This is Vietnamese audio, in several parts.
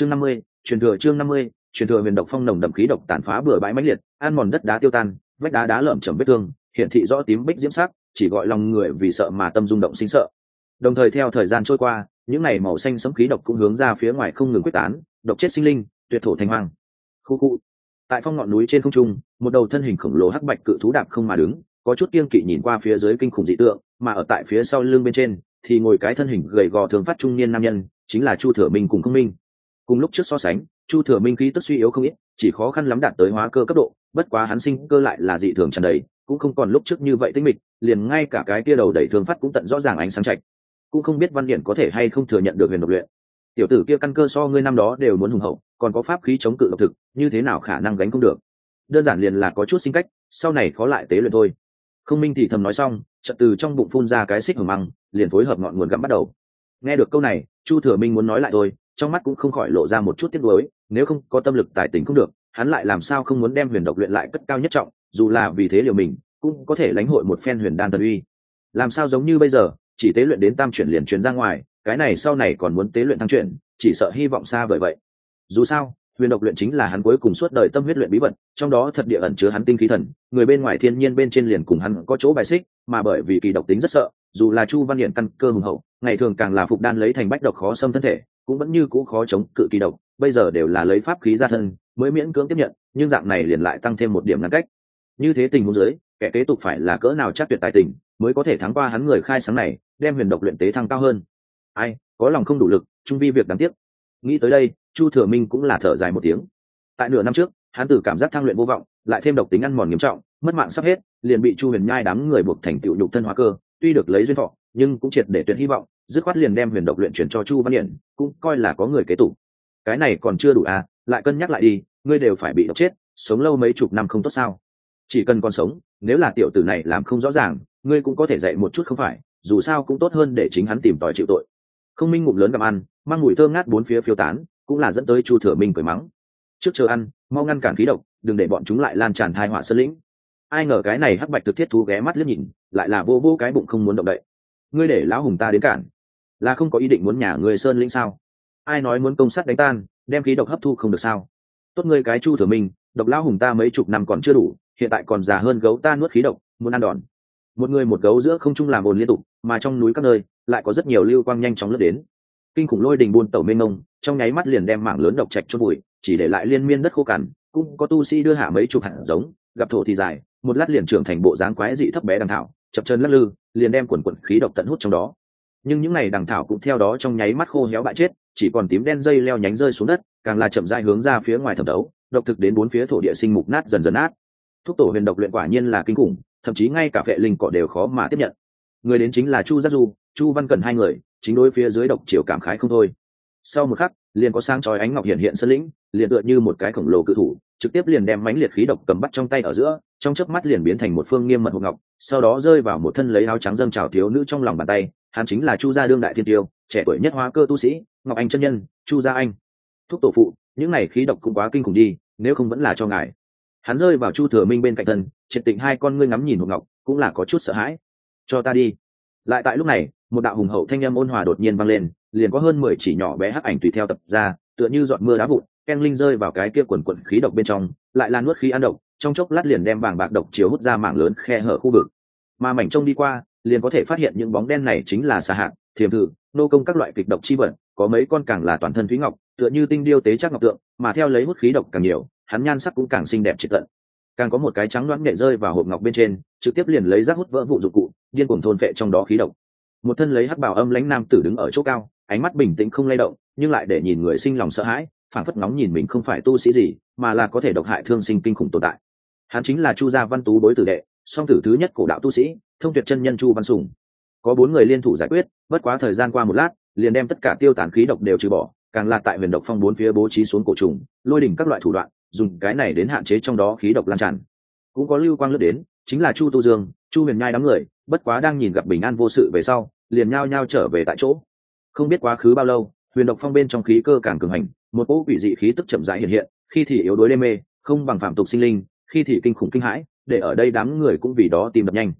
chương năm mươi, truyền thừa chương năm mươi, truyền thừa huyền độc phong nồng đậm khí độc tàn phá bừa bãi mãnh liệt, ăn mòn đất đá tiêu tan, vách đá đá lởm chởm vết thương hiện thị rõ tím bích diễm sắc, chỉ gọi lòng người vì sợ mà tâm rung động sinh sợ. Đồng thời theo thời gian trôi qua, những này màu xanh sẫm khí độc cũng hướng ra phía ngoài không ngừng quyết tán, độc chết sinh linh, tuyệt thổ thành hoang. Khu khu. Tại phong ngọn núi trên không trung, một đầu thân hình khổng lồ hắc bạch cự thú đạp không mà đứng, có chút kiên kỵ nhìn qua phía dưới kinh khủng dị tượng, mà ở tại phía sau lưng bên trên, thì ngồi cái thân hình gầy gò thường phát trung niên nam nhân, chính là chu thừa minh cùng công minh cùng lúc trước so sánh, chu thừa minh khí tức suy yếu không ít, chỉ khó khăn lắm đạt tới hóa cơ cấp độ, bất quá hắn sinh cơ lại là dị thường tràn đầy, cũng không còn lúc trước như vậy tinh mịch, liền ngay cả cái kia đầu đẩy thương phát cũng tận rõ ràng ánh sáng trạch cũng không biết văn điển có thể hay không thừa nhận được huyền độc luyện. Tiểu tử kia căn cơ so ngươi năm đó đều muốn hùng hậu, còn có pháp khí chống cự độc thực, như thế nào khả năng gánh không được? Đơn giản liền là có chút sinh cách, sau này khó lại tế luyện thôi. Không minh thì thầm nói xong, chợt từ trong bụng phun ra cái xích hầm măng, liền phối hợp ngọn nguồn gặm bắt đầu. Nghe được câu này, chu thừa minh muốn nói lại thôi trong mắt cũng không khỏi lộ ra một chút tiếc nuối, nếu không có tâm lực tài tình không được, hắn lại làm sao không muốn đem huyền độc luyện lại cất cao nhất trọng, dù là vì thế liều mình, cũng có thể lãnh hội một phen huyền đan tần uy. Làm sao giống như bây giờ, chỉ tế luyện đến tam chuyển liền truyền ra ngoài, cái này sau này còn muốn tế luyện thăng chuyển, chỉ sợ hy vọng xa vời vậy. Dù sao, huyền độc luyện chính là hắn cuối cùng suốt đời tâm huyết luyện bí vật, trong đó thật địa ẩn chứa hắn tinh khí thần, người bên ngoài thiên nhiên bên trên liền cùng hắn có chỗ bài xích, mà bởi vì kỳ độc tính rất sợ, dù là chu văn hiển căn cơ hùng hậu ngày thường càng là phục đan lấy thành bách độc khó xâm thân thể, cũng vẫn như cũ khó chống cự kỳ độc, bây giờ đều là lấy pháp khí ra thân, mới miễn cưỡng tiếp nhận, nhưng dạng này liền lại tăng thêm một điểm ngăn cách. Như thế tình huống dưới, kẻ kế tục phải là cỡ nào chắc tuyệt tài tình, mới có thể thắng qua hắn người khai sáng này, đem huyền độc luyện tế thăng cao hơn. Ai, có lòng không đủ lực, trung vi việc đáng tiếc. Nghĩ tới đây, chu thừa minh cũng là thở dài một tiếng. Tại nửa năm trước, hắn từ cảm giác thăng luyện vô vọng, lại thêm độc tính ăn mòn nghiêm trọng, mất mạng sắp hết, liền bị chu huyền nhai đám người buộc thành tựu nhục thân hóa cơ tuy được lấy duyên thọ, nhưng cũng triệt để tuyệt hy vọng, dứt khoát liền đem huyền độc luyện chuyển cho chu văn hiển cũng coi là có người kế tục. Cái này còn chưa đủ à lại cân nhắc lại đi, ngươi đều phải bị độc chết, sống lâu mấy chục năm không tốt sao? Chỉ cần còn sống, nếu là tiểu tử này làm không rõ ràng, ngươi cũng có thể dạy một chút không phải, dù sao cũng tốt hơn để chính hắn tìm tòi chịu tội. Không minh ngụm lớn gặm ăn, mang mùi thơm ngát bốn phía phiêu tán, cũng là dẫn tới chu thừa minh cười mắng. Trước chờ ăn, mau ngăn cản khí độc, đừng để bọn chúng lại lan tràn thai họa sơn lĩnh. Ai ngờ cái này hắc bạch thực thiết thú ghé mắt liếc nhìn lại là vô vô cái bụng không muốn động đậy. Ngươi để lão hùng ta đến cản, là không có ý định muốn nhả người sơn lĩnh sao? Ai nói muốn công sắt đánh tan, đem khí độc hấp thu không được sao? Tốt ngươi cái chu thừa minh, độc lão hùng ta mấy chục năm còn chưa đủ, hiện tại còn già hơn gấu ta nuốt khí độc, muốn ăn đòn. Một người một gấu giữa không trung làm ồn liên tục, mà trong núi các nơi, lại có rất nhiều lưu quang nhanh chóng lướt đến. Kinh khủng lôi đình buôn tẩu mênh mông, trong nháy mắt liền đem mảng lớn độc trạch cho bụi chỉ để lại liên miên đất khô cằn, cũng có tu sĩ đưa hạ mấy chục hạt giống, gặp thổ thì dài, một lát liền trưởng thành bộ dáng quái dị thấp bé đằng thảo chập chân lắc lư, liền đem quần quần khí độc tận hút trong đó. Nhưng những này đằng thảo cũng theo đó trong nháy mắt khô héo bại chết, chỉ còn tím đen dây leo nhánh rơi xuống đất, càng là chậm dai hướng ra phía ngoài thẩm đấu, độc thực đến bốn phía thổ địa sinh mục nát dần dần nát. Thuốc tổ huyền độc luyện quả nhiên là kinh khủng, thậm chí ngay cả vệ linh cỏ đều khó mà tiếp nhận. Người đến chính là chu giác du, chu văn cần hai người, chính đối phía dưới độc chiều cảm khái không thôi. Sau một khắc, liền có sáng chói ánh ngọc hiện hiện sân lĩnh, liền tựa như một cái khổng lồ cự thủ trực tiếp liền đem mánh liệt khí độc cầm bắt trong tay ở giữa, trong chớp mắt liền biến thành một phương nghiêm mật hộp ngọc, sau đó rơi vào một thân lấy áo trắng dâng trào thiếu nữ trong lòng bàn tay, hắn chính là chu gia đương đại thiên tiêu, trẻ tuổi nhất hóa cơ tu sĩ, ngọc anh chân nhân, chu gia anh. Thúc tổ phụ, những này khí độc cũng quá kinh khủng đi, nếu không vẫn là cho ngài. Hắn rơi vào chu thừa minh bên cạnh thân, triệt tịnh hai con ngươi ngắm nhìn hộp ngọc, cũng là có chút sợ hãi. Cho ta đi. Lại tại lúc này, một đạo hùng hậu thanh âm ôn hòa đột nhiên vang lên, liền có hơn mười chỉ nhỏ bé hắc ảnh tùy theo tập ra, tựa như giọt mưa đá vụn ken linh rơi vào cái kia quần quần khí độc bên trong, lại lan nuốt khí ăn độc, trong chốc lát liền đem vàng bạc độc chiếu hút ra mảng lớn khe hở khu vực. Mà mảnh trông đi qua, liền có thể phát hiện những bóng đen này chính là xà hạt, thiềm thử, nô công các loại kịch độc chi vật, có mấy con càng là toàn thân thúy ngọc, tựa như tinh điêu tế chắc ngọc tượng, mà theo lấy hút khí độc càng nhiều, hắn nhan sắc cũng càng xinh đẹp triệt tận. Càng có một cái trắng loãng nhẹ rơi vào hộp ngọc bên trên, trực tiếp liền lấy rác hút vỡ vụ dụng cụ, điên cuồng thôn phệ trong đó khí độc. Một thân lấy hắc bảo âm lãnh nam tử đứng ở chỗ cao, ánh mắt bình tĩnh không lay động, nhưng lại để nhìn người sinh lòng sợ hãi phản phất nóng nhìn mình không phải tu sĩ gì, mà là có thể độc hại thương sinh kinh khủng tồn tại. Hắn chính là chu gia văn tú bối tử đệ, song tử thứ nhất cổ đạo tu sĩ, thông tuyệt chân nhân chu văn sùng. Có bốn người liên thủ giải quyết, bất quá thời gian qua một lát, liền đem tất cả tiêu tán khí độc đều trừ bỏ, càng là tại huyền độc phong bốn phía bố trí xuống cổ trùng, lôi đỉnh các loại thủ đoạn, dùng cái này đến hạn chế trong đó khí độc lan tràn. Cũng có lưu quang lướt đến, chính là chu tu dương, chu huyền nhai đám người, bất quá đang nhìn gặp bình an vô sự về sau, liền nhao nhao trở về tại chỗ. Không biết quá khứ bao lâu huyền độc phong bên trong khí cơ càng cường hành, một cỗ quỷ dị khí tức chậm rãi hiện hiện, khi thì yếu đuối đê mê, không bằng phạm tục sinh linh, khi thì kinh khủng kinh hãi, để ở đây đám người cũng vì đó tìm đập nhanh.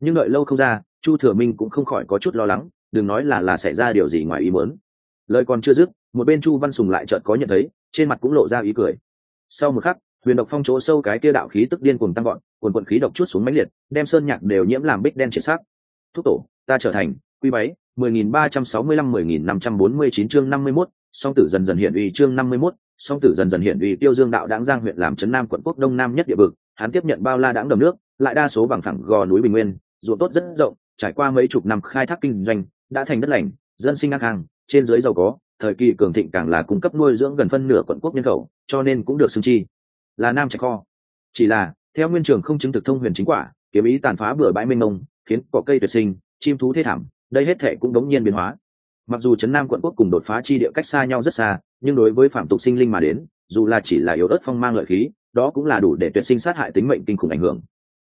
Nhưng đợi lâu không ra, chu thừa minh cũng không khỏi có chút lo lắng, đừng nói là là xảy ra điều gì ngoài ý muốn. Lời còn chưa dứt, một bên chu văn sùng lại chợt có nhận thấy, trên mặt cũng lộ ra ý cười. Sau một khắc, huyền độc phong chỗ sâu cái kia đạo khí tức điên cuồng tăng gọn quần quận khí độc chút xuống mãnh liệt, đem sơn nhạc đều nhiễm làm bích đen triệt sắc. thúc tổ, ta trở thành quy báy mười nghìn ba trăm sáu mươi lăm, mười nghìn năm trăm bốn mươi chín chương năm mươi mốt, song tử dần dần hiện uy chương năm mươi mốt, song tử dần dần hiện uy tiêu dương đạo đáng giang huyện làm trấn nam quận quốc đông nam nhất địa vực, hắn tiếp nhận bao la đáng đầm nước, lại đa số bằng phẳng gò núi bình nguyên, ruộng tốt rất rộng, trải qua mấy chục năm khai thác kinh doanh, đã thành đất lành, dân sinh ngang hàng trên dưới giàu có, thời kỳ cường thịnh càng là cung cấp nuôi dưỡng gần phân nửa quận quốc nhân khẩu, cho nên cũng được xưng chi là nam trạch kho. Chỉ là, theo nguyên trường không chứng thực thông huyền chính quả, kiếm ý tàn phá bừa bãi mênh mông, khiến cỏ cây tuyệt sinh, chim thú thế thảm đây hết thể cũng đống nhiên biến hóa. Mặc dù trấn nam quận quốc cùng đột phá chi địa cách xa nhau rất xa, nhưng đối với phạm tục sinh linh mà đến, dù là chỉ là yếu ớt phong mang lợi khí, đó cũng là đủ để tuyệt sinh sát hại tính mệnh kinh khủng ảnh hưởng.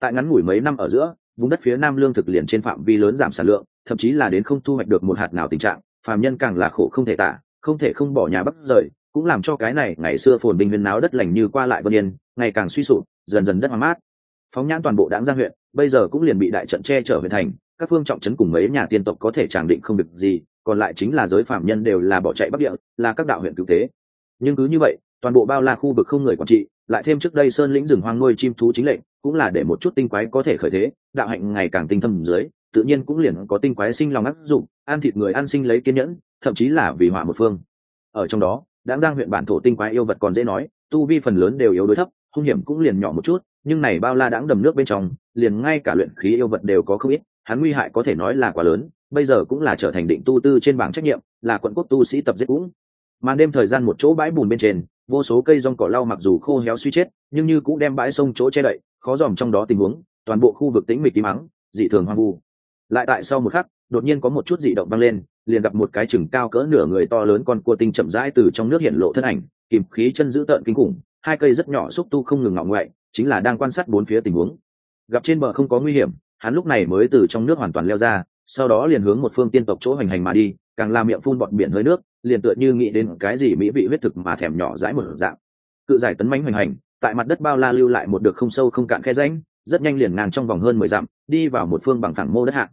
Tại ngắn ngủi mấy năm ở giữa, vùng đất phía nam lương thực liền trên phạm vi lớn giảm sản lượng, thậm chí là đến không thu hoạch được một hạt nào tình trạng, phàm nhân càng là khổ không thể tả, không thể không bỏ nhà bắc rời, cũng làm cho cái này ngày xưa phồn bình huyền náo đất lành như qua lại vân yên, ngày càng suy sụp, dần dần đất hoang mát. Phóng nhãn toàn bộ đáng giang huyện, bây giờ cũng liền bị đại trận che chở về thành các phương trọng trấn cùng mấy nhà tiên tộc có thể tràng định không được gì, còn lại chính là giới phạm nhân đều là bỏ chạy bắc địa, là các đạo huyện cứu tế. Nhưng cứ như vậy, toàn bộ bao la khu vực không người quản trị, lại thêm trước đây sơn lĩnh rừng hoang nuôi chim thú chính lệnh, cũng là để một chút tinh quái có thể khởi thế, đạo hạnh ngày càng tinh thâm dưới, tự nhiên cũng liền có tinh quái sinh lòng áp dụng, ăn thịt người ăn sinh lấy kiên nhẫn, thậm chí là vì hỏa một phương. Ở trong đó đã giang huyện bản thổ tinh quái yêu vật còn dễ nói, tu vi phần lớn đều yếu đối thấp, hung hiểm cũng liền nhỏ một chút, nhưng này bao la đãng đầm nước bên trong, liền ngay cả luyện khí yêu vật đều có không ít hắn nguy hại có thể nói là quá lớn, bây giờ cũng là trở thành định tu tư trên bảng trách nhiệm, là quận quốc tu sĩ tập giết cũng. Màn đêm thời gian một chỗ bãi bùn bên trên, vô số cây rong cỏ lau mặc dù khô héo suy chết, nhưng như cũng đem bãi sông chỗ che đậy, khó dòm trong đó tình huống, toàn bộ khu vực tĩnh mịch tím mắng dị thường hoang vu. Lại tại sau một khắc, đột nhiên có một chút dị động vang lên, liền gặp một cái chừng cao cỡ nửa người to lớn con cua tinh chậm rãi từ trong nước hiện lộ thân ảnh, kìm khí chân dữ tợn kinh khủng, hai cây rất nhỏ xúc tu không ngừng ngọng ngoại, chính là đang quan sát bốn phía tình huống. Gặp trên bờ không có nguy hiểm hắn lúc này mới từ trong nước hoàn toàn leo ra, sau đó liền hướng một phương tiên tộc chỗ hành hành mà đi, càng làm miệng phun bọt biển hơi nước, liền tựa như nghĩ đến cái gì mỹ vị huyết thực mà thèm nhỏ dãi một dạng. Cự giải tấn mánh hoành hành, tại mặt đất bao la lưu lại một được không sâu không cạn khe rãnh, rất nhanh liền ngang trong vòng hơn mười dặm, đi vào một phương bằng thẳng mô đất hạng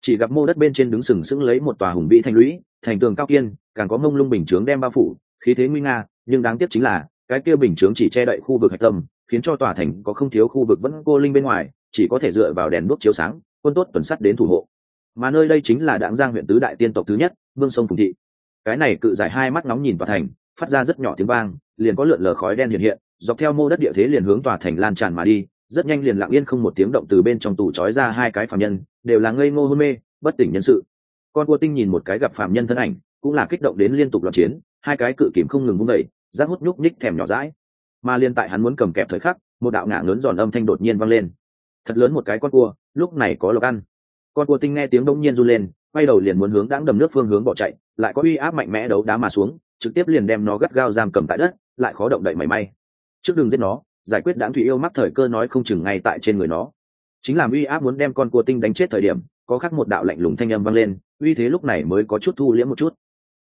chỉ gặp mô đất bên trên đứng sừng sững lấy một tòa hùng vĩ thanh lũy, thành tường cao kiên, càng có mông lung bình chướng đem bao phủ, khí thế nguy nga, nhưng đáng tiếc chính là, cái kia bình chướng chỉ che đậy khu vực hạch tâm, khiến cho tòa thành có không thiếu khu vực vẫn cô linh bên ngoài chỉ có thể dựa vào đèn đuốc chiếu sáng, quân tốt tuần sắt đến thủ hộ. Mà nơi đây chính là đảng giang huyện tứ đại tiên tộc thứ nhất, vương sông phùng thị. Cái này cự giải hai mắt nóng nhìn tòa thành, phát ra rất nhỏ tiếng vang, liền có lượn lờ khói đen hiện hiện, dọc theo mô đất địa thế liền hướng tòa thành lan tràn mà đi, rất nhanh liền lặng yên không một tiếng động từ bên trong tủ trói ra hai cái phạm nhân, đều là ngây ngô hôn mê, bất tỉnh nhân sự. Con cua tinh nhìn một cái gặp phạm nhân thân ảnh, cũng là kích động đến liên tục loạn chiến, hai cái cự kìm không ngừng vung vẩy rác hút nhúc nhích thèm nhỏ rãi mà liên tại hắn muốn cầm kẹp thời khắc, một đạo ngả lớn giòn âm thanh đột nhiên vang lên thật lớn một cái con cua, lúc này có lộc ăn. Con cua tinh nghe tiếng đông nhiên run lên, quay đầu liền muốn hướng đãng đầm nước phương hướng bỏ chạy, lại có uy áp mạnh mẽ đấu đá mà xuống, trực tiếp liền đem nó gắt gao giam cầm tại đất, lại khó động đậy mảy may. Trước đường giết nó, giải quyết đãng thủy yêu mắc thời cơ nói không chừng ngay tại trên người nó. Chính là uy áp muốn đem con cua tinh đánh chết thời điểm, có khắc một đạo lạnh lùng thanh âm vang lên, uy thế lúc này mới có chút thu liễm một chút.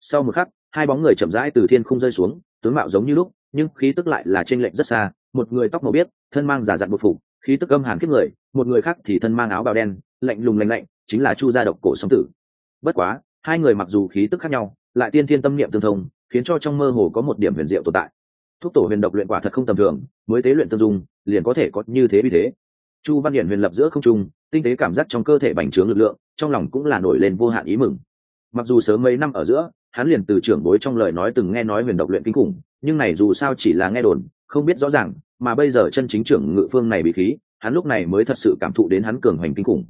Sau một khắc, hai bóng người chậm rãi từ thiên không rơi xuống, tướng mạo giống như lúc, nhưng khí tức lại là trên lệnh rất xa, một người tóc màu biết thân mang giả dặn một phủ khí tức âm hàn kiếp người, một người khác thì thân mang áo bào đen, lạnh lùng lạnh lạnh, chính là chu gia độc cổ sống tử. Bất quá, hai người mặc dù khí tức khác nhau, lại tiên thiên tâm niệm tương thông, khiến cho trong mơ hồ có một điểm huyền diệu tồn tại. Thuốc tổ huyền độc luyện quả thật không tầm thường, mới tế luyện tương dung, liền có thể có như thế vì thế. Chu văn hiển huyền lập giữa không trung, tinh tế cảm giác trong cơ thể bành trướng lực lượng, trong lòng cũng là nổi lên vô hạn ý mừng. Mặc dù sớm mấy năm ở giữa, hắn liền từ trưởng bối trong lời nói từng nghe nói huyền độc luyện kinh khủng, nhưng này dù sao chỉ là nghe đồn, không biết rõ ràng mà bây giờ chân chính trưởng ngự phương này bị khí, hắn lúc này mới thật sự cảm thụ đến hắn cường hoành kinh khủng.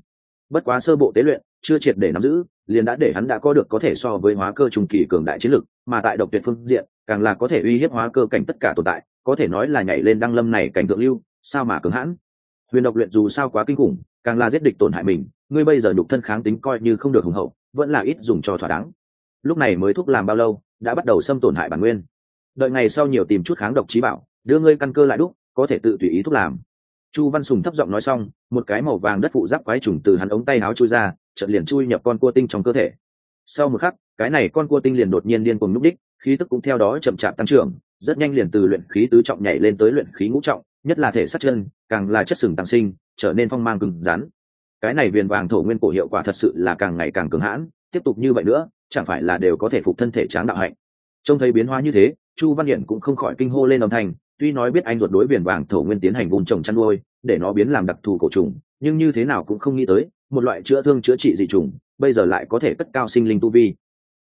Bất quá sơ bộ tế luyện, chưa triệt để nắm giữ, liền đã để hắn đã có được có thể so với hóa cơ trung kỳ cường đại chiến lực, mà tại độc tuyệt phương diện, càng là có thể uy hiếp hóa cơ cảnh tất cả tồn tại, có thể nói là nhảy lên đăng lâm này cảnh thượng lưu, sao mà cứng hãn? Huyền độc luyện dù sao quá kinh khủng, càng là giết địch tổn hại mình, ngươi bây giờ nhục thân kháng tính coi như không được hùng hậu, vẫn là ít dùng cho thỏa đáng. Lúc này mới thuốc làm bao lâu, đã bắt đầu xâm tổn hại bản nguyên. Đợi ngày sau nhiều tìm chút kháng độc trí bảo đưa ngươi căn cơ lại đúc, có thể tự tùy ý thúc làm. Chu văn sùng thấp giọng nói xong, một cái màu vàng đất phụ giáp quái trùng từ hắn ống tay áo chui ra, chợt liền chui nhập con cua tinh trong cơ thể. Sau một khắc, cái này con cua tinh liền đột nhiên điên cùng núp đích khí tức cũng theo đó chậm chạp tăng trưởng, rất nhanh liền từ luyện khí tứ trọng nhảy lên tới luyện khí ngũ trọng, nhất là thể sát chân, càng là chất sừng tăng sinh, trở nên phong mang cứng rắn. Cái này viền vàng thổ nguyên cổ hiệu quả thật sự là càng ngày càng cứng hãn, tiếp tục như vậy nữa, chẳng phải là đều có thể phục thân thể tráng đạo hạnh. Trông thấy biến hóa như thế, chu văn hiển cũng không khỏi kinh hô lên âm thanh tuy nói biết anh ruột đối biển vàng thổ nguyên tiến hành vùng trồng chăn nuôi, để nó biến làm đặc thù cổ trùng, nhưng như thế nào cũng không nghĩ tới, một loại chữa thương chữa trị dị trùng, bây giờ lại có thể cất cao sinh linh tu vi.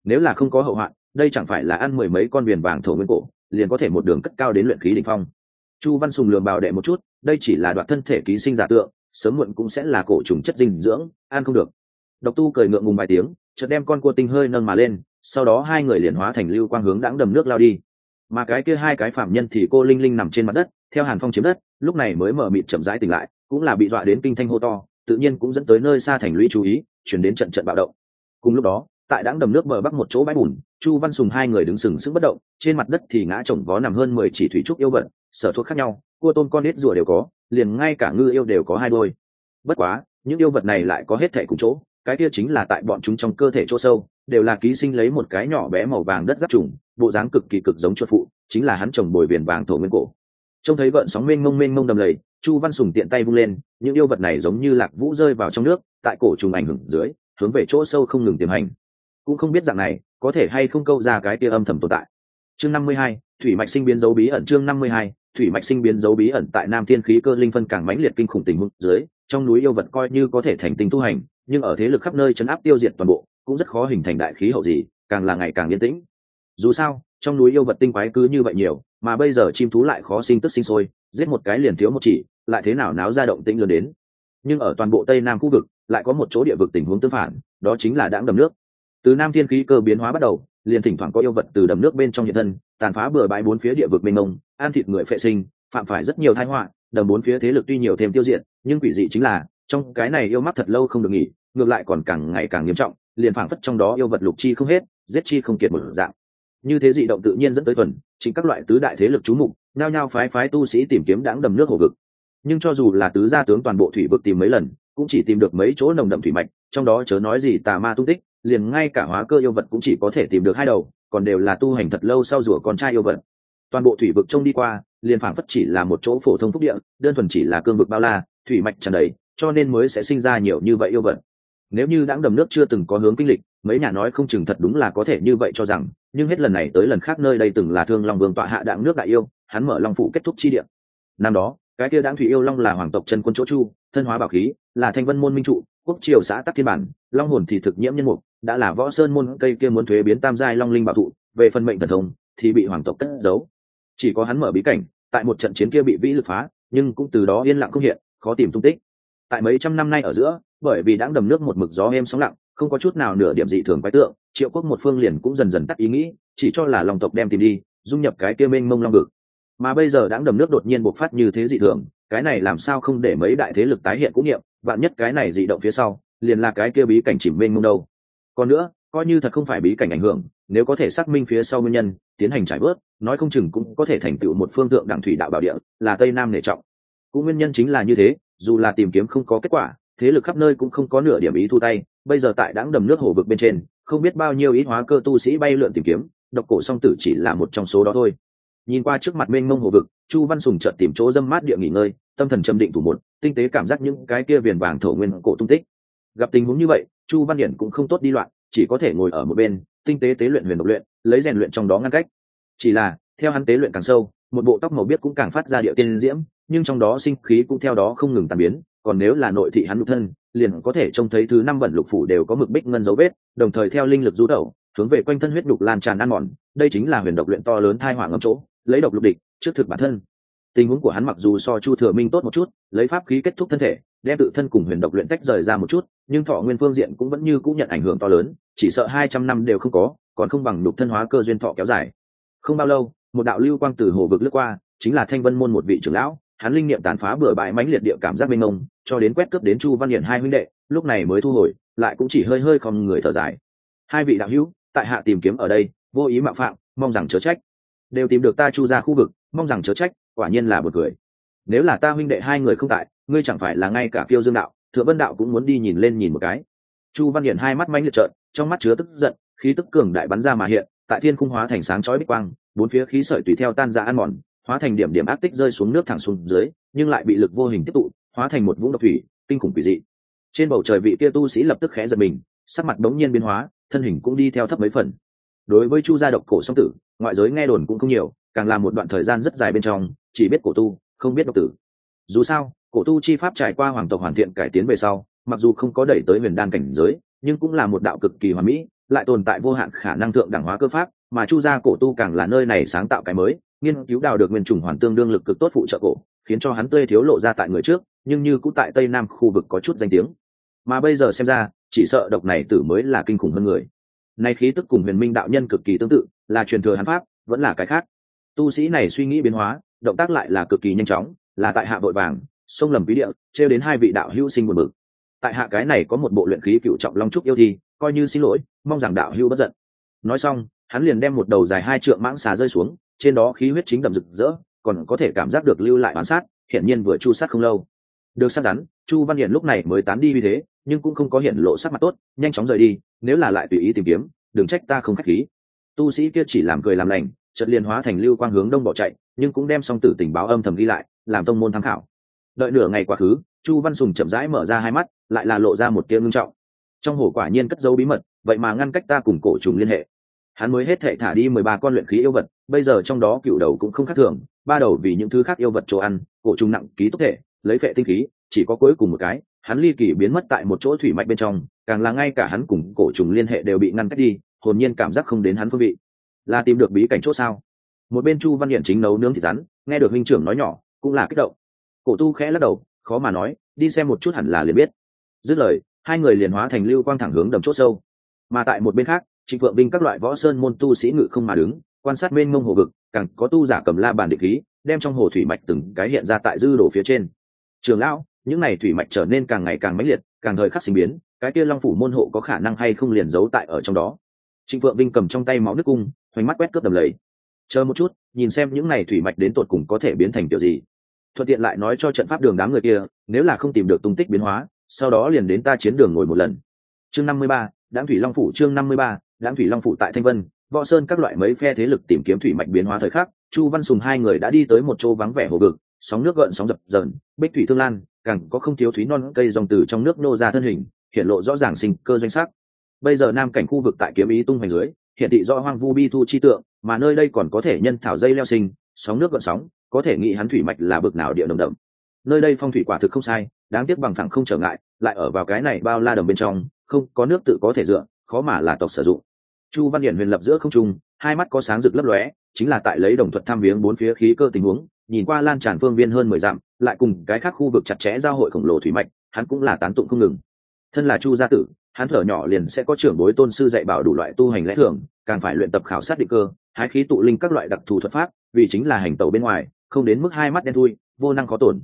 Nếu là không có hậu hoạn, đây chẳng phải là ăn mười mấy con biển vàng thổ nguyên cổ, liền có thể một đường cất cao đến luyện khí đ ỉ n h phong. Chu văn sùng lường bào đệ một chút, đây chỉ là đoạn thân thể ký sinh giả tượng, sớm muộn cũng sẽ là cổ trùng chất dinh dưỡng, ăn không được. Độc tu cười ngượng ngùng vài tiếng, chợt đem con cua tinh hơi nâng mà lên, sau đó hai người liền hóa thành lưu quang hướng đãng đầm nước lao đi mà cái kia hai cái phạm nhân thì cô linh linh nằm trên mặt đất, theo hàn phong chiếm đất, lúc này mới mở mịt chậm rãi tỉnh lại, cũng là bị dọa đến kinh thanh hô to, tự nhiên cũng dẫn tới nơi xa thành lũy chú ý, chuyển đến trận trận bạo động. Cùng lúc đó, tại đãng đầm nước bờ bắc một chỗ bãi bùn, chu văn sùng hai người đứng sừng sững bất động, trên mặt đất thì ngã chồng vó nằm hơn mười chỉ thủy trúc yêu vật, sở thuốc khác nhau, cua tôm con nết rùa đều có, liền ngay cả ngư yêu đều có hai đôi. Bất quá, những yêu vật này lại có hết thể cùng chỗ cái kia chính là tại bọn chúng trong cơ thể chỗ sâu, đều là ký sinh lấy một cái nhỏ bé màu vàng đất giáp trùng, bộ dáng cực kỳ cực giống chuột phụ, chính là hắn trồng bồi viền vàng thổ nguyên cổ. Trông thấy gợn sóng mênh mông mênh mông đầm lầy, chu văn sùng tiện tay vung lên, những yêu vật này giống như lạc vũ rơi vào trong nước, tại cổ trùng ảnh hưởng dưới, hướng về chỗ sâu không ngừng tiềm hành. Cũng không biết dạng này, có thể hay không câu ra cái tia âm thầm tồn tại. Chương năm mươi hai, thủy mạch sinh biến dấu bí ẩn. Chương năm mươi hai, thủy mạch sinh biến dấu bí ẩn tại nam thiên khí cơ linh phân càng mãnh liệt kinh khủng tình huống dưới, trong núi yêu vật coi như có thể thành tinh tu hành nhưng ở thế lực khắp nơi chấn áp tiêu diệt toàn bộ, cũng rất khó hình thành đại khí hậu gì, càng là ngày càng yên tĩnh. Dù sao, trong núi yêu vật tinh quái cứ như vậy nhiều, mà bây giờ chim thú lại khó sinh tức sinh sôi, giết một cái liền thiếu một chỉ, lại thế nào náo ra động tĩnh lớn đến. Nhưng ở toàn bộ tây nam khu vực, lại có một chỗ địa vực tình huống tương phản, đó chính là đãng đầm nước. Từ nam thiên khí cơ biến hóa bắt đầu, liền thỉnh thoảng có yêu vật từ đầm nước bên trong hiện thân, tàn phá bừa bãi bốn phía địa vực mênh mông an thịt người phệ sinh, phạm phải rất nhiều thái họa, đầm bốn phía thế lực tuy nhiều thêm tiêu diệt, nhưng quỷ dị chính là trong cái này yêu mắc thật lâu không được nghỉ, ngược lại còn càng ngày càng nghiêm trọng, liền phảng phất trong đó yêu vật lục chi không hết, giết chi không kiệt một dạng. Như thế dị động tự nhiên dẫn tới tuần chính các loại tứ đại thế lực chú mục nao nhao phái phái tu sĩ tìm kiếm đáng đầm nước hồ vực. Nhưng cho dù là tứ gia tướng toàn bộ thủy vực tìm mấy lần, cũng chỉ tìm được mấy chỗ nồng đậm thủy mạch, trong đó chớ nói gì tà ma tung tích, liền ngay cả hóa cơ yêu vật cũng chỉ có thể tìm được hai đầu, còn đều là tu hành thật lâu sau rủa con trai yêu vật. Toàn bộ thủy vực trông đi qua, liền phảng phất chỉ là một chỗ phổ thông phúc địa, đơn thuần chỉ là cương vực bao la, thủy mạch tràn đầy cho nên mới sẽ sinh ra nhiều như vậy yêu vật. Nếu như đãng đầm nước chưa từng có hướng kinh lịch, mấy nhà nói không chừng thật đúng là có thể như vậy cho rằng, nhưng hết lần này tới lần khác nơi đây từng là thương long vương tọa hạ đạm nước đại yêu, hắn mở long phụ kết thúc chi địa. Năm đó, cái kia đãng thủy yêu long là hoàng tộc chân quân chỗ chu, thân hóa bảo khí, là thanh vân môn minh trụ, quốc triều xã tắc thiên bản, long hồn thì thực nhiễm nhân mục, đã là võ sơn môn cây kia muốn thuế biến tam giai long linh bảo thụ, về phần mệnh thần thông, thì bị hoàng tộc cất giấu. Chỉ có hắn mở bí cảnh, tại một trận chiến kia bị vĩ lực phá, nhưng cũng từ đó yên lặng không hiện, khó tìm tung tích tại mấy trăm năm nay ở giữa, bởi vì đã đầm nước một mực gió êm sóng lặng, không có chút nào nửa điểm dị thường quái tượng, triệu quốc một phương liền cũng dần dần tắt ý nghĩ, chỉ cho là lòng tộc đem tìm đi, dung nhập cái kia mênh mông long vực. Mà bây giờ đã đầm nước đột nhiên bộc phát như thế dị thường, cái này làm sao không để mấy đại thế lực tái hiện cũng nghiệm vạn nhất cái này dị động phía sau, liền là cái kia bí cảnh chìm mênh mông đâu. Còn nữa, coi như thật không phải bí cảnh ảnh hưởng, nếu có thể xác minh phía sau nguyên nhân, tiến hành trải bớt, nói không chừng cũng có thể thành tựu một phương tượng đảng thủy đạo bảo địa, là tây nam nể trọng. Cũng nguyên nhân chính là như thế dù là tìm kiếm không có kết quả, thế lực khắp nơi cũng không có nửa điểm ý thu tay. Bây giờ tại đáng đầm nước hồ vực bên trên, không biết bao nhiêu ít hóa cơ tu sĩ bay lượn tìm kiếm, độc cổ song tử chỉ là một trong số đó thôi. Nhìn qua trước mặt mênh mông hồ vực, chu văn sùng chợt tìm chỗ dâm mát địa nghỉ ngơi, tâm thần châm định thủ một, tinh tế cảm giác những cái kia viền vàng thổ nguyên cổ tung tích. Gặp tình huống như vậy, chu văn điển cũng không tốt đi loạn, chỉ có thể ngồi ở một bên, tinh tế tế luyện huyền độc luyện, lấy rèn luyện trong đó ngăn cách. Chỉ là, theo hắn tế luyện càng sâu một bộ tóc màu biết cũng càng phát ra địa tiên diễm, nhưng trong đó sinh khí cũng theo đó không ngừng tàn biến, còn nếu là nội thị hắn lục thân, liền có thể trông thấy thứ năm bẩn lục phủ đều có mực bích ngân dấu vết, đồng thời theo linh lực rú tẩu, hướng về quanh thân huyết đục lan tràn ăn mòn, đây chính là huyền độc luyện to lớn thai hỏa ngầm chỗ, lấy độc lục địch, trước thực bản thân. Tình huống của hắn mặc dù so chu thừa minh tốt một chút, lấy pháp khí kết thúc thân thể, đem tự thân cùng huyền độc luyện tách rời ra một chút, nhưng thọ nguyên phương diện cũng vẫn như cũng nhận ảnh hưởng to lớn, chỉ sợ hai trăm năm đều không có, còn không bằng đục thân hóa cơ duyên thọ kéo dài. Không bao lâu một đạo lưu quang từ hồ vực lướt qua, chính là thanh vân môn một vị trưởng lão, hắn linh niệm tàn phá bừa bãi mãnh liệt địa cảm giác mênh mông, cho đến quét cướp đến chu văn hiển hai huynh đệ, lúc này mới thu hồi, lại cũng chỉ hơi hơi không người thở dài. Hai vị đạo hữu, tại hạ tìm kiếm ở đây, vô ý mạo phạm, mong rằng chớ trách. Đều tìm được ta chu ra khu vực, mong rằng chớ trách, quả nhiên là một cười. Nếu là ta huynh đệ hai người không tại, ngươi chẳng phải là ngay cả kiêu dương đạo, thượng vân đạo cũng muốn đi nhìn lên nhìn một cái. Chu văn hiển hai mắt mãnh liệt trợn, trong mắt chứa tức giận, khí tức cường đại bắn ra mà hiện, tại thiên cung hóa thành sáng chói bích quang bốn phía khí sợi tùy theo tan ra ăn mòn, hóa thành điểm điểm áp tích rơi xuống nước thẳng xuống dưới, nhưng lại bị lực vô hình tiếp tụ, hóa thành một vũng độc thủy, kinh khủng quỷ dị. Trên bầu trời vị kia tu sĩ lập tức khẽ giật mình, sắc mặt đống nhiên biến hóa, thân hình cũng đi theo thấp mấy phần. Đối với chu gia độc cổ song tử, ngoại giới nghe đồn cũng không nhiều, càng là một đoạn thời gian rất dài bên trong, chỉ biết cổ tu, không biết độc tử. Dù sao, cổ tu chi pháp trải qua hoàng tộc hoàn thiện cải tiến về sau, mặc dù không có đẩy tới huyền đan cảnh giới, nhưng cũng là một đạo cực kỳ hoàn mỹ, lại tồn tại vô hạn khả năng thượng đẳng hóa cơ pháp mà chu gia cổ tu càng là nơi này sáng tạo cái mới, nghiên cứu đào được nguyên trùng hoàn tương đương lực cực tốt phụ trợ cổ, khiến cho hắn tươi thiếu lộ ra tại người trước, nhưng như cũng tại tây nam khu vực có chút danh tiếng. Mà bây giờ xem ra, chỉ sợ độc này tử mới là kinh khủng hơn người. Nay khí tức cùng huyền minh đạo nhân cực kỳ tương tự, là truyền thừa hắn pháp, vẫn là cái khác. Tu sĩ này suy nghĩ biến hóa, động tác lại là cực kỳ nhanh chóng, là tại hạ vội vàng, sông lầm ví địa, trêu đến hai vị đạo hữu sinh buồn bực. Tại hạ cái này có một bộ luyện khí cựu trọng long trúc yêu thi, coi như xin lỗi, mong rằng đạo hữu bất giận. Nói xong hắn liền đem một đầu dài hai trượng mãng xà rơi xuống, trên đó khí huyết chính đậm rực rỡ, còn có thể cảm giác được lưu lại bán sát, hiển nhiên vừa chu sát không lâu. Được sát rắn, chu văn hiển lúc này mới tán đi vì thế, nhưng cũng không có hiện lộ sắc mặt tốt, nhanh chóng rời đi, nếu là lại tùy ý tìm kiếm, đừng trách ta không khách khí. Tu sĩ kia chỉ làm cười làm lành, chợt liền hóa thành lưu quang hướng đông bỏ chạy, nhưng cũng đem song tử tình báo âm thầm ghi lại, làm tông môn tham khảo. Đợi nửa ngày quá khứ, chu văn sùng chậm rãi mở ra hai mắt, lại là lộ ra một tia ngưng trọng. Trong hồ quả nhiên cất dấu bí mật, vậy mà ngăn cách ta cùng cổ trùng liên hệ hắn mới hết thệ thả đi mười ba con luyện khí yêu vật, bây giờ trong đó cựu đầu cũng không khác thường, ba đầu vì những thứ khác yêu vật chỗ ăn, cổ trùng nặng, ký tốc thể, lấy phệ tinh khí, chỉ có cuối cùng một cái, hắn ly kỳ biến mất tại một chỗ thủy mạch bên trong, càng là ngay cả hắn cùng cổ trùng liên hệ đều bị ngăn cách đi, hồn nhiên cảm giác không đến hắn phương vị. Là tìm được bí cảnh chỗ sao? Một bên chu văn hiển chính nấu nướng thịt rắn, nghe được minh trưởng nói nhỏ, cũng là kích động. Cổ tu khẽ lắc đầu, khó mà nói, đi xem một chút hẳn là liền biết. Dứt lời, hai người liền hóa thành lưu quang thẳng hướng đầm c h ỗ sâu. Mà tại một bên khác trịnh phượng binh các loại võ sơn môn tu sĩ ngự không mà đứng, quan sát bên mông hồ vực, càng có tu giả cầm la bàn định khí, đem trong hồ thủy mạch từng cái hiện ra tại dư đổ phía trên. Trường lão, những n à y thủy mạch trở nên càng ngày càng mãnh liệt, càng thời khắc sinh biến, cái kia long phủ môn hộ có khả năng hay không liền giấu tại ở trong đó? Trịnh phượng binh cầm trong tay máu nước cung, hoành mắt quét cướp đầm lầy. Chờ một chút, nhìn xem những n à y thủy mạch đến tột cùng có thể biến thành kiểu gì. Thuận tiện lại nói cho trận pháp đường đám người kia, nếu là không tìm được tung tích biến hóa, sau đó liền đến ta chiến đường ngồi một lần. Chương năm mươi ba, đám thủy long phủ chương năm mươi ba lãng thủy long phụ tại thanh vân, võ sơn các loại mấy phe thế lực tìm kiếm thủy mạch biến hóa thời khắc, chu văn sùng hai người đã đi tới một chỗ vắng vẻ hồ vực, sóng nước gợn sóng dập dờn, bích thủy thương lan, càng có không thiếu thúy non cây dòng từ trong nước nô ra thân hình, hiện lộ rõ ràng sinh cơ doanh sắc. Bây giờ nam cảnh khu vực tại kiếm ý tung hoành dưới, hiện thị do hoang vu bi thu chi tượng, mà nơi đây còn có thể nhân thảo dây leo sinh, sóng nước gợn sóng, có thể nghĩ hắn thủy mạch là bực nào địa đồng đậm. Nơi đây phong thủy quả thực không sai, đáng tiếc bằng thẳng không trở ngại, lại ở vào cái này bao la đầm bên trong, không có nước tự có thể dựa, khó mà là tộc sử dụng chu văn điển huyền lập giữa không trung, hai mắt có sáng rực lấp lóe, chính là tại lấy đồng thuật tham viếng bốn phía khí cơ tình huống, nhìn qua lan tràn phương viên hơn mười dặm, lại cùng cái khác khu vực chặt chẽ giao hội khổng lồ thủy mạch, hắn cũng là tán tụng không ngừng. Thân là chu gia tử, hắn thở nhỏ liền sẽ có trưởng bối tôn sư dạy bảo đủ loại tu hành lẽ thường, càng phải luyện tập khảo sát định cơ, hái khí tụ linh các loại đặc thù thuật pháp, vì chính là hành tẩu bên ngoài, không đến mức hai mắt đen thui, vô năng có tổn.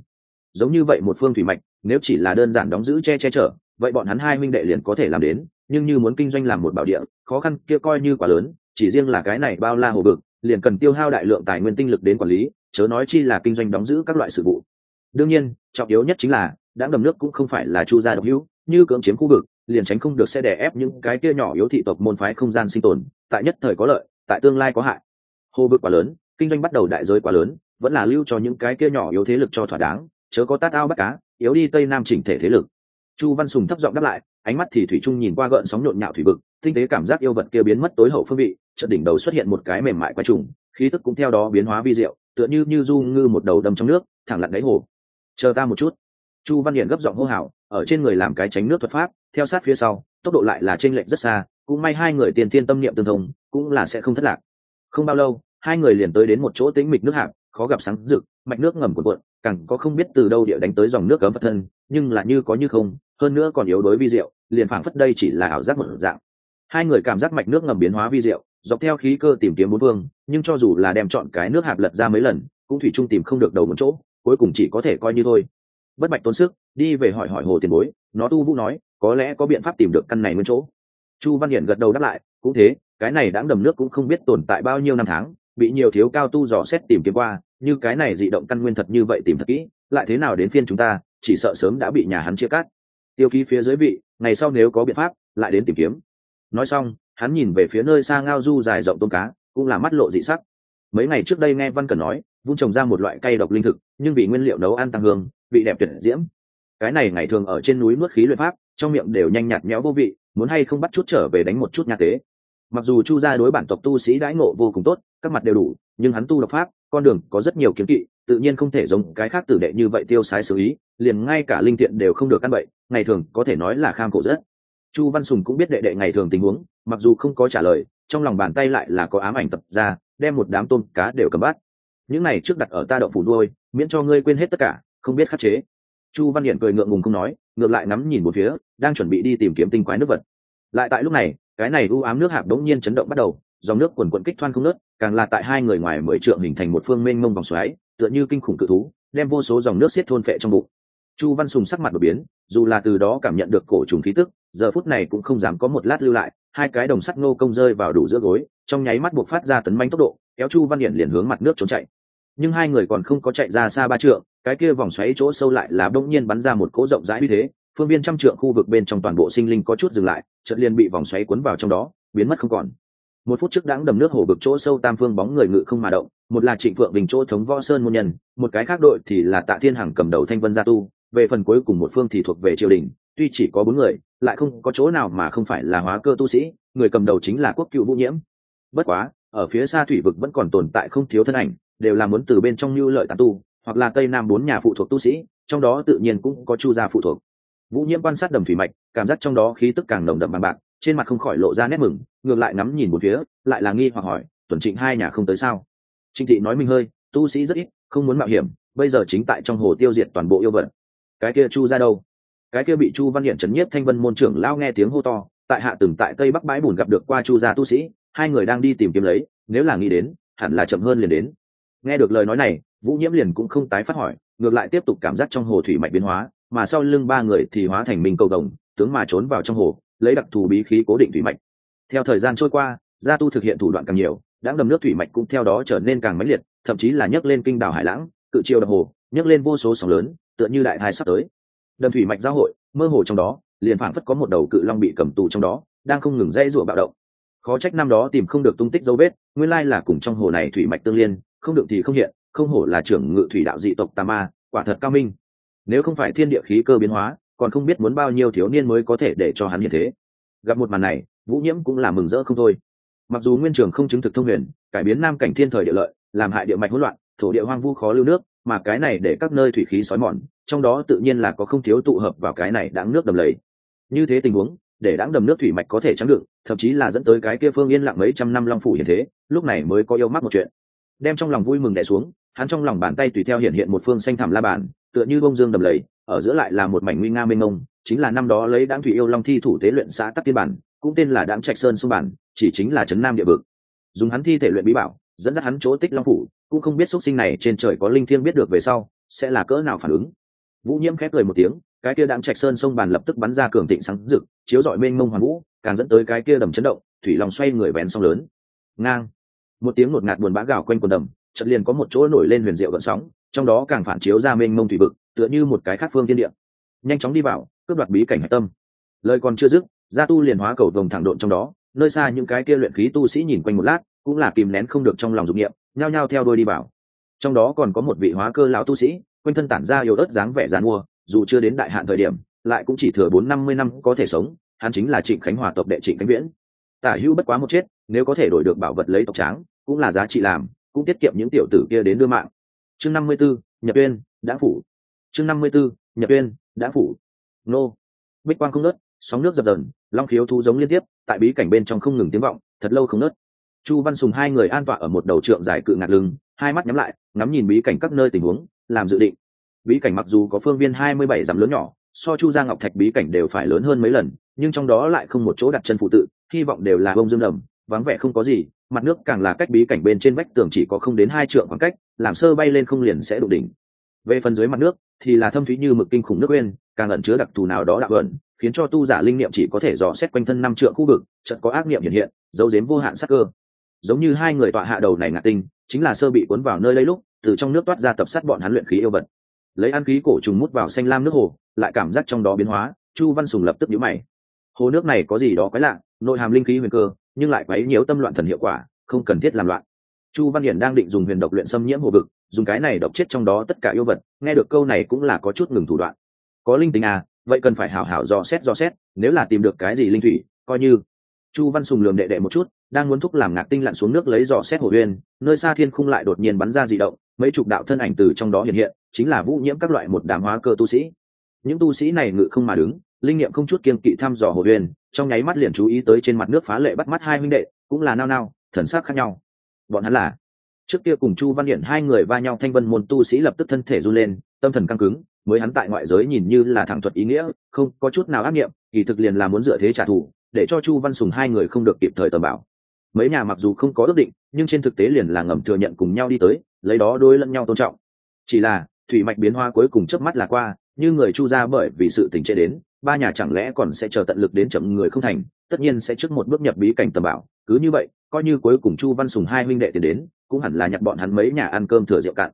Giống như vậy một phương thủy mạch, nếu chỉ là đơn giản đóng giữ che che chở, vậy bọn hắn hai minh đệ liền có thể làm đến nhưng như muốn kinh doanh làm một bảo địa, khó khăn kia coi như quá lớn, chỉ riêng là cái này bao la hồ vực, liền cần tiêu hao đại lượng tài nguyên tinh lực đến quản lý, chớ nói chi là kinh doanh đóng giữ các loại sự vụ. Đương nhiên, trọng yếu nhất chính là, đã đầm nước cũng không phải là chu gia độc hữu, như cưỡng chiếm khu vực, liền tránh không được sẽ đè ép những cái kia nhỏ yếu thị tộc môn phái không gian sinh tồn, tại nhất thời có lợi, tại tương lai có hại. Hồ vực quá lớn, kinh doanh bắt đầu đại giới quá lớn, vẫn là lưu cho những cái kia nhỏ yếu thế lực cho thỏa đáng, chớ có tát ao bắt cá, yếu đi tây nam chỉnh thể thế lực. Chu văn sùng thấp giọng đáp lại ánh mắt thì thủy trung nhìn qua gợn sóng nhộn nhạo thủy vực, tinh tế cảm giác yêu vật kia biến mất tối hậu phương vị, chợt đỉnh đầu xuất hiện một cái mềm mại quái trùng, khí tức cũng theo đó biến hóa vi diệu, tựa như như du ngư một đầu đâm trong nước, thẳng lặn đáy hồ. Chờ ta một chút. Chu văn hiển gấp giọng hô hào, ở trên người làm cái tránh nước thuật pháp, theo sát phía sau, tốc độ lại là trên lệnh rất xa, cũng may hai người tiền thiên tâm niệm tương thông, cũng là sẽ không thất lạc. Không bao lâu, hai người liền tới đến một chỗ tĩnh mịch nước hạp, khó gặp sáng rực, mạch nước ngầm cuộn cuộn, càng có không biết từ đâu địa đánh tới dòng nước cấm vật thân, nhưng là như có như không hơn nữa còn yếu đối vi diệu, liền phảng phất đây chỉ là ảo giác một dạng. Hai người cảm giác mạch nước ngầm biến hóa vi diệu, dọc theo khí cơ tìm kiếm bốn phương, nhưng cho dù là đem chọn cái nước hạp lật ra mấy lần, cũng thủy trung tìm không được đầu một chỗ, cuối cùng chỉ có thể coi như thôi. Bất bạch tốn sức đi về hỏi hỏi hồ tiền bối, nó tu vũ nói, có lẽ có biện pháp tìm được căn này nguyên chỗ. Chu văn hiển gật đầu đáp lại, cũng thế, cái này đáng đầm nước cũng không biết tồn tại bao nhiêu năm tháng, bị nhiều thiếu cao tu dò xét tìm kiếm qua, như cái này dị động căn nguyên thật như vậy tìm thật kỹ, lại thế nào đến phiên chúng ta, chỉ sợ sớm đã bị nhà hắn chia cắt tiêu ký phía dưới vị, ngày sau nếu có biện pháp, lại đến tìm kiếm. Nói xong, hắn nhìn về phía nơi xa ngao du dài rộng tôm cá, cũng là mắt lộ dị sắc. Mấy ngày trước đây nghe văn cần nói vung trồng ra một loại cây độc linh thực, nhưng vì nguyên liệu nấu ăn tăng hương, vị đẹp tuyệt diễm. Cái này ngày thường ở trên núi nuốt khí luyện pháp, trong miệng đều nhanh nhạt méo vô vị, muốn hay không bắt chút trở về đánh một chút nha tế. Mặc dù chu gia đối bản tộc tu sĩ đãi ngộ vô cùng tốt, các mặt đều đủ, nhưng hắn tu độc pháp, con đường có rất nhiều kiếm kỵ tự nhiên không thể giống cái khác tử đệ như vậy tiêu sái xử ý, liền ngay cả linh thiện đều không được căn bậy, ngày thường có thể nói là kham khổ rất. Chu văn sùng cũng biết đệ đệ ngày thường tình huống, mặc dù không có trả lời, trong lòng bàn tay lại là có ám ảnh tập ra, đem một đám tôm cá đều cầm bắt. Những này trước đặt ở ta đậu phủ đuôi miễn cho ngươi quên hết tất cả, không biết khắc chế. Chu văn hiển cười ngượng ngùng không nói, ngược lại ngắm nhìn một phía, đang chuẩn bị đi tìm kiếm tinh quái nước vật. Lại tại lúc này, cái này u ám nước hạp đống nhiên chấn động bắt đầu, dòng nước quần quận kích thoăn không nớt càng là tại hai người ngoài mười trượng hình thành một phương mênh mông vòng xoáy tựa như kinh khủng cự thú, đem vô số dòng nước xiết thôn phệ trong bụng. Chu văn sùng sắc mặt đột biến, dù là từ đó cảm nhận được cổ trùng khí tức, giờ phút này cũng không dám có một lát lưu lại, hai cái đồng sắt ngô công rơi vào đủ giữa gối, trong nháy mắt buộc phát ra tấn manh tốc độ, kéo chu văn hiển liền hướng mặt nước trốn chạy. Nhưng hai người còn không có chạy ra xa ba trượng, cái kia vòng xoáy chỗ sâu lại là bỗng nhiên bắn ra một cỗ rộng rãi như thế, phương viên trăm trượng khu vực bên trong toàn bộ sinh linh có chút dừng lại, chợt liền bị vòng xoáy cuốn vào trong đó, biến mất không còn. Một phút trước đãng đầm nước hồ vực chỗ sâu tam phương bóng người ngự không mà động một là trịnh phượng bình chỗ thống võ sơn môn nhân, một cái khác đội thì là tạ thiên hằng cầm đầu thanh vân gia tu. Về phần cuối cùng một phương thì thuộc về triều đình, tuy chỉ có bốn người, lại không có chỗ nào mà không phải là hóa cơ tu sĩ, người cầm đầu chính là quốc cựu vũ nhiễm. Bất quá, ở phía xa thủy vực vẫn còn tồn tại không thiếu thân ảnh, đều là muốn từ bên trong như lợi tàn tu, hoặc là tây nam bốn nhà phụ thuộc tu sĩ, trong đó tự nhiên cũng có chu gia phụ thuộc. Vũ nhiễm quan sát đầm thủy mạch, cảm giác trong đó khí tức càng nồng đậm bằng bạc, trên mặt không khỏi lộ ra nét mừng, ngược lại ngắm nhìn một phía, lại là nghi hoặc hỏi, tuần trịnh hai nhà không tới sao? Trịnh thị nói mình hơi, tu sĩ rất ít, không muốn mạo hiểm, bây giờ chính tại trong hồ tiêu diệt toàn bộ yêu vật. Cái kia chu ra đâu? Cái kia bị chu văn hiển trấn nhiếp thanh vân môn trưởng lao nghe tiếng hô to, tại hạ từng tại cây bắc bãi bùn gặp được qua chu gia tu sĩ, hai người đang đi tìm kiếm lấy, nếu là nghĩ đến, hẳn là chậm hơn liền đến. Nghe được lời nói này, vũ nhiễm liền cũng không tái phát hỏi, ngược lại tiếp tục cảm giác trong hồ thủy mạch biến hóa, mà sau lưng ba người thì hóa thành minh cầu đồng tướng mà trốn vào trong hồ, lấy đặc thù bí khí cố định thủy mạch. Theo thời gian trôi qua, gia tu thực hiện thủ đoạn càng nhiều đáng đầm nước thủy mạch cũng theo đó trở nên càng mãnh liệt, thậm chí là nhấc lên kinh đảo hải lãng, cự chiều đập hồ, nhấc lên vô số sóng lớn, tựa như đại thai sắp tới. Đầm thủy mạch giao hội, mơ hồ trong đó, liền phảng phất có một đầu cự long bị cầm tù trong đó, đang không ngừng dây rủa bạo động. Khó trách năm đó tìm không được tung tích dấu vết, nguyên lai là cùng trong hồ này thủy mạch tương liên, không được thì không hiện, không hổ là trưởng ngự thủy đạo dị tộc tà ma, quả thật cao minh. Nếu không phải thiên địa khí cơ biến hóa, còn không biết muốn bao nhiêu thiếu niên mới có thể để cho hắn hiện thế. Gặp một màn này, vũ nhiễm cũng là mừng rỡ không thôi mặc dù nguyên trường không chứng thực thông huyền, cải biến nam cảnh thiên thời địa lợi, làm hại địa mạch hỗn loạn, thổ địa hoang vu khó lưu nước, mà cái này để các nơi thủy khí sói mòn, trong đó tự nhiên là có không thiếu tụ hợp vào cái này đáng nước đầm lầy. Như thế tình huống, để đáng đầm nước thủy mạch có thể trắng đựng, thậm chí là dẫn tới cái kia phương yên lặng mấy trăm năm long phủ hiện thế, lúc này mới có yêu mắc một chuyện. Đem trong lòng vui mừng đẻ xuống, hắn trong lòng bàn tay tùy theo hiện hiện một phương xanh thảm la bàn, tựa như bông dương đầm lầy, ở giữa lại là một mảnh nguy nga mênh mông, chính là năm đó lấy đáng thủy yêu long thi thủ tế luyện xã tắc tiên bản cũng tên là đạm trạch sơn sông bản, chỉ chính là trấn nam địa vực. Dùng hắn thi thể luyện bí bảo, dẫn dắt hắn chỗ tích long phủ, cũng không biết xuất sinh này trên trời có linh thiêng biết được về sau, sẽ là cỡ nào phản ứng. Vũ nhiễm khép cười một tiếng, cái kia đạm trạch sơn sông bàn lập tức bắn ra cường thịnh sáng rực, chiếu dọi mênh mông hoàn vũ, càng dẫn tới cái kia đầm chấn động, thủy lòng xoay người vén sông lớn. Ngang. Một tiếng ngột ngạt buồn bã gào quanh quần đầm, chợt liền có một chỗ nổi lên huyền diệu gợn sóng, trong đó càng phản chiếu ra mênh mông thủy vực, tựa như một cái khác phương thiên địa. Nhanh chóng đi vào, cướp đoạt bí cảnh hạch tâm. Lời còn chưa dứt gia tu liền hóa cầu vồng thẳng độn trong đó, nơi xa những cái kia luyện khí tu sĩ nhìn quanh một lát, cũng là kìm nén không được trong lòng dục niệm, nhao nhao theo đôi đi vào. Trong đó còn có một vị hóa cơ lão tu sĩ, quanh thân tản ra yếu ớt dáng vẻ dàn mua, dù chưa đến đại hạn thời điểm, lại cũng chỉ thừa bốn năm mươi năm có thể sống, hắn chính là trịnh khánh hòa tộc đệ trịnh khánh viễn. Tả hữu bất quá một chết, nếu có thể đổi được bảo vật lấy tộc tráng, cũng là giá trị làm, cũng tiết kiệm những tiểu tử kia đến đưa mạng. Chương năm mươi b ố nhập uyên, đã phủ. Chương năm mươi b ố nhập uyên, đã phủ. Nô. Bích quang không nớt sóng nước dập dần long khiếu thu giống liên tiếp, tại bí cảnh bên trong không ngừng tiếng vọng, thật lâu không nớt. Chu văn sùng hai người an tọa ở một đầu trượng dài cự ngạt lưng, hai mắt nhắm lại, ngắm nhìn bí cảnh các nơi tình huống, làm dự định. Bí cảnh mặc dù có phương viên hai mươi bảy dặm lớn nhỏ, so chu gia ngọc thạch bí cảnh đều phải lớn hơn mấy lần, nhưng trong đó lại không một chỗ đặt chân phụ tự, hy vọng đều là bông dương đầm vắng vẻ không có gì, mặt nước càng là cách bí cảnh bên trên vách tường chỉ có không đến hai trượng khoảng cách, làm sơ bay lên không liền sẽ đụng đỉnh. Về phần dưới mặt nước, thì là thâm thúy như mực kinh khủng nước quên, càng ẩn chứa đặc thù nào đó đạo ẩn khiến cho tu giả linh niệm chỉ có thể dò xét quanh thân năm trượng khu vực, chợt có ác niệm hiện hiện, dấu giếm vô hạn sắc cơ. Giống như hai người tọa hạ đầu này ngạt tinh, chính là sơ bị cuốn vào nơi lấy lúc, từ trong nước toát ra tập sát bọn hắn luyện khí yêu vật. Lấy ăn khí cổ trùng mút vào xanh lam nước hồ, lại cảm giác trong đó biến hóa, chu văn sùng lập tức nhíu mày. Hồ nước này có gì đó quái lạ, nội hàm linh khí huyền cơ, nhưng lại quấy nhiễu tâm loạn thần hiệu quả, không cần thiết làm loạn. Chu văn hiển đang định dùng huyền độc luyện xâm nhiễm hồ vực, dùng cái này độc chết trong đó tất cả yêu vật, nghe được câu này cũng là có chút ngừng thủ đoạn. Có linh tính à vậy cần phải hảo hảo dò xét dò xét, nếu là tìm được cái gì linh thủy, coi như. Chu văn sùng lường đệ đệ một chút, đang muốn thúc làm ngạc tinh lặn xuống nước lấy dò xét hồ uyên, nơi xa thiên khung lại đột nhiên bắn ra dị động, mấy chục đạo thân ảnh từ trong đó hiện hiện, chính là vũ nhiễm các loại một đám hóa cơ tu sĩ. Những tu sĩ này ngự không mà đứng, linh nghiệm không chút kiên kỵ thăm dò hồ uyên, trong nháy mắt liền chú ý tới trên mặt nước phá lệ bắt mắt hai huynh đệ, cũng là nao nao, thần sắc khác nhau. Bọn hắn là, trước kia cùng chu văn điện hai người va nhau thanh vân môn tu sĩ lập tức thân thể run lên, tâm thần căng cứng mới hắn tại ngoại giới nhìn như là thẳng thuật ý nghĩa, không có chút nào ác nghiệm, kỳ thực liền là muốn dựa thế trả thù, để cho chu văn sùng hai người không được kịp thời tầm bảo. Mấy nhà mặc dù không có ước định, nhưng trên thực tế liền là ngầm thừa nhận cùng nhau đi tới, lấy đó đôi lẫn nhau tôn trọng. Chỉ là, thủy mạch biến hoa cuối cùng chớp mắt là qua, như người chu ra bởi vì sự tình trễ đến, ba nhà chẳng lẽ còn sẽ chờ tận lực đến chậm người không thành, tất nhiên sẽ trước một bước nhập bí cảnh tầm bảo. Cứ như vậy, coi như cuối cùng chu văn sùng hai huynh đệ tiền đến, cũng hẳn là nhặt bọn hắn mấy nhà ăn cơm thừa rượu cạn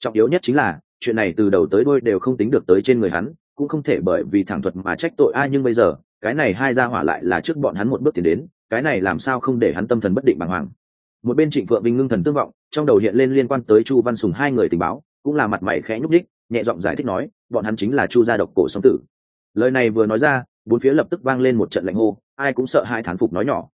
trọng yếu nhất chính là, chuyện này từ đầu tới đôi đều không tính được tới trên người hắn, cũng không thể bởi vì thẳng thuật mà trách tội ai, nhưng bây giờ, cái này hai ra hỏa lại là trước bọn hắn một bước tiến đến, cái này làm sao không để hắn tâm thần bất định bàng hoàng. Một bên trịnh phượng vinh ngưng thần tương vọng, trong đầu hiện lên liên quan tới chu văn sùng hai người tình báo, cũng là mặt mày khẽ nhúc đích nhẹ giọng giải thích nói, bọn hắn chính là chu gia độc cổ sống tử. Lời này vừa nói ra, bốn phía lập tức vang lên một trận lạnh hô, ai cũng sợ hai thán phục nói nhỏ.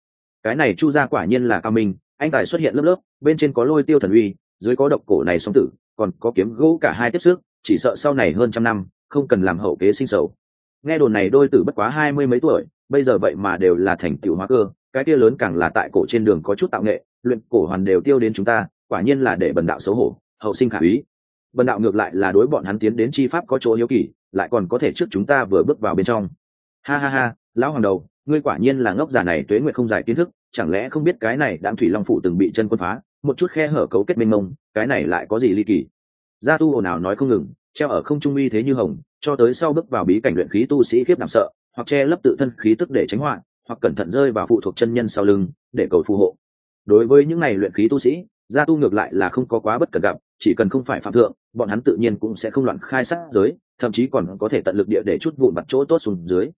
Cái này chu gia quả nhiên là cao minh, anh tài xuất hiện lớp lớp, bên trên có lôi tiêu thần uy, dưới có độc cổ này sống tử còn có kiếm gỗ cả hai tiếp sức, chỉ sợ sau này hơn trăm năm, không cần làm hậu kế sinh sầu. Nghe đồn này đôi tử bất quá hai mươi mấy tuổi, bây giờ vậy mà đều là thành tựu hóa cơ, cái kia lớn càng là tại cổ trên đường có chút tạo nghệ, luyện cổ hoàn đều tiêu đến chúng ta, quả nhiên là để bần đạo xấu hổ, hậu sinh khả úy. Bần đạo ngược lại là đối bọn hắn tiến đến chi pháp có chỗ hiếu kỳ, lại còn có thể trước chúng ta vừa bước vào bên trong. Ha ha ha, lão hoàng đầu, ngươi quả nhiên là ngốc giả này tuế nguyệt không giải kiến thức, chẳng lẽ không biết cái này đạm thủy long phụ từng bị chân quân phá? Một chút khe hở cấu kết mênh mông, cái này lại có gì ly kỳ? Gia tu ồn ào nói không ngừng, treo ở không trung uy thế như hồng, cho tới sau bước vào bí cảnh luyện khí tu sĩ khiếp đảm sợ, hoặc che lấp tự thân khí tức để tránh họa, hoặc cẩn thận rơi vào phụ thuộc chân nhân sau lưng, để cầu phù hộ. Đối với những này luyện khí tu sĩ, gia tu ngược lại là không có quá bất cẩn gặp, chỉ cần không phải phạm thượng, bọn hắn tự nhiên cũng sẽ không loạn khai sát giới, thậm chí còn có thể tận lực địa để chút vụn mặt chỗ tốt xuống dưới.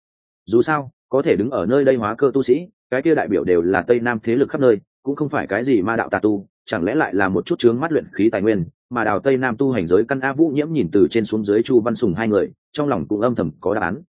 Dù sao, có thể đứng ở nơi đây hóa cơ tu sĩ, cái kia đại biểu đều là tây nam thế lực khắp nơi, cũng không phải cái gì ma đạo tà tu chẳng lẽ lại là một chút chướng mắt luyện khí tài nguyên, mà đào tây nam tu hành giới căn a vũ nhiễm nhìn từ trên xuống dưới chu văn sùng hai người, trong lòng cũng âm thầm có đáp án.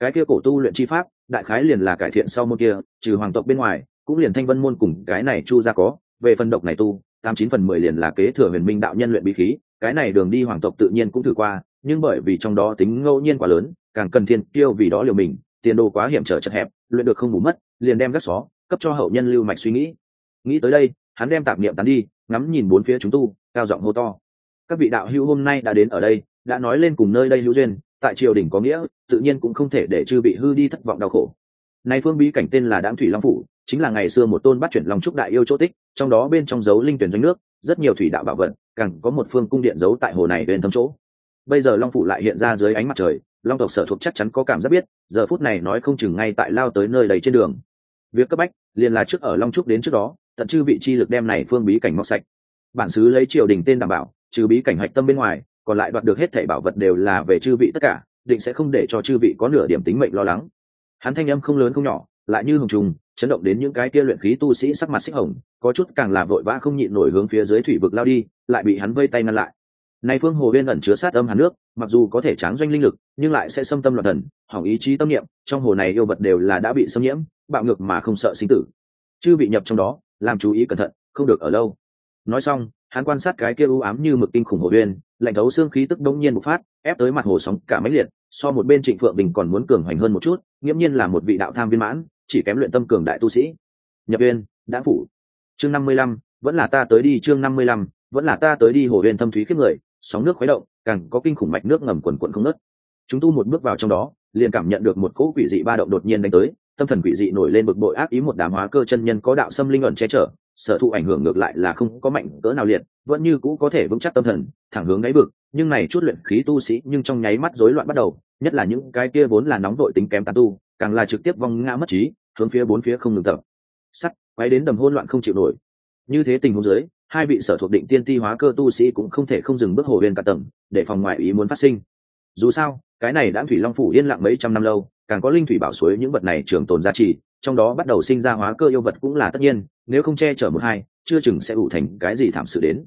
Cái kia cổ tu luyện chi pháp, đại khái liền là cải thiện sau môn kia, trừ hoàng tộc bên ngoài, cũng liền thanh vân môn cùng cái này chu ra có, về phần độc này tu, tám chín phần mười liền là kế thừa huyền minh đạo nhân luyện bí khí, cái này đường đi hoàng tộc tự nhiên cũng thử qua, nhưng bởi vì trong đó tính ngẫu nhiên quá lớn, càng cần thiên tiêu vì đó liều mình, tiền đồ quá hiểm trở chật hẹp, luyện được không bù mất, liền đem gác xó, cấp cho hậu nhân lưu mạch suy nghĩ. Nghĩ tới đây hắn đem tạp niệm tán đi, ngắm nhìn bốn phía chúng tu, cao giọng hô to. Các vị đạo hữu hôm nay đã đến ở đây, đã nói lên cùng nơi đây hữu duyên, tại triều đình có nghĩa, tự nhiên cũng không thể để chư bị hư đi thất vọng đau khổ. Nay phương bí cảnh tên là đạm thủy long phủ, chính là ngày xưa một tôn bắt chuyển long trúc đại yêu chỗ tích, trong đó bên trong dấu linh tuyển doanh nước, rất nhiều thủy đạo bảo vật, càng có một phương cung điện giấu tại hồ này bên thâm chỗ. Bây giờ long phủ lại hiện ra dưới ánh mặt trời, long tộc sở thuộc chắc chắn có cảm giác biết, giờ phút này nói không chừng ngay tại lao tới nơi đầy trên đường. Việc cấp bách, liền là trước ở long trúc đến trước đó tận chư vị chi lực đem này phương bí cảnh móc sạch. Bản xứ lấy triều đình tên đảm bảo, trừ bí cảnh hạch tâm bên ngoài, còn lại đoạt được hết thảy bảo vật đều là về chư vị tất cả, định sẽ không để cho chư vị có nửa điểm tính mệnh lo lắng. Hắn thanh âm không lớn không nhỏ, lại như hồng trùng, chấn động đến những cái kia luyện khí tu sĩ sắc mặt xích hồng, có chút càng là vội vã không nhịn nổi hướng phía dưới thủy vực lao đi, lại bị hắn vây tay ngăn lại. Này phương hồ bên ẩn chứa sát âm hàn nước, mặc dù có thể tráng doanh linh lực, nhưng lại sẽ xâm tâm loạn thần, hỏng ý chí tâm niệm, trong hồ này yêu vật đều là đã bị xâm nhiễm, bạo ngược mà không sợ sinh tử. Chư bị nhập trong đó làm chú ý cẩn thận, không được ở lâu. Nói xong, hắn quan sát cái kia u ám như mực kinh khủng hồ uyên lạnh thấu xương khí tức đông nhiên một phát, ép tới mặt hồ sóng cả mấy liệt, so một bên trịnh phượng bình còn muốn cường hoành hơn một chút, nghiễm nhiên là một vị đạo tham viên mãn, chỉ kém luyện tâm cường đại tu sĩ. Nhập uyên, đã phủ. Chương năm mươi lăm, vẫn là ta tới đi, chương năm mươi lăm, vẫn là ta tới đi, hồ uyên thâm thúy khiếp người, sóng nước khuấy động, càng có kinh khủng mạch nước ngầm quần quận không nớt chúng tu một bước vào trong đó, liền cảm nhận được một cỗ quỷ dị ba động đột nhiên đánh tới tâm thần quỷ dị nổi lên bực bội ác ý một đám hóa cơ chân nhân có đạo xâm linh ẩn che chở, sở thụ ảnh hưởng ngược lại là không có mạnh cỡ nào liệt, vẫn như cũ có thể vững chắc tâm thần, thẳng hướng đáy vực, nhưng này chút luyện khí tu sĩ nhưng trong nháy mắt rối loạn bắt đầu, nhất là những cái kia vốn là nóng đội tính kém tàn tu, càng là trực tiếp vong ngã mất trí, hướng phía bốn phía không ngừng tập. Sắt quay đến đầm hôn loạn không chịu nổi. Như thế tình huống dưới, hai vị sở thuộc định tiên ti hóa cơ tu sĩ cũng không thể không dừng bước hồ huyền cả tầng, để phòng ngoại ý muốn phát sinh. Dù sao cái này đã thủy long phủ yên lặng mấy trăm năm lâu, càng có linh thủy bảo suối những vật này trường tồn giá trị trong đó bắt đầu sinh ra hóa cơ yêu vật cũng là tất nhiên, nếu không che chở một hai, chưa chừng sẽ ủ thành cái gì thảm sự đến.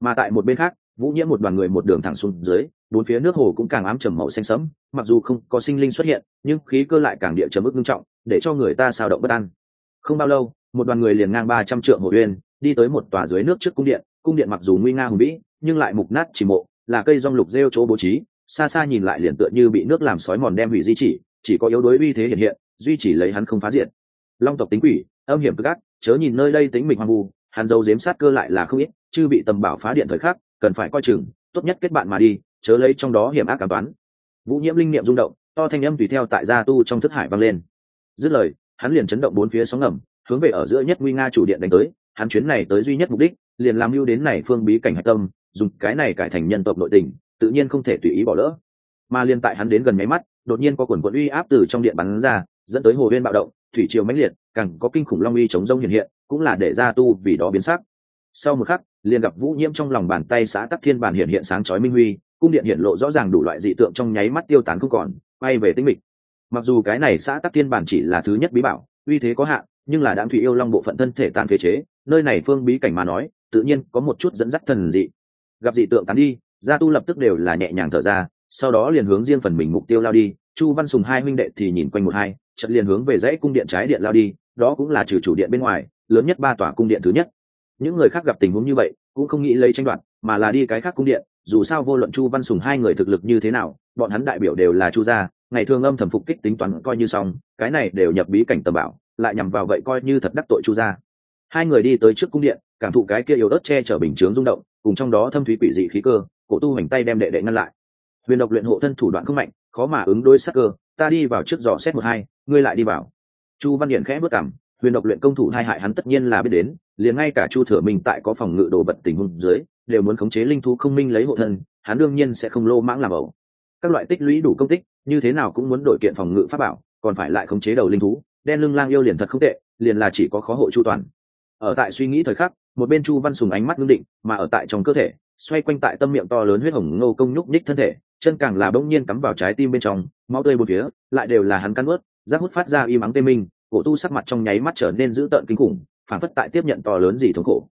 Mà tại một bên khác, vũ nhiễm một đoàn người một đường thẳng xuống dưới, bốn phía nước hồ cũng càng ám trầm màu xanh sẫm, mặc dù không có sinh linh xuất hiện, nhưng khí cơ lại càng địa chấm ức nghiêm trọng, để cho người ta sao động bất an. Không bao lâu, một đoàn người liền ngang ba trăm trượng hồ uyên, đi tới một tòa dưới nước trước cung điện cung điện mặc dù nguy nga hùng vĩ, nhưng lại mục nát chỉ mộ, là cây rong lục rêu chỗ bố trí xa xa nhìn lại liền tựa như bị nước làm sói mòn đem hủy di chỉ chỉ có yếu đuối uy thế hiện hiện, duy chỉ lấy hắn không phá diện long tộc tính quỷ, âm hiểm cực ác, chớ nhìn nơi đây tính mình hoang vu, hắn dâu dếm sát cơ lại là không ít chứ bị tầm bảo phá điện thời khắc, cần phải coi chừng, tốt nhất kết bạn mà đi, chớ lấy trong đó hiểm ác cảm toán. Vũ nhiễm linh niệm rung động, to thanh âm tùy theo tại gia tu trong thức hải vang lên. Dứt lời, hắn liền chấn động bốn phía sóng ngầm, hướng về ở giữa nhất nguy nga chủ điện đánh tới, hắn chuyến này tới duy nhất mục đích, liền làm mưu đến này phương bí cảnh hạch tâm, dùng cái này cải thành nhân tộc nội tình tự nhiên không thể tùy ý bỏ lỡ. Mà liên tại hắn đến gần máy mắt, đột nhiên có quần quận uy áp từ trong điện bắn ra, dẫn tới hồ huyên bạo động, thủy triều mãnh liệt, càng có kinh khủng long uy chống rông hiện hiện, cũng là để ra tu vì đó biến sắc. Sau một khắc, liền gặp vũ nhiễm trong lòng bàn tay xã tắc thiên bản hiện hiện sáng chói minh huy, cung điện hiện lộ rõ ràng đủ loại dị tượng trong nháy mắt tiêu tán không còn, bay về tinh mịch. Mặc dù cái này xã tắc thiên bản chỉ là thứ nhất bí bảo, uy thế có hạn, nhưng là đạm thủy yêu long bộ phận thân thể tàn phế chế, nơi này phương bí cảnh mà nói, tự nhiên có một chút dẫn dắt thần dị. Gặp dị tượng tán đi gia tu lập tức đều là nhẹ nhàng thở ra, sau đó liền hướng riêng phần mình mục tiêu lao đi. Chu văn sùng hai huynh đệ thì nhìn quanh một hai, chợt liền hướng về dãy cung điện trái điện lao đi, đó cũng là trừ chủ điện bên ngoài, lớn nhất ba tòa cung điện thứ nhất. Những người khác gặp tình huống như vậy, cũng không nghĩ lấy tranh đoạt, mà là đi cái khác cung điện. Dù sao vô luận chu văn sùng hai người thực lực như thế nào, bọn hắn đại biểu đều là chu gia, ngày thường âm thầm phục kích tính toán coi như xong, cái này đều nhập bí cảnh tầm bảo, lại nhằm vào vậy coi như thật đắc tội chu gia. Hai người đi tới trước cung điện, cảm thụ cái kia yếu ớt che chở bình chướng rung động, cùng trong đó thâm thúy quỷ dị khí cơ cổ tu hành tay đem đệ đệ ngăn lại. Huyền độc luyện hộ thân thủ đoạn không mạnh, khó mà ứng đối sắc cơ, ta đi vào trước dò xét một hai, ngươi lại đi vào. Chu văn điển khẽ bước cảm huyền độc luyện công thủ hai hại hắn tất nhiên là biết đến, liền ngay cả chu thừa minh tại có phòng ngự đồ bật tình huống dưới, đều muốn khống chế linh thú không minh lấy hộ thân, hắn đương nhiên sẽ không lô mãng làm ẩu. Các loại tích lũy đủ công tích, như thế nào cũng muốn đổi kiện phòng ngự pháp bảo, còn phải lại khống chế đầu linh thú, đen lưng lang yêu liền thật không tệ, liền là chỉ có khó hộ chu toàn. Ở tại suy nghĩ thời khắc, một bên chu văn sùng ánh mắt ngưng định, mà ở tại trong cơ thể xoay quanh tại tâm miệng to lớn huyết hồng ngô công nhúc nhích thân thể, chân càng là bỗng nhiên cắm vào trái tim bên trong, máu tươi bốn phía, lại đều là hắn cắn ướt rác hút phát ra y mắng tê minh, cổ tu sắc mặt trong nháy mắt trở nên dữ tợn kinh khủng, phản phất tại tiếp nhận to lớn gì thống khổ.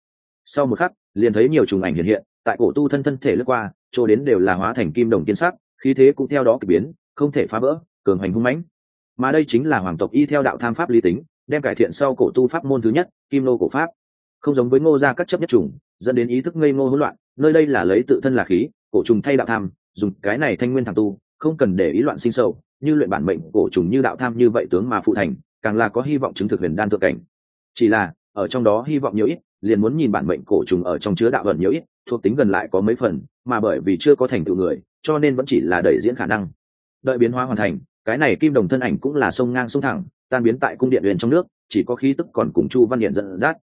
Sau một khắc, liền thấy nhiều trùng ảnh hiện hiện, tại cổ tu thân thân thể lướt qua, chỗ đến đều là hóa thành kim đồng tiên sắc, khí thế cũng theo đó k ỳ biến, không thể phá vỡ, cường hành hung mãnh. Mà đây chính là hoàng tộc y theo đạo tham pháp lý tính, đem cải thiện sau cổ tu pháp môn thứ nhất, kim nô cổ pháp. Không giống với ngô gia các chấp nhất trùng dẫn đến ý thức ngây ngô hỗn loạn, nơi đây là lấy tự thân là khí, cổ trùng thay đạo tham, dùng cái này thanh nguyên thằng tu, không cần để ý loạn sinh sâu, như luyện bản mệnh cổ trùng như đạo tham như vậy tướng mà phụ thành, càng là có hy vọng chứng thực huyền đan thượng cảnh. Chỉ là, ở trong đó hy vọng nhiều ít, liền muốn nhìn bản mệnh cổ trùng ở trong chứa đạo vận nhiều ít, thuộc tính gần lại có mấy phần, mà bởi vì chưa có thành tựu người, cho nên vẫn chỉ là đẩy diễn khả năng. Đợi biến hóa hoàn thành, cái này kim đồng thân ảnh cũng là sông ngang sông thẳng, tan biến tại cung điện huyền trong nước, chỉ có khí tức còn cùng chu văn điện dẫn dắt.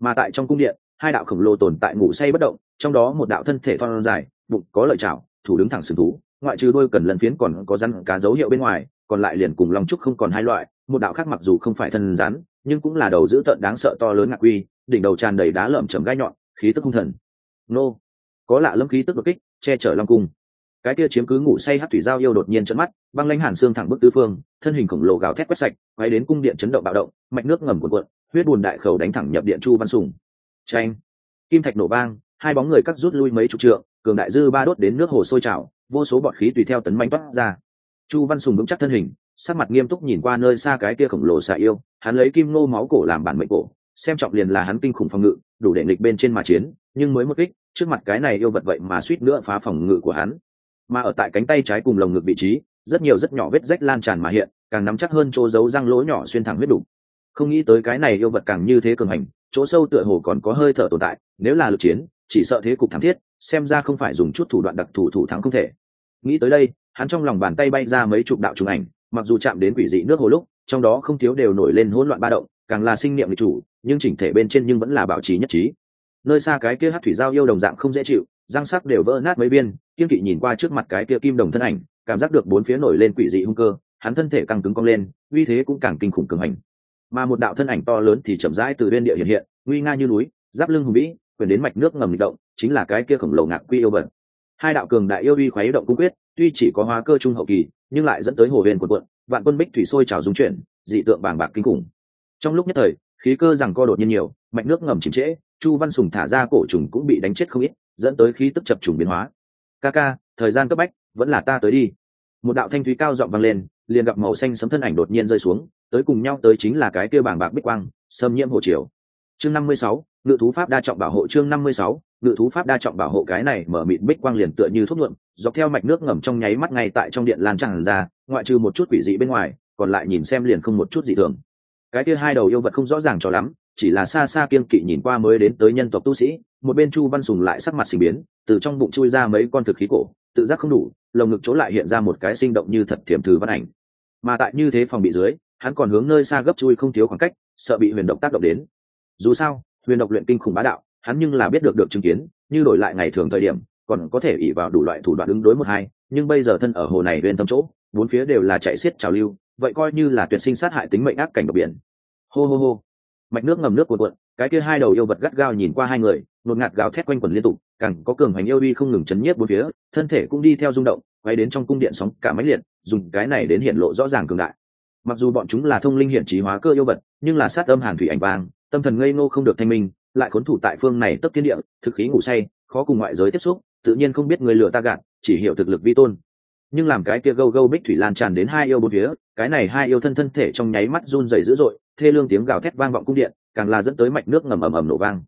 Mà tại trong cung điện hai đạo khổng lồ tồn tại ngủ say bất động, trong đó một đạo thân thể thon dài, bụng có lợi chảo, thủ đứng thẳng sừng thú, ngoại trừ đôi cần lần phiến còn có rắn cá dấu hiệu bên ngoài, còn lại liền cùng long trúc không còn hai loại, một đạo khác mặc dù không phải thân rắn, nhưng cũng là đầu dữ tợn đáng sợ to lớn ngạc quy đỉnh đầu tràn đầy đá lởm chầm gai nhọn, khí tức hung thần. Nô, có lạ lâm khí tức đột kích, che chở long cung. Cái kia chiếm cứ ngủ say hát thủy giao yêu đột nhiên trận mắt, băng lãnh hàn xương thẳng bức tứ phương, thân hình khổng lồ gào thét quét sạch, quay đến cung điện chấn động bạo động, mạch nước ngầm cuộn cuộn, huyết bùn đại khẩu đánh thẳng nhập điện chu văn sùng tranh. Kim thạch nổ vang, hai bóng người cắt rút lui mấy chục trượng, cường đại dư ba đốt đến nước hồ sôi trào, vô số bọt khí tùy theo tấn manh toát ra. Chu văn sùng vững chắc thân hình, sắc mặt nghiêm túc nhìn qua nơi xa cái kia khổng lồ xạ yêu, hắn lấy kim nô máu cổ làm bản mệnh cổ, xem trọng liền là hắn kinh khủng phòng ngự, đủ để nghịch bên trên mà chiến, nhưng mới một kích, trước mặt cái này yêu vật vậy mà suýt nữa phá phòng ngự của hắn. Mà ở tại cánh tay trái cùng lồng ngực vị trí, rất nhiều rất nhỏ vết rách lan tràn mà hiện, càng nắm chắc hơn chỗ giấu răng lỗ nhỏ xuyên thẳng huyết đủ không nghĩ tới cái này yêu vật càng như thế cường hành, chỗ sâu tựa hồ còn có hơi thở tồn tại, nếu là lực chiến, chỉ sợ thế cục thảm thiết, xem ra không phải dùng chút thủ đoạn đặc thù thủ thắng không thể. Nghĩ tới đây, hắn trong lòng bàn tay bay ra mấy chục đạo trùng ảnh, mặc dù chạm đến quỷ dị nước hồ lúc, trong đó không thiếu đều nổi lên hỗn loạn ba động, càng là sinh niệm lịch chủ, nhưng chỉnh thể bên trên nhưng vẫn là bảo trì nhất trí. Nơi xa cái kia hát thủy giao yêu đồng dạng không dễ chịu, răng sắc đều vỡ nát mấy viên, kiên kỵ nhìn qua trước mặt cái kia kim đồng thân ảnh, cảm giác được bốn phía nổi lên quỷ dị hung cơ, hắn thân thể càng cứng cong lên, uy thế cũng càng kinh khủng cường hành mà một đạo thân ảnh to lớn thì chậm rãi từ bên địa hiện hiện, nguy nga như núi, giáp lưng hùng vĩ, quyền đến mạch nước ngầm lịch động, chính là cái kia khổng lồ ngạc quy yêu bẩn hai đạo cường đại yêu uy khuấy động cung quyết, tuy chỉ có hóa cơ trung hậu kỳ, nhưng lại dẫn tới hồ huyền quần quận vạn quân bích thủy sôi trào dung chuyển, dị tượng bàng bạc kinh khủng. Trong lúc nhất thời, khí cơ rằng co đột nhiên nhiều, mạch nước ngầm chìm trễ, chu văn sùng thả ra cổ trùng cũng bị đánh chết không ít, dẫn tới khí tức chập trùng biến hóa. Ca ca, thời gian cấp bách, vẫn là ta tới đi. Một đạo thanh thúy cao giọng vang lên liền gặp màu xanh sấm thân ảnh đột nhiên rơi xuống, tới cùng nhau tới chính là cái kia bảng bạc bích quang, xâm nhiễm hồ triều. Chương năm mươi sáu, ngự thú pháp đa trọng bảo hộ chương năm mươi sáu, ngự thú pháp đa trọng bảo hộ cái này mở mịt bích quang liền tựa như thuốc nhuộm, dọc theo mạch nước ngầm trong nháy mắt ngay tại trong điện lan tràn ra, ngoại trừ một chút quỷ dị bên ngoài, còn lại nhìn xem liền không một chút dị thường. Cái kia hai đầu yêu vật không rõ ràng cho lắm, chỉ là xa xa kiên kỵ nhìn qua mới đến tới nhân tộc tu sĩ, một bên chu văn sùng lại sắc mặt sinh biến, từ trong bụng chui ra mấy con thực khí cổ, tự giác không đủ lồng ngực chỗ lại hiện ra một cái sinh động như thật thiểm thử văn ảnh. Mà tại như thế phòng bị dưới, hắn còn hướng nơi xa gấp chui không thiếu khoảng cách, sợ bị huyền độc tác động đến. Dù sao, huyền độc luyện kinh khủng bá đạo, hắn nhưng là biết được được chứng kiến, như đổi lại ngày thường thời điểm, còn có thể ỉ vào đủ loại thủ đoạn ứng đối một hai, nhưng bây giờ thân ở hồ này bên tâm chỗ, bốn phía đều là chạy xiết trào lưu, vậy coi như là tuyệt sinh sát hại tính mệnh ác cảnh độc biển. Hô hô hô. Mạch nước ngầm nước cuộn cuộn, cái kia hai đầu yêu vật gắt gao nhìn qua hai người, nột ngạt gào thét quanh quẩn liên tục càng có cường hành yêu uy không ngừng chấn nhiếp bốn phía, thân thể cũng đi theo rung động, quay đến trong cung điện sóng cả máy liệt, dùng cái này đến hiện lộ rõ ràng cường đại. Mặc dù bọn chúng là thông linh hiện trí hóa cơ yêu vật, nhưng là sát âm hàn thủy ảnh vàng tâm thần ngây ngô không được thanh minh, lại khốn thủ tại phương này tấp thiên địa, thực khí ngủ say, khó cùng ngoại giới tiếp xúc, tự nhiên không biết người lừa ta gạt, chỉ hiểu thực lực vi tôn. Nhưng làm cái kia gâu gâu bích thủy lan tràn đến hai yêu bốn phía, cái này hai yêu thân thân thể trong nháy mắt run rẩy dữ dội, thê lương tiếng gào thét vang vọng cung điện, càng là dẫn tới mạch nước ngầm ầm ầm nổ vang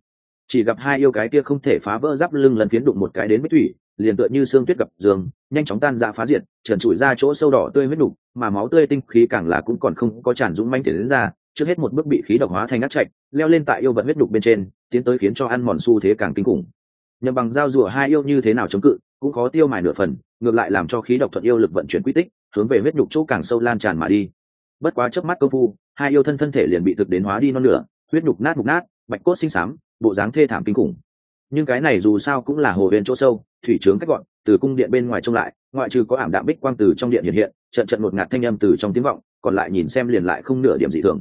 chỉ gặp hai yêu cái kia không thể phá vỡ giáp lưng lần phiến đụng một cái đến bích thủy, liền tựa như xương tuyết gặp giường, nhanh chóng tan ra phá diệt, trần trụi ra chỗ sâu đỏ tươi huyết đục mà máu tươi tinh khí càng là cũng còn không có tràn dũng manh thể đến ra, trước hết một bước bị khí độc hóa thành ngắt chạch leo lên tại yêu vật huyết đục bên trên, tiến tới khiến cho ăn mòn xu thế càng kinh khủng. Nhầm bằng dao rùa hai yêu như thế nào chống cự, cũng khó tiêu mài nửa phần, ngược lại làm cho khí độc thuận yêu lực vận chuyển quy tích, hướng về huyết đục chỗ càng sâu lan tràn mà đi. Bất quá chớp mắt công phu, hai yêu thân thân thể liền bị thực đến hóa đi non lửa huyết đục nát mục nát, bạch cốt xinh xám bộ dáng thê thảm kinh khủng. Nhưng cái này dù sao cũng là hồ huyền chỗ sâu, thủy trướng cách gọn từ cung điện bên ngoài trông lại, ngoại trừ có ảm đạm bích quang từ trong điện hiện hiện, trận trận một ngạt thanh âm từ trong tiếng vọng, còn lại nhìn xem liền lại không nửa điểm dị thường.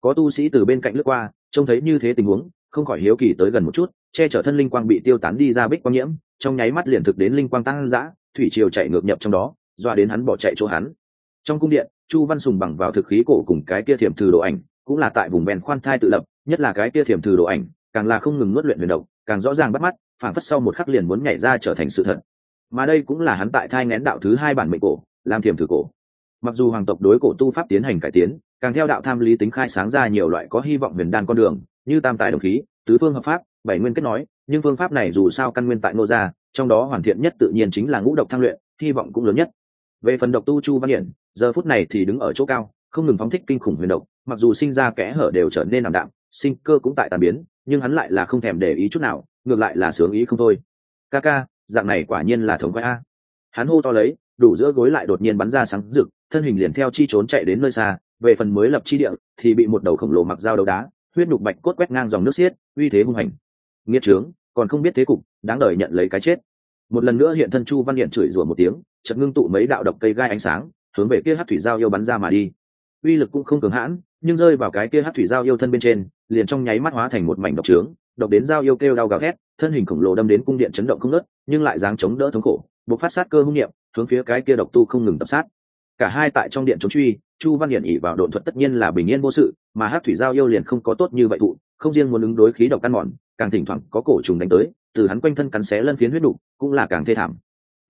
Có tu sĩ từ bên cạnh lướt qua, trông thấy như thế tình huống, không khỏi hiếu kỳ tới gần một chút, che chở thân linh quang bị tiêu tán đi ra bích quang nhiễm, trong nháy mắt liền thực đến linh quang tăng dã, thủy triều chạy ngược nhập trong đó doa đến hắn bỏ chạy chỗ hắn. Trong cung điện, chu văn sùng bằng vào thực khí cổ cùng cái kia thiểm thử đồ ảnh, cũng là tại vùng bèn khoan thai tự lập, nhất là cái kia thiểm thử đồ ảnh càng là không ngừng nuốt luyện huyền độc, càng rõ ràng bắt mắt phản phất sau một khắc liền muốn nhảy ra trở thành sự thật. Mà đây cũng là hắn tại thai ngén đạo thứ hai bản mệnh cổ làm thiềm thử cổ. Mặc dù hoàng tộc đối cổ tu pháp tiến hành cải tiến, càng theo đạo tham lý tính khai sáng ra nhiều loại có hy vọng huyền đan con đường, như tam tài đồng khí, tứ phương hợp pháp, bảy nguyên kết nói, nhưng phương pháp này dù sao căn nguyên tại nô gia, trong đó hoàn thiện nhất tự nhiên chính là ngũ độc thăng luyện, hy vọng cũng lớn nhất. Về phần độc tu chu văn hiển, giờ phút này thì đứng ở chỗ cao, không ngừng phóng thích kinh khủng huyền độc, mặc dù sinh ra kẽ hở đều trở nên ảm đạm, sinh cơ cũng tại tàn biến nhưng hắn lại là không thèm để ý chút nào, ngược lại là sướng ý không thôi. Ca ca, dạng này quả nhiên là thống quái a. Hắn hô to lấy, đủ giữa gối lại đột nhiên bắn ra sáng rực, thân hình liền theo chi trốn chạy đến nơi xa, về phần mới lập chi địa thì bị một đầu khổng lồ mặc dao đầu đá, huyết nhục bạch cốt quét ngang dòng nước xiết, uy thế hung hành. Nghiệt trướng, còn không biết thế cục, đáng đời nhận lấy cái chết. Một lần nữa hiện thân chu văn điện chửi rủa một tiếng, chợt ngưng tụ mấy đạo độc cây gai ánh sáng, hướng về kia hát thủy giao yêu bắn ra mà đi. Uy lực cũng không cường hãn nhưng rơi vào cái kia hát thủy giao yêu thân bên trên, liền trong nháy mắt hóa thành một mảnh độc trướng, độc đến giao yêu kêu đau gào ghét thân hình khổng lồ đâm đến cung điện chấn động không nớt nhưng lại dáng chống đỡ thống khổ buộc phát sát cơ hung niệm, hướng phía cái kia độc tu không ngừng tập sát. Cả hai tại trong điện chống truy, chu văn hiển ỉ vào độn thuật tất nhiên là bình yên vô sự, mà hát thủy giao yêu liền không có tốt như vậy thụ không riêng muốn ứng đối khí độc căn mòn, càng thỉnh thoảng có cổ trùng đánh tới, từ hắn quanh thân cắn xé lân phiến huyết đục cũng là càng thê thảm.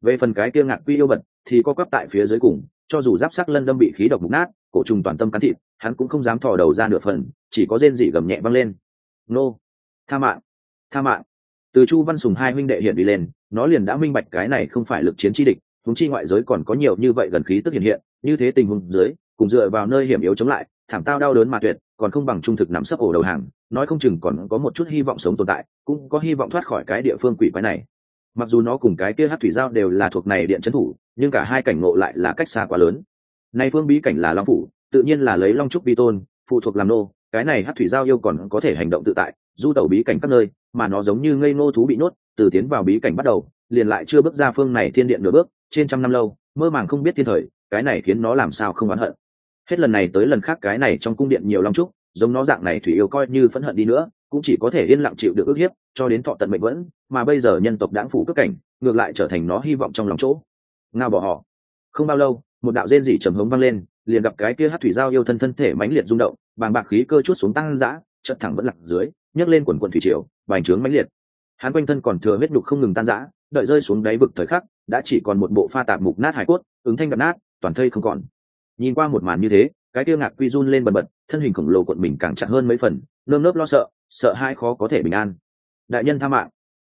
Về phần cái kia ngạc quy yêu vật, thì có quắp tại phía dưới cùng, cho dù giáp sắc lân đâm bị khí độc mục nát cổ trùng toàn tâm cắn thịt, hắn cũng không dám thò đầu ra nửa phần, chỉ có rên dị gầm nhẹ văng lên. Nô, tha mạng tha mạng. Từ chu văn sùng hai huynh đệ hiện đi lên, nó liền đã minh bạch cái này không phải lực chiến chi địch thống chi ngoại giới còn có nhiều như vậy gần khí tức hiện hiện, như thế tình huống dưới, cùng dựa vào nơi hiểm yếu chống lại, thảm tao đau đớn mà tuyệt, còn không bằng trung thực nắm sấp ổ đầu hàng, nói không chừng còn có một chút hy vọng sống tồn tại, cũng có hy vọng thoát khỏi cái địa phương quỷ quái này. Mặc dù nó cùng cái kia hát thủy giao đều là thuộc này điện trấn thủ, nhưng cả hai cảnh ngộ lại là cách xa quá lớn nay phương bí cảnh là long phủ, tự nhiên là lấy long trúc vi tôn, phụ thuộc làm nô, cái này hát thủy giao yêu còn có thể hành động tự tại, du tẩu bí cảnh các nơi, mà nó giống như ngây ngô thú bị nuốt từ tiến vào bí cảnh bắt đầu, liền lại chưa bước ra phương này thiên điện nửa bước, trên trăm năm lâu, mơ màng không biết thiên thời, cái này khiến nó làm sao không oán hận. Hết lần này tới lần khác cái này trong cung điện nhiều long trúc, giống nó dạng này thủy yêu coi như phẫn hận đi nữa, cũng chỉ có thể yên lặng chịu được ức hiếp, cho đến thọ tận mệnh vẫn, mà bây giờ nhân tộc đãng phủ cất cảnh, ngược lại trở thành nó hy vọng trong lòng chỗ. Ngao bỏ họ. Không bao lâu một đạo rên rỉ trầm hống vang lên liền gặp cái kia hát thủy giao yêu thân thân thể mãnh liệt rung động bàng bạc khí cơ chút xuống tăng dã chợt thẳng vẫn lặng dưới nhấc lên quần quần thủy triều bành trướng mãnh liệt. Hắn quanh thân còn thừa huyết đục không ngừng tan dã, đợi rơi xuống đáy vực thời khắc đã chỉ còn một bộ pha tạp mục nát hải cốt ứng thanh gặp nát toàn thây không còn. Nhìn qua một màn như thế cái tiêu ngạc quy run lên bần bật thân hình khổng lồ cuộn mình càng chặt hơn mấy phần nơm nớp lo sợ sợ hai khó có thể bình an. Đại nhân tha mạng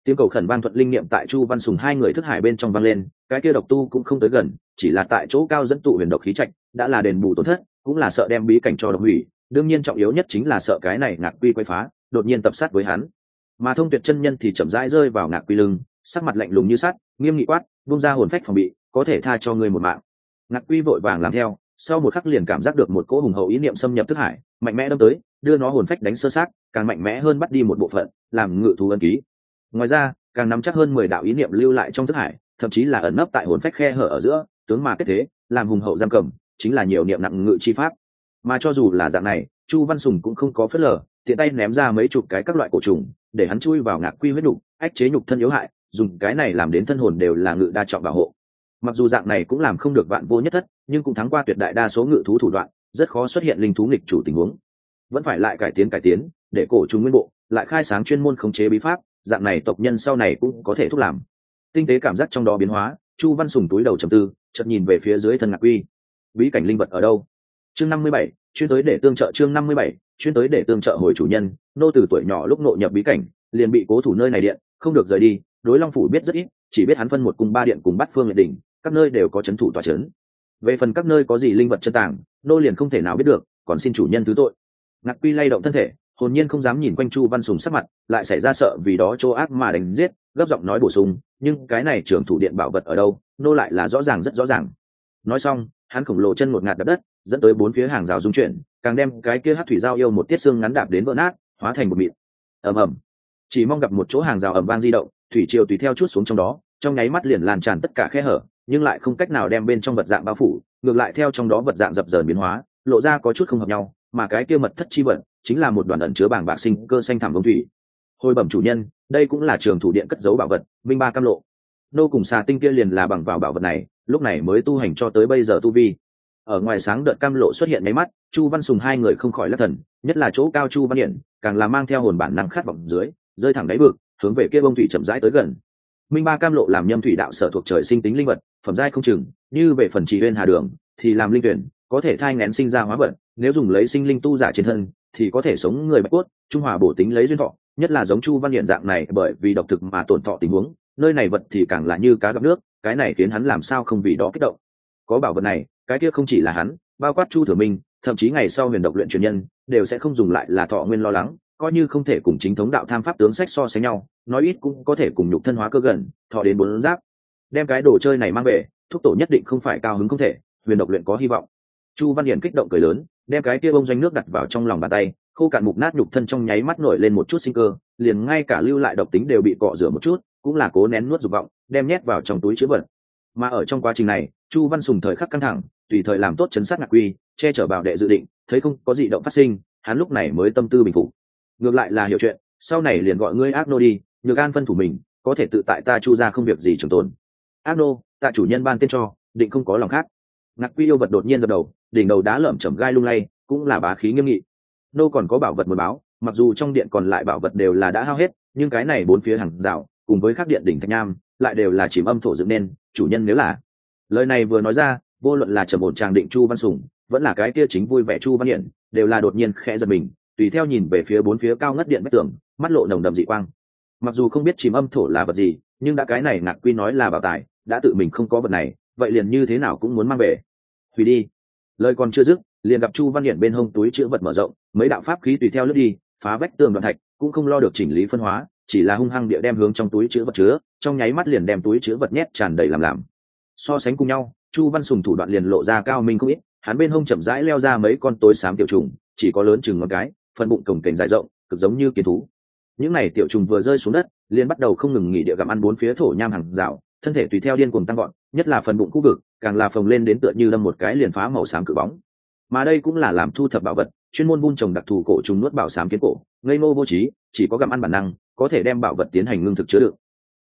tiếng cầu khẩn vang thuận linh niệm tại chu văn sùng hai người thức hải bên trong vang lên, cái kia độc tu cũng không tới gần, chỉ là tại chỗ cao dẫn tụ huyền độc khí trạch, đã là đền bù tổn thất, cũng là sợ đem bí cảnh cho độc hủy. Đương nhiên trọng yếu nhất chính là sợ cái này ngạc quy quay phá, đột nhiên tập sát với hắn. Mà thông tuyệt chân nhân thì chậm rãi rơi vào ngạc quy lưng, sắc mặt lạnh lùng như sắt, nghiêm nghị quát bung ra hồn phách phòng bị, có thể tha cho người một mạng. Ngạc quy vội vàng làm theo, sau một khắc liền cảm giác được một cỗ hùng hậu ý niệm xâm nhập thức hải, mạnh mẽ đâm tới, đưa nó hồn phách đánh sơ sát, càng mạnh mẽ hơn bắt đi một bộ phận, làm ngự thú ân ký ngoài ra, càng nắm chắc hơn mười đạo ý niệm lưu lại trong thức hải, thậm chí là ẩn nấp tại hồn phách khe hở ở giữa, tướng mà kết thế, làm hùng hậu giam cầm, chính là nhiều niệm nặng ngự chi pháp. Mà cho dù là dạng này, chu văn sùng cũng không có phớt lờ, tiện tay ném ra mấy chục cái các loại cổ trùng, để hắn chui vào ngạc quy huyết nhục, ách chế nhục thân yếu hại, dùng cái này làm đến thân hồn đều là ngự đa trọng bảo hộ. Mặc dù dạng này cũng làm không được vạn vô nhất thất, nhưng cũng thắng qua tuyệt đại đa số ngự thú thủ đoạn, rất khó xuất hiện linh thú nghịch chủ tình huống. Vẫn phải lại cải tiến cải tiến, để cổ trùng nguyên bộ, lại khai sáng chuyên môn khống chế bí pháp dạng này tộc nhân sau này cũng có thể thúc làm. Tinh tế cảm giác trong đó biến hóa, chu văn sùng túi đầu trầm tư, chợt nhìn về phía dưới thân ngạc quy. Bí cảnh linh vật ở đâu? Chương năm mươi bảy, chuyên tới để tương trợ chương năm mươi bảy, chuyên tới để tương trợ hồi chủ nhân, nô từ tuổi nhỏ lúc nội nhập bí cảnh, liền bị cố thủ nơi này điện, không được rời đi, đối long phủ biết rất ít, chỉ biết hắn phân một cùng ba điện cùng bắt phương liệt đỉnh, các nơi đều có c h ấ n thủ tòa c h ấ n về phần các nơi có gì linh vật chân tàng, nô liền không thể nào biết được, còn xin chủ nhân thứ tội. Ngạc quy lay động thân thể hồn nhiên không dám nhìn quanh chu văn sùng sắc mặt, lại xảy ra sợ vì đó chỗ ác mà đánh giết, gấp giọng nói bổ sung, nhưng cái này trưởng thủ điện bảo vật ở đâu? Nô lại là rõ ràng rất rõ ràng. Nói xong, hắn khổng lồ chân một ngạt đập đất, dẫn tới bốn phía hàng rào dung chuyển, càng đem cái kia hát thủy giao yêu một tiết xương ngắn đạp đến vỡ nát, hóa thành một mịn. Ầm ầm. Chỉ mong gặp một chỗ hàng rào ầm vang di động, thủy triều tùy theo chút xuống trong đó, trong nháy mắt liền lan tràn tất cả khe hở, nhưng lại không cách nào đem bên trong vật dạng bao phủ, ngược lại theo trong đó vật dạng dập dờn biến hóa, lộ ra có chút không hợp nhau, mà cái kia mật thất chi vật chính là một đoàn ẩn chứa bảng bạc sinh cơ xanh thảm bông thủy. Hồi bẩm chủ nhân, đây cũng là trường thủ điện cất giấu bảo vật minh ba cam lộ. Nô cùng xà tinh kia liền là bằng vào bảo vật này, lúc này mới tu hành cho tới bây giờ tu vi. Ở ngoài sáng đợt cam lộ xuất hiện mấy mắt, chu văn sùng hai người không khỏi lắc thần, nhất là chỗ cao chu văn hiển càng là mang theo hồn bản năng khát vọng dưới, rơi thẳng đáy vực, hướng về kia bông thủy chậm rãi tới gần. Minh ba cam lộ làm nhâm thủy đạo sở thuộc trời sinh tính linh vật, phẩm giai không chừng, như về phần chỉ huyên hà đường, thì làm linh tuyển, có thể thai ngén sinh ra hóa vật, nếu dùng lấy sinh linh tu giả trên thân thì có thể sống người bạch cốt, trung hòa bổ tính lấy duyên thọ, nhất là giống chu văn hiện dạng này, bởi vì độc thực mà tổn thọ tình huống, nơi này vật thì càng là như cá gặp nước, cái này khiến hắn làm sao không vì đó kích động. Có bảo vật này, cái kia không chỉ là hắn, bao quát chu thừa minh, thậm chí ngày sau huyền độc luyện truyền nhân, đều sẽ không dùng lại là thọ nguyên lo lắng, coi như không thể cùng chính thống đạo tham pháp tướng sách so sánh nhau, nói ít cũng có thể cùng nhục thân hóa cơ gần, thọ đến bốn giáp. Đem cái đồ chơi này mang về, thúc tổ nhất định không phải cao hứng không thể, huyền độc luyện có hy vọng. Chu văn hiển kích động cười lớn đem cái kia bông doanh nước đặt vào trong lòng bàn tay, khô cạn mục nát nhục thân trong nháy mắt nổi lên một chút sinh cơ, liền ngay cả lưu lại độc tính đều bị cọ rửa một chút, cũng là cố nén nuốt dục vọng, đem nhét vào trong túi chữ vật. Mà ở trong quá trình này, chu văn sùng thời khắc căng thẳng, tùy thời làm tốt chấn sát ngạc quy, che chở bảo đệ dự định, thấy không có gì động phát sinh, hắn lúc này mới tâm tư bình phục. Ngược lại là hiểu chuyện, sau này liền gọi ngươi ác nô đi, nhược an phân thủ mình, có thể tự tại ta chu ra không việc gì trường tồn. Ác nô tại chủ nhân ban tên cho, định không có lòng khác ngạc quy yêu vật đột nhiên dập đầu, đỉnh đầu đá lởm chầm gai lung lay, cũng là bá khí nghiêm nghị. Nô còn có bảo vật một báo, mặc dù trong điện còn lại bảo vật đều là đã hao hết, nhưng cái này bốn phía hàng rào, cùng với các điện đỉnh thạch nham, lại đều là chìm âm thổ dựng nên, chủ nhân nếu là. Lời này vừa nói ra, vô luận là trầm ổn tràng định chu văn sùng, vẫn là cái kia chính vui vẻ chu văn hiển, đều là đột nhiên khẽ giật mình, tùy theo nhìn về phía bốn phía cao ngất điện vách tường, mắt lộ nồng đầm dị quang. Mặc dù không biết chìm âm thổ là vật gì, nhưng đã cái này ngạc quy nói là bảo tài, đã tự mình không có vật này, vậy liền như thế nào cũng muốn mang về hủy đi. Lời còn chưa dứt, liền gặp chu văn hiển bên hông túi chữ vật mở rộng, mấy đạo pháp khí tùy theo lướt đi, phá vách tường đoạn thạch, cũng không lo được chỉnh lý phân hóa, chỉ là hung hăng địa đem hướng trong túi chữ vật chứa, trong nháy mắt liền đem túi chữ vật nhét tràn đầy làm làm. So sánh cùng nhau, chu văn sùng thủ đoạn liền lộ ra cao minh không ít, hắn bên hông chậm rãi leo ra mấy con tối xám tiểu trùng, chỉ có lớn chừng ngón cái, phần bụng cổng cảnh dài rộng, cực giống như kiến thú. Những này tiểu trùng vừa rơi xuống đất, liền bắt đầu không ngừng nghỉ địa gặm ăn bốn phía thổ nham hàng rào thân thể tùy theo điên cuồng tăng gọn nhất là phần bụng khu vực, càng là phồng lên đến tựa như đâm một cái liền phá màu xám cự bóng. Mà đây cũng là làm thu thập bảo vật, chuyên môn vun trồng đặc thù cổ trùng nuốt bảo xám kiến cổ, ngây ngô vô trí, chỉ có gặm ăn bản năng, có thể đem bảo vật tiến hành ngưng thực chứa đựng.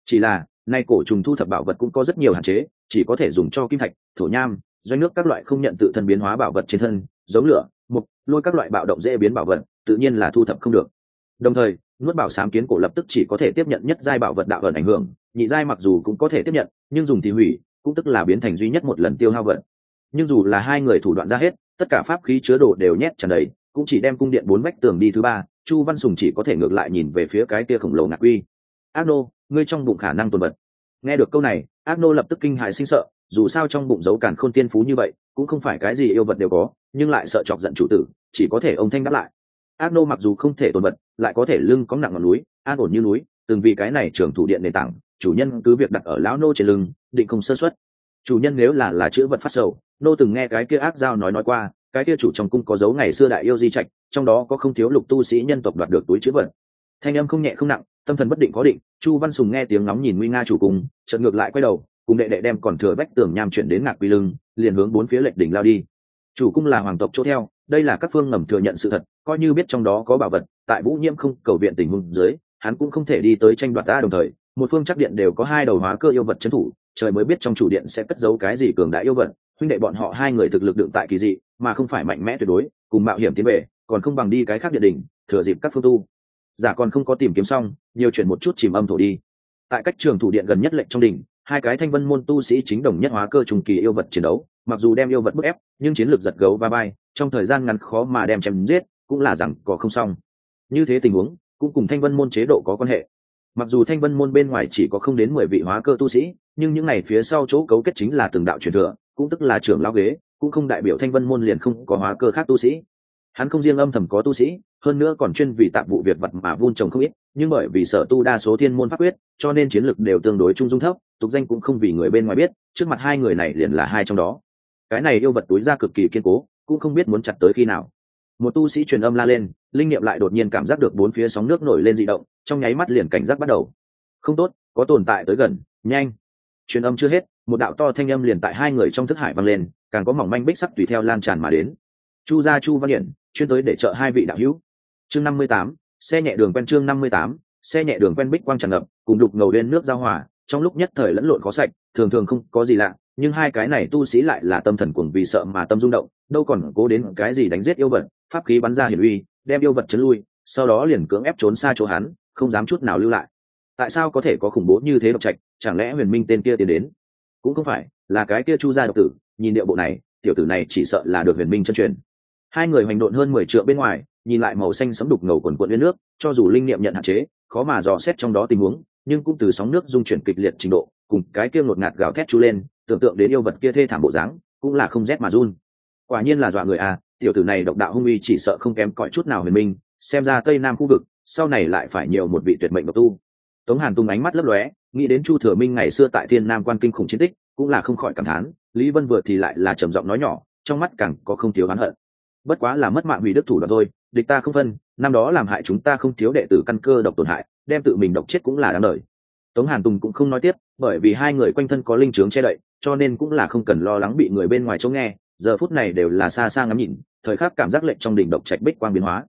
Chỉ là, nay cổ trùng thu thập bảo vật cũng có rất nhiều hạn chế, chỉ có thể dùng cho kim thạch, thổ nham, doanh nước các loại không nhận tự thân biến hóa bảo vật trên thân, giống lửa, mục, lôi các loại bạo động dễ biến bảo vật, tự nhiên là thu thập không được. Đồng thời nuốt bảo sám kiến cổ lập tức chỉ có thể tiếp nhận nhất giai bảo vật đạo ẩn ảnh hưởng, nhị giai mặc dù cũng có thể tiếp nhận, nhưng dùng thì hủy, cũng tức là biến thành duy nhất một lần tiêu hao vận nhưng dù là hai người thủ đoạn ra hết, tất cả pháp khí chứa đồ đều nhét tràn đầy, cũng chỉ đem cung điện bốn vách tường đi thứ ba, chu văn sùng chỉ có thể ngược lại nhìn về phía cái kia khổng lồ ngạc uy. Ác nô ngươi trong bụng khả năng tồn vật. Nghe được câu này ác nô lập tức kinh hại sinh sợ, dù sao trong bụng giấu càn khôn tiên phú như vậy, cũng không phải cái gì yêu vật đều có, nhưng lại sợ chọc giận chủ tử, chỉ có thể ông thanh đáp lại ác nô mặc dù không thể tồn vật, lại có thể lưng có nặng ngọn núi, an ổn như núi, từng vì cái này trưởng thủ điện nền tảng, chủ nhân cứ việc đặt ở lão nô trên lưng, định không sơ xuất chủ nhân nếu là là chữ vật phát sầu, nô từng nghe cái kia ác giao nói nói qua, cái kia chủ trong cung có dấu ngày xưa đại yêu di trạch, trong đó có không thiếu lục tu sĩ nhân tộc đoạt được túi chữ vật. Thanh âm không nhẹ không nặng, tâm thần bất định có định, chu văn sùng nghe tiếng nóng nhìn nguy nga chủ cung, chợt ngược lại quay đầu, cùng đệ đệ đem còn thừa vách tường nham chuyển đến ngạc quy lưng, liền hướng bốn phía lệch đỉnh lao đi. Chủ cung là hoàng tộc chỗ theo đây là các phương ngầm thừa nhận sự thật, coi như biết trong đó có bảo vật, tại vũ nhiễm không cầu viện tình huống dưới, hắn cũng không thể đi tới tranh đoạt ta đồng thời, một phương chắc điện đều có hai đầu hóa cơ yêu vật trấn thủ, trời mới biết trong chủ điện sẽ cất giấu cái gì cường đại yêu vật, huynh đệ bọn họ hai người thực lực đựng tại kỳ dị, mà không phải mạnh mẽ tuyệt đối, cùng mạo hiểm tiến về, còn không bằng đi cái khác địa đình thừa dịp các phương tu. Giả còn không có tìm kiếm xong, nhiều chuyển một chút chìm âm thổ đi. Tại cách trường thủ điện gần nhất lệnh trong đỉnh, hai cái thanh vân môn tu sĩ chính đồng nhất hóa cơ trùng kỳ yêu vật chiến đấu, mặc dù đem yêu vật bức ép, nhưng chiến lược giật gấu ba bay trong thời gian ngắn khó mà đem chém giết, cũng là rằng có không xong. Như thế tình huống, cũng cùng thanh vân môn chế độ có quan hệ. Mặc dù thanh vân môn bên ngoài chỉ có không đến mười vị hóa cơ tu sĩ, nhưng những ngày phía sau chỗ cấu kết chính là từng đạo truyền thừa, cũng tức là trưởng lao ghế, cũng không đại biểu thanh vân môn liền không có hóa cơ khác tu sĩ. Hắn không riêng âm thầm có tu sĩ, hơn nữa còn chuyên vì tạp vụ việc vật mà vun trồng không ít, nhưng bởi vì sở tu đa số thiên môn pháp quyết, cho nên chiến lược đều tương đối trung dung thấp, tục danh cũng không vì người bên ngoài biết, trước mặt hai người này liền là hai trong đó. Cái này yêu vật túi ra cực kỳ kiên cố cũng không biết muốn chặt tới khi nào. Một tu sĩ truyền âm la lên, linh nghiệm lại đột nhiên cảm giác được bốn phía sóng nước nổi lên dị động, trong nháy mắt liền cảnh giác bắt đầu. Không tốt, có tồn tại tới gần, nhanh. Truyền âm chưa hết, một đạo to thanh âm liền tại hai người trong thức hải vang lên, càng có mỏng manh bích sắc tùy theo lan tràn mà đến. Chu gia chu văn điện chuyên tới để trợ hai vị đạo hữu. Chương năm mươi tám, xe nhẹ đường quen chương năm mươi tám, xe nhẹ đường quen bích quang tràn ngập, cùng đục ngầu lên nước giao hòa, trong lúc nhất thời lẫn lộn khó sạch, thường thường không có gì lạ nhưng hai cái này tu sĩ lại là tâm thần cuồng vì sợ mà tâm rung động, đâu còn cố đến cái gì đánh giết yêu vật, pháp khí bắn ra hiển uy, đem yêu vật chấn lui, sau đó liền cưỡng ép trốn xa chỗ hắn, không dám chút nào lưu lại. Tại sao có thể có khủng bố như thế độc trạch, chẳng lẽ huyền minh tên kia tiến đến? Cũng không phải, là cái kia chu gia độc tử, nhìn điệu bộ này, tiểu tử này chỉ sợ là được huyền minh chân truyền. Hai người hành độn hơn mười triệu bên ngoài, nhìn lại màu xanh sấm đục ngầu quần quận lên nước, cho dù linh niệm nhận hạn chế, khó mà dò xét trong đó tình huống, nhưng cũng từ sóng nước dung chuyển kịch liệt trình độ, cùng cái kia ngột ngạt gào thét chú lên tưởng tượng đến yêu vật kia thê thảm bộ dáng, cũng là không rét mà run. Quả nhiên là dọa người à tiểu tử này độc đạo hung uy chỉ sợ không kém cỏi chút nào huyền minh, xem ra tây nam khu vực, sau này lại phải nhiều một vị tuyệt mệnh độc tu. Tống hàn tung ánh mắt lấp lóe, nghĩ đến chu thừa minh ngày xưa tại thiên nam quan kinh khủng chiến tích, cũng là không khỏi cảm thán, lý vân vừa thì lại là trầm giọng nói nhỏ, trong mắt càng có không thiếu oán hận. Bất quá là mất mạng hủy đức thủ đoạn thôi, địch ta không phân, năm đó làm hại chúng ta không thiếu đệ tử căn cơ độc tổn hại, đem tự mình độc chết cũng là đáng đời tống hàn tùng cũng không nói tiếp, bởi vì hai người quanh thân có linh trướng che đậy, cho nên cũng là không cần lo lắng bị người bên ngoài chỗ nghe, giờ phút này đều là xa xa ngắm nhìn, thời khắc cảm giác lệnh trong đỉnh độc trạch bích quang biến hóa.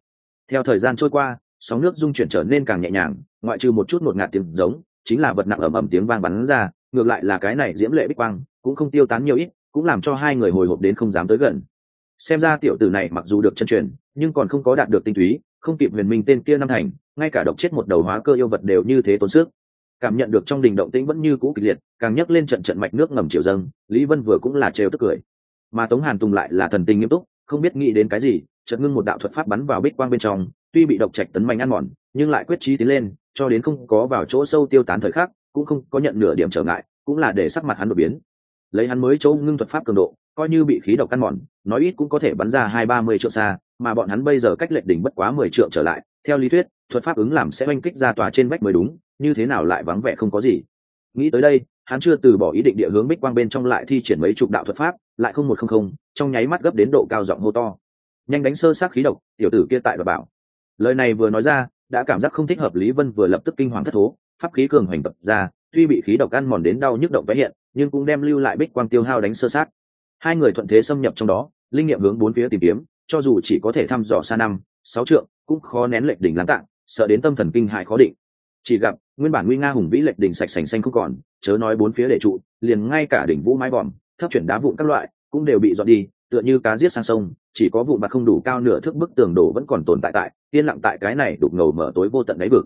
Theo thời gian trôi qua, sóng nước dung chuyển trở nên càng nhẹ nhàng, ngoại trừ một chút một ngạt tiếng giống, chính là vật nặng ầm ầm tiếng vang bắn ra, ngược lại là cái này diễm lệ bích quang, cũng không tiêu tán nhiều ít, cũng làm cho hai người hồi hộp đến không dám tới gần. Xem ra tiểu tử này mặc dù được chân truyền, nhưng còn không có đạt được tinh túy, không kịp huyền minh tên kia năm thành, ngay cả độc chết một đầu hóa cơ yêu vật đều như thế tốn sức cảm nhận được trong đình động tĩnh vẫn như cũ kịch liệt, càng nhấc lên trận trận mạch nước ngầm chiều dâng, lý vân vừa cũng là trêu tức cười. Mà tống hàn tùng lại là thần tình nghiêm túc, không biết nghĩ đến cái gì, chợt ngưng một đạo thuật pháp bắn vào bích quang bên trong, tuy bị độc trạch tấn mạnh ăn mòn, nhưng lại quyết trí tiến lên, cho đến không có vào chỗ sâu tiêu tán thời khắc, cũng không có nhận nửa điểm trở ngại, cũng là để sắc mặt hắn đột biến. Lấy hắn mới chỗ ngưng thuật pháp cường độ, coi như bị khí độc ăn mòn, nói ít cũng có thể bắn ra hai ba mươi triệu xa, mà bọn hắn bây giờ cách lệch đỉnh bất quá mười triệu trở lại, theo lý thuyết, thuật pháp ứng làm sẽ oanh kích ra tòa trên vách mới đúng như thế nào lại vắng vẻ không có gì. Nghĩ tới đây, hắn chưa từ bỏ ý định địa hướng bích quang bên trong lại thi triển mấy chục đạo thuật pháp, lại không một không không, trong nháy mắt gấp đến độ cao giọng hô to. Nhanh đánh sơ sát khí độc, tiểu tử kia tại và bảo. Lời này vừa nói ra, đã cảm giác không thích hợp lý vân vừa lập tức kinh hoàng thất thố, pháp khí cường hoành tập ra, tuy bị khí độc ăn mòn đến đau nhức động vẽ hiện, nhưng cũng đem lưu lại bích quang tiêu hao đánh sơ sát. Hai người thuận thế xâm nhập trong đó, linh nghiệm hướng bốn phía tìm kiếm, cho dù chỉ có thể thăm dò xa năm, sáu trượng, cũng khó nén lệch đỉnh lắng tạng, sợ đến tâm thần kinh hại khó định. Chỉ gặp nguyên bản nguy nga hùng vĩ lệch đỉnh sạch sành xanh không còn, chớ nói bốn phía để trụ, liền ngay cả đỉnh vũ mái vòm thấp chuyển đá vụn các loại, cũng đều bị dọn đi, tựa như cá giết sang sông, chỉ có vụn mặt không đủ cao nửa thước bức tường đổ vẫn còn tồn tại tại, yên lặng tại cái này đục ngầu mở tối vô tận đáy vực.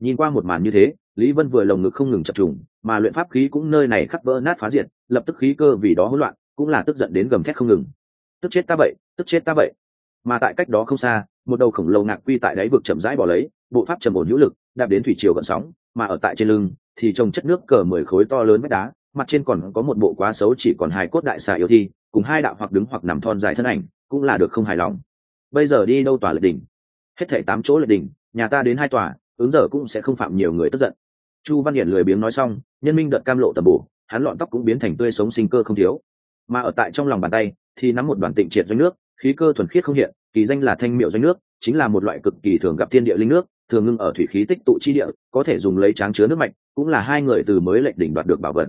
Nhìn qua một màn như thế, lý vân vừa lồng ngực không ngừng chập trùng, mà luyện pháp khí cũng nơi này khắc vỡ nát phá diệt, lập tức khí cơ vì đó hỗn loạn, cũng là tức giận đến gầm thét không ngừng. Tức chết ta vậy, tức chết ta vậy. Mà tại cách đó không xa, một đầu khổng lồ ngạc quy tại đáy vực chậm rãi bỏ lấy, bộ pháp trầm ổn hữu lực, đạp đến thủy triều gợn sóng mà ở tại trên lưng thì trồng chất nước cờ mười khối to lớn vách đá, mặt trên còn có một bộ quá xấu chỉ còn hai cốt đại xà yêu thi, cùng hai đạo hoặc đứng hoặc nằm thon dài thân ảnh, cũng là được không hài lòng. Bây giờ đi đâu tòa lệ đỉnh? Hết thảy tám chỗ lệ đỉnh, nhà ta đến hai tòa, ứng giờ cũng sẽ không phạm nhiều người tức giận. Chu văn hiển lười biếng nói xong, nhân minh đợt cam lộ tầm bổ, hắn lọn tóc cũng biến thành tươi sống sinh cơ không thiếu. Mà ở tại trong lòng bàn tay, thì nắm một đoàn tịnh triệt doanh nước, khí cơ thuần khiết không hiện, kỳ danh là thanh miệu doanh nước, chính là một loại cực kỳ thường gặp thiên địa linh nước thường ngưng ở thủy khí tích tụ chi địa, có thể dùng lấy tráng chứa nước mạnh cũng là hai người từ mới lệnh đỉnh đoạt được bảo vật.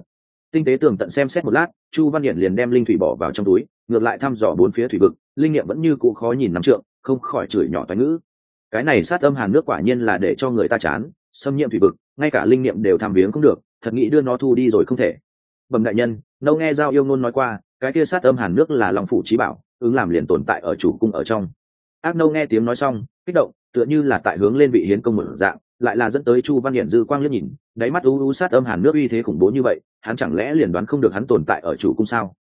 Tinh tế tường tận xem xét một lát, chu văn điện liền đem linh thủy bỏ vào trong túi, ngược lại thăm dò bốn phía thủy vực, linh nghiệm vẫn như cũ khó nhìn nắm trượng, không khỏi chửi nhỏ toán ngữ. Cái này sát âm hàn nước quả nhiên là để cho người ta chán, xâm nhiễm thủy vực, ngay cả linh nghiệm đều tham viếng không được, thật nghĩ đưa nó thu đi rồi không thể. Bẩm đại nhân, nâu nghe giao yêu ngôn nói qua, cái kia sát âm hàn nước là lòng phủ trí bảo, ứng làm liền tồn tại ở chủ cung ở trong. Ác nâu nghe tiếng nói xong, kích động tựa như là tại hướng lên vị hiến công một dạng, lại là dẫn tới chu văn hiển dư quang liếc nhìn, đáy mắt u u sát âm hàn nước uy thế khủng bố như vậy, hắn chẳng lẽ liền đoán không được hắn tồn tại ở chủ cung sao?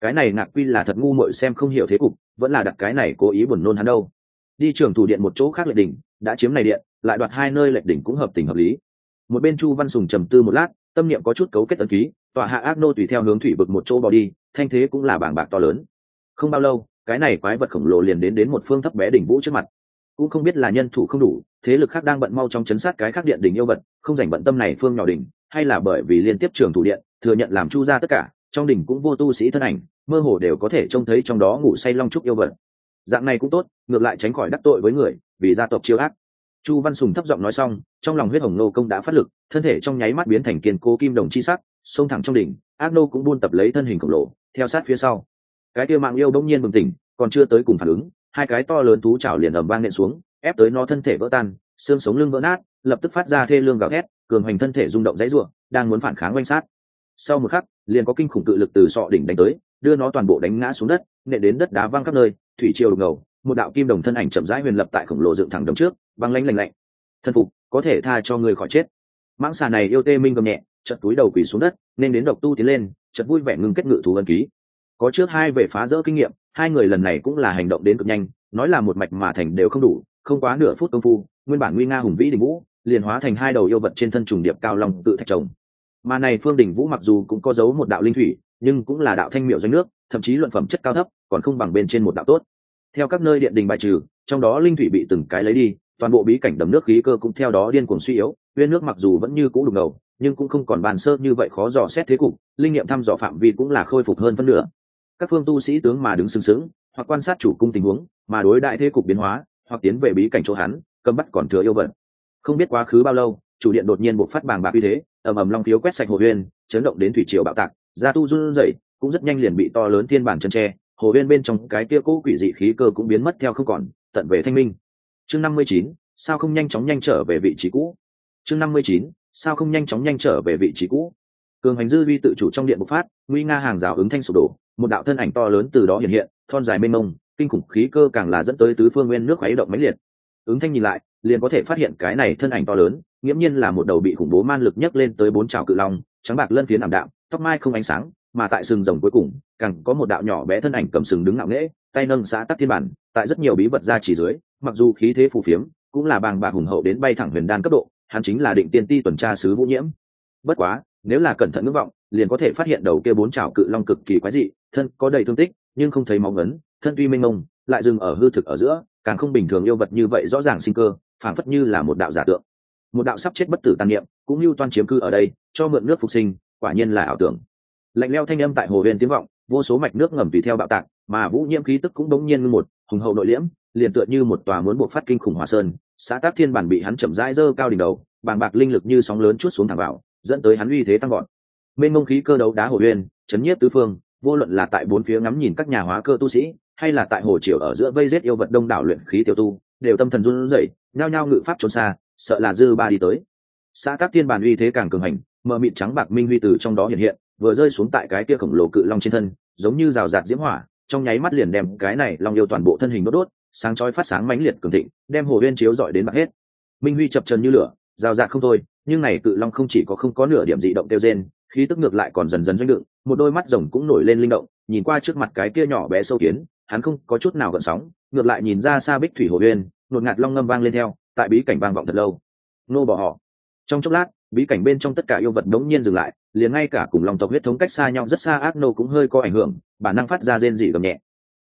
Cái này ngạc quy là thật ngu muội xem không hiểu thế cục, vẫn là đặt cái này cố ý buồn nôn hắn đâu. Đi trường thủ điện một chỗ khác lệch đỉnh, đã chiếm này điện, lại đoạt hai nơi lệch đỉnh cũng hợp tình hợp lý. Một bên chu văn sùng trầm tư một lát, tâm niệm có chút cấu kết ấn ký, tòa hạ ác nô tùy theo hướng thủy vực một chỗ bỏ đi, thanh thế cũng là bảng bạc to lớn. Không bao lâu, cái này quái vật khổng lồ liền đến đến một phương thấp bé đỉnh vũ trước mặt cũng không biết là nhân thủ không đủ, thế lực khác đang bận mau trong chấn sát cái khác điện đỉnh yêu vật, không dành bận tâm này phương nhỏ đỉnh, hay là bởi vì liên tiếp trường thủ điện, thừa nhận làm chu ra tất cả, trong đỉnh cũng vô tu sĩ thân ảnh, mơ hồ đều có thể trông thấy trong đó ngủ say long trúc yêu vật. Dạng này cũng tốt, ngược lại tránh khỏi đắc tội với người, vì gia tộc chiêu ác. Chu văn sùng thấp giọng nói xong, trong lòng huyết hồng nô công đã phát lực, thân thể trong nháy mắt biến thành kiên cố kim đồng chi sắc, xông thẳng trong đỉnh, ác nô cũng buôn tập lấy thân hình khổng lồ, theo sát phía sau. Cái kia mạng yêu bỗng nhiên bừng tỉnh, còn chưa tới cùng phản ứng hai cái to lớn thú chảo liền ầm vang nện xuống, ép tới nó thân thể vỡ tan, xương sống lưng vỡ nát, lập tức phát ra thê lương gào thét, cường hoành thân thể rung động dãy ruộng đang muốn phản kháng oanh sát. Sau một khắc, liền có kinh khủng cự lực từ sọ đỉnh đánh tới, đưa nó toàn bộ đánh ngã xuống đất, nện đến đất đá văng khắp nơi, thủy triều đục ngầu, một đạo kim đồng thân ảnh chậm rãi huyền lập tại khổng lồ dựng thẳng đống trước băng lanh lạnh lạnh. Thân phục, có thể tha cho người khỏi chết. Mãng xà này yêu tê minh gầm nhẹ chật túi đầu quỳ xuống đất, nên đến độc tu tiến lên chật vui vẻ ngưng kết ngự thú ân ký. Có trước hai về phá rỡ kinh nghiệm hai người lần này cũng là hành động đến cực nhanh, nói là một mạch mà thành đều không đủ, không quá nửa phút công phu, nguyên bản nguy nga hùng vĩ đình vũ, liền hóa thành hai đầu yêu vật trên thân trùng điệp cao lòng tự thạch trồng. Mà này phương đình vũ mặc dù cũng có dấu một đạo linh thủy, nhưng cũng là đạo thanh miệu doanh nước, thậm chí luận phẩm chất cao thấp, còn không bằng bên trên một đạo tốt. Theo các nơi điện đình bài trừ, trong đó linh thủy bị từng cái lấy đi, toàn bộ bí cảnh đầm nước khí cơ cũng theo đó điên cuồng suy yếu uyên nước mặc dù vẫn như cũ đục ngầu, nhưng cũng không còn bàn sơ như vậy khó dò xét thế cục, linh nghiệm thăm dò phạm vi cũng là khôi phục hơn phân nửa các phương tu sĩ tướng mà đứng sừng sững, hoặc quan sát chủ cung tình huống, mà đối đại thế cục biến hóa, hoặc tiến về bí cảnh chỗ hắn, cầm bắt còn thừa yêu vận không biết quá khứ bao lâu, chủ điện đột nhiên buộc phát bàng bạc uy thế, ầm ầm long thiếu quét sạch hồ huyên, chấn động đến thủy triều bạo tạc, gia tu run rẩy, cũng rất nhanh liền bị to lớn thiên bản chân tre hồ huyên bên trong cái kia cũ quỷ dị khí cơ cũng biến mất theo không còn, tận về thanh minh. Chương năm mươi chín, sao không nhanh chóng nhanh trở về vị trí cũ? Chương năm mươi chín, sao không nhanh chóng nhanh trở về vị trí cũ? Cường hành dư vi tự chủ trong điện bộc phát, nguy nga hàng rào ứng thanh sụp đổ một đạo thân ảnh to lớn từ đó hiện hiện, thon dài mênh mông, kinh khủng khí cơ càng là dẫn tới tứ phương nguyên nước khuấy động mãnh liệt. Ứng thanh nhìn lại, liền có thể phát hiện cái này thân ảnh to lớn, nghiễm nhiên là một đầu bị khủng bố man lực nhấc lên tới bốn trào cự long, trắng bạc lân phiến ảm đạm, tóc mai không ánh sáng, mà tại sừng rồng cuối cùng, càng có một đạo nhỏ bé thân ảnh cầm sừng đứng ngạo nghễ, tay nâng xã tắc thiên bản, tại rất nhiều bí vật ra chỉ dưới, mặc dù khí thế phù phiếm, cũng là bàng bạc hùng hậu đến bay thẳng huyền đan cấp độ, hắn chính là định tiên ti tuần tra sứ vũ nhiễm. Bất quá, nếu là cẩn thận ngưỡng vọng liền có thể phát hiện đầu kia bốn trảo cự long cực kỳ quái dị, thân có đầy thương tích, nhưng không thấy máu ngấn, thân tuy mênh mông, lại dừng ở hư thực ở giữa, càng không bình thường yêu vật như vậy rõ ràng sinh cơ, phảng phất như là một đạo giả tượng. Một đạo sắp chết bất tử tàn niệm, cũng như toan chiếm cư ở đây, cho mượn nước phục sinh, quả nhiên là ảo tưởng. Lạnh leo thanh âm tại hồ huyền tiếng vọng, vô số mạch nước ngầm tùy theo bạo tạc, mà vũ nhiễm khí tức cũng đống nhiên ngưng một, hùng hậu nội liễm, liền tựa như một tòa muốn buộc phát kinh khủng hòa sơn, xã tác thiên bản bị hắn chậm rãi dơ cao đỉnh đầu, bàng bạc linh lực như sóng lớn chút xuống thẳng vào, dẫn tới hắn uy thế tăng gọn bên ngông khí cơ đấu đá hồ uyên chấn nhiếp tứ phương, vô luận là tại bốn phía ngắm nhìn các nhà hóa cơ tu sĩ, hay là tại hồ triều ở giữa vây rết yêu vật đông đảo luyện khí tiểu tu, đều tâm thần run rẩy, nhao nhao ngự pháp trốn xa, sợ là dư ba đi tới. Xã tác thiên bản uy thế càng cường hành, mờ mịt trắng bạc minh huy từ trong đó hiện hiện, vừa rơi xuống tại cái kia khổng lồ cự long trên thân, giống như rào rạt diễm hỏa, trong nháy mắt liền đem cái này long yêu toàn bộ thân hình đốt đốt, sáng chói phát sáng mãnh liệt cường thịnh, đem hồ uyên chiếu dọi đến bạc hết. Minh huy chập trần như lửa, rào rạt không thôi, nhưng này cự long không chỉ có không có nửa điểm dị động tiêu gen khí tức ngược lại còn dần dần doanh đựng, một đôi mắt rồng cũng nổi lên linh động, nhìn qua trước mặt cái kia nhỏ bé sâu kiến, hắn không có chút nào gợn sóng, ngược lại nhìn ra xa bích thủy hồ uyên nột ngạt long ngâm vang lên theo, tại bí cảnh vang vọng thật lâu. Nô bỏ họ. Trong chốc lát, bí cảnh bên trong tất cả yêu vật đống nhiên dừng lại, liền ngay cả cùng lòng tộc huyết thống cách xa nhau rất xa ác nô cũng hơi có ảnh hưởng, bản năng phát ra rên dị gầm nhẹ.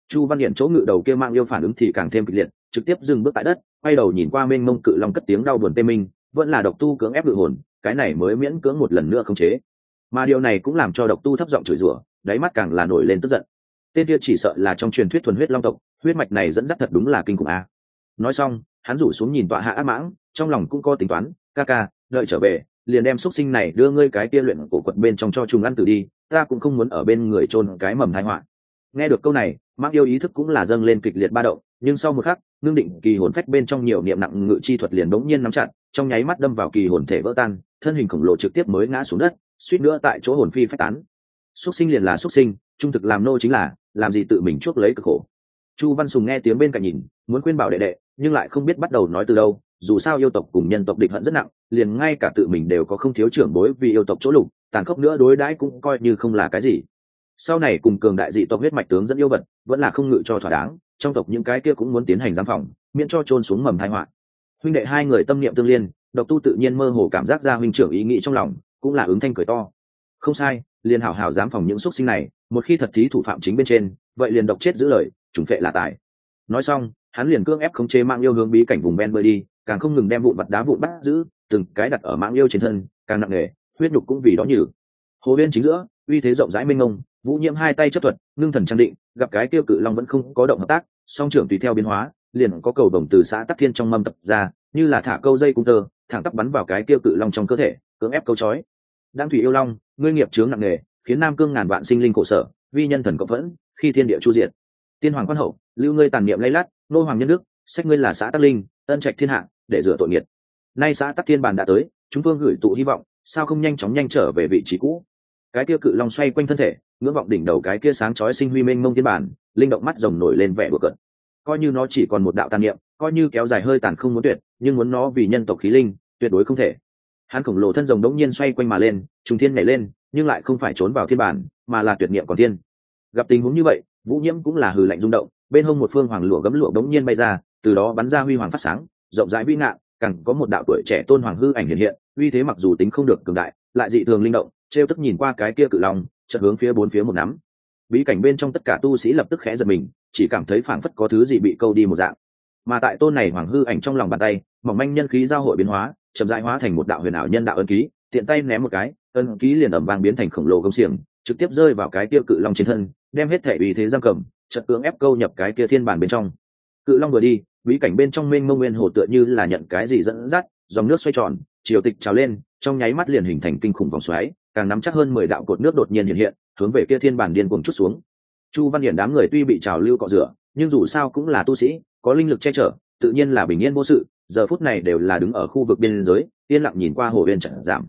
Chu văn điện chỗ ngự đầu kia mang yêu phản ứng thì càng thêm kịch liệt, trực tiếp dừng bước tại đất, quay đầu nhìn qua mênh mông cự long cất tiếng đau buồn tê minh, vẫn là độc tu cưỡng ép ngự hồn, cái này mới miễn cưỡng một lần nữa không chế mà điều này cũng làm cho độc tu thấp giọng chửi rủa, đáy mắt càng là nổi lên tức giận. Tên kia chỉ sợ là trong truyền thuyết thuần huyết long tộc, huyết mạch này dẫn dắt thật đúng là kinh khủng a. Nói xong, hắn rủ xuống nhìn tọa hạ ác mãng, trong lòng cũng có tính toán, ca ca, đợi trở về, liền đem xúc sinh này đưa ngươi cái kia luyện cổ quật bên trong cho trùng ăn tử đi, ta cũng không muốn ở bên người chôn cái mầm thai họa. Nghe được câu này mãng yêu ý thức cũng là dâng lên kịch liệt ba động, nhưng sau một khắc, ngưng định kỳ hồn phách bên trong nhiều niệm nặng ngự chi thuật liền đống nhiên nắm chặt, trong nháy mắt đâm vào kỳ hồn thể vỡ tan, thân hình khổng lồ trực tiếp mới ngã xuống đất suýt nữa tại chỗ hồn phi phách tán. Xuất sinh liền là xuất sinh, trung thực làm nô chính là, làm gì tự mình chuốc lấy cực khổ. Chu văn sùng nghe tiếng bên cạnh nhìn, muốn khuyên bảo đệ đệ, nhưng lại không biết bắt đầu nói từ đâu, dù sao yêu tộc cùng nhân tộc địch hận rất nặng, liền ngay cả tự mình đều có không thiếu trưởng bối vì yêu tộc chỗ lục, tàn khốc nữa đối đãi cũng coi như không là cái gì. Sau này cùng cường đại dị tộc huyết mạch tướng dẫn yêu vật, vẫn là không ngự cho thỏa đáng, trong tộc những cái kia cũng muốn tiến hành giám phòng, miễn cho trôn xuống mầm thái họa. Huynh đệ hai người tâm niệm tương liên, độc tu tự nhiên mơ hồ cảm giác ra huynh trưởng ý nghĩ trong lòng cũng là ứng thanh cười to. Không sai, liền hảo hảo dám phòng những xúc sinh này, một khi thật thí thủ phạm chính bên trên, vậy liền độc chết giữ lời trùng phệ là tài. Nói xong, hắn liền cương ép khống chế mạng yêu hướng bí cảnh vùng ven bơi đi, càng không ngừng đem vụn vặt đá vụn bắt giữ, từng cái đặt ở mạng yêu trên thân, càng nặng nề, huyết nhục cũng vì đó nhử hồ viên chính giữa, uy thế rộng rãi mênh mông, vũ nhiễm hai tay chấp thuật ngưng thần trang định, gặp cái tiêu cự long vẫn không có động hợp tác, song trưởng tùy theo biến hóa, liền có cầu đồng từ xã tắc thiên trong mâm tập ra, như là thả câu dây cung tơ, thẳng tắp bắn vào cái tiêu cự long trong cơ thể cưỡng ép câu chói. Đang thủy yêu long, ngươi nghiệp chướng nặng nề, khiến nam cương ngàn vạn sinh linh khổ sở, vi nhân thần cộng vẫn khi thiên địa chu diệt. Tiên hoàng quan hậu, lưu ngươi tàn niệm lay lát nô hoàng nhân đức sách ngươi là xã tắc linh, ân trạch thiên hạ, để rửa tội nghiệt. Nay xã tắc thiên bàn đã tới, chúng phương gửi tụ hy vọng, sao không nhanh chóng nhanh trở về vị trí cũ? Cái kia cự long xoay quanh thân thể, ngưỡng vọng đỉnh đầu cái kia sáng chói sinh huy mênh mông thiên bản linh động mắt rồng nổi lên vẻ bừa cận coi như nó chỉ còn một đạo tàn niệm, coi như kéo dài hơi tàn không muốn tuyệt, nhưng muốn nó vì nhân tộc khí linh, tuyệt đối không thể hắn khổng lồ thân rồng đống nhiên xoay quanh mà lên, trùng thiên nhảy lên, nhưng lại không phải trốn vào thiên bản, mà là tuyệt niệm còn thiên. Gặp tình huống như vậy, vũ nhiễm cũng là hừ lạnh rung động, bên hông một phương hoàng lụa gấm lụa đống nhiên bay ra, từ đó bắn ra huy hoàng phát sáng, rộng rãi vĩ ngạn, càng có một đạo tuổi trẻ tôn hoàng hư ảnh hiện hiện, uy thế mặc dù tính không được cường đại, lại dị thường linh động, trêu tức nhìn qua cái kia cự long, chợt hướng phía bốn phía một nắm. Bí cảnh bên trong tất cả tu sĩ lập tức khẽ giật mình, chỉ cảm thấy phảng phất có thứ gì bị câu đi một dạng. Mà tại tôn này hoàng hư ảnh trong lòng bàn tay, mỏng manh nhân khí giao hội biến hóa chậm rãi hóa thành một đạo huyền ảo nhân đạo ân ký, tiện tay ném một cái, ân ký liền ẩm vang biến thành khổng lồ công xiềng, trực tiếp rơi vào cái kia cự long trên thân, đem hết thể uy thế giam cầm, chợt cưỡng ép câu nhập cái kia thiên bản bên trong. Cự long vừa đi, bí cảnh bên trong mênh mông nguyên hồ tựa như là nhận cái gì dẫn dắt, dòng nước xoay tròn chiều tịch trào lên, trong nháy mắt liền hình thành kinh khủng vòng xoáy, càng nắm chắc hơn mười đạo cột nước đột nhiên hiện hiện, hướng về kia thiên bản điên cuồng chút xuống. Chu văn hiển đám người tuy bị trào lưu cọ rửa, nhưng dù sao cũng là tu sĩ, có linh lực che chở tự nhiên là bình yên vô sự, giờ phút này đều là đứng ở khu vực biên giới, yên lặng nhìn qua hồ bên trận giảm.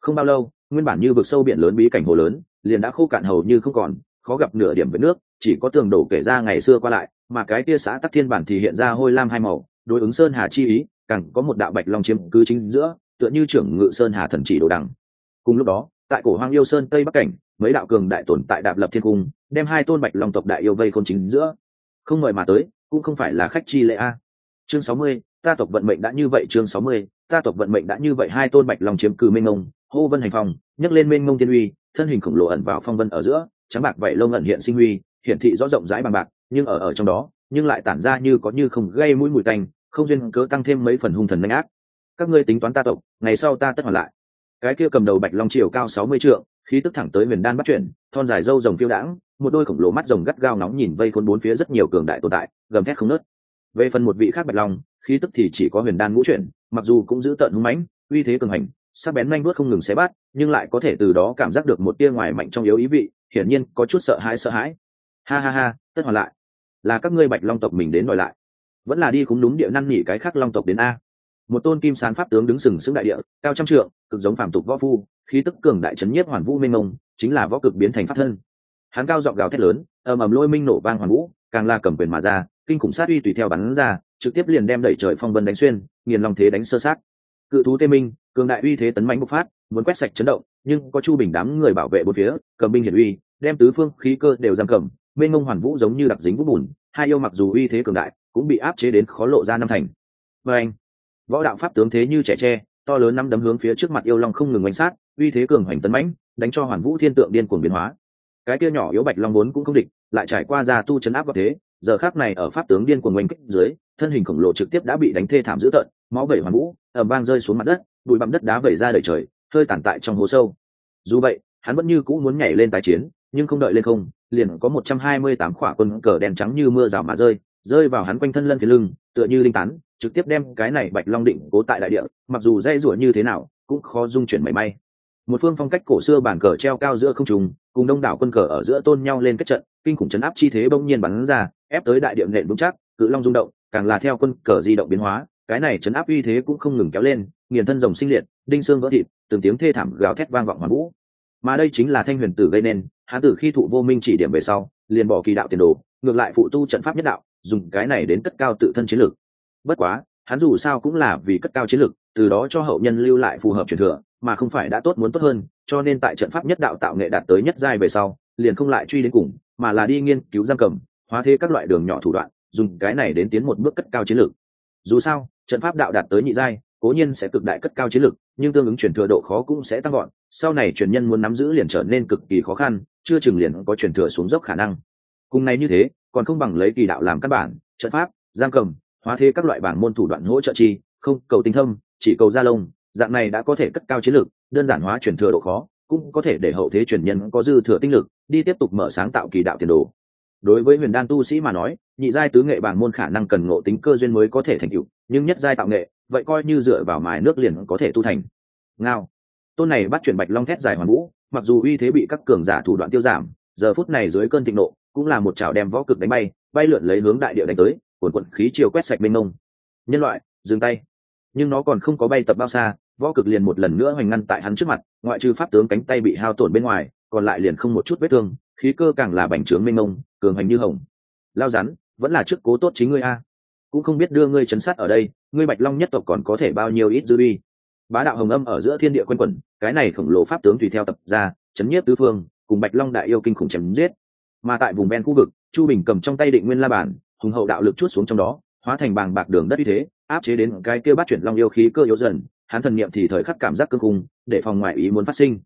Không bao lâu, nguyên bản như vực sâu biển lớn bí cảnh hồ lớn, liền đã khô cạn hầu như không còn, khó gặp nửa điểm với nước, chỉ có tường đổ kể ra ngày xưa qua lại, mà cái tia xã tắc thiên bản thì hiện ra hôi lam hai màu, đối ứng sơn hà chi ý, càng có một đạo bạch long chiếm cứ chính giữa, tựa như trưởng ngự sơn hà thần chỉ đồ đằng. Cùng lúc đó, tại cổ hoang yêu sơn tây bắc cảnh, mấy đạo cường đại tồn tại đạp lập thiên cung, đem hai tôn bạch long tộc đại yêu vây khôn chính giữa. Không mời mà tới, cũng không phải là khách chi lệ a chương sáu mươi, ta tộc vận mệnh đã như vậy, chương sáu mươi, ta tộc vận mệnh đã như vậy, hai tôn bạch long chiếm cử mênh ngông, hô vân hành phong, nhấc lên mênh ngông tiên uy, thân hình khổng lồ ẩn vào phong vân ở giữa, trắng bạc vậy lông ẩn hiện sinh huy, hiển thị rõ rộng rãi bằng bạc, nhưng ở ở trong đó, nhưng lại tản ra như có như không gây mũi mùi tanh, không duyên cớ tăng thêm mấy phần hung thần nhanh ác. Các ngươi tính toán ta tộc, ngày sau ta tất hoàn lại. Cái kia cầm đầu bạch long chiều cao sáu mươi trượng, khí tức thẳng tới huyền đan bắt chuyển, thon dài râu rồng phiêu đãng, một đôi khổng lồ mắt rồng gắt gao nóng nhìn vây khốn bốn phía rất nhiều cường đại tồn tại, gầm thét không nớt về phần một vị khác bạch long, khí tức thì chỉ có huyền đan ngũ chuyển, mặc dù cũng giữ tợn hung mãnh, uy thế cường hành, sắc bén nhanh vuốt không ngừng xé bát, nhưng lại có thể từ đó cảm giác được một tia ngoài mạnh trong yếu ý vị, hiển nhiên có chút sợ hãi sợ hãi. Ha ha ha, tất hoàn lại. Là các ngươi bạch long tộc mình đến đòi lại. Vẫn là đi cũng đúng địa năn nỉ cái khác long tộc đến a. Một tôn kim sán pháp tướng đứng sừng sững đại địa, cao trăm trượng, cực giống phàm tục võ phu, khí tức cường đại trấn nhiếp hoàn vũ minh mông, chính là võ cực biến thành pháp thân. Hắn cao giọng gào thét lớn, ầm ầm lôi minh nổ vang hoàn vũ, càng la cầm quyền mà ra kinh khủng sát uy tùy theo bắn ra, trực tiếp liền đem đẩy trời phong vân đánh xuyên, nghiền long thế đánh sơ sát. Cự thú tê minh, cường đại uy thế tấn mãnh bộc phát, muốn quét sạch chấn động, nhưng có chu bình đám người bảo vệ bốn phía, cầm binh hiển uy, đem tứ phương khí cơ đều giam cầm, mênh ngông hoàn vũ giống như đặc dính vũ bùn, hai yêu mặc dù uy thế cường đại, cũng bị áp chế đến khó lộ ra năm thành. Và anh, võ đạo pháp tướng thế như trẻ tre, to lớn năm đấm hướng phía trước mặt yêu long không ngừng oanh sát, uy thế cường hoành tấn mãnh, đánh cho hoàn vũ thiên tượng điên cuồng biến hóa cái kia nhỏ yếu bạch long vốn cũng không địch, lại trải qua ra tu chấn áp vào thế, giờ khác này ở pháp tướng điên cuồng oanh kích dưới, thân hình khổng lồ trực tiếp đã bị đánh thê thảm dữ tợn, máu vẩy hoàn vũ ẩm vang rơi xuống mặt đất, bụi bặm đất đá vẩy ra đời trời, hơi tàn tại trong hố sâu. Dù vậy, hắn vẫn như cũ muốn nhảy lên tái chiến, nhưng không đợi lên không, liền có một trăm hai mươi tám khỏa quân cờ đen trắng như mưa rào mà rơi rơi vào hắn quanh thân lân phía lưng, tựa như linh tán, trực tiếp đem cái này bạch long định cố tại đại địa, mặc dù dây rủa như thế nào, cũng khó dung chuyển mảy may một phương phong cách cổ xưa bản cờ treo cao giữa không trùng cùng đông đảo quân cờ ở giữa tôn nhau lên kết trận, kinh khủng chấn áp chi thế bỗng nhiên bắn ra, ép tới đại điệm nện vững chắc, cự long rung động, càng là theo quân cờ di động biến hóa, cái này chấn áp uy thế cũng không ngừng kéo lên, nghiền thân rồng sinh liệt, đinh xương vỡ thịt, từng tiếng thê thảm gào thét vang vọng hoàn vũ. Mà đây chính là thanh huyền tử gây nên, hán tử khi thụ vô minh chỉ điểm về sau, liền bỏ kỳ đạo tiền đồ, ngược lại phụ tu trận pháp nhất đạo, dùng cái này đến cất cao tự thân chiến lược bất quá, hắn dù sao cũng là vì cất cao chiến lược từ đó cho hậu nhân lưu lại phù hợp truyền thừa mà không phải đã tốt muốn tốt hơn, cho nên tại trận pháp nhất đạo tạo nghệ đạt tới nhất giai về sau, liền không lại truy đến cùng, mà là đi nghiên cứu giam cầm, hóa thế các loại đường nhỏ thủ đoạn, dùng cái này đến tiến một bước cất cao chiến lược. Dù sao, trận pháp đạo đạt tới nhị giai, cố nhiên sẽ cực đại cất cao chiến lược, nhưng tương ứng truyền thừa độ khó cũng sẽ tăng gọn sau này truyền nhân muốn nắm giữ liền trở nên cực kỳ khó khăn, chưa chừng liền có truyền thừa xuống dốc khả năng. Cùng này như thế, còn không bằng lấy kỳ đạo làm căn bản, trận pháp, giam cầm, hóa thế các loại bản môn thủ đoạn hỗ trợ chi, không, cầu tinh thâm, chỉ cầu gia lông dạng này đã có thể cất cao chiến lược, đơn giản hóa chuyển thừa độ khó, cũng có thể để hậu thế truyền nhân có dư thừa tinh lực, đi tiếp tục mở sáng tạo kỳ đạo tiền đồ. Đối với huyền đan tu sĩ mà nói, nhị giai tứ nghệ bản môn khả năng cần ngộ tính cơ duyên mới có thể thành tựu, nhưng nhất giai tạo nghệ, vậy coi như dựa vào mài nước liền có thể tu thành. Ngao. Tôn này bắt chuyển bạch long thét dài hoàn vũ, mặc dù uy thế bị các cường giả thủ đoạn tiêu giảm, giờ phút này dưới cơn thịnh nộ, cũng là một chảo đem võ cực đánh bay bay lượn lấy hướng đại địa đánh tới, cuồn cuộn khí chiều quét sạch bên mông. Nhân loại, dừng tay. Nhưng nó còn không có bay tập bao xa võ cực liền một lần nữa hoành ngăn tại hắn trước mặt, ngoại trừ pháp tướng cánh tay bị hao tổn bên ngoài, còn lại liền không một chút vết thương, khí cơ càng là bành trướng mênh mông, cường hành như hồng. Lao rắn, vẫn là trước cố tốt chính ngươi a. Cũng không biết đưa ngươi chấn sát ở đây, ngươi bạch long nhất tộc còn có thể bao nhiêu ít dư bi? bá đạo hồng âm ở giữa thiên địa quân quẩn, cái này khổng lồ pháp tướng tùy theo tập ra, chấn nhiếp tứ phương, cùng bạch long đại yêu kinh khủng chém giết. Mà tại vùng ven khu vực, chu bình cầm trong tay định nguyên la bản hùng hậu đạo lực chút xuống trong đó, hóa thành bàng bạc đường đất như thế, áp chế đến cái kia bắt chuyển long yêu khí cơ yếu dần hắn thần niệm thì thời khắc cảm giác cương cung, để phòng ngoại ý muốn phát sinh.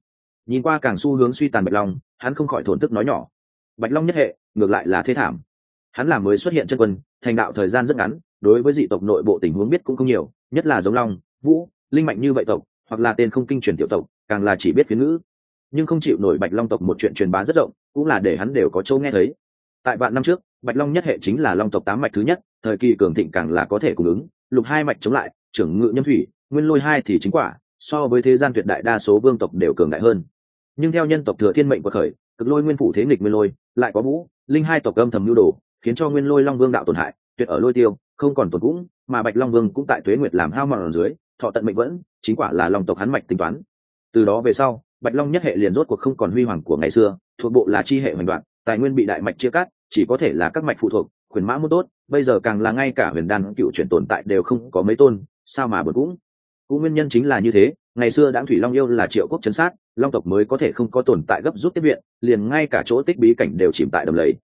Nhìn qua càng xu hướng suy tàn bạch long, hắn không khỏi thổn thức nói nhỏ. Bạch long nhất hệ, ngược lại là thế thảm. Hắn là mới xuất hiện chân quân, thành đạo thời gian rất ngắn, đối với dị tộc nội bộ tình huống biết cũng không nhiều, nhất là giống long, vũ, linh mạnh như vậy tộc, hoặc là tên không kinh truyền tiểu tộc, càng là chỉ biết phiến ngữ. Nhưng không chịu nổi bạch long tộc một chuyện truyền bá rất rộng, cũng là để hắn đều có châu nghe thấy. Tại vạn năm trước, bạch long nhất hệ chính là long tộc tám mạch thứ nhất, thời kỳ cường thịnh càng là có thể cung ứng. Lục hai mạch chống lại, trưởng ngự nhâm thủy nguyên lôi hai thì chính quả, so với thế gian tuyệt đại đa số vương tộc đều cường đại hơn. Nhưng theo nhân tộc thừa thiên mệnh của khởi, cực lôi nguyên phủ thế nghịch nguyên lôi, lại có vũ, linh hai tộc âm thầm nhu đồ, khiến cho nguyên lôi long vương đạo tổn hại, tuyệt ở lôi tiêu, không còn tổn cũng, mà bạch long vương cũng tại tuế nguyệt làm hao mòn ở dưới, thọ tận mệnh vẫn, chính quả là long tộc hắn mạch tính toán. Từ đó về sau, bạch long nhất hệ liền rốt cuộc không còn huy hoàng của ngày xưa, thuộc bộ là chi hệ hoành đoạn, tài nguyên bị đại mạch chia cắt, chỉ có thể là các mạch phụ thuộc, khuyển mã muốn tốt, bây giờ càng là ngay cả huyền đan cựu chuyển tồn tại đều không có mấy tôn, sao mà bật cũng cũng nguyên nhân chính là như thế, ngày xưa đãng thủy long yêu là triệu quốc chấn sát, long tộc mới có thể không có tồn tại gấp rút tiếp viện, liền ngay cả chỗ tích bí cảnh đều chìm tại đầm lầy.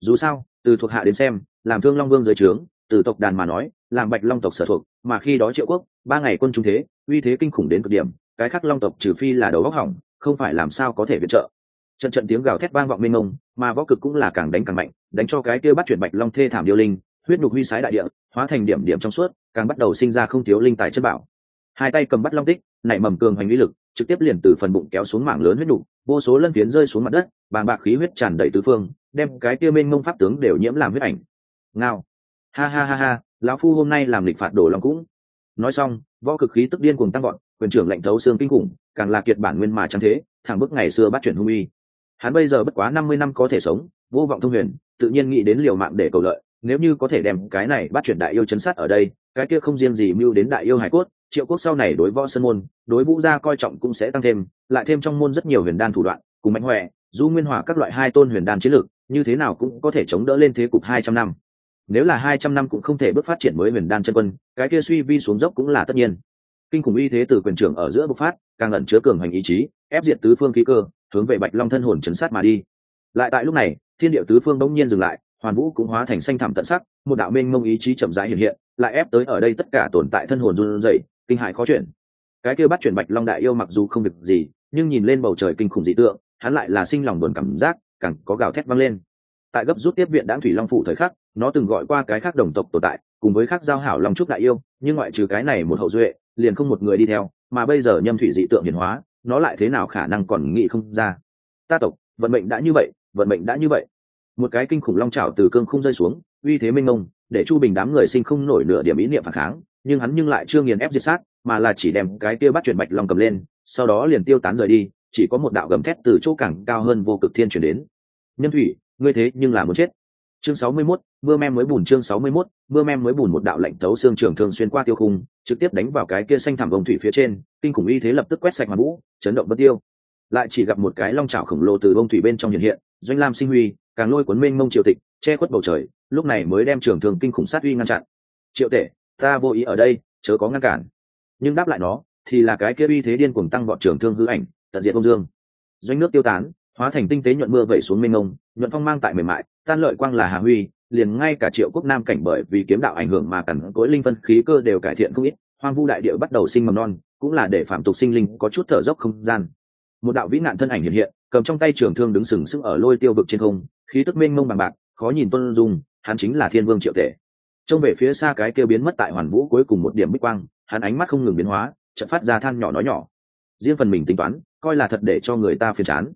Dù sao, từ thuộc hạ đến xem, làm thương long vương dưới trướng, từ tộc đàn mà nói, làm bạch long tộc sở thuộc, mà khi đó triệu quốc, ba ngày quân trung thế, uy thế kinh khủng đến cực điểm, cái khác long tộc trừ phi là đầu góc hỏng, không phải làm sao có thể viện trợ. Trận trận tiếng gào thét vang vọng mênh mông, mà võ cực cũng là càng đánh càng mạnh, đánh cho cái kia bắt chuyển bạch long thê thảm điêu linh, huyết nhục huy sái đại địa, hóa thành điểm điểm trong suốt, càng bắt đầu sinh ra không thiếu linh tài chất bảo hai tay cầm bắt long tích nảy mầm cường hành uy lực trực tiếp liền từ phần bụng kéo xuống mảng lớn huyết đủ, vô số lân phiến rơi xuống mặt đất bàng bạc khí huyết tràn đầy tứ phương đem cái tiêu minh ngông pháp tướng đều nhiễm làm huyết ảnh. Ngao. Ha ha ha ha lão phu hôm nay làm lịch phạt đổ lòng cũng. Nói xong võ cực khí tức điên cuồng tăng gọn quyền trưởng lệnh thấu xương kinh khủng càng là kiệt bản nguyên mà chẳng thế thẳng bức ngày xưa bắt chuyển hung uy. Hắn bây giờ bất quá năm mươi năm có thể sống vô vọng thông huyền tự nhiên nghĩ đến liều mạng để cầu lợi nếu như có thể đem cái này bắt chuyển đại yêu chấn sát ở đây, cái kia không riêng gì mưu đến đại yêu hải cốt, triệu quốc sau này đối võ sơn môn, đối vũ gia coi trọng cũng sẽ tăng thêm, lại thêm trong môn rất nhiều huyền đan thủ đoạn, cùng mạnh huệ, du nguyên hòa các loại hai tôn huyền đan chiến lược, như thế nào cũng có thể chống đỡ lên thế cục hai trăm năm. Nếu là hai trăm năm cũng không thể bước phát triển mới huyền đan chân quân, cái kia suy vi xuống dốc cũng là tất nhiên. Kinh khủng uy thế từ quyền trưởng ở giữa bộc phát, càng ẩn chứa cường hành ý chí, ép diệt tứ phương khí cơ, hướng về bạch long thân hồn chấn sát mà đi. Lại tại lúc này, thiên địa tứ phương bỗng nhiên dừng lại hoàn vũ cũng hóa thành xanh thẳm tận sắc, một đạo mênh mông ý chí chậm rãi hiện hiện, lại ép tới ở đây tất cả tồn tại thân hồn run rẩy, kinh hại khó chuyển. Cái kia bắt chuyển bạch long đại yêu mặc dù không được gì, nhưng nhìn lên bầu trời kinh khủng dị tượng, hắn lại là sinh lòng buồn cảm giác, càng có gào thét vang lên. Tại gấp rút tiếp viện đãng thủy long phụ thời khắc, nó từng gọi qua cái khác đồng tộc tồn tại, cùng với khác giao hảo long trúc đại yêu, nhưng ngoại trừ cái này một hậu duệ, liền không một người đi theo, mà bây giờ nhâm thủy dị tượng hiển hóa, nó lại thế nào khả năng còn nghĩ không ra. Ta tộc, vận mệnh đã như vậy, vận mệnh đã như vậy một cái kinh khủng long trào từ cương không rơi xuống uy thế minh ông để chu bình đám người sinh không nổi nửa điểm ý niệm phản kháng nhưng hắn nhưng lại chưa nghiền ép diệt sát mà là chỉ đem cái kia bắt chuyển bạch long cầm lên sau đó liền tiêu tán rời đi chỉ có một đạo gầm thét từ chỗ cảng cao hơn vô cực thiên chuyển đến. Nhân thủy ngươi thế nhưng là muốn chết. Chương sáu mươi 61, mưa mem mới bùn chương sáu mươi 61, mưa mem mới bùn một đạo lạnh tấu xương trường thường xuyên qua tiêu khung trực tiếp đánh vào cái kia xanh thảm vòng thủy phía trên kinh khủng y thế lập tức quét sạch hoàn vũ chấn động bất tiêu. Lại chỉ gặp một cái long chảo khổng lồ từ bông thủy bên trong hiện hiện doanh lam sinh huy càng lôi cuốn mênh mông triều tịch, che khuất bầu trời, lúc này mới đem trường thường kinh khủng sát uy ngăn chặn. Triệu tể, ta vô ý ở đây, chớ có ngăn cản. Nhưng đáp lại nó, thì là cái kia uy thế điên cuồng tăng bọn trường thương hư ảnh, tận diện công dương. Doanh nước tiêu tán, hóa thành tinh tế nhuận mưa vẩy xuống mênh mông, nhuận phong mang tại mềm mại, tan lợi quang là hà huy, liền ngay cả triệu quốc nam cảnh bởi vì kiếm đạo ảnh hưởng mà cẩn cối linh phân khí cơ đều cải thiện không ít, hoang vu đại địa bắt đầu sinh mầm non, cũng là để phạm tục sinh linh có chút thở dốc không gian. Một đạo vĩ nạn thân ảnh hiện hiện, cầm trong tay trường thương đứng sừng sững ở lôi tiêu vực trên không khí tức mênh mông bằng bạc, khó nhìn tuân dung, hắn chính là thiên vương triệu tể. Trông về phía xa cái kêu biến mất tại hoàn vũ cuối cùng một điểm bích quang, hắn ánh mắt không ngừng biến hóa, chợt phát ra than nhỏ nói nhỏ. Riêng phần mình tính toán, coi là thật để cho người ta phiền chán.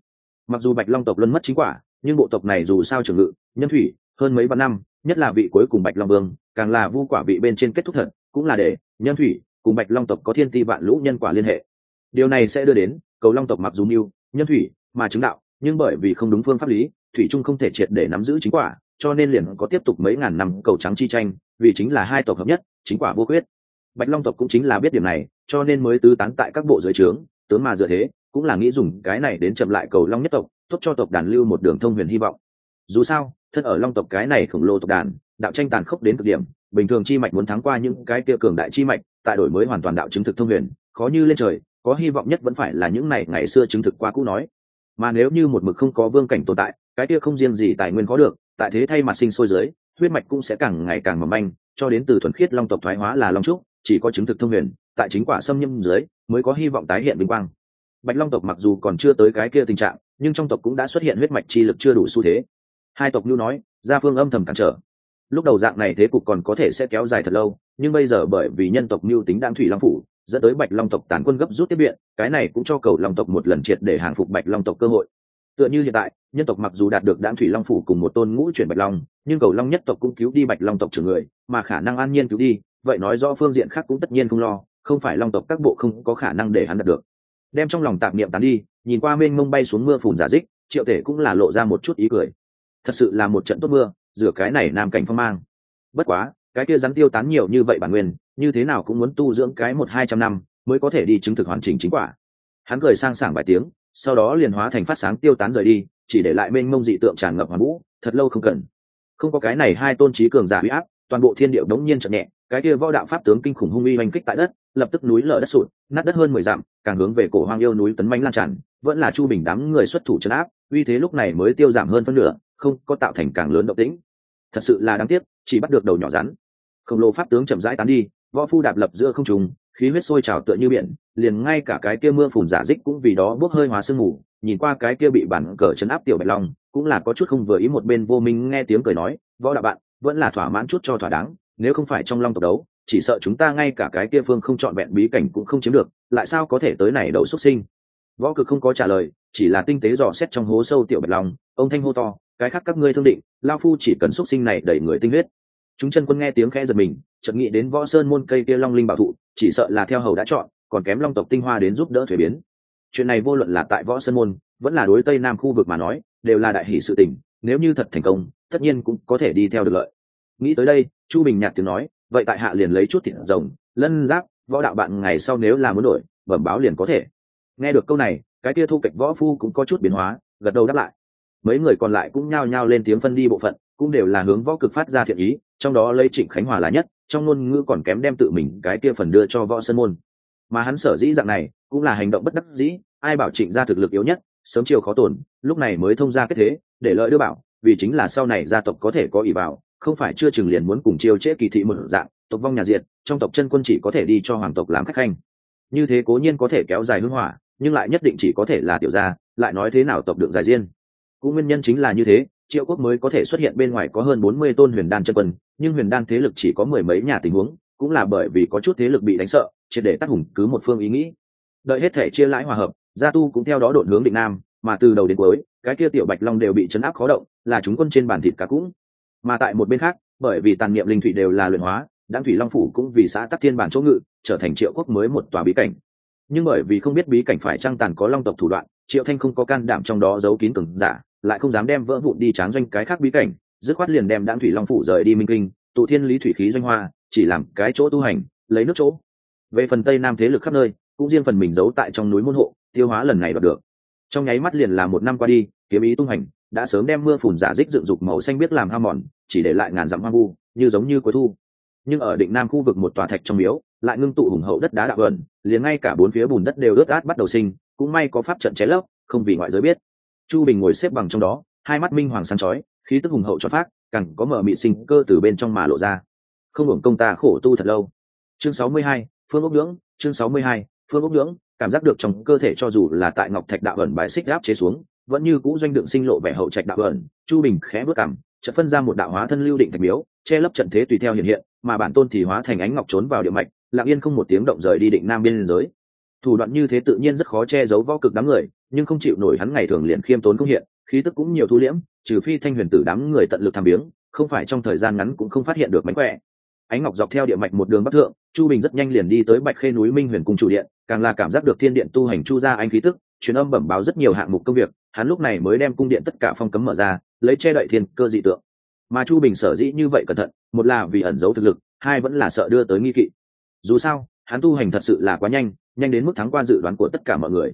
Mặc dù bạch long tộc luân mất chính quả, nhưng bộ tộc này dù sao trường ngự, nhân thủy, hơn mấy vạn năm, nhất là vị cuối cùng bạch long vương, càng là vu quả vị bên trên kết thúc thật, cũng là để nhân thủy cùng bạch long tộc có thiên ti vạn lũ nhân quả liên hệ. Điều này sẽ đưa đến, cầu long tộc mặc dù mưu, nhân thủy mà chứng đạo, nhưng bởi vì không đúng phương pháp lý thủy trung không thể triệt để nắm giữ chính quả, cho nên liền có tiếp tục mấy ngàn năm cầu trắng chi tranh, vì chính là hai tộc hợp nhất, chính quả vô quyết bạch long tộc cũng chính là biết điểm này, cho nên mới tứ tán tại các bộ dưới trướng, tướng mà dựa thế, cũng là nghĩ dùng cái này đến chậm lại cầu long nhất tộc, tốt cho tộc đàn lưu một đường thông huyền hy vọng. Dù sao, thân ở long tộc cái này khổng lồ tộc đàn, đạo tranh tàn khốc đến cực điểm, bình thường chi mạch muốn thắng qua những cái kia cường đại chi mạch, tại đổi mới hoàn toàn đạo chứng thực thông huyền, khó như lên trời, có hy vọng nhất vẫn phải là những này ngày xưa chứng thực qua cũ nói. Mà nếu như một mực không có vương cảnh tồn tại cái kia không riêng gì tài nguyên có được, tại thế thay mặt sinh sôi dưới, huyết mạch cũng sẽ càng ngày càng mỏng manh, cho đến từ thuần khiết long tộc thoái hóa là long trúc, chỉ có chứng thực thông huyền, tại chính quả xâm nhâm dưới, mới có hy vọng tái hiện vinh quang. Bạch long tộc mặc dù còn chưa tới cái kia tình trạng, nhưng trong tộc cũng đã xuất hiện huyết mạch chi lực chưa đủ xu thế. Hai tộc nhu nói, gia phương âm thầm cản trở. Lúc đầu dạng này thế cục còn có thể sẽ kéo dài thật lâu, nhưng bây giờ bởi vì nhân tộc mưu tính đang thủy long phủ, dẫn tới bạch long tộc tán quân gấp rút tiếp viện, cái này cũng cho cầu long tộc một lần triệt để hàng phục bạch long tộc cơ hội tựa như hiện tại, nhân tộc mặc dù đạt được đãng thủy long phủ cùng một tôn ngũ chuyển bạch long, nhưng cầu long nhất tộc cũng cứu đi bạch long tộc trưởng người, mà khả năng an nhiên cứu đi, vậy nói do phương diện khác cũng tất nhiên không lo, không phải long tộc các bộ không có khả năng để hắn đạt được. Đem trong lòng tạp niệm tán đi, nhìn qua mênh mông bay xuống mưa phùn giả dích, triệu thể cũng là lộ ra một chút ý cười. Thật sự là một trận tốt mưa rửa cái này nam cảnh phong mang. Bất quá, cái kia rắn tiêu tán nhiều như vậy bản nguyên, như thế nào cũng muốn tu dưỡng cái một hai trăm năm mới có thể đi chứng thực hoàn chỉnh chính quả. Hắn cười sang sảng vài tiếng sau đó liền hóa thành phát sáng tiêu tán rời đi, chỉ để lại mênh mông dị tượng tràn ngập hoàn vũ, thật lâu không cần. Không có cái này hai tôn trí cường giả huy áp, toàn bộ thiên điệu đống nhiên chậm nhẹ, cái kia võ đạo pháp tướng kinh khủng hung uy oanh kích tại đất, lập tức núi lở đất sụt, nát đất hơn mười dặm, càng hướng về cổ hoang yêu núi tấn manh lan tràn, vẫn là chu bình đám người xuất thủ chấn áp, uy thế lúc này mới tiêu giảm hơn phân nửa, không có tạo thành càng lớn động tĩnh. Thật sự là đáng tiếc, chỉ bắt được đầu nhỏ rắn. Khổng lồ pháp tướng chậm rãi tán đi, võ phu đạp lập giữa không trùng khí huyết sôi trào tựa như biển, liền ngay cả cái kia mưa phùn giả dích cũng vì đó bốc hơi hóa sương mù, nhìn qua cái kia bị bản cờ chấn áp tiểu bạch long, cũng là có chút không vừa ý một bên vô minh nghe tiếng cười nói, võ đạo bạn, vẫn là thỏa mãn chút cho thỏa đáng, nếu không phải trong long tộc đấu, chỉ sợ chúng ta ngay cả cái kia phương không chọn vẹn bí cảnh cũng không chiếm được, lại sao có thể tới này đậu xuất sinh? Võ cực không có trả lời, chỉ là tinh tế dò xét trong hố sâu tiểu bạch long, ông thanh hô to, cái khác các ngươi thương định, lao phu chỉ cần xuất sinh này đẩy người tinh huyết. Chúng chân quân nghe tiếng khẽ giật mình, chợt nghĩ đến võ sơn môn cây kia long linh bảo thụ chỉ sợ là theo hầu đã chọn, còn kém long tộc tinh hoa đến giúp đỡ thuế biến. Chuyện này vô luận là tại võ sơn môn, vẫn là đối tây nam khu vực mà nói, đều là đại hỷ sự tình, nếu như thật thành công, tất nhiên cũng có thể đi theo được lợi. Nghĩ tới đây, chu bình nhạt tiếng nói, vậy tại hạ liền lấy chút thịt rồng, lân giáp, võ đạo bạn ngày sau nếu là muốn đổi, bẩm báo liền có thể. Nghe được câu này, cái kia thu kịch võ phu cũng có chút biến hóa, gật đầu đáp lại. Mấy người còn lại cũng nhao nhao lên tiếng phân đi bộ phận, cũng đều là hướng võ cực phát ra thiện ý trong đó lấy trịnh khánh hòa là nhất, trong ngôn ngữ còn kém đem tự mình cái kia phần đưa cho võ sơn môn. Mà hắn sở dĩ dạng này, cũng là hành động bất đắc dĩ, ai bảo trịnh ra thực lực yếu nhất, sớm chiều khó tổn, lúc này mới thông ra kết thế, để lợi đưa bảo, vì chính là sau này gia tộc có thể có ỷ bảo không phải chưa chừng liền muốn cùng chiêu trễ kỳ thị một dạng, tộc vong nhà diệt, trong tộc chân quân chỉ có thể đi cho hoàng tộc làm khách khanh. Như thế cố nhiên có thể kéo dài hưng hỏa, nhưng lại nhất định chỉ có thể là tiểu gia, lại nói thế nào tộc được dài riêng cũng nguyên nhân chính là như thế, triệu quốc mới có thể xuất hiện bên ngoài có hơn bốn mươi tôn huyền đan chân quân nhưng huyền đan thế lực chỉ có mười mấy nhà tình huống, cũng là bởi vì có chút thế lực bị đánh sợ, triệt để tác hùng cứ một phương ý nghĩ. Đợi hết thể chia lãi hòa hợp, gia tu cũng theo đó đột hướng định nam, mà từ đầu đến cuối, cái kia tiểu bạch long đều bị chấn áp khó động, là chúng quân trên bàn thịt cá cũng. Mà tại một bên khác, bởi vì tàn niệm linh thủy đều là luyện hóa đặng thủy long phủ cũng vì xã tắc thiên bản chỗ ngự, trở thành triệu quốc mới một tòa bí cảnh. Nhưng bởi vì không biết bí cảnh phải trăng tàn có long tộc thủ đoạn, triệu thanh không có can đảm trong đó giấu kín cường giả, lại không dám đem vỡ vụn đi tráng doanh cái khác bí cảnh dứt khoát liền đem đặng thủy long phủ rời đi minh kinh, tụ thiên lý thủy khí doanh hoa, chỉ làm cái chỗ tu hành, lấy nước chỗ. Về phần tây nam thế lực khắp nơi, cũng riêng phần mình giấu tại trong núi môn hộ, tiêu hóa lần này đoạt được. Trong nháy mắt liền là một năm qua đi, kiếm ý tung hành, đã sớm đem mưa phùn giả dích dựng dục màu xanh biết làm ham mòn, chỉ để lại ngàn dặm hoang vu, như giống như cuối thu. Nhưng ở định nam khu vực một tòa thạch trong miếu, lại ngưng tụ hùng hậu đất đá đạo vườn liền ngay cả bốn phía bùn đất đều ướt át bắt đầu sinh, cũng may có pháp trận cháy lấp, không vì ngoại giới biết. Chu bình ngồi xếp bằng trong đó, hai mắt minh hoàng sáng chói khí tức hùng hậu cho phát càng có mở mị sinh cơ từ bên trong mà lộ ra. Không hưởng công ta khổ tu thật lâu. Chương sáu mươi hai, phương ốc nhưỡng chương sáu mươi hai, phương ốc nhưỡng cảm giác được trong cơ thể cho dù là tại ngọc thạch đạo ẩn bài xích áp chế xuống vẫn như cũ doanh đường sinh lộ vẻ hậu trạch đạo ẩn chu bình khẽ bước cảm chợt phân ra một đạo hóa thân lưu định thạch miếu che lấp trận thế tùy theo hiện hiện mà bản tôn thì hóa thành ánh ngọc trốn vào địa mạch lặng yên không một tiếng động rời đi định nam biên giới. Thủ đoạn như thế tự nhiên rất khó che giấu võ cực đám người nhưng không chịu nổi hắn ngày thường liền khiêm tốn công hiện khí tức cũng nhiều thu liễm trừ phi thanh huyền tử đám người tận lực tham biếng không phải trong thời gian ngắn cũng không phát hiện được mánh khỏe. Ánh ngọc dọc theo địa mạch một đường bắc thượng, chu bình rất nhanh liền đi tới bạch khê núi minh huyền cung chủ điện, càng là cảm giác được thiên điện tu hành chu ra anh khí tức, truyền âm bẩm báo rất nhiều hạng mục công việc, hắn lúc này mới đem cung điện tất cả phong cấm mở ra, lấy che đậy thiên cơ dị tượng. Mà chu bình sở dĩ như vậy cẩn thận, một là vì ẩn giấu thực lực, hai vẫn là sợ đưa tới nghi kỵ. Dù sao, hắn tu hành thật sự là quá nhanh nhanh đến mức thắng qua dự đoán của tất cả mọi người.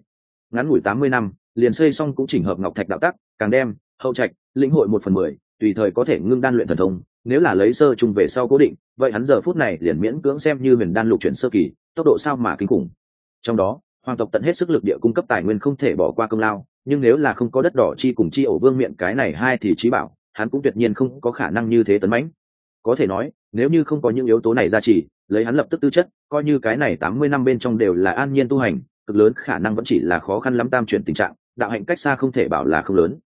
Ngắn ngủi tám mươi năm, liền xây xong cũng chỉnh hợp ngọc thạch đạo tắc, càng đem hậu trạch, lĩnh hội một phần mười, tùy thời có thể ngưng đan luyện thần thông, nếu là lấy sơ chung về sau cố định, vậy hắn giờ phút này liền miễn cưỡng xem như huyền đan lục chuyển sơ kỳ, tốc độ sao mà kinh khủng. Trong đó, hoàng tộc tận hết sức lực địa cung cấp tài nguyên không thể bỏ qua công lao, nhưng nếu là không có đất đỏ chi cùng chi ổ vương miệng cái này hai thì trí bảo, hắn cũng tuyệt nhiên không có khả năng như thế tấn mãnh. Có thể nói, nếu như không có những yếu tố này ra chỉ, lấy hắn lập tức tư chất, coi như cái này tám mươi năm bên trong đều là an nhiên tu hành, cực lớn khả năng vẫn chỉ là khó khăn lắm tam chuyển tình trạng, đạo hạnh cách xa không thể bảo là không lớn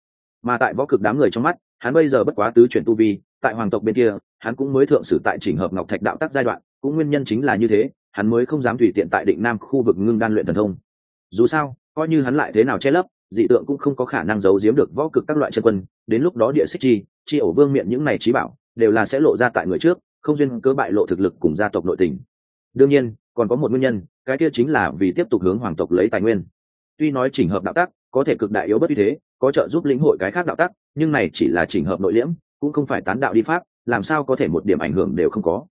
mà tại võ cực đám người trong mắt, hắn bây giờ bất quá tứ chuyển tu vi, tại hoàng tộc bên kia, hắn cũng mới thượng sử tại chỉnh hợp ngọc thạch đạo tắc giai đoạn, cũng nguyên nhân chính là như thế, hắn mới không dám tùy tiện tại định nam khu vực ngưng đan luyện thần thông. Dù sao, coi như hắn lại thế nào che lấp, dị tượng cũng không có khả năng giấu giếm được võ cực các loại chân quân, đến lúc đó địa xích chi chi ổ vương miệng những này trí bảo, đều là sẽ lộ ra tại người trước, không duyên cơ bại lộ thực lực cùng gia tộc nội tình. Đương nhiên, còn có một nguyên nhân, cái kia chính là vì tiếp tục hướng hoàng tộc lấy tài nguyên. Tuy nói chỉnh hợp đạo tác có thể cực đại yếu bất như thế có trợ giúp lĩnh hội cái khác đạo tác nhưng này chỉ là chỉnh hợp nội liễm, cũng không phải tán đạo đi pháp, làm sao có thể một điểm ảnh hưởng đều không có.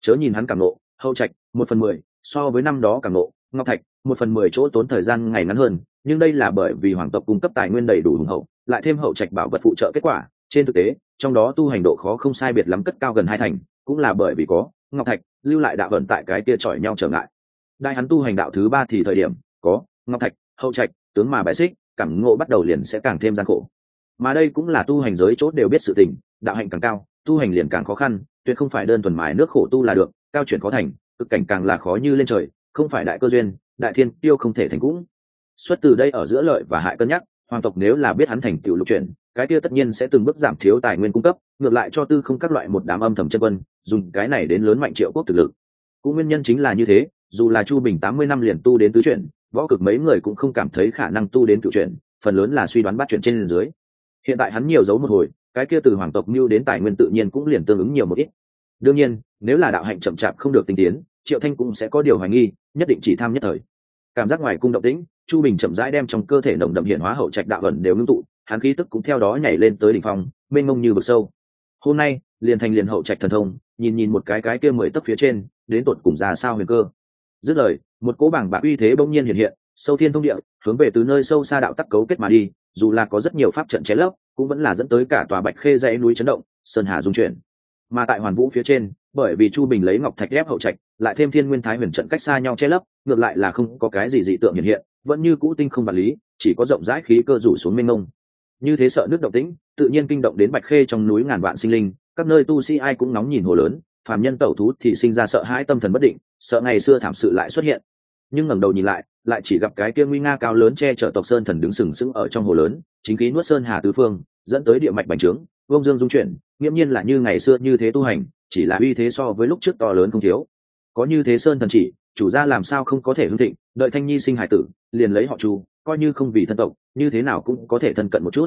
Chớ nhìn hắn cảm nộ, hậu trạch, một phần mười, so với năm đó cảm nộ, ngọc thạch, một phần mười chỗ tốn thời gian ngày ngắn hơn, nhưng đây là bởi vì hoàng tộc cung cấp tài nguyên đầy đủ hùng hậu, lại thêm hậu trạch bảo vật phụ trợ kết quả, trên thực tế, trong đó tu hành độ khó không sai biệt lắm cất cao gần hai thành, cũng là bởi vì có ngọc thạch, lưu lại đạo vận tại cái kia chọi nhau trở ngại. Đại hắn tu hành đạo thứ ba thì thời điểm, có ngọc thạch, hậu trạch, tướng mà bài xích cảm ngộ bắt đầu liền sẽ càng thêm gian khổ. Mà đây cũng là tu hành giới chốt đều biết sự tình, đạo hạnh càng cao, tu hành liền càng khó khăn, tuyệt không phải đơn thuần mài nước khổ tu là được, cao chuyển khó thành, cực cảnh càng là khó như lên trời, không phải đại cơ duyên, đại thiên tiêu không thể thành cũng. Xuất từ đây ở giữa lợi và hại cân nhắc, hoàng tộc nếu là biết hắn thành tựu lục chuyển, cái kia tất nhiên sẽ từng bước giảm thiếu tài nguyên cung cấp, ngược lại cho tư không các loại một đám âm thầm chân vân dùng cái này đến lớn mạnh triệu quốc thực lực. Cũng nguyên nhân chính là như thế, dù là chu bình tám mươi năm liền tu đến tứ chuyển võ cực mấy người cũng không cảm thấy khả năng tu đến cựu chuyển phần lớn là suy đoán bắt chuyển trên dưới. Hiện tại hắn nhiều dấu một hồi, cái kia từ hoàng tộc mưu đến tài nguyên tự nhiên cũng liền tương ứng nhiều một ít. Đương nhiên, nếu là đạo hạnh chậm chạp không được tinh tiến, triệu thanh cũng sẽ có điều hoài nghi, nhất định chỉ tham nhất thời. Cảm giác ngoài cung động tĩnh, chu bình chậm rãi đem trong cơ thể nồng đậm hiện hóa hậu trạch đạo ẩn đều ngưng tụ, hắn khí tức cũng theo đó nhảy lên tới đỉnh phong, mênh mông như vực sâu. Hôm nay, liền thành liền hậu trạch thần thông, nhìn nhìn một cái cái kia mười tấc phía trên, đến tột cùng ra sao huyền cơ dứt lời, một cỗ bảng bạc uy thế bỗng nhiên hiện hiện, sâu thiên thông địa, hướng về từ nơi sâu xa đạo tắc cấu kết mà đi, dù là có rất nhiều pháp trận chế lấp, cũng vẫn là dẫn tới cả tòa bạch khê dãy núi chấn động, sơn hà dung chuyển. Mà tại hoàn vũ phía trên, bởi vì chu bình lấy ngọc thạch ghép hậu trạch, lại thêm thiên nguyên thái huyền trận cách xa nhau che lấp, ngược lại là không có cái gì dị tượng hiện hiện, vẫn như cũ tinh không vật lý, chỉ có rộng rãi khí cơ rủ xuống mênh mông. Như thế sợ nước động tĩnh, tự nhiên kinh động đến bạch khê trong núi ngàn vạn sinh linh, các nơi tu sĩ ai cũng nóng nhìn hồ lớn phàm nhân tẩu thú thì sinh ra sợ hãi tâm thần bất định, sợ ngày xưa thảm sự lại xuất hiện nhưng ngẩng đầu nhìn lại lại chỉ gặp cái kia nguy nga cao lớn che chở tộc sơn thần đứng sừng sững ở trong hồ lớn, chính khí nuốt sơn hà tứ phương, dẫn tới địa mạch bành trướng vông dương dung chuyển, nghiễm nhiên là như ngày xưa như thế tu hành, chỉ là uy thế so với lúc trước to lớn không thiếu có như thế sơn thần chỉ, chủ gia làm sao không có thể hưng thịnh, đợi thanh nhi sinh hải tử, liền lấy họ chu coi như không vì thân tộc, như thế nào cũng có thể thân cận một chút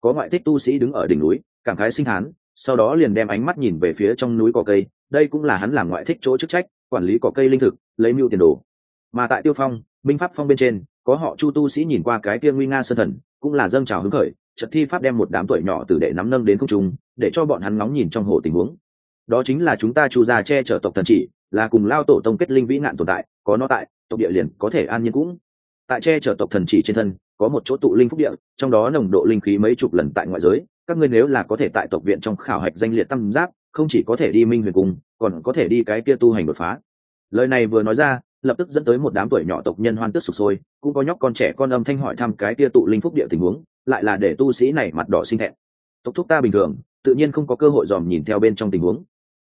có ngoại thích tu sĩ đứng ở đỉnh núi, cảm khái sinh hán sau đó liền đem ánh mắt nhìn về phía trong núi cỏ cây, đây cũng là hắn làm ngoại thích chỗ chức trách, quản lý cỏ cây linh thực, lấy mưu tiền đồ. Mà tại tiêu phong, binh pháp phong bên trên, có họ chu tu sĩ nhìn qua cái kia nguy nga sơn thần, cũng là dâng trào hứng khởi trật thi pháp đem một đám tuổi nhỏ từ đệ nắm nâng đến công trung, để cho bọn hắn ngóng nhìn trong hồ tình huống. Đó chính là chúng ta chu gia che chở tộc thần chỉ, là cùng lao tổ tông kết linh vĩ nạn tồn tại, có nó tại, tộc địa liền có thể an nhiên cũng. Tại che chở tộc thần chỉ trên thân, có một chỗ tụ linh phúc địa, trong đó nồng độ linh khí mấy chục lần tại ngoại giới các ngươi nếu là có thể tại tộc viện trong khảo hạch danh liệt tam giáp không chỉ có thể đi minh huyền cung, còn có thể đi cái kia tu hành đột phá. Lời này vừa nói ra, lập tức dẫn tới một đám tuổi nhỏ tộc nhân hoan tức sụp sôi, cũng có nhóc con trẻ con âm thanh hỏi thăm cái kia tụ linh phúc địa tình huống, lại là để tu sĩ này mặt đỏ sinh thẹn. Tộc thúc ta bình thường, tự nhiên không có cơ hội dòm nhìn theo bên trong tình huống.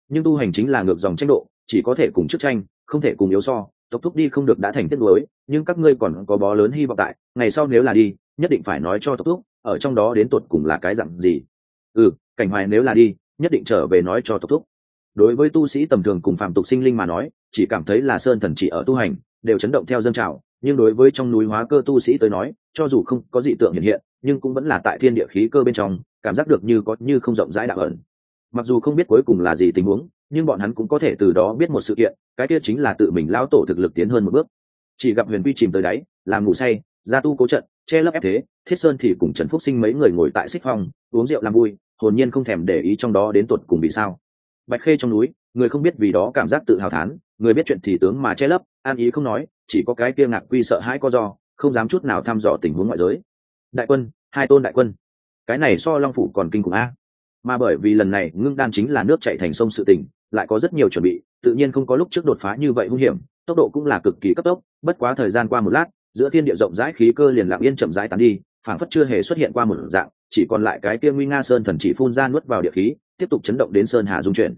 Nhưng tu hành chính là ngược dòng tranh độ, chỉ có thể cùng chức tranh, không thể cùng yếu so. Tộc thúc đi không được đã thành tiết đối nhưng các ngươi còn có bó lớn hy vọng tại, ngày sau nếu là đi, nhất định phải nói cho tộc thúc ở trong đó đến tột cùng là cái dặn gì? Ừ cảnh hoài nếu là đi, nhất định trở về nói cho tộc thúc. Đối với tu sĩ tầm thường cùng phạm tục sinh linh mà nói, chỉ cảm thấy là sơn thần chỉ ở tu hành, đều chấn động theo dân trào. Nhưng đối với trong núi hóa cơ tu sĩ tới nói, cho dù không có dị tượng hiện hiện, nhưng cũng vẫn là tại thiên địa khí cơ bên trong, cảm giác được như có như không rộng rãi đạo ẩn. Mặc dù không biết cuối cùng là gì tình huống, nhưng bọn hắn cũng có thể từ đó biết một sự kiện, cái kia chính là tự mình lao tổ thực lực tiến hơn một bước. Chỉ gặp huyền quy chìm tới đáy, làm ngủ say, ra tu cố trận che lấp ép thế, thiết sơn thì cùng trần phúc sinh mấy người ngồi tại xích phong uống rượu làm vui, hồn nhiên không thèm để ý trong đó đến tuột cùng vì sao. Bạch khê trong núi, người không biết vì đó cảm giác tự hào thán, người biết chuyện thì tướng mà che lấp, an ý không nói, chỉ có cái kia ngạc quy sợ hãi có do, không dám chút nào thăm dò tình huống ngoại giới. Đại quân, hai tôn đại quân. Cái này so long phủ còn kinh khủng a. Mà bởi vì lần này ngưng đan chính là nước chạy thành sông sự tình, lại có rất nhiều chuẩn bị, tự nhiên không có lúc trước đột phá như vậy hung hiểm, tốc độ cũng là cực kỳ cấp tốc, bất quá thời gian qua một lát giữa thiên địa rộng rãi khí cơ liền lặng yên chậm rãi tán đi, phảng phất chưa hề xuất hiện qua một dạng, chỉ còn lại cái kia nguy nga sơn thần chỉ phun ra nuốt vào địa khí, tiếp tục chấn động đến sơn hà dung chuyển.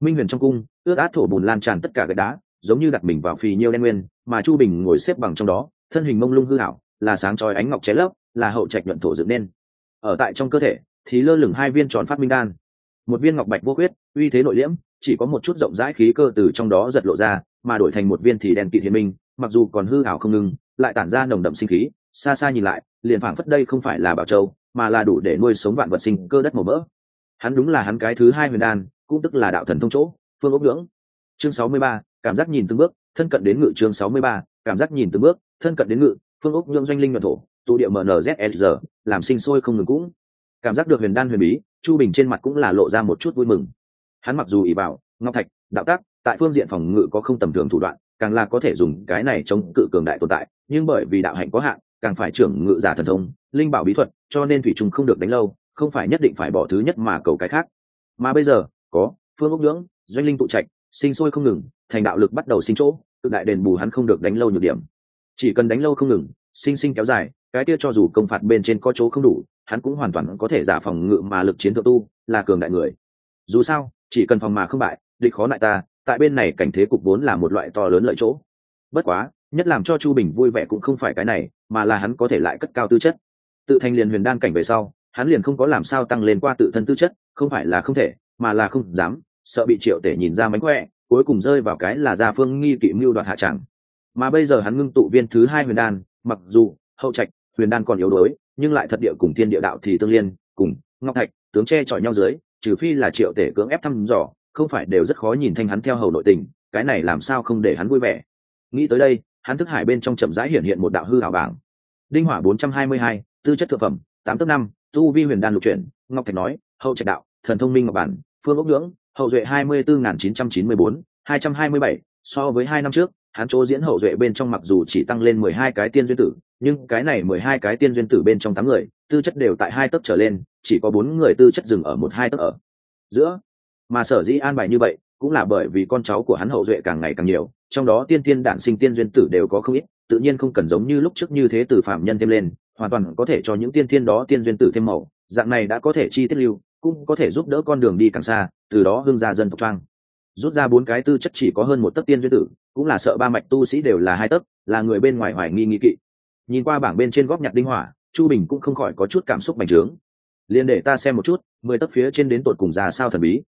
Minh huyền trong cung, ướt át thổ bùn lan tràn tất cả gạch đá, giống như đặt mình vào phì nhiêu đen nguyên, mà chu bình ngồi xếp bằng trong đó, thân hình mông lung hư hảo là sáng trói ánh ngọc cháy lấp, là hậu trạch nhuận thổ dựng nên. Ở tại trong cơ thể, thì lơ lửng hai viên tròn phát minh đan. Một viên ngọc bạch vô huyết uy thế nội liễm, chỉ có một chút rộng rãi khí cơ từ trong đó giật lộ ra, mà đổi thành một viên thì đen kỵ hiền minh, mặc dù còn hư hảo không ngừng lại tản ra nồng đậm sinh khí, xa xa nhìn lại, liền phảng phất đây không phải là bảo châu, mà là đủ để nuôi sống vạn vật sinh cơ đất màu mỡ. Hắn đúng là hắn cái thứ hai huyền đan, cũng tức là đạo thần thông chỗ, phương ốc ngưỡng. Chương sáu mươi ba, cảm giác nhìn từng bước, thân cận đến ngự chương sáu mươi ba, cảm giác nhìn từng bước, thân cận đến ngự, phương ốc nhượng doanh linh nhuận thổ, tụ địa mnzsr làm sinh sôi không ngừng cũng. Cảm giác được huyền đan huyền bí, chu bình trên mặt cũng là lộ ra một chút vui mừng. Hắn mặc dù ỉ vào ngọc thạch, đạo tác tại phương diện phòng ngự có không tầm thường thủ đoạn, càng là có thể dùng cái này chống cự cường đại tồn tại, nhưng bởi vì đạo hạnh có hạn, càng phải trưởng ngự giả thần thông, linh bảo bí thuật, cho nên thủy trùng không được đánh lâu, không phải nhất định phải bỏ thứ nhất mà cầu cái khác. Mà bây giờ, có, phương ốc nhưỡng, doanh linh tụ trạch, sinh sôi không ngừng, thành đạo lực bắt đầu sinh chỗ tự đại đền bù hắn không được đánh lâu nhược điểm. Chỉ cần đánh lâu không ngừng, sinh sinh kéo dài, cái kia cho dù công phạt bên trên có chỗ không đủ, hắn cũng hoàn toàn có thể giả phòng ngự mà lực chiến thượng tu, là cường đại người. Dù sao, chỉ cần phòng mà không bại, địch khó lại ta tại bên này cảnh thế cục vốn là một loại to lớn lợi chỗ bất quá, nhất làm cho chu bình vui vẻ cũng không phải cái này, mà là hắn có thể lại cất cao tư chất tự thành liền huyền đan cảnh về sau, hắn liền không có làm sao tăng lên qua tự thân tư chất, không phải là không thể, mà là không dám, sợ bị triệu tể nhìn ra mánh khỏe, cuối cùng rơi vào cái là gia phương nghi kỵ mưu đoạt hạ chẳng. mà bây giờ hắn ngưng tụ viên thứ hai huyền đan, mặc dù hậu trạch, huyền đan còn yếu đuối, nhưng lại thật địa cùng thiên địa đạo thì tương liên, cùng ngọc thạch, tướng che chọi nhau dưới, trừ phi là triệu tể cưỡng ép thăm dò không phải đều rất khó nhìn thanh hắn theo hầu nội tình, cái này làm sao không để hắn vui vẻ? Nghĩ tới đây, hắn thức hải bên trong chậm rãi hiện hiện một đạo hư hảo bảng. Đinh hỏa bốn trăm hai mươi hai, tư chất thực phẩm, tám tấc năm, tu vi huyền đan lục chuyển, ngọc thạch nói, hậu trạch đạo, thần thông minh ngọc bản, phương ốc ngưỡng, hậu duệ hai mươi bốn nghìn chín trăm chín mươi bốn, hai trăm hai mươi bảy, so với hai năm trước, hắn chỗ diễn hậu duệ bên trong mặc dù chỉ tăng lên mười hai cái tiên duyên tử, nhưng cái này mười hai cái tiên duyên tử bên trong tám người, tư chất đều tại hai tấc trở lên, chỉ có bốn người tư chất dừng ở một hai tấc ở. Giữa mà sở dĩ an bài như vậy cũng là bởi vì con cháu của hắn hậu duệ càng ngày càng nhiều, trong đó tiên tiên đản sinh tiên duyên tử đều có không ít, tự nhiên không cần giống như lúc trước như thế từ phạm nhân thêm lên, hoàn toàn có thể cho những tiên tiên đó tiên duyên tử thêm màu, dạng này đã có thể chi tiết lưu, cũng có thể giúp đỡ con đường đi càng xa, từ đó hương ra dân tộc trang. Rút ra bốn cái tư chất chỉ có hơn một tấc tiên duyên tử, cũng là sợ ba mạch tu sĩ đều là hai tấc, là người bên ngoài hoài nghi nghi kỵ. Nhìn qua bảng bên trên góp nhặt đinh hỏa, chu bình cũng không khỏi có chút cảm xúc bành trướng. Liền để ta xem một chút, mười tấc phía trên đến tột cùng ra sao thần bí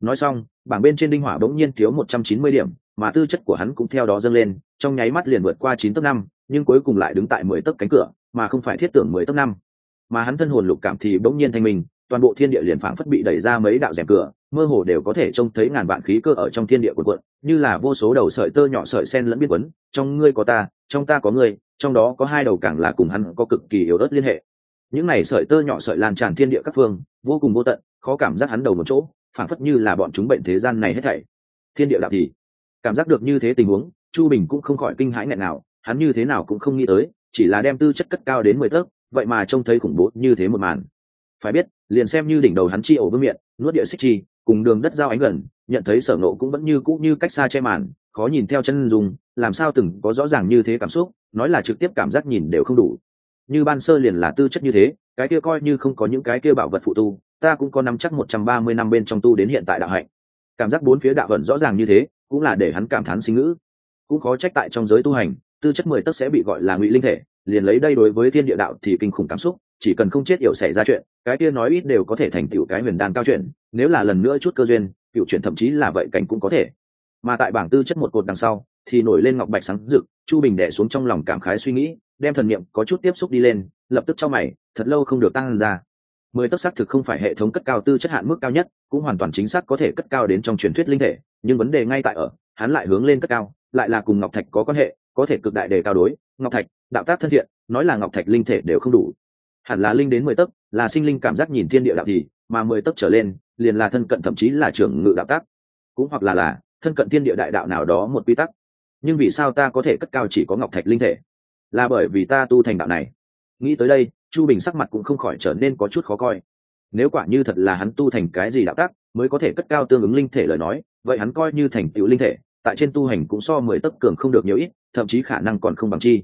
nói xong, bảng bên trên đinh hỏa bỗng nhiên thiếu một trăm chín mươi điểm, mà tư chất của hắn cũng theo đó dâng lên, trong nháy mắt liền vượt qua chín tấc năm, nhưng cuối cùng lại đứng tại mười tấc cánh cửa, mà không phải thiết tưởng mười tấc năm. Mà hắn thân hồn lục cảm thì bỗng nhiên thanh minh, toàn bộ thiên địa liền phảng phất bị đẩy ra mấy đạo rèm cửa, mơ hồ đều có thể trông thấy ngàn vạn khí cơ ở trong thiên địa của quận như là vô số đầu sợi tơ nhỏ sợi sen lẫn biết quấn, trong ngươi có ta, trong ta có ngươi, trong đó có hai đầu càng là cùng hắn có cực kỳ yếu ớt liên hệ. Những này sợi tơ nhỏ sợi lan tràn thiên địa các phương, vô cùng vô tận, khó cảm giác hắn đầu một chỗ phảng phất như là bọn chúng bệnh thế gian này hết thảy. Thiên địa đạo thì, cảm giác được như thế tình huống, chu bình cũng không khỏi kinh hãi nghẹn nào, hắn như thế nào cũng không nghĩ tới, chỉ là đem tư chất cất cao đến mười tấc, vậy mà trông thấy khủng bố như thế một màn. Phải biết, liền xem như đỉnh đầu hắn chi ổ vương miệng nuốt địa xích chi, cùng đường đất giao ánh gần, nhận thấy sở nộ cũng vẫn như cũ như cách xa che màn, khó nhìn theo chân dùng làm sao từng có rõ ràng như thế cảm xúc, nói là trực tiếp cảm giác nhìn đều không đủ. Như ban sơ liền là tư chất như thế, cái kia coi như không có những cái kia bảo vật phụ tu ta cũng có nắm chắc một trăm ba mươi năm bên trong tu đến hiện tại đạo hạnh. Cảm giác bốn phía đạo vận rõ ràng như thế, cũng là để hắn cảm thán sinh ngữ. Cũng khó trách tại trong giới tu hành, tư chất mười tấc sẽ bị gọi là ngụy linh thể, liền lấy đây đối với thiên địa đạo thì kinh khủng cảm xúc, chỉ cần không chết hiểu xảy ra chuyện, cái kia nói ít đều có thể thành tựu cái huyền đan cao chuyện nếu là lần nữa chút cơ duyên, cựu chuyện thậm chí là vậy cảnh cũng có thể. Mà tại bảng tư chất một cột đằng sau, thì nổi lên ngọc bạch sáng rực, chu bình đẻ xuống trong lòng cảm khái suy nghĩ, đem thần niệm có chút tiếp xúc đi lên, lập tức cho mày, thật lâu không được tăng ra mười tấc xác thực không phải hệ thống cất cao tư chất hạn mức cao nhất, cũng hoàn toàn chính xác có thể cất cao đến trong truyền thuyết linh thể, nhưng vấn đề ngay tại ở, hắn lại hướng lên cất cao, lại là cùng ngọc thạch có quan hệ, có thể cực đại đề cao đối, ngọc thạch, đạo tác thân thiện, nói là ngọc thạch linh thể đều không đủ. Hẳn là linh đến mười tấc, là sinh linh cảm giác nhìn thiên địa đạo thì, mà mười tấc trở lên, liền là thân cận thậm chí là trưởng ngự đạo tác. Cũng hoặc là là, thân cận thiên địa đại đạo nào đó một quy tắc. Nhưng vì sao ta có thể cất cao chỉ có ngọc thạch linh thể? Là bởi vì ta tu thành đạo này nghĩ tới đây, chu bình sắc mặt cũng không khỏi trở nên có chút khó coi. Nếu quả như thật là hắn tu thành cái gì đạo tác mới có thể cất cao tương ứng linh thể lời nói, vậy hắn coi như thành tựu linh thể, tại trên tu hành cũng so mười tấc cường không được nhiều ít, thậm chí khả năng còn không bằng chi.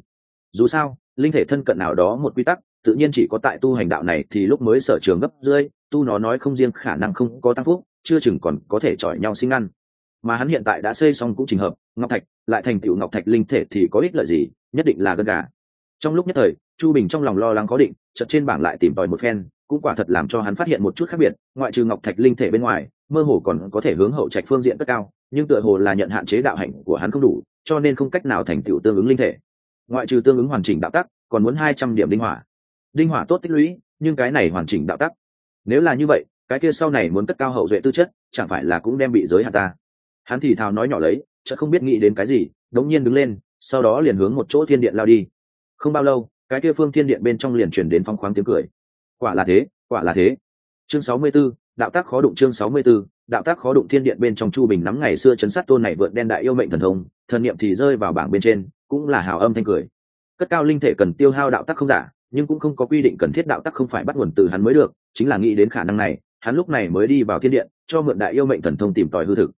Dù sao, linh thể thân cận nào đó một quy tắc, tự nhiên chỉ có tại tu hành đạo này thì lúc mới sở trường gấp rơi tu nó nói không riêng khả năng không có tăng phúc, chưa chừng còn có thể chọi nhau sinh ăn. Mà hắn hiện tại đã xây xong cũng trình hợp, ngọc thạch, lại thành tựu ngọc thạch linh thể thì có ích lợi gì, nhất định là gân gà trong lúc nhất thời, chu bình trong lòng lo lắng có định chật trên bảng lại tìm tòi một phen, cũng quả thật làm cho hắn phát hiện một chút khác biệt, ngoại trừ ngọc thạch linh thể bên ngoài, mơ hồ còn có thể hướng hậu trạch phương diện cất cao, nhưng tựa hồ là nhận hạn chế đạo hạnh của hắn không đủ, cho nên không cách nào thành tựu tương ứng linh thể. Ngoại trừ tương ứng hoàn chỉnh đạo tắc, còn muốn hai trăm điểm đinh hỏa. Đinh hỏa tốt tích lũy, nhưng cái này hoàn chỉnh đạo tắc, nếu là như vậy, cái kia sau này muốn cất cao hậu duệ tư chất, chẳng phải là cũng đem bị giới hạn ta? Hắn thì thào nói nhỏ lấy chợ không biết nghĩ đến cái gì, đống nhiên đứng lên, sau đó liền hướng một chỗ thiên điện lao đi không bao lâu cái kia phương thiên điện bên trong liền chuyển đến phong khoáng tiếng cười. Quả là thế quả là thế. Chương sáu mươi 64, đạo tác khó đụng chương sáu mươi 64, đạo tác khó đụng thiên điện bên trong chu bình nắm ngày xưa chấn sát tôn này vượt đen đại yêu mệnh thần thông thần niệm thì rơi vào bảng bên trên cũng là hào âm thanh cười. Cất cao linh thể cần tiêu hao đạo tác không giả nhưng cũng không có quy định cần thiết đạo tác không phải bắt nguồn từ hắn mới được chính là nghĩ đến khả năng này hắn lúc này mới đi vào thiên điện cho mượn đại yêu mệnh thần thông tìm tòi hư thực.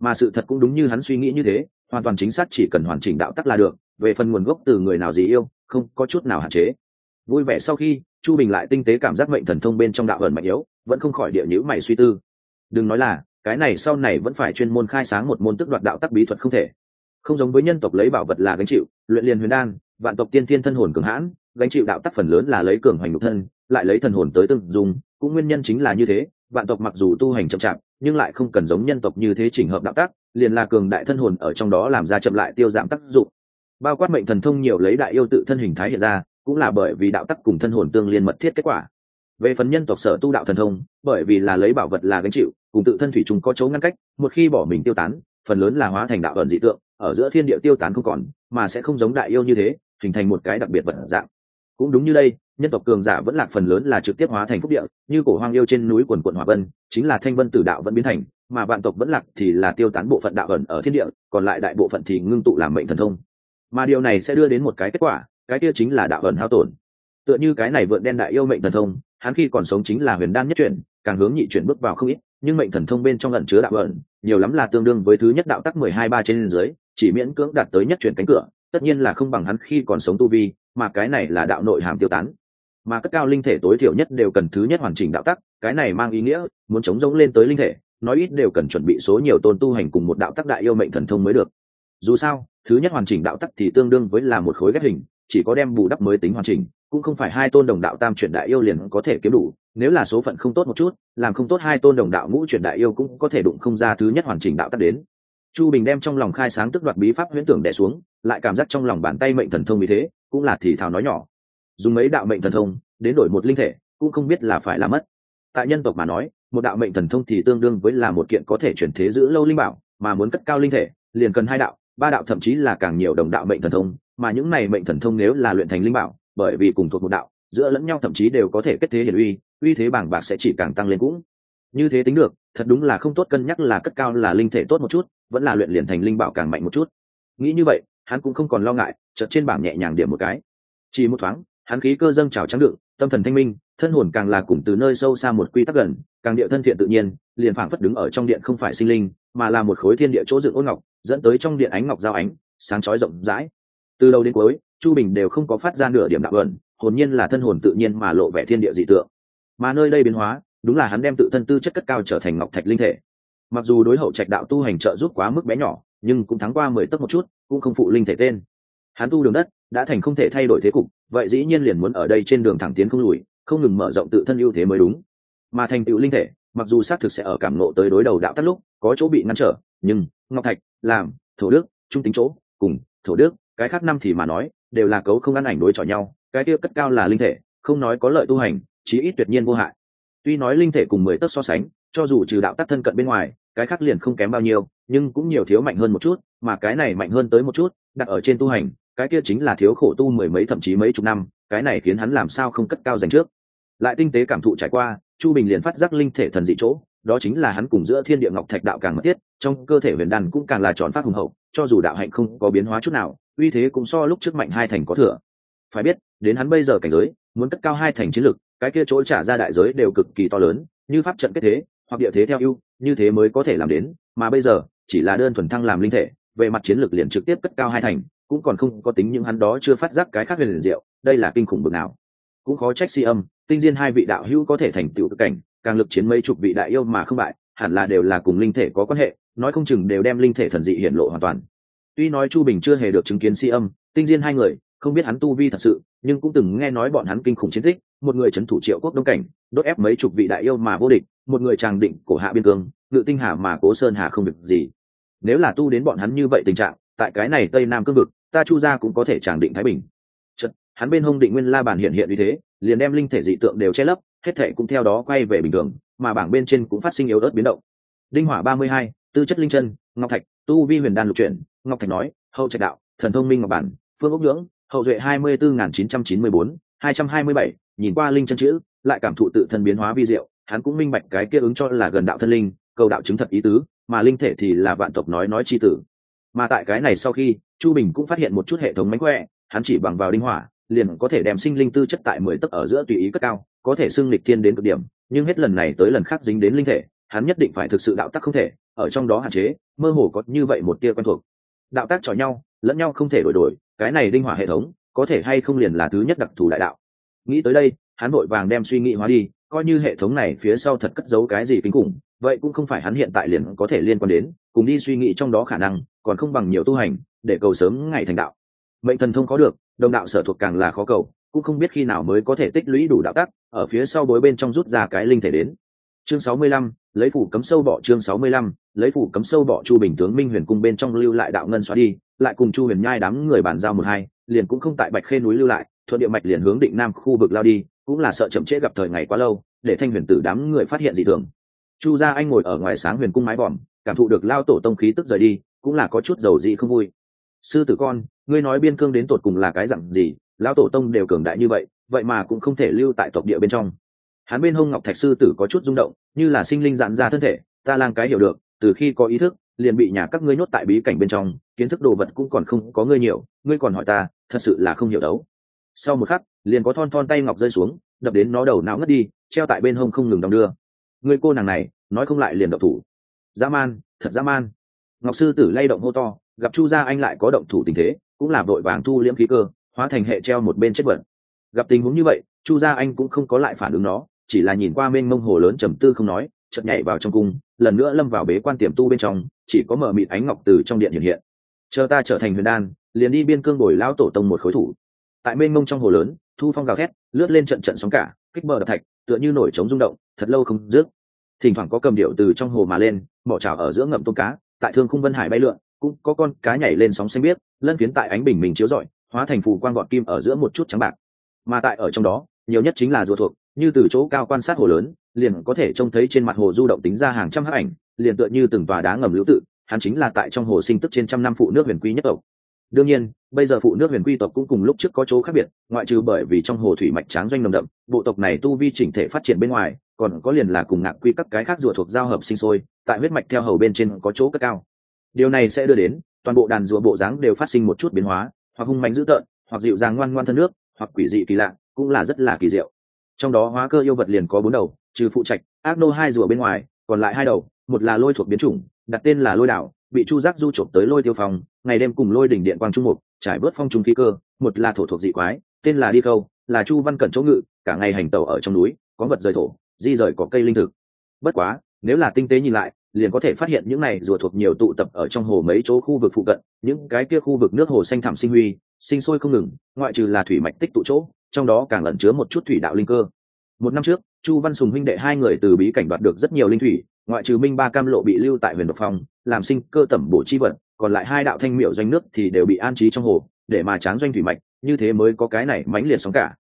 Mà sự thật cũng đúng như hắn suy nghĩ như thế hoàn toàn chính xác chỉ cần hoàn chỉnh đạo tắc là được, về phần nguồn gốc từ người nào gì yêu, không có chút nào hạn chế. Vui vẻ sau khi, chu bình lại tinh tế cảm giác mệnh thần thông bên trong đạo ẩn mạnh yếu, vẫn không khỏi địa nhữ mày suy tư. Đừng nói là, cái này sau này vẫn phải chuyên môn khai sáng một môn tức đoạt đạo tắc bí thuật không thể. Không giống với nhân tộc lấy bảo vật là gánh chịu, luyện liền huyền đan, vạn tộc tiên thiên thân hồn cường hãn, gánh chịu đạo tắc phần lớn là lấy cường hoành nhục thân, lại lấy thần hồn tới từng dùng, cũng nguyên nhân chính là như thế, vạn tộc mặc dù tu hành chậm chạp, nhưng lại không cần giống nhân tộc như thế chỉnh hợp đạo tắc liền là cường đại thân hồn ở trong đó làm ra chậm lại tiêu giảm tác dụng. Bao quát mệnh thần thông nhiều lấy đại yêu tự thân hình thái hiện ra, cũng là bởi vì đạo tắc cùng thân hồn tương liên mật thiết kết quả. Về phần nhân tộc sở tu đạo thần thông, bởi vì là lấy bảo vật là gánh chịu, cùng tự thân thủy chúng có chỗ ngăn cách, một khi bỏ mình tiêu tán, phần lớn là hóa thành đạo ẩn dị tượng, ở giữa thiên địa tiêu tán không còn, mà sẽ không giống đại yêu như thế, hình thành một cái đặc biệt vật dạng. Cũng đúng như đây, nhân tộc cường giả vẫn lạc phần lớn là trực tiếp hóa thành phúc địa, như cổ hoang yêu trên núi quần quận hòa vân, chính là thanh vân tử đạo vẫn biến thành mà vạn tộc vẫn lạc thì là tiêu tán bộ phận đạo ẩn ở thiên địa, còn lại đại bộ phận thì ngưng tụ làm mệnh thần thông. Mà điều này sẽ đưa đến một cái kết quả, cái kia chính là đạo ẩn hao tổn. Tựa như cái này vượn đen đại yêu mệnh thần thông, hắn khi còn sống chính là huyền đan nhất chuyển, càng hướng nhị chuyển bước vào không ít, nhưng mệnh thần thông bên trong ẩn chứa đạo ẩn, nhiều lắm là tương đương với thứ nhất đạo tắc mười hai ba trên dưới, chỉ miễn cưỡng đạt tới nhất chuyển cánh cửa, tất nhiên là không bằng hắn khi còn sống tu vi, mà cái này là đạo nội hàm tiêu tán. Mà cất cao linh thể tối thiểu nhất đều cần thứ nhất hoàn chỉnh đạo tắc, cái này mang ý nghĩa, muốn chống giống lên tới linh thể nói ít đều cần chuẩn bị số nhiều tôn tu hành cùng một đạo tắc đại yêu mệnh thần thông mới được. Dù sao, thứ nhất hoàn chỉnh đạo tắc thì tương đương với là một khối ghép hình, chỉ có đem bù đắp mới tính hoàn chỉnh, cũng không phải hai tôn đồng đạo tam chuyển đại yêu liền có thể kiếm đủ. Nếu là số phận không tốt một chút, làm không tốt hai tôn đồng đạo ngũ chuyển đại yêu cũng có thể đụng không ra thứ nhất hoàn chỉnh đạo tắc đến. Chu bình đem trong lòng khai sáng tức đoạt bí pháp huyễn tưởng đẻ xuống, lại cảm giác trong lòng bàn tay mệnh thần thông như thế, cũng là thì thào nói nhỏ. Dùng mấy đạo mệnh thần thông, đến đổi một linh thể, cũng không biết là phải là mất. Tại nhân tộc mà nói một đạo mệnh thần thông thì tương đương với là một kiện có thể chuyển thế giữ lâu linh bảo, mà muốn cất cao linh thể, liền cần hai đạo, ba đạo thậm chí là càng nhiều đồng đạo mệnh thần thông, mà những này mệnh thần thông nếu là luyện thành linh bảo, bởi vì cùng thuộc một đạo, giữa lẫn nhau thậm chí đều có thể kết thế hiển uy uy thế bảng bạc sẽ chỉ càng tăng lên cũng. Như thế tính được, thật đúng là không tốt cân nhắc là cất cao là linh thể tốt một chút, vẫn là luyện liền thành linh bảo càng mạnh một chút. Nghĩ như vậy, hắn cũng không còn lo ngại, chợt trên bảng nhẹ nhàng điểm một cái. Chỉ một thoáng hắn khí cơ dâng trào trắng đựng, tâm thần thanh minh, thân hồn càng là cùng từ nơi sâu xa một quy tắc gần, càng địa thân thiện tự nhiên, liền phảng phất đứng ở trong điện không phải sinh linh, mà là một khối thiên địa chỗ dựng ôn ngọc, dẫn tới trong điện ánh ngọc giao ánh, sáng chói rộng rãi. Từ đầu đến cuối, chu bình đều không có phát ra nửa điểm đạo ẩn, hồn nhiên là thân hồn tự nhiên mà lộ vẻ thiên địa dị tượng. Mà nơi đây biến hóa, đúng là hắn đem tự thân tư chất cất cao trở thành ngọc thạch linh thể. Mặc dù đối hậu trạch đạo tu hành trợ giúp quá mức bé nhỏ, nhưng cũng thắng qua mười tấc một chút, cũng không phụ linh thể tên hắn tu đường đất, đã thành không thể thay đổi thế cục, vậy dĩ nhiên liền muốn ở đây trên đường thẳng tiến không lùi, không ngừng mở rộng tự thân ưu thế mới đúng. Mà thành tựu linh thể, mặc dù xác thực sẽ ở cảm nộ tới đối đầu đạo tắt lúc, có chỗ bị ngăn trở, nhưng ngọc thạch làm thổ đức, trung tính chỗ, cùng thổ đức, cái khác năm thì mà nói, đều là cấu không ăn ảnh đối chọi nhau, cái tiêu cất cao là linh thể, không nói có lợi tu hành, chí ít tuyệt nhiên vô hại. Tuy nói linh thể cùng mười tấc so sánh, cho dù trừ đạo tắc thân cận bên ngoài, cái khác liền không kém bao nhiêu, nhưng cũng nhiều thiếu mạnh hơn một chút, mà cái này mạnh hơn tới một chút, đặt ở trên tu hành cái kia chính là thiếu khổ tu mười mấy thậm chí mấy chục năm cái này khiến hắn làm sao không cất cao dành trước. Lại tinh tế cảm thụ trải qua chu bình liền phát giác linh thể thần dị chỗ đó chính là hắn cùng giữa thiên địa ngọc thạch đạo càng mất thiết, trong cơ thể huyền đan cũng càng là tròn phát hùng hậu cho dù đạo hạnh không có biến hóa chút nào uy thế cũng so lúc trước mạnh hai thành có thừa. Phải biết đến hắn bây giờ cảnh giới muốn cất cao hai thành chiến lực cái kia chỗ trả ra đại giới đều cực kỳ to lớn như pháp trận kết thế hoặc địa thế theo ưu như thế mới có thể làm đến mà bây giờ chỉ là đơn thuần thăng làm linh thể về mặt chiến lược liền trực tiếp cất cao hai thành cũng còn không có tính những hắn đó chưa phát giác cái khác huyền liền diệu, đây là kinh khủng bực nào. Cũng khó trách si âm, tinh diên hai vị đạo hữu có thể thành tựu cảnh, càng lực chiến mấy chục vị đại yêu mà không bại, hẳn là đều là cùng linh thể có quan hệ, nói không chừng đều đem linh thể thần dị hiện lộ hoàn toàn. Tuy nói chu bình chưa hề được chứng kiến si âm, tinh diên hai người, không biết hắn tu vi thật sự, nhưng cũng từng nghe nói bọn hắn kinh khủng chiến tích, một người c h ấ n thủ triệu quốc đông cảnh, đốt ép mấy chục vị đại yêu mà vô địch, một người tràng định cổ hạ biên cương, ngự tinh hà mà cố sơn hà không được gì. Nếu là tu đến bọn hắn như vậy tình trạng tại cái này tây nam cương vực ta chu ra cũng có thể tràng định thái bình. Chật, hắn bên hông định nguyên la bàn hiện hiện như thế liền đem linh thể dị tượng đều che lấp hết thể cũng theo đó quay về bình thường mà bảng bên trên cũng phát sinh yếu ớt biến động. Đinh hỏa ba mươi hai tư chất linh chân ngọc thạch tu vi huyền đan lục chuyển ngọc thạch nói hậu trạch đạo thần thông minh ngọc bản phương ốc nhưỡng hậu duệ hai mươi bốn nghìn chín trăm chín mươi bốn hai trăm hai mươi bảy nhìn qua linh chân chữ lại cảm thụ tự thân biến hóa vi diệu hắn cũng minh bạch cái kia ứng cho là gần đạo thân linh cầu đạo chứng thật ý tứ mà linh thể thì là vạn tộc nói nói chi tử mà tại cái này sau khi, chu bình cũng phát hiện một chút hệ thống mánh khỏe, hắn chỉ bằng vào linh hỏa, liền có thể đem sinh linh tư chất tại mười tấc ở giữa tùy ý cất cao, có thể xưng lịch thiên đến cực điểm, nhưng hết lần này tới lần khác dính đến linh thể, hắn nhất định phải thực sự đạo tắc không thể, ở trong đó hạn chế, mơ hồ có như vậy một tia quen thuộc. Đạo tác trò nhau, lẫn nhau không thể đổi đổi, cái này linh hỏa hệ thống, có thể hay không liền là thứ nhất đặc thù đại đạo. Nghĩ tới đây, hắn vội vàng đem suy nghĩ hóa đi, coi như hệ thống này phía sau thật cất giấu cái gì kinh khủng, vậy cũng không phải hắn hiện tại liền có thể liên quan đến, cùng đi suy nghĩ trong đó khả năng còn không bằng nhiều tu hành, để cầu sớm ngày thành đạo. Mệnh thần thông có được, đồng đạo sở thuộc càng là khó cầu, cũng không biết khi nào mới có thể tích lũy đủ đạo tắc, ở phía sau bối bên trong rút ra cái linh thể đến. Chương sáu mươi lăm, lấy phủ cấm sâu bỏ chương sáu mươi lăm, lấy phủ cấm sâu bỏ chu bình tướng minh huyền cung bên trong lưu lại đạo ngân xóa đi, lại cùng chu huyền nhai đám người bàn giao một hai, liền cũng không tại bạch khê núi lưu lại, thuận địa mạch liền hướng định nam khu vực lao đi, cũng là sợ chậm trễ gặp thời ngày quá lâu, để thanh huyền tử đám người phát hiện dị thường. Chu gia anh ngồi ở ngoài sáng huyền cung mái vòm, cảm thụ được lao tổ tông khí tức rời đi cũng là có chút dầu dị không vui. Sư tử con, ngươi nói biên cương đến tột cùng là cái dặn gì? Lão tổ tông đều cường đại như vậy vậy mà cũng không thể lưu tại tộc địa bên trong. Hắn bên hông ngọc thạch sư tử có chút rung động, như là sinh linh dạn ra thân thể, ta lang cái hiểu được, từ khi có ý thức, liền bị nhà các ngươi nhốt tại bí cảnh bên trong, kiến thức đồ vật cũng còn không có ngươi nhiều, ngươi còn hỏi ta, thật sự là không hiểu đấu. Sau một khắc, liền có thon thon tay ngọc rơi xuống, đập đến nó đầu não ngất đi, treo tại bên hông không ngừng đong đưa. Người cô nàng này, nói không lại liền động thủ. Dã man, thật dã man ngọc sư tử lay động hô to, gặp chu gia anh lại có động thủ tình thế, cũng là vội vàng thu liễm khí cơ, hóa thành hệ treo một bên chết vật. Gặp tình huống như vậy, chu gia anh cũng không có lại phản ứng nó, chỉ là nhìn qua mênh mông hồ lớn trầm tư không nói, chợt nhảy vào trong cung, lần nữa lâm vào bế quan tiềm tu bên trong, chỉ có mở mịt ánh ngọc từ trong điện hiện hiện. Chờ ta trở thành huyền đan, liền đi biên cương bồi lão tổ tông một khối thủ. Tại mênh mông trong hồ lớn, thu phong gào thét, lướt lên trận trận sóng cả, kích bờ đập thạch, tựa như nổi trống rung động, thật lâu không dứt. Thỉnh thoảng có cầm điệu từ trong hồ mà lên, bỏ trào ở giữa ngậm tôm cá tại thương khung vân hải bay lượn, cũng có con cá nhảy lên sóng xanh biếc, lân phiến tại ánh bình mình chiếu rọi, hóa thành phù quang gọn kim ở giữa một chút trắng bạc. Mà tại ở trong đó, nhiều nhất chính là rùa thuộc, như từ chỗ cao quan sát hồ lớn, liền có thể trông thấy trên mặt hồ du động tính ra hàng trăm hắc ảnh, liền tựa như từng tòa đá ngầm lũ tự, hắn chính là tại trong hồ sinh tức trên trăm năm phụ nước huyền quý nhất tộc đương nhiên, bây giờ phụ nước huyền quy tộc cũng cùng lúc trước có chỗ khác biệt, ngoại trừ bởi vì trong hồ thủy mạch tráng doanh nồng đậm, bộ tộc này tu vi chỉnh thể phát triển bên ngoài, còn có liền là cùng ngạc quy các cái khác rùa thuộc giao hợp sinh sôi, tại huyết mạch theo hầu bên trên có chỗ cất cao. Điều này sẽ đưa đến, toàn bộ đàn rùa bộ dáng đều phát sinh một chút biến hóa, hoặc hung mạnh dữ tợn, hoặc dịu dàng ngoan ngoan thân nước, hoặc quỷ dị kỳ lạ, cũng là rất là kỳ diệu. Trong đó hóa cơ yêu vật liền có bốn đầu, trừ phụ trạch, ác nô hai rùa bên ngoài, còn lại hai đầu, một là lôi thuộc biến chủng, đặt tên là lôi đảo, bị chu giác du trộm tới lôi tiêu phòng ngày đêm cùng lôi đỉnh điện quang trung mục, trải bớt phong trung khí cơ, một là thổ thuộc dị quái, tên là đi khâu, là chu văn cẩn chỗ ngự, cả ngày hành tẩu ở trong núi, có vật rời thổ, di rời có cây linh thực. Bất quá, nếu là tinh tế nhìn lại, liền có thể phát hiện những này rùa thuộc nhiều tụ tập ở trong hồ mấy chỗ khu vực phụ cận, những cái kia khu vực nước hồ xanh thẳm sinh huy, sinh sôi không ngừng, ngoại trừ là thủy mạch tích tụ chỗ, trong đó càng lẩn chứa một chút thủy đạo linh cơ. Một năm trước, chu văn sùng huynh đệ hai người từ bí cảnh đoạt được rất nhiều linh thủy, ngoại trừ minh ba cam lộ bị lưu tại huyền độc phong, làm sinh cơ tẩm bổ chi vật còn lại hai đạo thanh miệu doanh nước thì đều bị an trí trong hồ, để mà tráng doanh thủy mạch, như thế mới có cái này mãnh liệt sóng cả.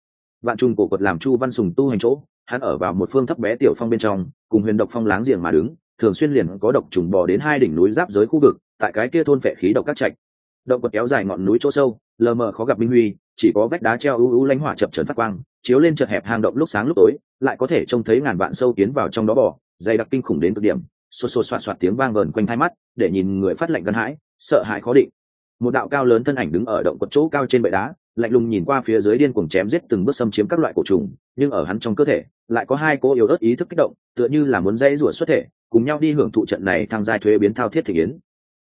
Vạn trùng cổ quật làm chu văn sùng tu hành chỗ, hắn ở vào một phương thấp bé tiểu phong bên trong, cùng huyền độc phong láng giềng mà đứng, thường xuyên liền có độc trùng bò đến hai đỉnh núi giáp giới khu vực, tại cái kia thôn phệ khí độc các trạch. Động quật kéo dài ngọn núi chỗ sâu, lờ mờ khó gặp minh huy, chỉ có vách đá treo ưu ưu lánh hỏa chập trấn phát quang, chiếu lên chật hẹp hang động lúc sáng lúc tối, lại có thể trông thấy ngàn vạn sâu tiến vào trong đó bò, dày đặc kinh khủng đến cực điểm xô xô xoạt xoạt tiếng vang vờn quanh hai mắt, để nhìn người phát lạnh gân hãi sợ hãi khó định. Một đạo cao lớn thân ảnh đứng ở động quật chỗ cao trên bệ đá, lạnh lùng nhìn qua phía dưới điên cuồng chém giết từng bước xâm chiếm các loại cổ trùng, nhưng ở hắn trong cơ thể, lại có hai cô yếu ớt ý thức kích động, tựa như là muốn dãy rủa xuất thể, cùng nhau đi hưởng thụ trận này thăng giai thuế biến thao thiết thể yến.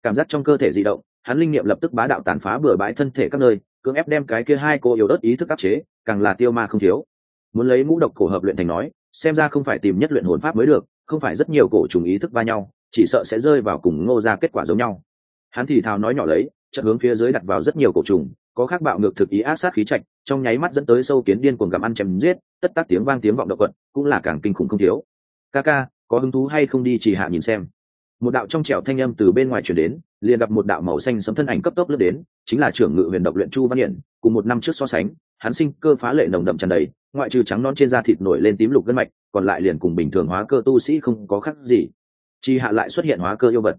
Cảm giác trong cơ thể di động, hắn linh nghiệm lập tức bá đạo tàn phá bừa bãi thân thể các nơi, cưỡng ép đem cái kia hai cô yếu ớt ý thức áp chế, càng là tiêu ma không thiếu. Muốn lấy ngũ độc cổ hợp luyện thành nói, xem ra không phải tìm nhất luyện hồn pháp mới được, không phải rất nhiều cổ trùng ý thức va nhau, chỉ sợ sẽ rơi vào cùng ngô ra kết quả giống nhau hắn thì thào nói nhỏ lấy, chợt hướng phía dưới đặt vào rất nhiều cổ trùng, có khác bạo ngược thực ý ác sát khí trạch, trong nháy mắt dẫn tới sâu kiến điên cuồng gặm ăn chém giết, tất tắc tiếng vang tiếng vọng động quận cũng là càng kinh khủng không thiếu. Ca ca, có hứng thú hay không đi chỉ hạ nhìn xem? Một đạo trong trẻo thanh âm từ bên ngoài chuyển đến, liền gặp một đạo màu xanh sấm thân ảnh cấp tốc lướt đến, chính là trưởng ngự huyền độc luyện chu văn hiển cùng một năm trước so sánh, hắn sinh cơ phá lệ nồng đậm tràn đầy, ngoại trừ trắng non trên da thịt nổi lên tím lục gân mạch, còn lại liền cùng bình thường hóa cơ tu sĩ không có khác gì. Chi hạ lại xuất hiện hóa cơ yêu vật.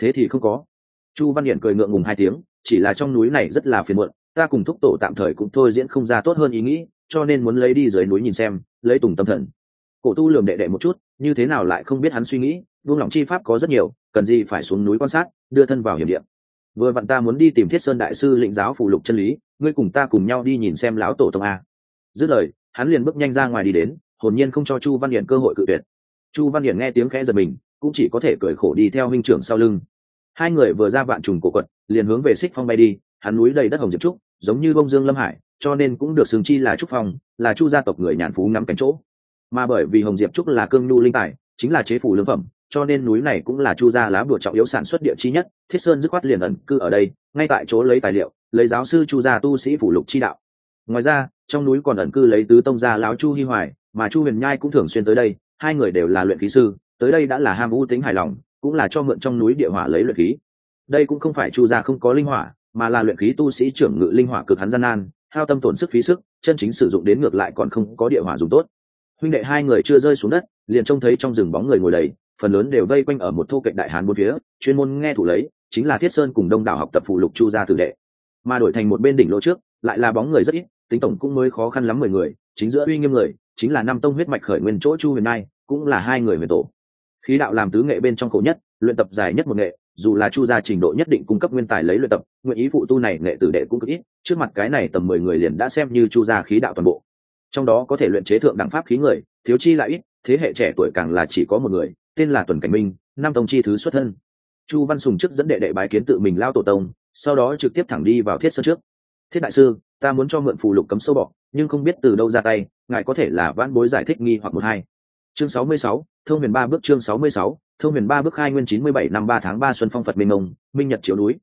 Thế thì không có chu văn hiển cười ngượng ngùng hai tiếng, chỉ là trong núi này rất là phiền muộn, ta cùng thúc tổ tạm thời cũng thôi diễn không ra tốt hơn ý nghĩ, cho nên muốn lấy đi dưới núi nhìn xem, lấy tùng tâm thần. Cổ tu lườm đệ đệ một chút, như thế nào lại không biết hắn suy nghĩ buông lòng chi pháp có rất nhiều, cần gì phải xuống núi quan sát, đưa thân vào hiểm điện vừa vặn ta muốn đi tìm thiết sơn đại sư lĩnh giáo phụ lục chân lý, ngươi cùng ta cùng nhau đi nhìn xem lão tổ tông a. Dứt lời, hắn liền bước nhanh ra ngoài đi đến, hồn nhiên không cho chu văn hiển cơ hội cự tuyệt. Chu văn hiển nghe tiếng khẽ giật mình, cũng chỉ có thể cười khổ đi theo huynh trưởng sau lưng hai người vừa ra vạn trùng cổ quật, liền hướng về xích phong bay đi, hắn núi đầy đất hồng diệp trúc, giống như bông dương lâm hải, cho nên cũng được xưng chi là trúc phong, là chu gia tộc người nhàn phú ngắm cánh chỗ. Mà bởi vì hồng diệp trúc là cương nhu linh tài, chính là chế phủ lương phẩm, cho nên núi này cũng là chu gia lá bùa trọng yếu sản xuất địa chi nhất, thiết sơn dứt khoát liền ẩn cư ở đây, ngay tại chỗ lấy tài liệu, lấy giáo sư chu gia tu sĩ phủ lục chi đạo. Ngoài ra, trong núi còn ẩn cư lấy tứ tông gia lão chu hi hoài, mà chu huyền nhai cũng thường xuyên tới đây, hai người đều là luyện khí sư, tới đây đã là ham u tính hài lòng cũng là cho mượn trong núi địa hỏa lấy luyện khí. Đây cũng không phải chu gia không có linh hỏa, mà là luyện khí tu sĩ trưởng ngự linh hỏa cực hắn gian nan, hao tâm tổn sức phí sức, chân chính sử dụng đến ngược lại còn không có địa hỏa dùng tốt. Huynh đệ hai người chưa rơi xuống đất, liền trông thấy trong rừng bóng người ngồi đầy, phần lớn đều vây quanh ở một thô cạnh đại hán bốn phía, chuyên môn nghe thủ lấy, chính là thiết sơn cùng đông đảo học tập phụ lục chu gia tử đệ. Mà đổi thành một bên đỉnh lỗ trước, lại là bóng người rất ít, tính tổng cũng mới khó khăn lắm mười người, chính giữa uy nghiêm người, chính là năm tông huyết mạch khởi nguyên chỗ chu huyền nai cũng là hai người huyền tổ khí đạo làm tứ nghệ bên trong khổ nhất, luyện tập dài nhất một nghệ, dù là chu gia trình độ nhất định cung cấp nguyên tài lấy luyện tập, nguyện ý phụ tu này nghệ tử đệ cũng cực ít, trước mặt cái này tầm mười người liền đã xem như chu gia khí đạo toàn bộ. Trong đó có thể luyện chế thượng đẳng pháp khí người, thiếu chi lại ít, thế hệ trẻ tuổi càng là chỉ có một người, tên là tuần cảnh minh nam tông chi thứ xuất thân. Chu văn sùng trước dẫn đệ đệ bái kiến tự mình lao tổ tông, sau đó trực tiếp thẳng đi vào thiết sơn trước. Thiết đại sư, ta muốn cho mượn phù lục cấm sâu bọ, nhưng không biết từ đâu ra tay, ngài có thể là vãn bối giải thích nghi hoặc một hai. Chương sáu mươi sáu thông huyền ba bước chương sáu mươi sáu, thông huyền ba bước hai nguyên chín mươi bảy năm ba tháng ba xuân phong phật minh ông, minh nhật chiếu núi.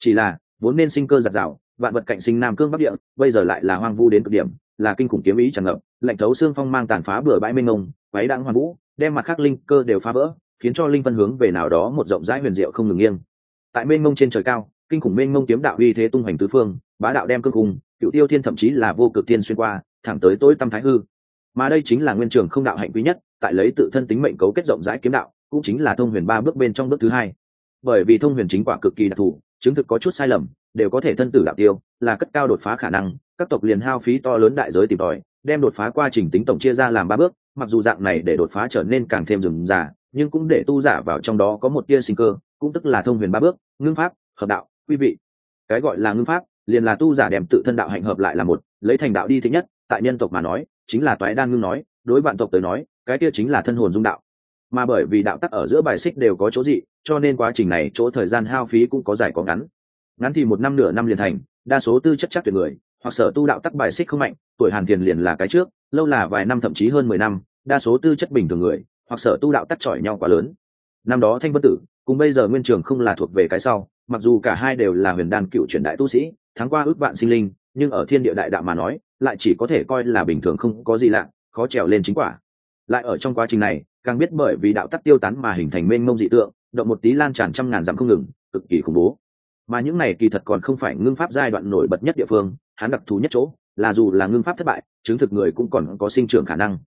Chỉ là, vốn nên sinh cơ giặt rào, vạn vật cạnh sinh nam cương bắc địa, bây giờ lại là hoang vu đến cực điểm, là kinh khủng kiếm ý tràn ngập, lạnh thấu xương phong mang tàn phá bừa bãi minh ông váy đãng hoàn vũ, đem mặt khắc linh cơ đều phá vỡ, khiến cho linh vân hướng về nào đó một rộng rãi huyền diệu không ngừng nghiêng. Tại mênh mông trên trời cao, kinh khủng mênh mông kiếm đạo uy thế tung hoành tứ phương, bá đạo đem cương cùng cựu tiêu thiên thậm chí là vô cực tiên xuyên qua, thẳng tới tối tâm thái hư. Mà đây chính là nguyên trường không đạo hạnh quý nhất tại lấy tự thân tính mệnh cấu kết rộng rãi kiếm đạo, cũng chính là thông huyền ba bước bên trong bước thứ hai. Bởi vì thông huyền chính quả cực kỳ đặc thù, chứng thực có chút sai lầm, đều có thể thân tử đạo tiêu, là cất cao đột phá khả năng, các tộc liền hao phí to lớn đại giới tìm tòi, đem đột phá qua trình tính tổng chia ra làm ba bước, mặc dù dạng này để đột phá trở nên càng thêm rườm rà, nhưng cũng để tu giả vào trong đó có một tia sinh cơ, cũng tức là thông huyền ba bước, ngưng pháp, hợp đạo quý vị. Cái gọi là ngưng pháp, liền là tu giả đem tự thân đạo hạnh hợp lại là một, lấy thành đạo đi thứ nhất, tại nhân tộc mà nói, chính là toái đan ngưng nói đối vạn tộc tới nói, cái kia chính là thân hồn dung đạo. Mà bởi vì đạo tắc ở giữa bài xích đều có chỗ dị, cho nên quá trình này chỗ thời gian hao phí cũng có dài có ngắn. Ngắn thì một năm nửa năm liền thành, đa số tư chất chắc tuyệt người, hoặc sở tu đạo tắc bài xích không mạnh, tuổi hàn tiền liền là cái trước, lâu là vài năm thậm chí hơn mười năm, đa số tư chất bình thường người, hoặc sở tu đạo tắc chọi nhau quá lớn. Năm đó thanh vân tử, cùng bây giờ nguyên trường không là thuộc về cái sau, mặc dù cả hai đều là huyền đan cựu truyền đại tu sĩ tháng qua ước vạn sinh linh, nhưng ở thiên địa đại đạo mà nói, lại chỉ có thể coi là bình thường không có gì lạ khó trèo lên chính quả. Lại ở trong quá trình này, càng biết bởi vì đạo tắc tiêu tán mà hình thành mênh mông dị tượng, động một tí lan tràn trăm ngàn dặm không ngừng, cực kỳ khủng bố. Mà những này kỳ thật còn không phải ngưng pháp giai đoạn nổi bật nhất địa phương, hắn đặc thù nhất chỗ, là dù là ngưng pháp thất bại, chứng thực người cũng còn có sinh trưởng khả năng.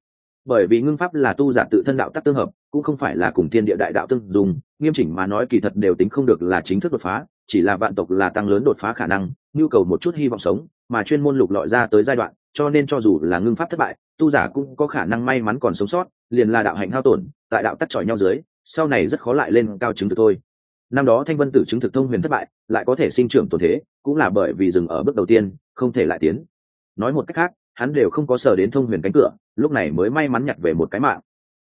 Bởi vì ngưng pháp là tu giả tự thân đạo tắc tương hợp, cũng không phải là cùng thiên địa đại đạo tương dùng, nghiêm chỉnh mà nói kỳ thật đều tính không được là chính thức đột phá, chỉ là vạn tộc là tăng lớn đột phá khả năng, nhu cầu một chút hy vọng sống mà chuyên môn lục lọi ra tới giai đoạn, cho nên cho dù là ngưng pháp thất bại, tu giả cũng có khả năng may mắn còn sống sót, liền là đạo hạnh hao tổn, tại đạo tắc tròi nhau dưới, sau này rất khó lại lên cao chứng thực thôi. Năm đó thanh vân tử chứng thực thông huyền thất bại, lại có thể sinh trưởng tổn thế, cũng là bởi vì dừng ở bước đầu tiên, không thể lại tiến. Nói một cách khác, hắn đều không có sở đến thông huyền cánh cửa, lúc này mới may mắn nhặt về một cái mạng.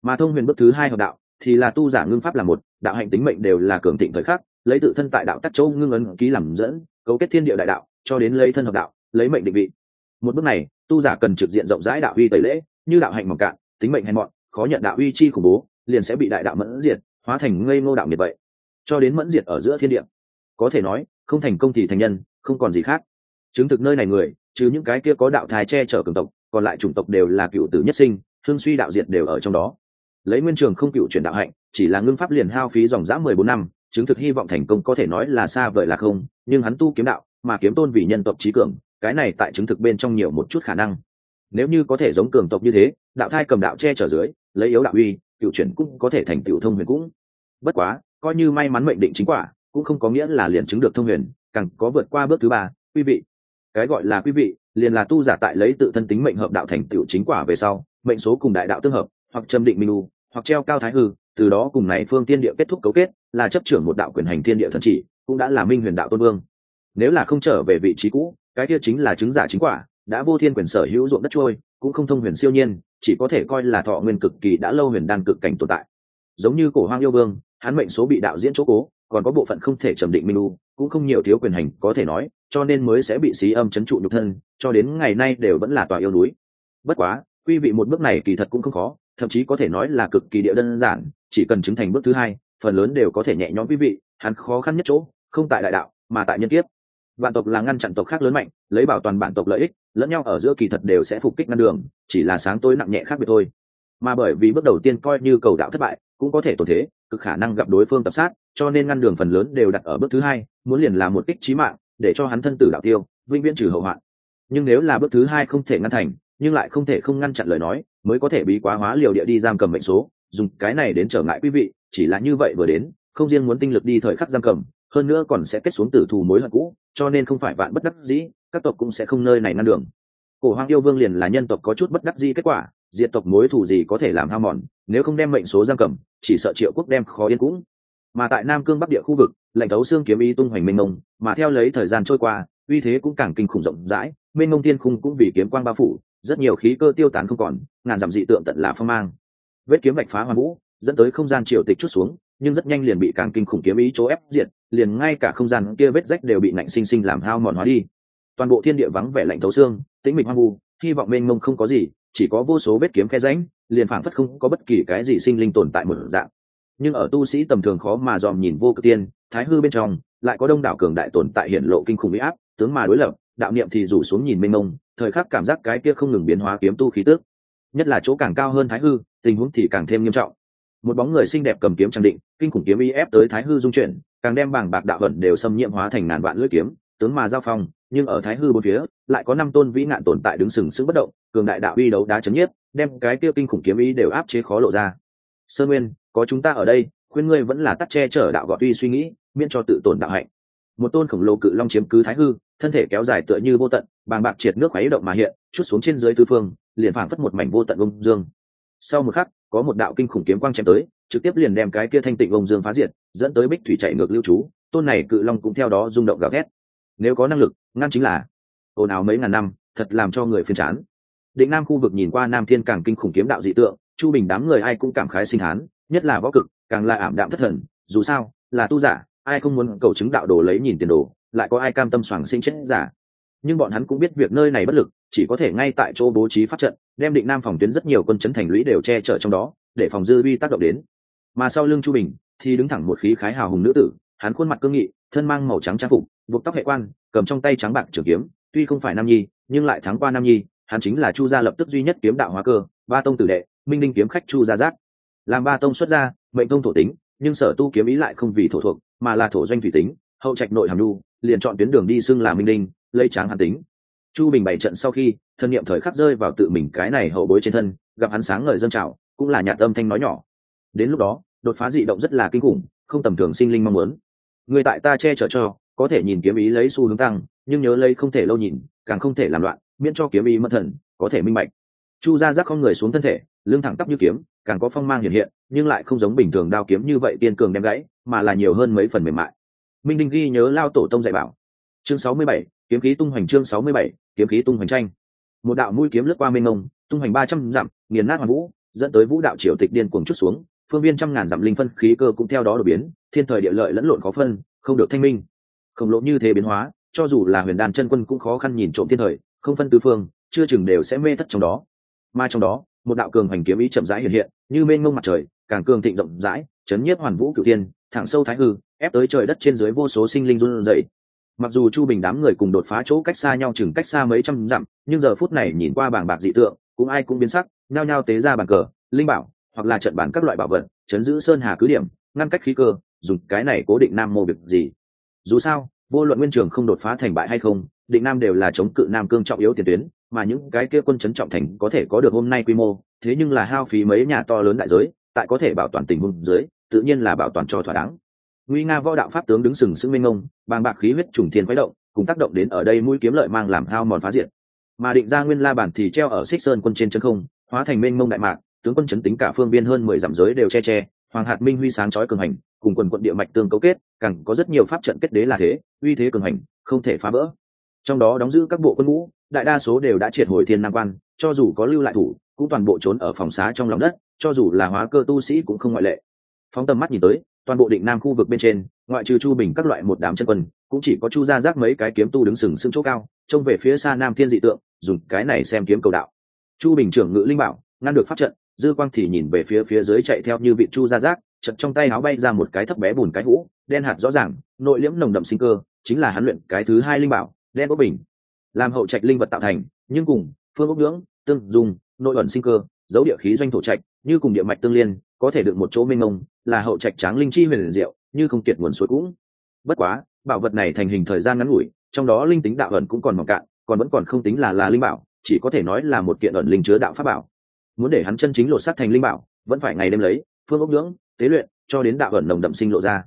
Mà thông huyền bước thứ hai hợp đạo, thì là tu giả ngưng pháp là một, đạo hạnh tính mệnh đều là cường thịnh thời khắc, lấy tự thân tại đạo tắc châu ngưng ấn ký làm dẫn, cấu kết thiên địa đại đạo, cho đến lấy thân hợp đạo lấy mệnh định vị. Một bước này, tu giả cần trực diện rộng rãi đạo uy tẩy lễ, như đạo hạnh mỏng cạn, tính mệnh hèn mọn, khó nhận đạo uy chi khủng bố, liền sẽ bị đại đạo mẫn diệt, hóa thành ngây ngô đạo nhiệt vậy. Cho đến mẫn diệt ở giữa thiên địa. Có thể nói, không thành công thì thành nhân, không còn gì khác. Chứng thực nơi này người chứ những cái kia có đạo thái che chở cường tộc, còn lại chủng tộc đều là cựu tử nhất sinh thương suy đạo diệt đều ở trong đó. Lấy nguyên trường không cựu chuyển đạo hạnh, chỉ là ngưng pháp liền hao phí dòng dã mười bốn năm, chứng thực hy vọng thành công có thể nói là xa vời là không, nhưng hắn tu kiếm đạo, mà kiếm tôn vì nhân tộc trí cường cái này tại chứng thực bên trong nhiều một chút khả năng. Nếu như có thể giống cường tộc như thế, đạo thai cầm đạo che chở dưới, lấy yếu đạo uy, cựu chuyển cũng có thể thành tiểu thông huyền cũng. Bất quá, coi như may mắn mệnh định chính quả, cũng không có nghĩa là liền chứng được thông huyền, càng có vượt qua bước thứ ba, quý vị. Cái gọi là quý vị, liền là tu giả tại lấy tự thân tính mệnh hợp đạo thành tiểu chính quả về sau, mệnh số cùng đại đạo tương hợp, hoặc châm định minh u, hoặc treo cao thái hư, từ đó cùng này phương tiên địa kết thúc cấu kết, là chấp trưởng một đạo quyền hành thiên địa thần chỉ, cũng đã là minh huyền đạo tôn vương. Nếu là không trở về vị trí cũ cái kia chính là chứng giả chính quả, đã vô thiên quyền sở hữu ruộng đất trôi, cũng không thông huyền siêu nhiên, chỉ có thể coi là thọ nguyên cực kỳ đã lâu huyền đan cực cảnh tồn tại. Giống như cổ hoang yêu vương, hắn mệnh số bị đạo diễn chỗ cố, còn có bộ phận không thể trầm định minh u, cũng không nhiều thiếu quyền hành, có thể nói, cho nên mới sẽ bị xí âm chấn trụ nhục thân, cho đến ngày nay đều vẫn là tòa yêu núi. Bất quá, quy vị một bước này kỳ thật cũng không khó, thậm chí có thể nói là cực kỳ địa đơn giản, chỉ cần chứng thành bước thứ hai, phần lớn đều có thể nhẹ nhõm quý vị, hắn khó khăn nhất chỗ, không tại đại đạo, mà tại nhân kiếp vạn tộc là ngăn chặn tộc khác lớn mạnh, lấy bảo toàn bản tộc lợi ích, lẫn nhau ở giữa kỳ thật đều sẽ phục kích ngăn đường, chỉ là sáng tối nặng nhẹ khác biệt thôi. Mà bởi vì bước đầu tiên coi như cầu đạo thất bại, cũng có thể tổn thế, cực khả năng gặp đối phương tập sát, cho nên ngăn đường phần lớn đều đặt ở bước thứ hai, muốn liền là một kích trí mạng, để cho hắn thân tử đạo tiêu, vĩnh viễn trừ hậu hoạn. Nhưng nếu là bước thứ hai không thể ngăn thành, nhưng lại không thể không ngăn chặn lời nói, mới có thể bí quá hóa liều địa đi giam cầm mệnh số, dùng cái này đến trở ngại quý vị, chỉ là như vậy vừa đến, không riêng muốn tinh lực đi thời khắc giam cầm hơn nữa còn sẽ kết xuống tử thù mối hận cũ, cho nên không phải vạn bất đắc dĩ, các tộc cũng sẽ không nơi này ngăn đường. Cổ hoàng yêu vương liền là nhân tộc có chút bất đắc dĩ kết quả, diệt tộc mối thù gì có thể làm hao mòn, nếu không đem mệnh số giam cầm, chỉ sợ triệu quốc đem khó yên cũng. Mà tại nam cương bắc địa khu vực lệnh thấu xương kiếm ý tung hoành mênh mông, mà theo lấy thời gian trôi qua, uy thế cũng càng kinh khủng rộng rãi, mênh mông tiên khung cũng vì kiếm quang bao phủ, rất nhiều khí cơ tiêu tán không còn, ngàn dặm dị tượng tận là phong mang. Vết kiếm bạch phá hoàn vũ, dẫn tới không gian triều tịch chút xuống nhưng rất nhanh liền bị càng kinh khủng kiếm ý chỗ ép diệt, liền ngay cả không gian kia vết rách đều bị nạnh sinh sinh làm hao mòn hóa đi. Toàn bộ thiên địa vắng vẻ lạnh thấu xương, tĩnh mịch hoang vu, hy vọng mênh mông không có gì, chỉ có vô số vết kiếm khe rãnh, liền phảng phất không có bất kỳ cái gì sinh linh tồn tại một dạng. Nhưng ở tu sĩ tầm thường khó mà dòm nhìn vô cực tiên, thái hư bên trong, lại có đông đảo cường đại tồn tại hiện lộ kinh khủng bị áp, tướng mà đối lập, đạo niệm thì rủ xuống nhìn mênh mông, thời khắc cảm giác cái kia không ngừng biến hóa kiếm tu khí tước nhất là chỗ càng cao hơn thái hư, tình huống thì càng thêm nghiêm trọng một bóng người xinh đẹp cầm kiếm trang định, kinh khủng kiếm y ép tới thái hư dung chuyển, càng đem bảng bạc đạo vận đều xâm nhiễm hóa thành ngàn vạn lưỡi kiếm, tướng mà giao phong, nhưng ở thái hư bốn phía, lại có năm tôn vĩ nạn tồn tại đứng sừng sững bất động, cường đại đạo uy đấu đá chấn nhiếp, đem cái kia kinh khủng kiếm ý đều áp chế khó lộ ra. Sơ nguyên, có chúng ta ở đây, khuyên ngươi vẫn là tắt che chở đạo gọt uy suy nghĩ, miễn cho tự tổn đạo hạnh. Một tôn khổng lồ cự long chiếm cứ thái hư, thân thể kéo dài tựa như vô tận, bàng bạc triệt nước khoáy động mà hiện, chút xuống trên dưới tư phương, liền phảng phất một mảnh vô tận ung dương. Sau một khắc có một đạo kinh khủng kiếm quang chém tới trực tiếp liền đem cái kia thanh tịnh ông dương phá diệt dẫn tới bích thủy chạy ngược lưu trú tôn này cự long cũng theo đó rung động gào thét. Nếu có năng lực ngăn chính là ồn ào mấy ngàn năm thật làm cho người phiền chán. Định nam khu vực nhìn qua nam thiên càng kinh khủng kiếm đạo dị tượng chu bình đám người ai cũng cảm khái sinh hán, nhất là võ cực càng là ảm đạm thất thần dù sao là tu giả ai không muốn cầu chứng đạo đồ lấy nhìn tiền đồ lại có ai cam tâm soảng sinh chết giả. Nhưng bọn hắn cũng biết việc nơi này bất lực chỉ có thể ngay tại chỗ bố trí pháp trận, đem định nam phòng tuyến rất nhiều quân chấn thành lũy đều che chở trong đó, để phòng dư vi tác động đến. Mà sau lưng chu bình thì đứng thẳng một khí khái hào hùng nữ tử, hắn khuôn mặt cương nghị, thân mang màu trắng trang phục, buộc tóc hệ quan, cầm trong tay trắng bạc trường kiếm, tuy không phải nam nhi, nhưng lại thắng qua nam nhi, hắn chính là chu gia lập tức duy nhất kiếm đạo hóa cơ, ba tông tử đệ, minh linh kiếm khách chu gia giác. Làm ba tông xuất gia, mệnh tông thổ tính, nhưng sở tu kiếm ý lại không vì thổ thuộc, mà là thổ doanh thủy tính, hậu trạch nội hàm nhu liền chọn tuyến đường đi xưng là minh linh lấy tráng hàn tính chu bình bày trận sau khi, thân nhiệm thời khắc rơi vào tự mình cái này hậu bối trên thân, gặp hắn sáng ngời dân trào, cũng là nhạt âm thanh nói nhỏ. Đến lúc đó, đột phá dị động rất là kinh khủng, không tầm thường sinh linh mong muốn. Người tại ta che chở cho, có thể nhìn kiếm ý lấy xu hướng tăng, nhưng nhớ lấy không thể lâu nhìn, càng không thể làm loạn, miễn cho kiếm ý mất thần, có thể minh bạch. Chu ra rác không người xuống thân thể, lưng thẳng tắp như kiếm, càng có phong mang hiện hiện, nhưng lại không giống bình thường đao kiếm như vậy tiên cường đem gãy, mà là nhiều hơn mấy phần mềm mại. Minh đinh ghi nhớ lao tổ tông dạy bảo. Chương sáu mươi bảy kiếm khí tung hoành chương sáu mươi bảy, kiếm khí tung hoành tranh. Một đạo mũi kiếm lướt qua mênh mông, tung hoành ba trăm dặm, nghiền nát hoàn vũ, dẫn tới vũ đạo triều tịch điên cuồng chút xuống, phương viên trăm ngàn dặm linh phân khí cơ cũng theo đó đột biến, thiên thời địa lợi lẫn lộn khó phân, không được thanh minh. Khổng lộ như thế biến hóa, cho dù là huyền đàn chân quân cũng khó khăn nhìn trộm thiên thời, không phân tứ phương, chưa chừng đều sẽ mê thất trong đó. Mà trong đó, một đạo cường hành kiếm ý chậm rãi hiện hiện, như mênh mông mặt trời, càng cường thịnh rộng rãi, chấn nhiếp hoàn vũ cửu tiên thẳng sâu thái hư, ép tới trời đất trên dưới vô số sinh linh run rẩy mặc dù chu bình đám người cùng đột phá chỗ cách xa nhau chừng cách xa mấy trăm dặm, nhưng giờ phút này nhìn qua bảng bạc dị tượng, cũng ai cũng biến sắc, nhao nhao tế ra bàn cờ, linh bảo, hoặc là trận bàn các loại bảo vật, chấn giữ sơn hà cứ điểm, ngăn cách khí cơ, dùng cái này cố định nam mô việc gì. Dù sao, vô luận nguyên trường không đột phá thành bại hay không, định nam đều là chống cự nam cương trọng yếu tiền tuyến, mà những cái kia quân chấn trọng thành có thể có được hôm nay quy mô, thế nhưng là hao phí mấy nhà to lớn đại giới, tại có thể bảo toàn tình huống dưới, tự nhiên là bảo toàn cho thỏa đáng nguy nga võ đạo pháp tướng đứng sừng sững minh ngông, bàng bạc khí huyết trùng thiên quái động, cùng tác động đến ở đây mũi kiếm lợi mang làm hao mòn phá diệt. Mà định ra nguyên la bản thì treo ở xích sơn quân trên chân không, hóa thành mênh mông đại mạc, tướng quân chấn tính cả phương biên hơn mười dặm giới đều che che, hoàng hạt minh huy sáng chói cường hành, cùng quần quận địa mạch tương cấu kết, càng có rất nhiều pháp trận kết đế là thế, uy thế cường hành, không thể phá vỡ trong đó đóng giữ các bộ quân ngũ, đại đa số đều đã triệt hồi thiên nam quan, cho dù có lưu lại thủ, cũng toàn bộ trốn ở phòng xá trong lòng đất, cho dù là hóa cơ tu sĩ cũng không ngoại lệ. Phóng tầm mắt nhìn tới toàn bộ định nam khu vực bên trên, ngoại trừ chu bình các loại một đám chân quân, cũng chỉ có chu ra rác mấy cái kiếm tu đứng sừng sững chỗ cao, trông về phía xa nam thiên dị tượng, dùng cái này xem kiếm cầu đạo. Chu bình trưởng ngữ linh bảo, ngăn được pháp trận, dư quang thì nhìn về phía phía dưới chạy theo như vị chu ra rác chật trong tay áo bay ra một cái thấp bé bùn cái hũ, đen hạt rõ ràng, nội liễm nồng đậm sinh cơ, chính là hắn luyện cái thứ hai linh bảo, đen ốc bình. Làm hậu trạch linh vật tạo thành, nhưng cùng, phương ốc nhưỡng tương dùng nội ẩn sinh cơ, dấu địa khí doanh thổ trạch, như cùng địa mạch tương liên có thể được một chỗ mênh mông, là hậu trạch tráng linh chi huyền diệu, như không kiệt nguồn suối cũng. Bất quá, bảo vật này thành hình thời gian ngắn ngủi, trong đó linh tính đạo ẩn cũng còn mỏng cạn, còn vẫn còn không tính là là linh bảo, chỉ có thể nói là một kiện ẩn linh chứa đạo pháp bảo. Muốn để hắn chân chính lột xác thành linh bảo, vẫn phải ngày đêm lấy, phương ốc nhưỡng tế luyện, cho đến đạo ẩn nồng đậm sinh lộ ra.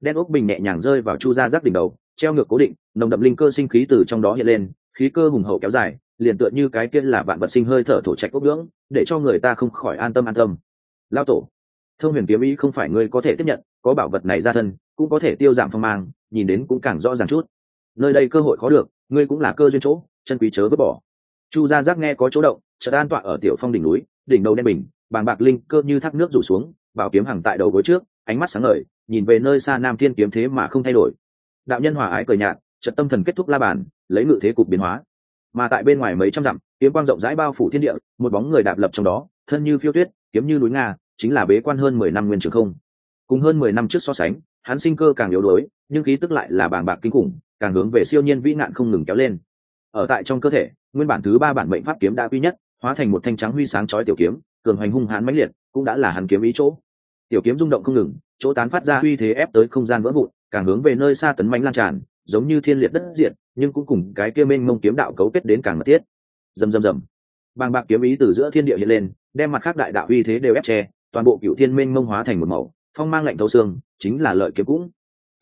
Đen ốc bình nhẹ nhàng rơi vào chu gia giác đỉnh đầu, treo ngược cố định, nồng đậm linh cơ sinh khí từ trong đó hiện lên, khí cơ hùng hậu kéo dài, liền tựa như cái kia là bạn vật sinh hơi thở thổ trạch ốc nhưỡng để cho người ta không khỏi an tâm an tâm lao tổ. Thông huyền kiếm ý không phải ngươi có thể tiếp nhận, có bảo vật này ra thân, cũng có thể tiêu giảm phong mang, nhìn đến cũng càng rõ ràng chút. Nơi đây cơ hội khó được, ngươi cũng là cơ duyên chỗ, chân quý chớ vứt bỏ. Chu gia giác nghe có chỗ động, chợt an tọa ở tiểu phong đỉnh núi, đỉnh đầu đen bình, bàng bạc linh cơ như thác nước rủ xuống, bảo kiếm hàng tại đầu gối trước, ánh mắt sáng ngời, nhìn về nơi xa nam thiên kiếm thế mà không thay đổi. Đạo nhân hòa ái cười nhạt, chợt tâm thần kết thúc la bàn, lấy ngự thế cục biến hóa. Mà tại bên ngoài mấy trăm dặm, kiếm quang rộng rãi bao phủ thiên địa, một bóng người đạp lập trong đó, thân như phiêu tuyết kiếm như núi nga, chính là bế quan hơn mười năm nguyên trường không. Cùng hơn mười năm trước so sánh, hắn sinh cơ càng yếu đuối, nhưng khí tức lại là bàng bạc kinh khủng, càng hướng về siêu nhiên vĩ nạn không ngừng kéo lên. Ở tại trong cơ thể, nguyên bản thứ ba bản mệnh pháp kiếm đã quy nhất, hóa thành một thanh trắng huy sáng chói tiểu kiếm, cường hoành hung hãn mãnh liệt, cũng đã là hắn kiếm ý chỗ. Tiểu kiếm rung động không ngừng, chỗ tán phát ra uy thế ép tới không gian vỡ vụn, càng hướng về nơi xa tấn mãnh lan tràn, giống như thiên liệt đất diện nhưng cũng cùng cái kia mênh mông kiếm đạo cấu kết đến càng mật thiết. Rầm rầm rầm. Bàng bạc kiếm ý từ giữa thiên địa hiện lên đem mặt khác đại đạo uy thế đều ép che, toàn bộ cựu thiên minh mông hóa thành một màu, phong mang lạnh thấu xương, chính là lợi kiếm cũng.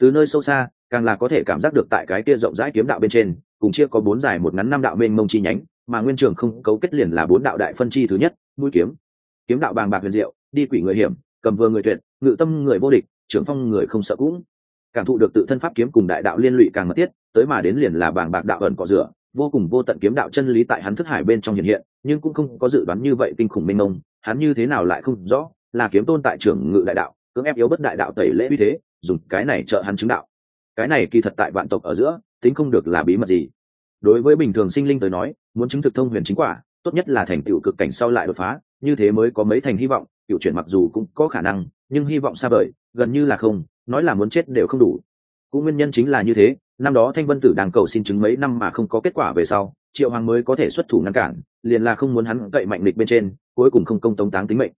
Từ nơi sâu xa, càng là có thể cảm giác được tại cái kia rộng rãi kiếm đạo bên trên, cùng chia có bốn dài một ngắn năm đạo mênh mông chi nhánh, mà nguyên trường không cấu kết liền là bốn đạo đại phân chi thứ nhất, mũi kiếm. Kiếm đạo bàng bạc huyền diệu, đi quỷ người hiểm, cầm vừa người tuyệt, ngự tâm người vô địch, trưởng phong người không sợ cũng. Cảm thụ được tự thân pháp kiếm cùng đại đạo liên lụy càng mật thiết, tới mà đến liền là bàng bạc đạo ẩn cọ rửa vô cùng vô tận kiếm đạo chân lý tại hắn thức hải bên trong hiện hiện, nhưng cũng không có dự đoán như vậy kinh khủng mênh mông, hắn như thế nào lại không rõ, là kiếm tôn tại trưởng ngự đại đạo, cưỡng ép yếu bất đại đạo tẩy lễ uy thế, dùng cái này trợ hắn chứng đạo. Cái này kỳ thật tại vạn tộc ở giữa, tính không được là bí mật gì. Đối với bình thường sinh linh tới nói, muốn chứng thực thông huyền chính quả, tốt nhất là thành tựu cực cảnh sau lại đột phá, như thế mới có mấy thành hy vọng, cựu chuyển mặc dù cũng có khả năng, nhưng hy vọng xa vời, gần như là không, nói là muốn chết đều không đủ. Cũng nguyên nhân chính là như thế năm đó thanh vân tử đang cầu xin chứng mấy năm mà không có kết quả về sau, triệu hoàng mới có thể xuất thủ ngăn cản, liền là không muốn hắn cậy mạnh địch bên trên, cuối cùng không công tống táng tính mệnh.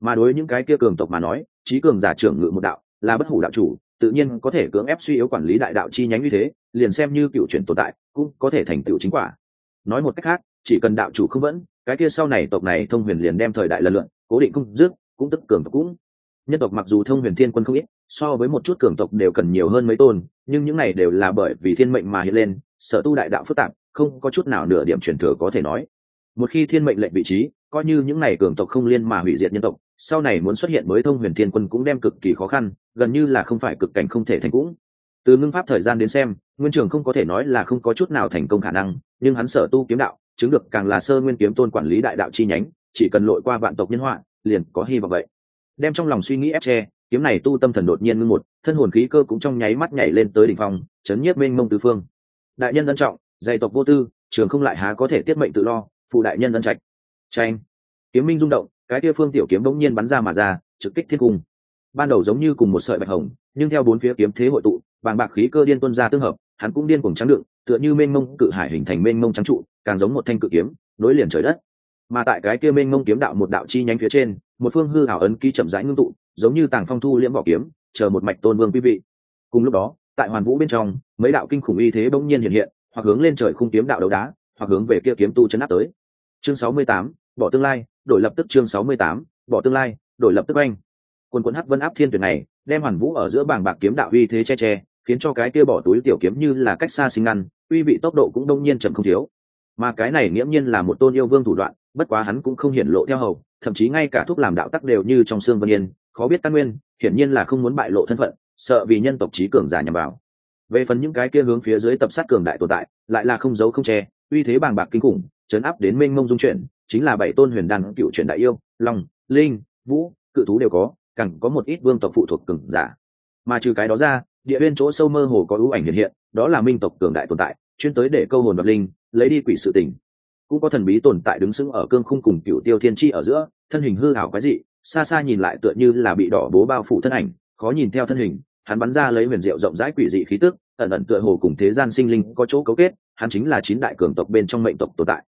Mà đối những cái kia cường tộc mà nói, trí cường giả trưởng ngự một đạo, là bất hủ đạo chủ, tự nhiên có thể cưỡng ép suy yếu quản lý đại đạo chi nhánh như thế, liền xem như cựu chuyển tồn tại, cũng có thể thành tựu chính quả. Nói một cách khác, chỉ cần đạo chủ không vẫn, cái kia sau này tộc này thông huyền liền đem thời đại lần lượn cố định không dứt, cũng tức cường tộc cũng. Nhân tộc mặc dù thông huyền thiên quân không ít so với một chút cường tộc đều cần nhiều hơn mấy tôn, nhưng những này đều là bởi vì thiên mệnh mà hiện lên, sở tu đại đạo phức tạp, không có chút nào nửa điểm truyền thừa có thể nói. Một khi thiên mệnh lệnh vị trí, coi như những này cường tộc không liên mà hủy diệt nhân tộc, sau này muốn xuất hiện mới thông huyền thiên quân cũng đem cực kỳ khó khăn, gần như là không phải cực cảnh không thể thành cũng. Từ ngưng pháp thời gian đến xem, nguyên trường không có thể nói là không có chút nào thành công khả năng, nhưng hắn sở tu kiếm đạo, chứng được càng là sơ nguyên kiếm tôn quản lý đại đạo chi nhánh, chỉ cần lội qua vạn tộc nhân họa, liền có hy vọng vậy. Đem trong lòng suy nghĩ ép tre kiếm này tu tâm thần đột nhiên ngưng một, thân hồn khí cơ cũng trong nháy mắt nhảy lên tới đỉnh phòng chấn nhiếp mênh mông tứ phương. Đại nhân ân trọng, dạy tộc vô tư, trường không lại há có thể tiết mệnh tự lo, phụ đại nhân ân trạch. Tranh kiếm minh rung động, cái kia phương tiểu kiếm bỗng nhiên bắn ra mà ra, trực kích thiên cung. Ban đầu giống như cùng một sợi bạch hồng, nhưng theo bốn phía kiếm thế hội tụ bàng bạc khí cơ điên tuân ra tương hợp, hắn cũng điên cùng trắng đựng, tựa như mênh mông cự hải hình thành mênh mông trắng trụ, càng giống một thanh cự kiếm, nối liền trời đất. Mà tại cái kia mênh mông kiếm đạo một đạo chi nhánh phía trên, một phương hư hảo ấn ký chậm rãi ngưng tụ giống như tàng phong thu liễm vỏ kiếm, chờ một mạch tôn vương quý vị. Cùng lúc đó, tại hoàn vũ bên trong, mấy đạo kinh khủng y thế bỗng nhiên hiện hiện, hoặc hướng lên trời khung kiếm đạo đấu đá, hoặc hướng về kia kiếm tu chấn áp tới. Chương sáu mươi tám, bỏ tương lai, đổi lập tức chương sáu mươi tám, bỏ tương lai, đổi lập tức anh quân quân hắc vân áp thiên tuyển này, đem hoàn vũ ở giữa bảng bạc kiếm đạo uy thế che che, khiến cho cái kia bỏ túi tiểu kiếm như là cách xa sinh ngăn, uy vị tốc độ cũng đông nhiên chậm không thiếu. Mà cái này nghiễm nhiên là một tôn yêu vương thủ đoạn, bất quá hắn cũng không hiển lộ theo hầu, thậm chí ngay cả thuốc làm đạo tắc đều như trong xương vân yên khó biết căn nguyên, hiển nhiên là không muốn bại lộ thân phận, sợ vì nhân tộc trí cường giả nhằm vào. Về phần những cái kia hướng phía dưới tập sát cường đại tồn tại, lại là không giấu không che, uy thế bàng bạc kinh khủng, chấn áp đến mênh mông dung chuyển, chính là bảy tôn huyền đan cựu truyền đại yêu, long, linh, vũ, cự thú đều có cẳng có một ít vương tộc phụ thuộc cường giả. Mà trừ cái đó ra, địa bên chỗ sâu mơ hồ có ưu ảnh hiện hiện, đó là minh tộc cường đại tồn tại, chuyên tới để câu hồn vật linh, lấy đi quỷ sự tình. Cũng có thần bí tồn tại đứng sững ở cương khung cùng cựu tiêu thiên tri ở giữa, thân hình hư hảo quái dị xa xa nhìn lại tựa như là bị đỏ bố bao phủ thân ảnh, khó nhìn theo thân hình, hắn bắn ra lấy huyền diệu rộng rãi quỷ dị khí tức, ẩn ẩn tựa hồ cùng thế gian sinh linh có chỗ cấu kết, hắn chính là chín đại cường tộc bên trong mệnh tộc tồn tại.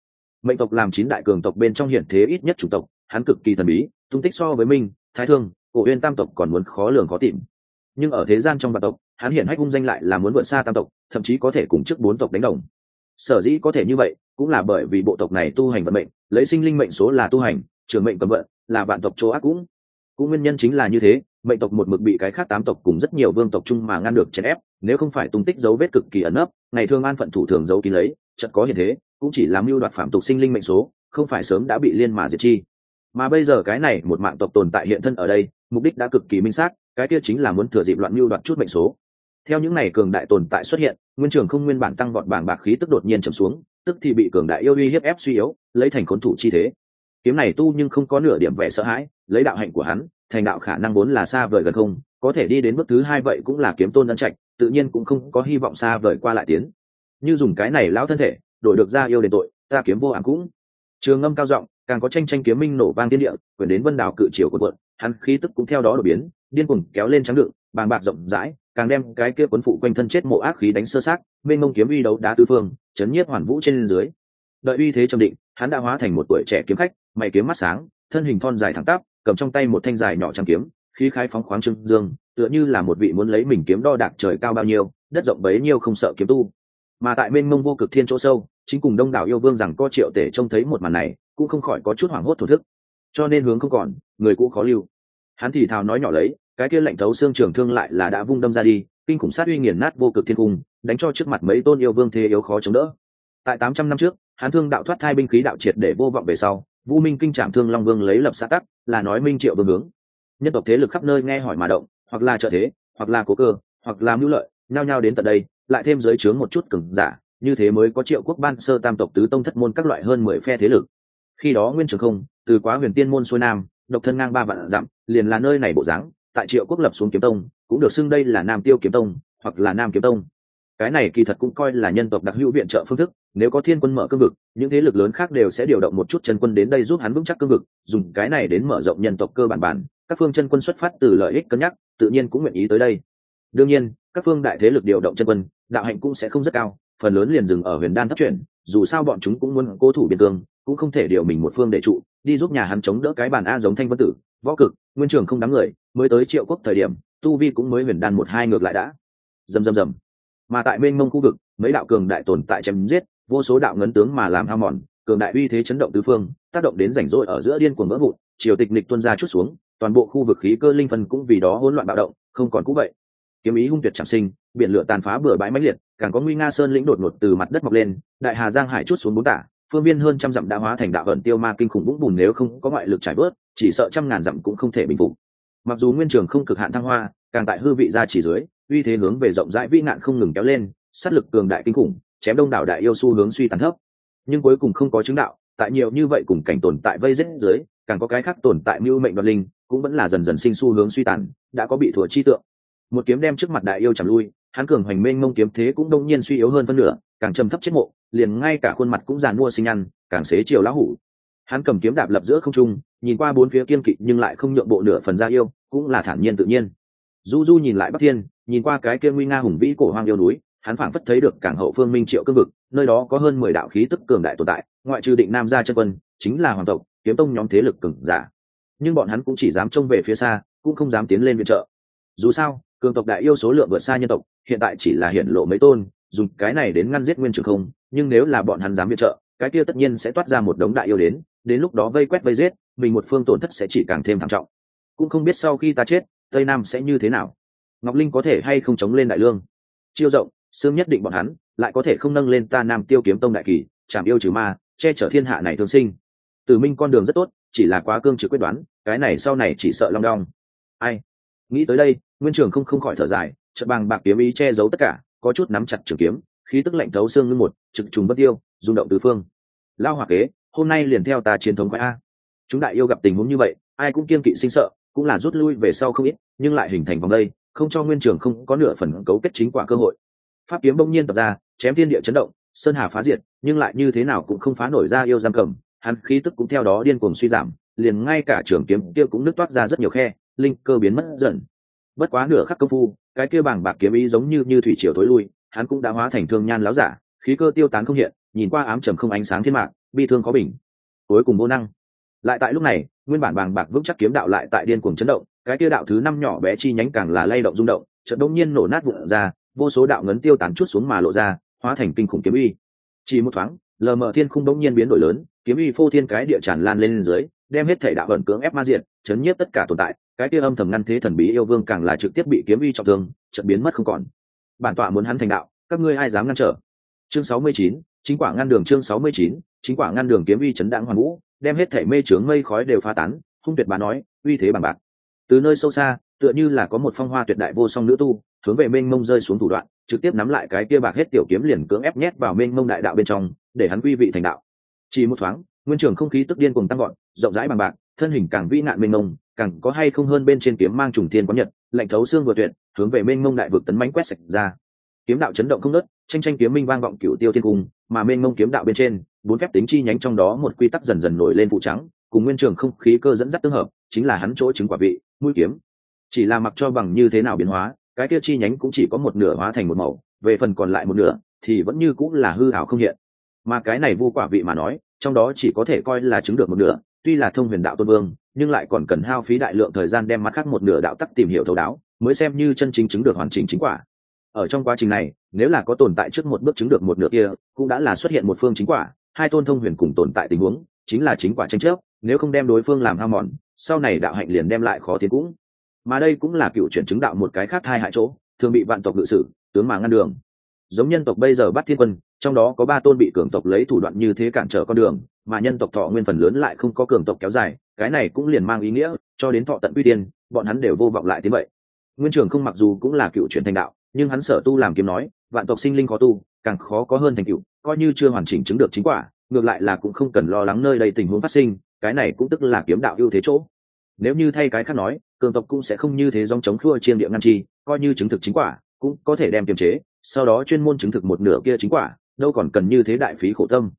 Mệnh tộc làm chín đại cường tộc bên trong hiện thế ít nhất chủng tộc, hắn cực kỳ thần bí, tung tích so với minh thái thương, cổ uyên tam tộc còn muốn khó lường khó tìm. Nhưng ở thế gian trong vạn tộc, hắn hiện hách hung danh lại là muốn vượt xa tam tộc, thậm chí có thể cùng trước bốn tộc đánh đồng. Sở dĩ có thể như vậy, cũng là bởi vì bộ tộc này tu hành vận mệnh, lấy sinh linh mệnh số là tu hành trường mệnh cầm vận là vạn tộc chỗ ác cũng. Cũng nguyên nhân chính là như thế, mệnh tộc một mực bị cái khác tám tộc cùng rất nhiều vương tộc chung mà ngăn được chèn ép, nếu không phải tung tích dấu vết cực kỳ ẩn ấp ngày thường an phận thủ thường giấu kín lấy chật có hiện thế, cũng chỉ làm mưu đoạt phạm tục sinh linh mệnh số, không phải sớm đã bị liên mà diệt chi. Mà bây giờ cái này một mạng tộc tồn tại hiện thân ở đây, mục đích đã cực kỳ minh xác, cái kia chính là muốn thừa dịp loạn mưu đoạt chút mệnh số. Theo những ngày cường đại tồn tại xuất hiện, nguyên trường không nguyên bản tăng vọt bảng bạc khí tức đột nhiên trầm xuống, tức thì bị cường đại yêu uy hiếp ép suy yếu, lấy thành khốn thủ chi thế kiếm này tu nhưng không có nửa điểm vẻ sợ hãi, lấy đạo hạnh của hắn, thành đạo khả năng vốn là xa vời gần không, có thể đi đến bước thứ hai vậy cũng là kiếm tôn ân trạch, tự nhiên cũng không có hy vọng xa vời qua lại tiến. Như dùng cái này lão thân thể, đổi được ra yêu đền tội, ta kiếm vô ảm cũng. Trường ngâm cao giọng, càng có tranh tranh kiếm minh nổ vang tiên địa quyển đến vân đảo cự chiều của quận, hắn khí tức cũng theo đó đổi biến, điên cuồng kéo lên trắng đựng, bàng bạc rộng rãi, càng đem cái kia cuốn phụ quanh thân chết mộ ác khí đánh sơ sát bên mông kiếm uy đấu đá tứ phương, chấn nhiếp hoàn vũ trên dưới. Đợi uy thế trầm định, hắn đã hóa thành một tuổi trẻ kiếm khách mày kiếm mắt sáng, thân hình thon dài thẳng tắp, cầm trong tay một thanh dài nhỏ trang kiếm, khí khai phóng khoáng trưng dương, tựa như là một vị muốn lấy mình kiếm đo đạc trời cao bao nhiêu, đất rộng bấy nhiêu không sợ kiếm tu. Mà tại bên mông vô cực thiên chỗ sâu, chính cùng đông đảo yêu vương rằng có triệu tể trông thấy một màn này, cũng không khỏi có chút hoảng hốt thổ thức. Cho nên hướng không còn, người cũ khó lưu. Hắn thì thào nói nhỏ lấy, cái kia lạnh thấu xương trường thương lại là đã vung đâm ra đi, kinh khủng sát uy nghiền nát vô cực thiên cung, đánh cho trước mặt mấy tôn yêu vương thế yếu khó chống đỡ. Tại tám trăm năm trước, hắn thương đạo thoát thai binh khí đạo triệt để vô vọng về sau vũ minh kinh trạm thương long vương lấy lập xã tắc, là nói minh triệu vương hướng. Nhân tộc thế lực khắp nơi nghe hỏi mà động, hoặc là trợ thế, hoặc là cố cơ, hoặc là mưu lợi, nhao nhao đến tận đây, lại thêm giới chướng một chút cứng giả, như thế mới có triệu quốc ban sơ tam tộc tứ tông thất môn các loại hơn mười phe thế lực. Khi đó nguyên trường không, từ quá huyền tiên môn xuôi nam, độc thân ngang ba vạn dặm, liền là nơi này bộ dáng, tại triệu quốc lập xuống kiếm tông, cũng được xưng đây là nam tiêu kiếm tông, hoặc là nam kiếm tông cái này kỳ thật cũng coi là nhân tộc đặc hữu viện trợ phương thức, nếu có thiên quân mở cương vực, những thế lực lớn khác đều sẽ điều động một chút chân quân đến đây giúp hắn vững chắc cương vực, dùng cái này đến mở rộng nhân tộc cơ bản bản, các phương chân quân xuất phát từ lợi ích cân nhắc, tự nhiên cũng nguyện ý tới đây. Đương nhiên, các phương đại thế lực điều động chân quân, đạo hạnh cũng sẽ không rất cao, phần lớn liền dừng ở huyền đan thấp chuyển, dù sao bọn chúng cũng muốn cố thủ biên cương, cũng không thể điều mình một phương để trụ, đi giúp nhà hắn chống đỡ cái bàn a giống thanh vân tử, võ cực, nguyên trường không đám người, mới tới triệu quốc thời điểm, tu vi cũng mới huyền đan một hai ngược lại đã. Dầm dầm dầm mà tại mênh mông khu vực, mấy đạo cường đại tồn tại chém giết, vô số đạo ngấn tướng mà làm hao mòn, cường đại uy thế chấn động tứ phương, tác động đến rảnh rỗi ở giữa điên cuồng vỡ vụn chiều tịch nịch tuân ra chút xuống, toàn bộ khu vực khí cơ linh phân cũng vì đó hỗn loạn bạo động, không còn cũ vậy. Kiếm ý hung tuyệt chẳng sinh, biển lửa tàn phá bừa bãi mãnh liệt, càng có nguy nga sơn lĩnh đột ngột từ mặt đất mọc lên, đại hà giang hải chút xuống bốn tả, phương viên hơn trăm dặm đã hóa thành đạo vận tiêu ma kinh khủng vũng bùn nếu không có ngoại lực trải bớt, chỉ sợ trăm ngàn dặm cũng không thể bình phục. Mặc dù nguyên trường không cực hạn thăng hoa, càng tại hư vị ra chỉ dưới uy thế hướng về rộng rãi vĩ nạn không ngừng kéo lên, sát lực cường đại kinh khủng, chém đông đảo đại yêu xu hướng suy tàn thấp. Nhưng cuối cùng không có chứng đạo, tại nhiều như vậy cùng cảnh tồn tại vây rết dưới, càng có cái khác tồn tại mưu mệnh đoạt linh, cũng vẫn là dần dần sinh xu hướng suy tàn, đã có bị thừa chi tượng. Một kiếm đem trước mặt đại yêu chẳng lui, hắn cường hoành mênh mông kiếm thế cũng đông nhiên suy yếu hơn phân nửa, càng trầm thấp chết mộ, liền ngay cả khuôn mặt cũng giàn mua sinh ăn, càng xế chiều lão hủ. Hắn cầm kiếm đạp lập giữa không trung, nhìn qua bốn phía kiên kỵ nhưng lại không nhượng bộ nửa phần ra yêu, cũng là thản nhiên tự nhiên. Du du nhìn lại bắc thiên nhìn qua cái kia nguy nga hùng vĩ cổ hoang yêu núi, hắn phảng phất thấy được cảng hậu phương minh triệu cương vực, nơi đó có hơn mười đạo khí tức cường đại tồn tại, ngoại trừ định nam gia chân quân, chính là hoàng tộc, kiếm tông nhóm thế lực cường giả. Nhưng bọn hắn cũng chỉ dám trông về phía xa, cũng không dám tiến lên viện trợ. Dù sao, cường tộc đại yêu số lượng vượt xa nhân tộc, hiện tại chỉ là hiện lộ mấy tôn, dùng cái này đến ngăn giết nguyên trường không, nhưng nếu là bọn hắn dám viện trợ, cái kia tất nhiên sẽ toát ra một đống đại yêu đến đến lúc đó vây quét vây giết, mình một phương tổn thất sẽ chỉ càng thêm thảm trọng. Cũng không biết sau khi ta chết, tây nam sẽ như thế nào ngọc linh có thể hay không chống lên đại lương? Chiêu rộng xương nhất định bọn hắn, lại có thể không nâng lên ta nam tiêu kiếm tông đại kỳ, chảm yêu trừ ma, che chở thiên hạ này thương sinh. Tử minh con đường rất tốt, chỉ là quá cương trực quyết đoán, cái này sau này chỉ sợ long đong. Ai? Nghĩ tới đây, nguyên trường không không khỏi thở dài, chợt bằng bạc kiếm ý che giấu tất cả, có chút nắm chặt trường kiếm, khí tức lạnh thấu xương ngưng một, trực trùng bất tiêu, rung động tứ phương. Lao hòa kế, hôm nay liền theo ta chiến thống khoái a. Chúng đại yêu gặp tình huống như vậy, ai cũng kiên kỵ sinh sợ, cũng là rút lui về sau không ít, nhưng lại hình thành vòng đây không cho nguyên trường không có nửa phần cấu kết chính quả cơ hội. Pháp kiếm bỗng nhiên tập ra, chém thiên địa chấn động, sơn hà phá diệt, nhưng lại như thế nào cũng không phá nổi ra yêu giam cầm, hắn khí tức cũng theo đó điên cuồng suy giảm, liền ngay cả trường kiếm kia cũng nứt toát ra rất nhiều khe, linh cơ biến mất dần. Bất quá nửa khắc công phu, cái kia bảng bạc kiếm ý giống như như thủy triều thối lui, hắn cũng đã hóa thành thương nhan láo giả, khí cơ tiêu tán không hiện, nhìn qua ám trầm không ánh sáng thiên mạng bi thương khó bình. Cuối cùng vô năng. Lại tại lúc này, nguyên bản bàng bạc vững chắc kiếm đạo lại tại điên cuồng chấn động cái kia đạo thứ năm nhỏ bé chi nhánh càng là lay động rung động, chợt đông nhiên nổ nát vụn ra, vô số đạo ngấn tiêu tán chút xuống mà lộ ra, hóa thành kinh khủng kiếm uy. Chỉ một thoáng, lờ mờ thiên khung đông nhiên biến đổi lớn, kiếm uy phô thiên cái địa tràn lan lên dưới, đem hết thể đạo vận cưỡng ép ma diện chấn nhiếp tất cả tồn tại, cái kia âm thầm ngăn thế thần bí yêu vương càng là trực tiếp bị kiếm uy trọng thương, chợt biến mất không còn. Bản tọa muốn hắn thành đạo, các ngươi ai dám ngăn trở? Chương sáu mươi chín, chính quả ngăn đường chương sáu mươi chín, chính quả ngăn đường kiếm uy chấn đãng hoàn vũ, đem hết thể mê trướng mây khói đều pha tán, hung tuyệt bà nói, uy thế bằng bạc từ nơi sâu xa, tựa như là có một phong hoa tuyệt đại vô song nữ tu, hướng về mênh mông rơi xuống thủ đoạn, trực tiếp nắm lại cái kia bạc hết tiểu kiếm liền cưỡng ép nhét vào mênh mông đại đạo bên trong, để hắn quy vị thành đạo. Chỉ một thoáng, nguyên trường không khí tức điên cùng tăng gọn rộng rãi bằng bạc, thân hình càng vĩ nạn mênh mông, càng có hay không hơn bên trên kiếm mang trùng thiên quán nhật, lạnh thấu xương vừa tuyệt, hướng về mênh mông đại vực tấn mánh quét sạch ra. Kiếm đạo chấn động không nớt tranh tranh kiếm minh vang vọng cựu tiêu thiên cung, mà mênh mông kiếm đạo bên trên, bốn phép tính chi nhánh trong đó một quy tắc dần dần nổi lên phụ trắng, cùng nguyên trường không khí cơ dẫn dắt tương hợp, chính là hắn chỗ chứng quả vị mũi kiếm. Chỉ là mặc cho bằng như thế nào biến hóa, cái kia chi nhánh cũng chỉ có một nửa hóa thành một màu, về phần còn lại một nửa thì vẫn như cũng là hư hảo không hiện. Mà cái này vô quả vị mà nói, trong đó chỉ có thể coi là chứng được một nửa, tuy là thông huyền đạo tôn vương, nhưng lại còn cần hao phí đại lượng thời gian đem mặt khác một nửa đạo tắc tìm hiểu thấu đáo, mới xem như chân chính chứng được hoàn chỉnh chính quả. Ở trong quá trình này, nếu là có tồn tại trước một bước chứng được một nửa kia, cũng đã là xuất hiện một phương chính quả, hai tôn thông huyền cùng tồn tại tình huống, chính là chính quả tranh chấp, nếu không đem đối phương làm hao mòn sau này đạo hạnh liền đem lại khó tiến cũng. Mà đây cũng là cựu chuyển chứng đạo một cái khác thai hại chỗ, thường bị vạn tộc ngự sử, tướng mà ngăn đường. Giống nhân tộc bây giờ bắt thiên quân, trong đó có ba tôn bị cường tộc lấy thủ đoạn như thế cản trở con đường, mà nhân tộc thọ nguyên phần lớn lại không có cường tộc kéo dài, cái này cũng liền mang ý nghĩa, cho đến thọ tận uy tiên, bọn hắn đều vô vọng lại thế vậy. Nguyên trường không mặc dù cũng là cựu chuyển thành đạo, nhưng hắn sở tu làm kiếm nói, vạn tộc sinh linh khó tu, càng khó có hơn thành cựu coi như chưa hoàn chỉnh chứng được chính quả, ngược lại là cũng không cần lo lắng nơi đây tình huống phát sinh cái này cũng tức là kiếm đạo ưu thế chỗ. Nếu như thay cái khác nói, cường tộc cũng sẽ không như thế dòng chống khua chiêm địa ngăn chi, coi như chứng thực chính quả, cũng có thể đem kiềm chế, sau đó chuyên môn chứng thực một nửa kia chính quả, đâu còn cần như thế đại phí khổ tâm.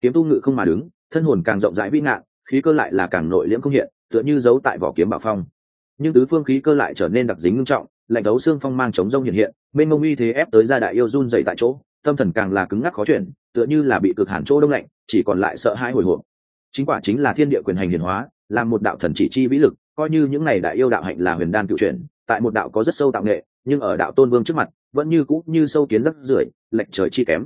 Kiếm tu ngự không mà đứng, thân hồn càng rộng rãi vĩ ngạn, khí cơ lại là càng nội liễm không hiện, tựa như giấu tại vỏ kiếm bảo phong. Nhưng tứ phương khí cơ lại trở nên đặc dính ngưng trọng, lạnh đấu xương phong mang chống rông hiện hiện bên mông uy thế ép tới gia đại yêu run dày tại chỗ, tâm thần càng là cứng ngắc khó chuyển, tựa như là bị cực hẳn chỗ đông lạnh, chỉ còn lại sợ hãi hồi hộp chính quả chính là thiên địa quyền hành hiển hóa là một đạo thần chỉ chi vĩ lực, coi như những này đại yêu đạo hạnh là huyền đan cựu chuyển, tại một đạo có rất sâu tạo nghệ, nhưng ở đạo tôn vương trước mặt, vẫn như cũ như sâu kiến rắc rưởi, lệch trời chi kém.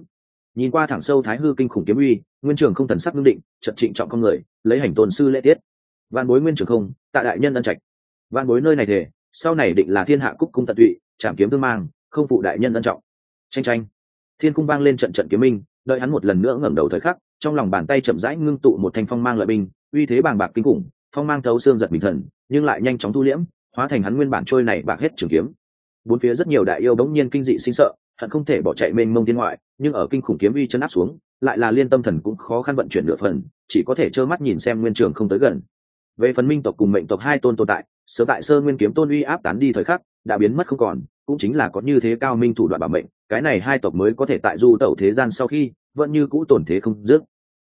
Nhìn qua thẳng sâu thái hư kinh khủng kiếm uy, nguyên trường không thần sắc ngưng định trận trịnh trọng con người, lấy hành tôn sư lễ tiết. Văn bối nguyên trường không tại đại nhân ân trạch. Văn bối nơi này thể sau này định là thiên hạ cúc cung tận tụy, trảm kiếm thương mang, không phụ đại nhân ân trọng. Tranh tranh thiên cung vang lên trận trận kiếm minh, đợi hắn một lần nữa ngẩng đầu thời khắc trong lòng bàn tay chậm rãi ngưng tụ một thanh phong mang lợi binh, uy thế bàng bạc kinh khủng, phong mang thấu xương giật bình thần, nhưng lại nhanh chóng thu liễm, hóa thành hắn nguyên bản trôi này bạc hết trường kiếm. Bốn phía rất nhiều đại yêu bỗng nhiên kinh dị sinh sợ, hận không thể bỏ chạy mênh mông thiên ngoại, nhưng ở kinh khủng kiếm uy chân áp xuống, lại là liên tâm thần cũng khó khăn vận chuyển nửa phần, chỉ có thể trơ mắt nhìn xem nguyên trường không tới gần. Về phần minh tộc cùng mệnh tộc hai tôn tồn tại sớm tại sơ nguyên kiếm tôn uy áp tán đi thời khắc, đã biến mất không còn, cũng chính là có như thế cao minh thủ đoạn bảo mệnh, cái này hai tộc mới có thể tại du tẩu thế gian sau khi, vẫn như cũ tổn thế không dứt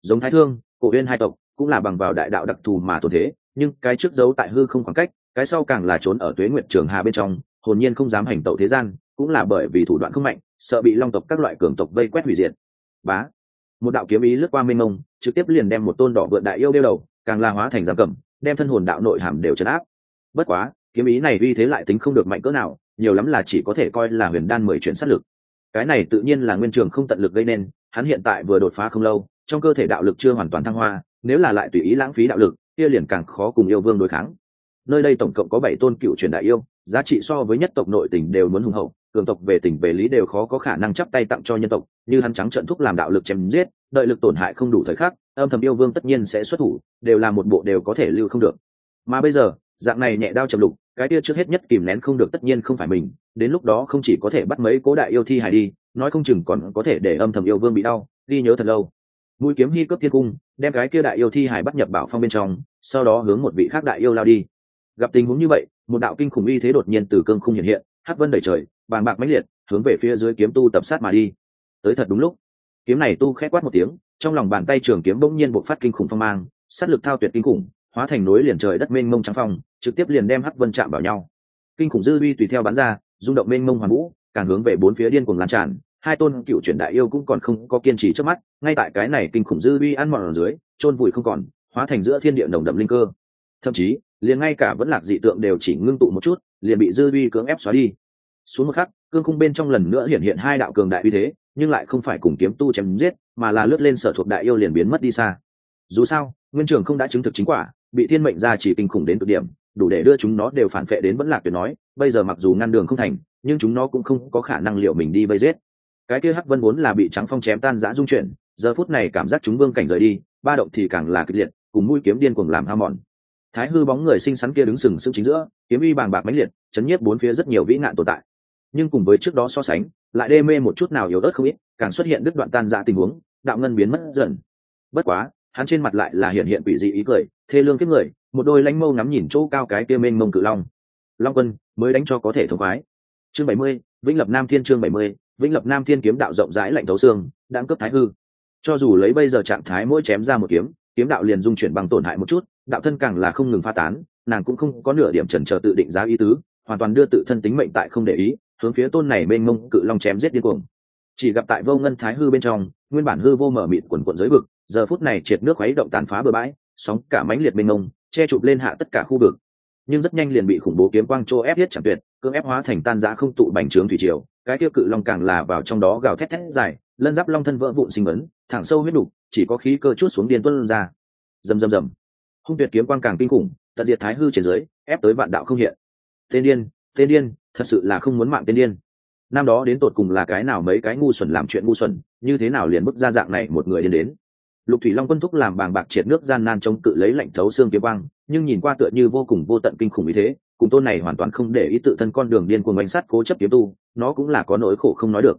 giống thái thương, cổ uyên hai tộc, cũng là bằng vào đại đạo đặc thù mà tồn thế, nhưng cái trước giấu tại hư không khoảng cách, cái sau càng là trốn ở tuế nguyện trường hà bên trong, hồn nhiên không dám hành tẩu thế gian, cũng là bởi vì thủ đoạn không mạnh, sợ bị long tộc các loại cường tộc vây quét hủy diệt. Bá. Một đạo kiếm ý lướt qua mênh mông, trực tiếp liền đem một tôn đỏ vượn đại yêu đeo đầu, càng la hóa thành giam cầm, đem thân hồn đạo nội hàm đều chấn áp. Bất quá, kiếm ý này uy thế lại tính không được mạnh cỡ nào, nhiều lắm là chỉ có thể coi là huyền đan mười chuyển sát lực. Cái này tự nhiên là nguyên trường không tận lực gây nên, hắn hiện tại vừa đột phá không lâu trong cơ thể đạo lực chưa hoàn toàn thăng hoa, nếu là lại tùy ý lãng phí đạo lực, kia liền càng khó cùng yêu vương đối kháng. Nơi đây tổng cộng có bảy tôn cựu truyền đại yêu, giá trị so với nhất tộc nội tỉnh đều muốn hùng hậu, cường tộc về tỉnh về lý đều khó có khả năng chắp tay tặng cho nhân tộc, như hắn trắng trận thúc làm đạo lực chém giết, đợi lực tổn hại không đủ thời khắc, âm thầm yêu vương tất nhiên sẽ xuất thủ, đều là một bộ đều có thể lưu không được. Mà bây giờ, dạng này nhẹ đao chầm lục, cái kia trước hết nhất kìm nén không được tất nhiên không phải mình, đến lúc đó không chỉ có thể bắt mấy cố đại yêu thi hài đi, nói không chừng còn có thể để âm thầm yêu vương bị đau, ghi nhớ thật lâu mũi kiếm hy cấp thiên cung, đem cái kia đại yêu thi hải bắt nhập bảo phong bên trong, sau đó hướng một vị khác đại yêu lao đi. Gặp tình huống như vậy, một đạo kinh khủng y thế đột nhiên từ cương không hiện hiện hát vân đầy trời bàn bạc mãnh liệt, hướng về phía dưới kiếm tu tập sát mà đi. Tới thật đúng lúc. Kiếm này tu khẽ quát một tiếng, trong lòng bàn tay trường kiếm bỗng nhiên bộc phát kinh khủng phong mang, sát lực thao tuyệt kinh khủng, hóa thành núi liền trời đất mênh mông trắng phong, trực tiếp liền đem hắc vân chạm vào nhau. Kinh khủng dư uy tùy theo bắn ra, rung động mênh mông hoàn vũ, càng hướng về bốn phía điên cuồng lan tràn hai tôn cựu chuyển đại yêu cũng còn không có kiên trì trước mắt, ngay tại cái này kinh khủng dư uy ăn mòn ở dưới, chôn vùi không còn, hóa thành giữa thiên địa nồng đậm linh cơ. Thậm chí, liền ngay cả vẫn lạc dị tượng đều chỉ ngưng tụ một chút, liền bị dư uy cưỡng ép xóa đi. Xuống một khắc, cương khung bên trong lần nữa hiện hiện hai đạo cường đại uy thế, nhưng lại không phải cùng kiếm tu chém giết, mà là lướt lên sở thuộc đại yêu liền biến mất đi xa. Dù sao, nguyên trường không đã chứng thực chính quả, bị thiên mệnh ra chỉ kinh khủng đến cực điểm, đủ để đưa chúng nó đều phản phệ đến vẫn lạc tuyệt nói, bây giờ mặc dù ngăn đường không thành, nhưng chúng nó cũng không có khả năng liệu mình đi vây giết cái kia hắc vân vốn là bị trắng phong chém tan giã dung chuyển, giờ phút này cảm giác chúng vương cảnh rời đi, ba động thì càng là kịch liệt, cùng mũi kiếm điên cuồng làm ham mòn. Thái hư bóng người xinh xắn kia đứng sừng sững chính giữa, kiếm uy bàng bạc mãnh liệt, chấn nhiếp bốn phía rất nhiều vĩ nạn tồn tại. Nhưng cùng với trước đó so sánh, lại đê mê một chút nào yếu ớt không ít, càng xuất hiện đứt đoạn tan ra tình huống, đạo ngân biến mất dần. Bất quá, hắn trên mặt lại là hiện hiện quỷ dị ý cười, thê lương kiếp người, một đôi lãnh mâu ngắm nhìn chỗ cao cái kia mênh mông cự long. Long quân, mới đánh cho có thể thông khoái. Chương bảy mươi, vĩnh lập nam thiên chương bảy mươi vĩnh lập nam thiên kiếm đạo rộng rãi lạnh thấu xương đang cấp thái hư. Cho dù lấy bây giờ trạng thái mỗi chém ra một kiếm kiếm đạo liền dung chuyển bằng tổn hại một chút, đạo thân càng là không ngừng pha tán, nàng cũng không có nửa điểm trần trờ tự định giá ý tứ, hoàn toàn đưa tự thân tính mệnh tại không để ý, hướng phía tôn này mênh mông cự long chém giết điên cuồng. Chỉ gặp tại vô ngân thái hư bên trong, nguyên bản hư vô mở mịt quần quận dưới vực, giờ phút này triệt nước khuấy động tàn phá bờ bãi, sóng cả mãnh liệt mênh mông, che chụp lên hạ tất cả khu vực. Nhưng rất nhanh liền bị khủng bố kiếm quang trô ép hết chẳng tuyệt, cưỡng ép hóa thành tan giã không tụ bành trướng thủy triều cái tiêu cự long càng là vào trong đó gào thét thét dài, lân giáp long thân vỡ vụn sinh ấn thẳng sâu huyết đục, chỉ có khí cơ chút xuống điên tuân ra. Rầm rầm rầm. Hung tuyệt kiếm quang càng kinh khủng, tận diệt thái hư trên dưới, ép tới vạn đạo không hiện. Tên điên tên điên, thật sự là không muốn mạng tên điên. Năm đó đến tột cùng là cái nào mấy cái ngu xuẩn làm chuyện ngu xuẩn, như thế nào liền bức ra dạng này một người điên đến. Lục thủy long quân thúc làm bàng bạc triệt nước gian nan chống cự lấy lạnh thấu xương kiếm quang, nhưng nhìn qua tựa như vô cùng vô tận kinh khủng như thế cùng tôn này hoàn toàn không để ý tự thân con đường điên cuồng bánh sắt cố chấp kiếm tu, nó cũng là có nỗi khổ không nói được.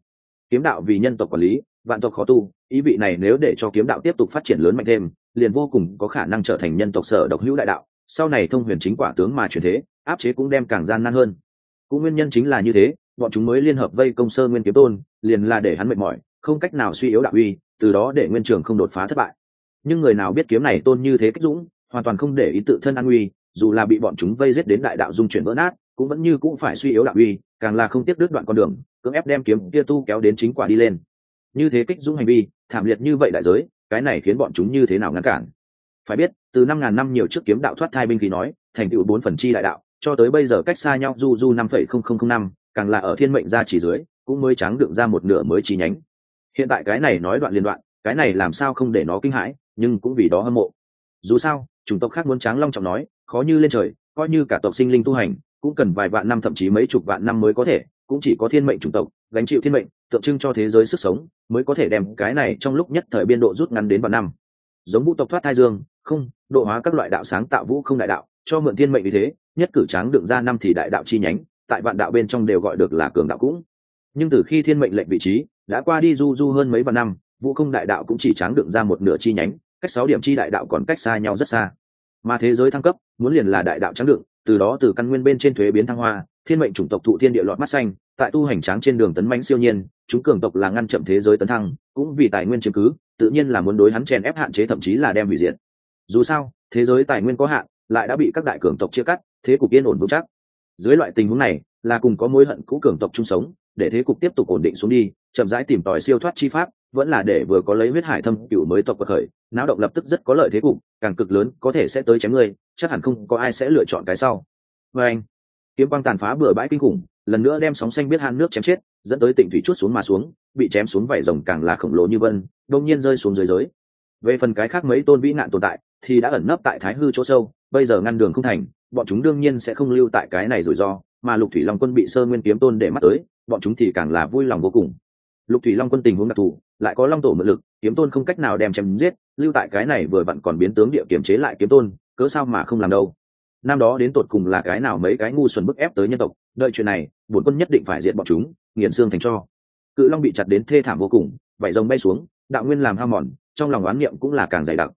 Kiếm đạo vì nhân tộc quản lý, vạn tộc khó tu, ý vị này nếu để cho kiếm đạo tiếp tục phát triển lớn mạnh thêm, liền vô cùng có khả năng trở thành nhân tộc sở độc hữu đại đạo. Sau này thông huyền chính quả tướng mà chuyển thế, áp chế cũng đem càng gian nan hơn. Cũng nguyên nhân chính là như thế, bọn chúng mới liên hợp vây công sơ nguyên kiếm tôn, liền là để hắn mệt mỏi, không cách nào suy yếu đạo uy, từ đó để nguyên trường không đột phá thất bại. Nhưng người nào biết kiếm này tôn như thế kích dũng, hoàn toàn không để ý tự thân an uy dù là bị bọn chúng vây giết đến đại đạo dung chuyển vỡ nát, cũng vẫn như cũng phải suy yếu đạo uy, càng là không tiếp đứt đoạn con đường, cưỡng ép đem kiếm kia tu kéo đến chính quả đi lên. Như thế kích dũng hành vi, thảm liệt như vậy đại giới, cái này khiến bọn chúng như thế nào ngăn cản? Phải biết, từ năm ngàn năm nhiều trước kiếm đạo thoát thai binh khí nói, thành tựu bốn phần chi đại đạo, cho tới bây giờ cách xa nhau du du năm phẩy không không không năm, càng là ở thiên mệnh gia chỉ dưới, cũng mới tráng đựng ra một nửa mới chi nhánh. Hiện tại cái này nói đoạn liên đoạn, cái này làm sao không để nó kinh hãi, nhưng cũng vì đó hâm mộ. Dù sao, chủng tộc khác muốn tráng long trọng nói khó như lên trời, coi như cả tộc sinh linh tu hành, cũng cần vài vạn năm, thậm chí mấy chục vạn năm mới có thể, cũng chỉ có thiên mệnh chủng tộc, gánh chịu thiên mệnh, tượng trưng cho thế giới sức sống, mới có thể đem cái này trong lúc nhất thời biên độ rút ngắn đến vạn năm. Giống vũ tộc thoát thai dương, không, độ hóa các loại đạo sáng tạo vũ không đại đạo, cho mượn thiên mệnh vì thế, nhất cử tráng đựng ra năm thì đại đạo chi nhánh, tại vạn đạo bên trong đều gọi được là cường đạo cũng. Nhưng từ khi thiên mệnh lệnh vị trí, đã qua đi du du hơn mấy vạn năm, vũ không đại đạo cũng chỉ tráng đựng ra một nửa chi nhánh, cách sáu điểm chi đại đạo còn cách xa nhau rất xa mà thế giới thăng cấp, muốn liền là đại đạo trắng đựng từ đó từ căn nguyên bên trên thuế biến thăng hoa, thiên mệnh chủng tộc thụ thiên địa lọt mắt xanh, tại tu hành tráng trên đường tấn mãnh siêu nhiên, chúng cường tộc là ngăn chậm thế giới tấn thăng, cũng vì tài nguyên chiếm cứ, tự nhiên là muốn đối hắn chèn ép hạn chế thậm chí là đem hủy diệt. Dù sao, thế giới tài nguyên có hạn, lại đã bị các đại cường tộc chia cắt, thế cục yên ổn vững chắc. Dưới loại tình huống này, là cùng có mối hận cũ cường tộc chung sống, để thế cục tiếp tục ổn định xuống đi, chậm rãi tìm tòi siêu thoát chi pháp vẫn là để vừa có lấy huyết hải thâm cựu mới tộc bậc khởi náo động lập tức rất có lợi thế cục, càng cực lớn, có thể sẽ tới chém ngươi, chắc hẳn không có ai sẽ lựa chọn cái sau. Vê anh, kiếm quang tàn phá bừa bãi kinh khủng, lần nữa đem sóng xanh biết han nước chém chết, dẫn tới tỉnh thủy chút xuống mà xuống, bị chém xuống vảy rồng càng là khổng lồ như vân đông nhiên rơi xuống dưới giới. Về phần cái khác mấy tôn vĩ nạn tồn tại, thì đã ẩn nấp tại thái hư chỗ sâu, bây giờ ngăn đường không thành, bọn chúng đương nhiên sẽ không lưu tại cái này rủi ro, mà lục thủy long quân bị sơ nguyên kiếm tôn để mắt tới, bọn chúng thì càng là vui lòng vô cùng lục thủy long quân tình huống đặc thù, lại có long tổ mượn lực, kiếm tôn không cách nào đem chém giết, lưu tại cái này vừa vặn còn biến tướng địa kiểm chế lại kiếm tôn, cớ sao mà không làm đâu? Năm đó đến tột cùng là cái nào mấy cái ngu xuẩn bức ép tới nhân tộc, đợi chuyện này, bổn quân nhất định phải diệt bọn chúng, nghiền xương thành cho. Cự long bị chặt đến thê thảm vô cùng, vảy rồng bay xuống, đạo nguyên làm ham mòn, trong lòng oán niệm cũng là càng dày đặc.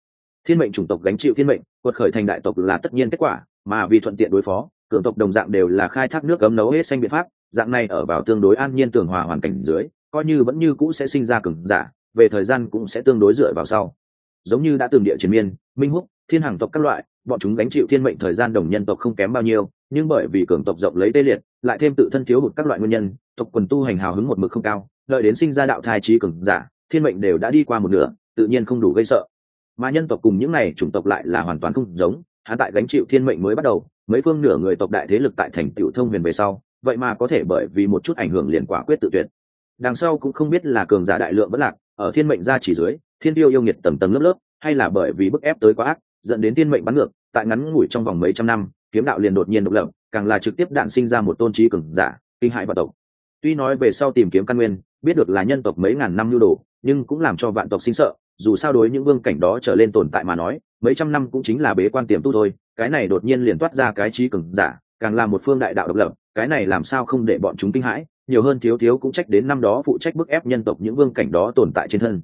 Thiên mệnh chủng tộc gánh chịu thiên mệnh, quật khởi thành đại tộc là tất nhiên kết quả, mà vì thuận tiện đối phó, cường tộc đồng dạng đều là khai thác nước cấm nấu hết xanh biện pháp, dạng này ở vào tương đối an nhiên tường hòa hoàn cảnh dưới coi như vẫn như cũ sẽ sinh ra cường giả, về thời gian cũng sẽ tương đối dựa vào sau. Giống như đã từng địa chiến miên, minh húc, thiên hàng tộc các loại, bọn chúng gánh chịu thiên mệnh thời gian đồng nhân tộc không kém bao nhiêu, nhưng bởi vì cường tộc rộng lấy tê liệt, lại thêm tự thân thiếu hụt các loại nguyên nhân, tộc quần tu hành hào hứng một mực không cao, đợi đến sinh ra đạo thai trí cường giả, thiên mệnh đều đã đi qua một nửa, tự nhiên không đủ gây sợ. Mà nhân tộc cùng những này chủng tộc lại là hoàn toàn không giống, hắn tại gánh chịu thiên mệnh mới bắt đầu, mấy phương nửa người tộc đại thế lực tại thành tiểu thông huyền về sau, vậy mà có thể bởi vì một chút ảnh hưởng liền quả quyết tự tuyệt đằng sau cũng không biết là cường giả đại lượng vẫn lạc, ở thiên mệnh gia chỉ dưới, thiên tiêu yêu nghiệt tầng tầng lớp lớp, hay là bởi vì bức ép tới quá ác, dẫn đến thiên mệnh bắn ngược, tại ngắn ngủi trong vòng mấy trăm năm, kiếm đạo liền đột nhiên độc lập, càng là trực tiếp đạn sinh ra một tôn trí cường giả, kinh hại vạn tộc. Tuy nói về sau tìm kiếm căn nguyên, biết được là nhân tộc mấy ngàn năm nhu đồ, nhưng cũng làm cho vạn tộc sinh sợ, dù sao đối những vương cảnh đó trở lên tồn tại mà nói, mấy trăm năm cũng chính là bế quan tiềm tu thôi, cái này đột nhiên liền toát ra cái trí cường giả, càng là một phương đại đạo độc lập, cái này làm sao không để bọn chúng kinh hãi? Nhiều hơn thiếu thiếu cũng trách đến năm đó phụ trách bức ép nhân tộc những vương cảnh đó tồn tại trên thân.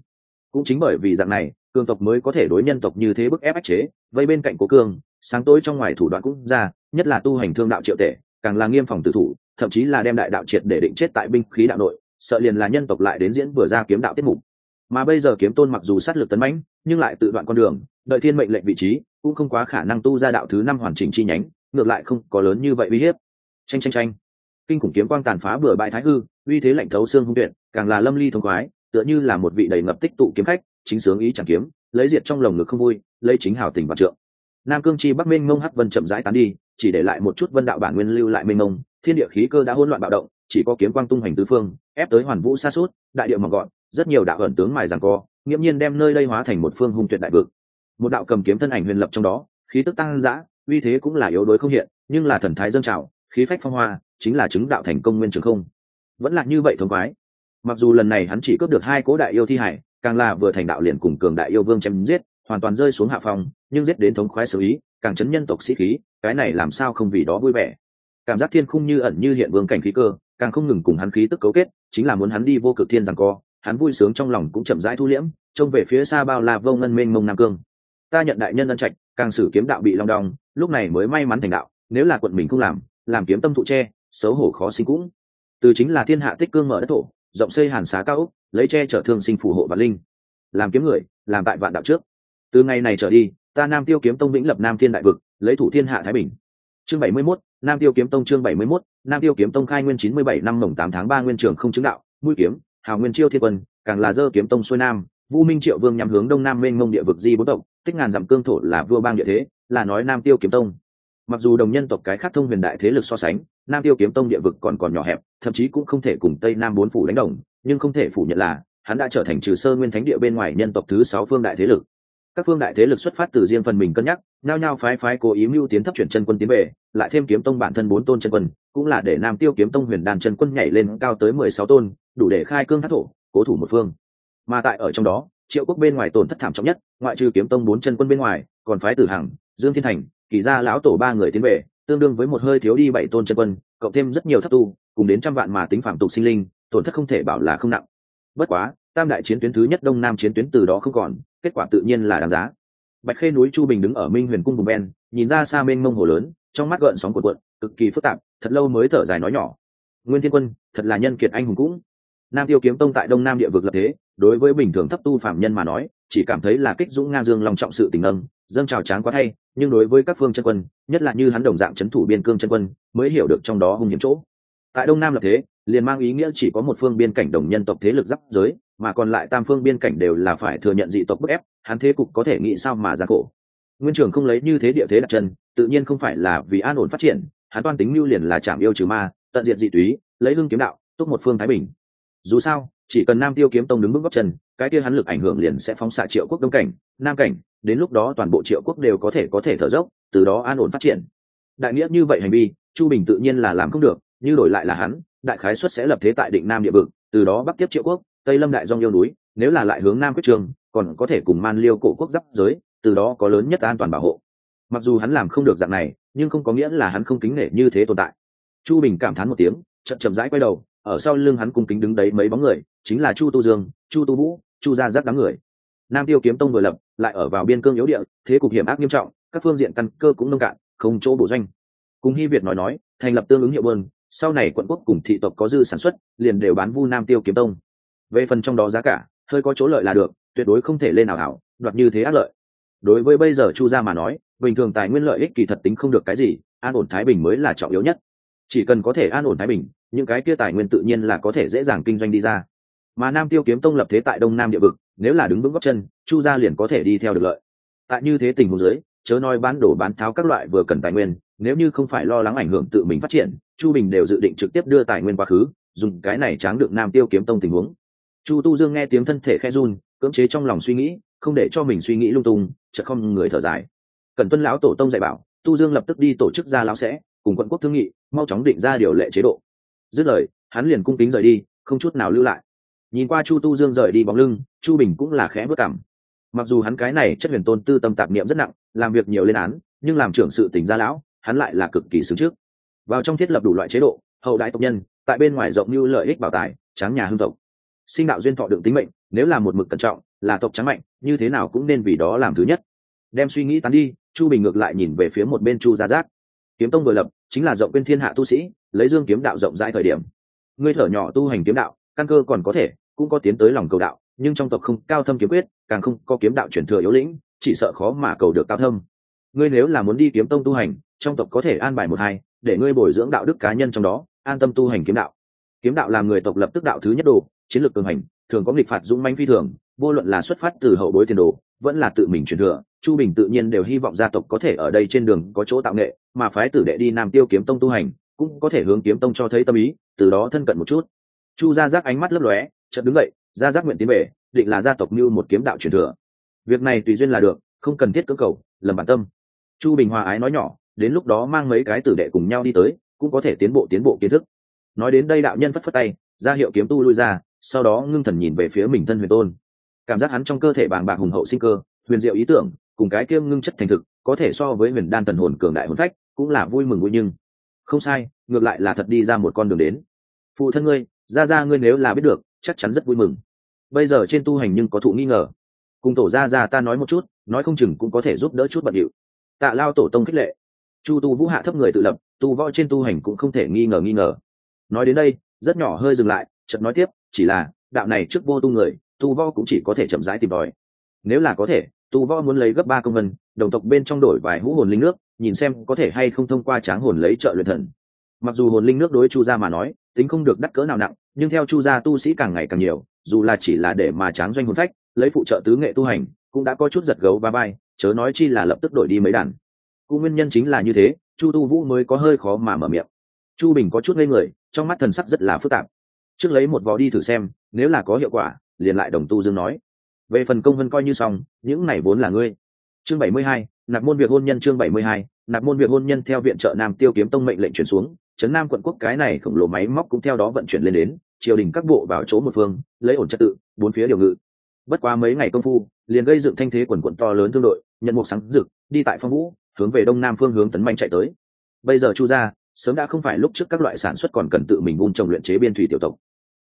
Cũng chính bởi vì dạng này, cường tộc mới có thể đối nhân tộc như thế bức ép ách chế, vây bên cạnh cố cương sáng tối trong ngoài thủ đoạn cũng ra, nhất là tu hành thương đạo triệu tể, càng là nghiêm phòng tử thủ, thậm chí là đem đại đạo triệt để định chết tại binh khí đạo nội, sợ liền là nhân tộc lại đến diễn vừa ra kiếm đạo tiết mục. Mà bây giờ kiếm tôn mặc dù sát lực tấn mãnh, nhưng lại tự đoạn con đường, đợi thiên mệnh lệnh vị trí, cũng không quá khả năng tu ra đạo thứ năm hoàn chỉnh chi nhánh, ngược lại không có lớn như vậy uy hiếp. Tranh tranh tranh kinh khủng kiếm quang tàn phá bừa bãi thái hư, uy thế lạnh thấu xương hung tuyệt, càng là lâm ly thông khoái, tựa như là một vị đầy ngập tích tụ kiếm khách, chính sướng ý chẳng kiếm, lấy diệt trong lồng ngực không vui, lấy chính hào tình và trượng. Nam cương chi bắc minh mông hắc vân chậm rãi tán đi, chỉ để lại một chút vân đạo bản nguyên lưu lại minh mông thiên địa khí cơ đã hỗn loạn bạo động, chỉ có kiếm quang tung hoành tứ phương, ép tới hoàn vũ xa suốt đại địa mỏng gọn, rất nhiều đạo ẩn tướng mài giằng co, nghiễm nhiên đem nơi đây hóa thành một phương hung tuyệt đại vực. Một đạo cầm kiếm thân ảnh huyền lập trong đó, khí tức tăng dã, uy thế cũng là yếu đuối không hiện, nhưng là thần thái dâng trào khí phách phong hoa chính là chứng đạo thành công nguyên trường không. Vẫn là như vậy thống khoái. Mặc dù lần này hắn chỉ cướp được hai cố đại yêu thi hải, càng là vừa thành đạo liền cùng cường đại yêu vương chém giết, hoàn toàn rơi xuống hạ phòng nhưng giết đến thống khoái xử ý càng chấn nhân tộc sĩ khí, cái này làm sao không vì đó vui vẻ. Cảm giác thiên khung như ẩn như hiện vương cảnh khí cơ, càng không ngừng cùng hắn khí tức cấu kết, chính là muốn hắn đi vô cực thiên rằng co, hắn vui sướng trong lòng cũng chậm rãi thu liễm, trông về phía xa bao la vô ngân mênh mông nam cương. Ta nhận đại nhân ân trạch, càng sử kiếm đạo bị long đong, lúc này mới may mắn thành đạo, nếu là quận mình không làm làm kiếm tâm thụ tre xấu hổ khó sinh cũng. Từ chính là thiên hạ tích cương mở đất thổ rộng xây hàn xá cao úc lấy tre trở thương sinh phù hộ và linh. Làm kiếm người làm tại vạn đạo trước. Từ ngày này trở đi ta nam tiêu kiếm tông vĩnh lập nam thiên đại vực lấy thủ thiên hạ thái bình. Chương bảy mươi 71, nam tiêu kiếm tông chương bảy mươi 71, nam tiêu kiếm tông khai nguyên chín mươi bảy năm mồng tám tháng ba nguyên trường không chứng đạo mũi kiếm hào nguyên chiêu thiên quân càng là dơ kiếm tông xuôi nam vũ minh triệu vương nhắm hướng đông nam mênh mông địa vực di bốn tộc tích ngàn dặm cương thổ là vua bang địa thế là nói nam tiêu kiếm tông mặc dù đồng nhân tộc cái khác thông huyền đại thế lực so sánh, nam tiêu kiếm tông địa vực còn còn nhỏ hẹp, thậm chí cũng không thể cùng tây nam bốn phủ đánh đồng, nhưng không thể phủ nhận là, hắn đã trở thành trừ sơ nguyên thánh địa bên ngoài nhân tộc thứ sáu phương đại thế lực. Các phương đại thế lực xuất phát từ riêng phần mình cân nhắc nao nhao phái phái cố ý mưu tiến thấp chuyển chân quân tiến về, lại thêm kiếm tông bản thân bốn tôn chân quân, cũng là để nam tiêu kiếm tông huyền đàn chân quân nhảy lên cao tới mười sáu tôn, đủ để khai cương thác thổ, cố thủ một phương. Mà tại ở trong đó, triệu quốc bên ngoài tổn thất thảm trọng nhất, ngoại trừ kiếm tông bốn chân quân bên ngoài, còn phái tử hằng, dương thiên thành kỳ gia lão tổ ba người tiến về, tương đương với một hơi thiếu đi bảy tôn chân quân, cộng thêm rất nhiều thất tu, cùng đến trăm vạn mà tính phạm tục sinh linh, tổn thất không thể bảo là không nặng. Bất quá, tam đại chiến tuyến thứ nhất đông nam chiến tuyến từ đó không còn, kết quả tự nhiên là đáng giá. Bạch khê núi chu bình đứng ở minh huyền cung vùng ven, nhìn ra xa mênh mông hồ lớn, trong mắt gợn sóng cuộn cuộn, cực kỳ phức tạp, thật lâu mới thở dài nói nhỏ. Nguyên thiên quân, thật là nhân kiệt anh hùng cũng. Nam tiêu kiếm tông tại đông nam địa vực lập thế, đối với bình thường thấp tu phạm nhân mà nói, chỉ cảm thấy là kích dũng ngang dương lòng trọng sự tình nâng dâng trào tráng quá thay nhưng đối với các phương chân quân, nhất là như hắn đồng dạng c h ấ n thủ biên cương chân quân, mới hiểu được trong đó hung hiểm chỗ. Tại đông nam lập thế, liền mang ý nghĩa chỉ có một phương biên cảnh đồng nhân tộc thế lực giáp giới, mà còn lại tam phương biên cảnh đều là phải thừa nhận dị tộc bức ép, hắn thế cục có thể nghĩ sao mà ra khổ. Nguyên trưởng không lấy như thế địa thế đặt chân, tự nhiên không phải là vì an ổn phát triển, hắn toan tính mưu liền là chạm yêu trừ ma, tận diện dị túy, lấy hưng kiếm đạo, túc một phương thái bình. Dù sao chỉ cần nam tiêu kiếm tông đứng bước góc chân, cái kia hắn lực ảnh hưởng liền sẽ phóng xạ triệu quốc đông cảnh, nam cảnh, đến lúc đó toàn bộ triệu quốc đều có thể có thể thở dốc, từ đó an ổn phát triển. Đại nghĩa như vậy hành vi, chu bình tự nhiên là làm không được, như đổi lại là hắn, đại khái xuất sẽ lập thế tại định nam địa vực, từ đó bắc tiếp triệu quốc, tây lâm đại dong yêu núi, nếu là lại hướng nam quyết trường, còn có thể cùng man liêu cổ quốc giáp giới, từ đó có lớn nhất an toàn bảo hộ. Mặc dù hắn làm không được dạng này, nhưng không có nghĩa là hắn không kính nể như thế tồn tại. Chu bình cảm thán một tiếng, chậm chậm rãi quay đầu ở sau lưng hắn cung kính đứng đấy mấy bóng người, chính là chu tu dương, chu tu vũ, chu gia giáp đám người. Nam tiêu kiếm tông vừa lập, lại ở vào biên cương yếu địa, thế cục hiểm ác nghiêm trọng, các phương diện căn cơ cũng nông cạn, không chỗ bổ doanh. Cùng hy việt nói nói, thành lập tương ứng hiệu bơn sau này quận quốc cùng thị tộc có dư sản xuất, liền đều bán vu nam tiêu kiếm tông. Về phần trong đó giá cả, hơi có chỗ lợi là được, tuyệt đối không thể lên nào hảo, đoạt như thế ác lợi. Đối với bây giờ chu gia mà nói, bình thường tài nguyên lợi ích kỳ thật tính không được cái gì, an ổn thái bình mới là trọng yếu nhất. Chỉ cần có thể an ổn thái bình những cái kia tài nguyên tự nhiên là có thể dễ dàng kinh doanh đi ra. Mà nam tiêu kiếm tông lập thế tại đông nam địa vực, nếu là đứng vững góc chân, chu gia liền có thể đi theo được lợi. Tại như thế tình huống dưới, chớ nói bán đổ bán tháo các loại vừa cần tài nguyên, nếu như không phải lo lắng ảnh hưởng tự mình phát triển, chu bình đều dự định trực tiếp đưa tài nguyên quá khứ, dùng cái này tráng được nam tiêu kiếm tông tình huống. Chu tu dương nghe tiếng thân thể khe run, cưỡng chế trong lòng suy nghĩ, không để cho mình suy nghĩ lung tung, chợt không người thở dài. Cần tuân lão tổ tông dạy bảo, tu dương lập tức đi tổ chức ra lão sẽ, cùng quận quốc thương nghị, mau chóng định ra điều lệ chế độ dứt lời, hắn liền cung kính rời đi, không chút nào lưu lại. Nhìn qua chu tu dương rời đi bóng lưng, chu bình cũng là khẽ bước cảm. Mặc dù hắn cái này chất huyền tôn tư tâm tạp niệm rất nặng, làm việc nhiều lên án, nhưng làm trưởng sự tỉnh gia lão, hắn lại là cực kỳ xứng trước. Vào trong thiết lập đủ loại chế độ, hậu đại tộc nhân, tại bên ngoài rộng như lợi ích bảo tài, tráng nhà hương tộc. Sinh đạo duyên thọ đựng tính mệnh, nếu là một mực cẩn trọng, là tộc trắng mạnh, như thế nào cũng nên vì đó làm thứ nhất. Đem suy nghĩ tán đi, chu bình ngược lại nhìn về phía một bên chu gia giác. Kiếm tông vừa lập chính là rộng quên thiên hạ tu sĩ, lấy dương kiếm đạo rộng rãi thời điểm. Ngươi thở nhỏ tu hành kiếm đạo, căn cơ còn có thể, cũng có tiến tới lòng cầu đạo, nhưng trong tộc không cao thâm kiếm quyết, càng không có kiếm đạo chuyển thừa yếu lĩnh, chỉ sợ khó mà cầu được cao thâm. Ngươi nếu là muốn đi kiếm tông tu hành, trong tộc có thể an bài một hai, để ngươi bồi dưỡng đạo đức cá nhân trong đó, an tâm tu hành kiếm đạo. Kiếm đạo làm người tộc lập tức đạo thứ nhất đồ, chiến lược cường hành, thường có nghịch phạt dũng manh phi thường, vô luận là xuất phát từ hậu bối tiền đồ vẫn là tự mình truyền thừa, chu bình tự nhiên đều hy vọng gia tộc có thể ở đây trên đường có chỗ tạo nghệ, mà phái tử đệ đi nam tiêu kiếm tông tu hành, cũng có thể hướng kiếm tông cho thấy tâm ý, từ đó thân cận một chút. Chu gia giác ánh mắt lấp lóe, chợt đứng dậy, gia giác nguyện tiến về, định là gia tộc như một kiếm đạo truyền thừa. Việc này tùy duyên là được, không cần thiết cưỡng cầu, lầm bản tâm. Chu bình hòa ái nói nhỏ, đến lúc đó mang mấy cái tử đệ cùng nhau đi tới, cũng có thể tiến bộ tiến bộ kiến thức. Nói đến đây đạo nhân phất phất tay, ra hiệu kiếm tu lui ra, sau đó ngưng thần nhìn về phía mình thân huyền tôn cảm giác hắn trong cơ thể bàng bạc hùng hậu sinh cơ, huyền diệu ý tưởng, cùng cái kiêng ngưng chất thành thực, có thể so với huyền đan tần hồn cường đại hồn phách, cũng là vui mừng vui nhưng. Không sai, ngược lại là thật đi ra một con đường đến. Phụ thân ngươi ra ra ngươi nếu là biết được, chắc chắn rất vui mừng. Bây giờ trên tu hành nhưng có thụ nghi ngờ. Cùng tổ ra ra ta nói một chút, nói không chừng cũng có thể giúp đỡ chút bận điệu. Tạ lao tổ tông khích lệ. Chu tu vũ hạ thấp người tự lập, tu võ trên tu hành cũng không thể nghi ngờ nghi ngờ. Nói đến đây, rất nhỏ hơi dừng lại, chợt nói tiếp, chỉ là, đạo này trước vô tu người tu võ cũng chỉ có thể chậm rãi tìm đòi nếu là có thể, tu võ muốn lấy gấp ba công vân, đồng tộc bên trong đổi vài hũ hồn linh nước, nhìn xem có thể hay không thông qua tráng hồn lấy trợ luyện thần. Mặc dù hồn linh nước đối chu gia mà nói, tính không được đắt cỡ nào nặng, nhưng theo chu gia tu sĩ càng ngày càng nhiều, dù là chỉ là để mà tráng doanh hồn phách, lấy phụ trợ tứ nghệ tu hành, cũng đã có chút giật gấu ba bay, chớ nói chi là lập tức đổi đi mấy đàn. Cũng nguyên nhân chính là như thế, chu tu vũ mới có hơi khó mà mở miệng. Chu bình có chút ngây người, trong mắt thần sắc rất là phức tạp. Trước lấy một vò đi thử xem, nếu là có hiệu quả liền lại đồng tu dương nói. Về phần công vân coi như xong, những này vốn là ngươi. Chương bảy mươi hai, nạp môn việc hôn nhân chương bảy mươi hai, nạp môn việc hôn nhân theo viện trợ nam tiêu kiếm tông mệnh lệnh chuyển xuống trấn nam quận quốc cái này khổng lồ máy móc cũng theo đó vận chuyển lên đến, triều đình các bộ vào chỗ một phương, lấy ổn trật tự, bốn phía điều ngự. Bất quá mấy ngày công phu, liền gây dựng thanh thế quần quận to lớn tương đội, nhận một sáng rực, đi tại phong vũ, hướng về đông nam phương hướng tấn manh chạy tới. Bây giờ chu gia, sớm đã không phải lúc trước các loại sản xuất còn cần tự mình vun trồng luyện chế biên thủy tiểu tộc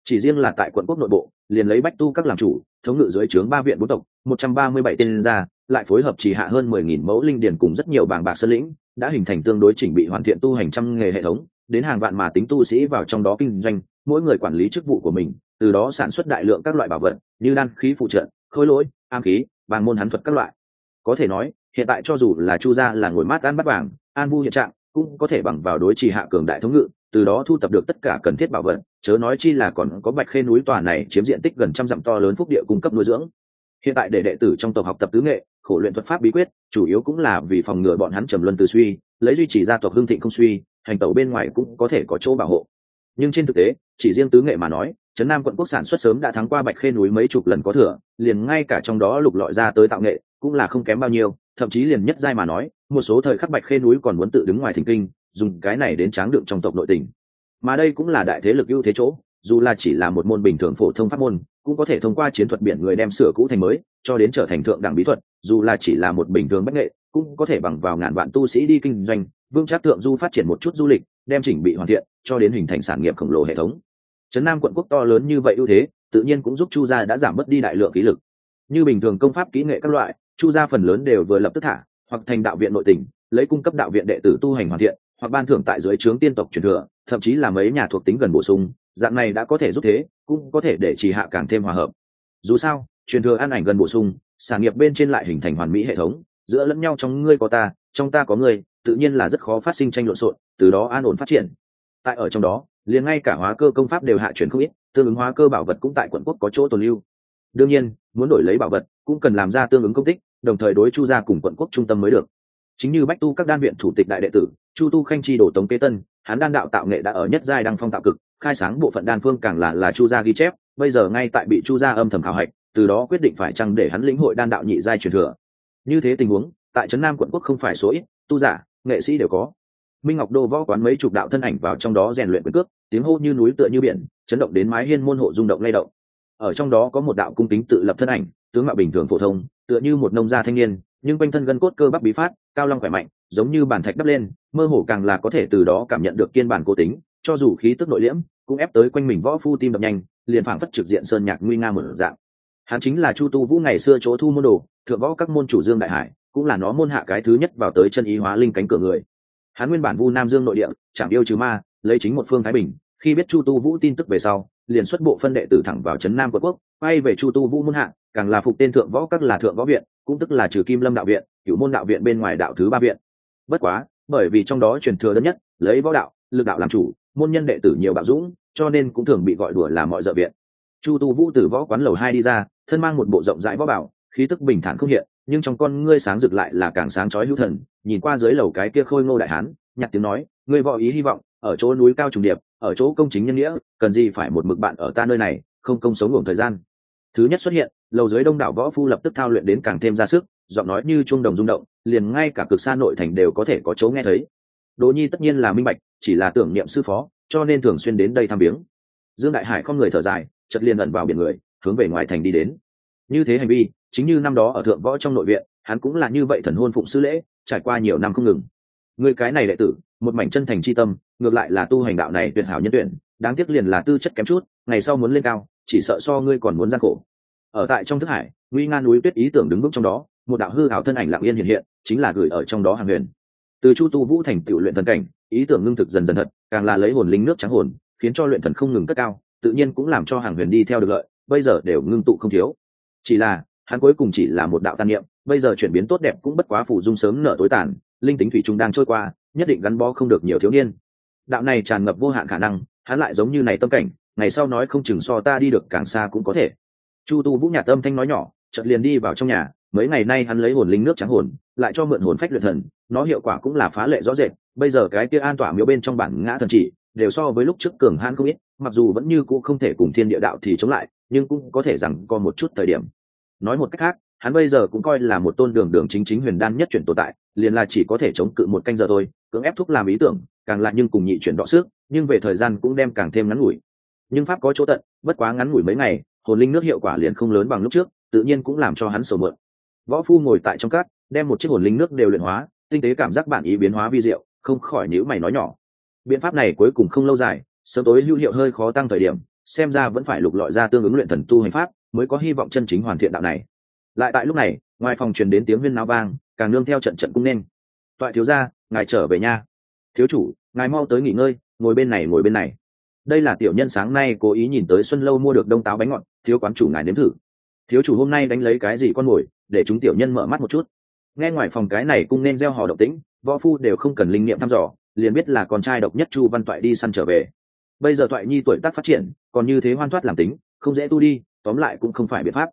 chỉ riêng là tại quận quốc nội bộ, liền lấy bách tu các làm chủ, thống ngự dưới trướng ba viện bốn tộc, một trăm ba mươi bảy tên ra lại phối hợp chỉ hạ hơn mười nghìn mẫu linh điển cùng rất nhiều bảng bạc sơn lĩnh, đã hình thành tương đối chỉnh bị hoàn thiện tu hành trăm nghề hệ thống, đến hàng vạn mà tính tu sĩ vào trong đó kinh doanh, mỗi người quản lý chức vụ của mình, từ đó sản xuất đại lượng các loại bảo vật, như đan khí phụ trợ, khối lỗi, am khí, vàng môn hắn thuật các loại. Có thể nói, hiện tại cho dù là chu gia là ngồi mát ăn bắt vàng, an vu hiện trạng cũng có thể bằng vào đối trì hạ cường đại thống ngự, từ đó thu tập được tất cả cần thiết bảo vật, chớ nói chi là còn có bạch khê núi tòa này chiếm diện tích gần trăm dặm to lớn phúc địa cung cấp nuôi dưỡng. Hiện tại để đệ tử trong tộc học tập tứ nghệ, khổ luyện thuật pháp bí quyết, chủ yếu cũng là vì phòng ngừa bọn hắn trầm luân tư suy, lấy duy trì gia tộc hương thịnh không suy, hành tẩu bên ngoài cũng có thể có chỗ bảo hộ. Nhưng trên thực tế, chỉ riêng tứ nghệ mà nói, trấn nam quận quốc sản xuất sớm đã thắng qua bạch khê núi mấy chục lần có thừa, liền ngay cả trong đó lục lọi ra tới tạo nghệ, cũng là không kém bao nhiêu, thậm chí liền nhất giai mà nói một số thời khắc bạch khê núi còn muốn tự đứng ngoài thỉnh kinh, dùng cái này đến tráng đựng trong tộc nội tình. Mà đây cũng là đại thế lực ưu thế chỗ, dù là chỉ là một môn bình thường phổ thông pháp môn, cũng có thể thông qua chiến thuật biển người đem sửa cũ thành mới, cho đến trở thành thượng đẳng bí thuật, dù là chỉ là một bình thường bách nghệ, cũng có thể bằng vào ngàn vạn tu sĩ đi kinh doanh vương trác thượng du phát triển một chút du lịch, đem chỉnh bị hoàn thiện, cho đến hình thành sản nghiệp khổng lồ hệ thống. Trấn nam quận quốc to lớn như vậy ưu thế, tự nhiên cũng giúp chu gia đã giảm mất đi đại lượng khí lực. Như bình thường công pháp kỹ nghệ các loại, chu gia phần lớn đều vừa lập tức thả hoặc thành đạo viện nội tỉnh lấy cung cấp đạo viện đệ tử tu hành hoàn thiện, hoặc ban thưởng tại dưới trướng tiên tộc truyền thừa, thậm chí là mấy nhà thuộc tính gần bổ sung, dạng này đã có thể giúp thế, cũng có thể để trì hạ càng thêm hòa hợp. Dù sao, truyền thừa an ảnh gần bổ sung sản nghiệp bên trên lại hình thành hoàn mỹ hệ thống, giữa lẫn nhau trong ngươi có ta, trong ta có ngươi, tự nhiên là rất khó phát sinh tranh lộn xộn, từ đó an ổn phát triển. Tại ở trong đó, liền ngay cả hóa cơ công pháp đều hạ chuyển không ít, tương ứng hóa cơ bảo vật cũng tại quận quốc có chỗ tồn lưu. Đương nhiên, muốn đổi lấy bảo vật, cũng cần làm ra tương ứng công tích đồng thời đối chu gia cùng quận quốc trung tâm mới được. Chính như bách tu các đan viện thủ tịch đại đệ tử, chu tu khanh chi đổ tống kế tân hắn đan đạo tạo nghệ đã ở nhất giai đăng phong tạo cực, khai sáng bộ phận đan phương càng là là chu gia ghi chép, bây giờ ngay tại bị chu gia âm thầm khảo hạch, từ đó quyết định phải chăng để hắn lĩnh hội đan đạo nhị giai truyền thừa. Như thế tình huống, tại trấn nam quận quốc không phải số ít, tu giả, nghệ sĩ đều có. Minh ngọc đô võ quán mấy chục đạo thân ảnh vào trong đó rèn luyện quyền cước, tiếng hô như núi tựa như biển, chấn động đến mái hiên môn hộ rung động lay động. Ở trong đó có một đạo cung kính tự lập thân ảnh, tướng mạo bình thường phổ thông tựa như một nông gia thanh niên, nhưng quanh thân gân cốt cơ bắp bí phát, cao long khỏe mạnh, giống như bản thạch đắp lên, mơ hồ càng là có thể từ đó cảm nhận được kiên bản cố tính, cho dù khí tức nội liễm, cũng ép tới quanh mình võ phu tim đập nhanh, liền phảng phất trực diện sơn nhạc nguy nga mở dạng. Hắn chính là chu tu vũ ngày xưa chỗ thu môn đồ, thượng võ các môn chủ dương đại hải, cũng là nó môn hạ cái thứ nhất vào tới chân ý hóa linh cánh cửa người. Hắn nguyên bản vu nam dương nội địa, chẳng yêu trừ ma, lấy chính một phương thái bình, khi biết chu tu vũ tin tức về sau, liền xuất bộ phân đệ tử thẳng vào trấn nam quận quốc quay về chu tu vũ môn hạ càng là phục tên thượng võ các là thượng võ viện, cũng tức là trừ kim lâm đạo viện cựu môn đạo viện bên ngoài đạo thứ ba viện. Bất quá, bởi vì trong đó truyền thừa lớn nhất, lấy võ đạo, lực đạo làm chủ, môn nhân đệ tử nhiều bạo dũng, cho nên cũng thường bị gọi đùa là mọi dợ viện. Chu tu vũ từ võ quán lầu hai đi ra, thân mang một bộ rộng rãi võ bảo, khí tức bình thản không hiện, nhưng trong con ngươi sáng rực lại là càng sáng chói hữu thần, nhìn qua dưới lầu cái kia khôi ngô đại hán, nhặt tiếng nói, ngươi võ ý hy vọng, ở chỗ núi cao trùng điệp, ở chỗ công chính nhân nghĩa, cần gì phải một mực bạn ở ta nơi này, không công sống ngủ thời gian thứ nhất xuất hiện, lầu dưới đông đảo võ phu lập tức thao luyện đến càng thêm ra sức, giọng nói như chuông đồng rung động, liền ngay cả cực xa nội thành đều có thể có chỗ nghe thấy. Đỗ nhi tất nhiên là minh bạch, chỉ là tưởng niệm sư phó, cho nên thường xuyên đến đây thăm viếng. Dương đại hải không người thở dài chật liền ẩn vào biển người, hướng về ngoài thành đi đến. Như thế hành vi, chính như năm đó ở thượng võ trong nội viện, hắn cũng là như vậy thần hôn phụng sư lễ, trải qua nhiều năm không ngừng. Người cái này đệ tử, một mảnh chân thành c h i tâm, ngược lại là tu hành đạo này tuyệt hảo nhân tuyển, đáng tiếc liền là tư chất kém chút, ngày sau muốn lên cao, chỉ sợ so ngươi còn muốn gian khổ ở tại trong thức hải, nguy nga núi tuyết ý tưởng đứng bước trong đó, một đạo hư hảo thân ảnh lặng yên hiện hiện, chính là gửi ở trong đó hàng huyền. Từ chu tu vũ thành tiểu luyện thần cảnh, ý tưởng ngưng thực dần dần thật, càng là lấy hồn linh nước trắng hồn, khiến cho luyện thần không ngừng cất cao, tự nhiên cũng làm cho hàng huyền đi theo được lợi, bây giờ đều ngưng tụ không thiếu. Chỉ là, hắn cuối cùng chỉ là một đạo tan niệm, bây giờ chuyển biến tốt đẹp cũng bất quá phủ dung sớm nở tối tàn, linh tính thủy trung đang trôi qua, nhất định gắn bó không được nhiều thiếu niên. Đạo này tràn ngập vô hạn khả năng, hắn lại giống như này tâm cảnh, ngày sau nói không chừng so ta đi được càng xa cũng có thể chu tu vũ nhạt âm thanh nói nhỏ, chợt liền đi vào trong nhà, mấy ngày nay hắn lấy hồn linh nước trắng hồn, lại cho mượn hồn phách luyện thần, nó hiệu quả cũng là phá lệ rõ rệt, bây giờ cái kia an tỏa miếu bên trong bản ngã thần chỉ, đều so với lúc trước cường hãn không ít, mặc dù vẫn như cũ không thể cùng thiên địa đạo thì chống lại, nhưng cũng có thể rằng có một chút thời điểm. Nói một cách khác, hắn bây giờ cũng coi là một tôn đường đường chính chính huyền đan nhất chuyển tồn tại, liền là chỉ có thể chống cự một canh giờ thôi, cưỡng ép thúc làm ý tưởng, càng lại nhưng cùng nhị chuyển đọ sức nhưng về thời gian cũng đem càng thêm ngắn ngủi. Nhưng pháp có chỗ tận, bất quá ngắn ngủi mấy ngày hồn linh nước hiệu quả liền không lớn bằng lúc trước, tự nhiên cũng làm cho hắn sầu mượn võ phu ngồi tại trong cát, đem một chiếc hồn linh nước đều luyện hóa, tinh tế cảm giác bản ý biến hóa vi diệu, không khỏi nhíu mày nói nhỏ. Biện pháp này cuối cùng không lâu dài, sớm tối hữu hiệu hơi khó tăng thời điểm, xem ra vẫn phải lục lọi ra tương ứng luyện thần tu hành pháp, mới có hy vọng chân chính hoàn thiện đạo này. Lại tại lúc này, ngoài phòng truyền đến tiếng viên náo vang, càng nương theo trận trận cũng nên. Toại thiếu gia, ngài trở về nha. Thiếu chủ, ngài mau tới nghỉ ngơi, ngồi bên này, ngồi bên này đây là tiểu nhân sáng nay cố ý nhìn tới xuân lâu mua được đông táo bánh ngọt, thiếu quán chủ ngài nếm thử. Thiếu chủ hôm nay đánh lấy cái gì con mồi, để chúng tiểu nhân mở mắt một chút. Nghe ngoài phòng cái này cũng nên gieo hò động tĩnh, võ phu đều không cần linh nghiệm thăm dò, liền biết là con trai độc nhất chu văn toại đi săn trở về. Bây giờ toại nhi tuổi tác phát triển, còn như thế hoan thoát làm tính, không dễ tu đi, tóm lại cũng không phải biện pháp.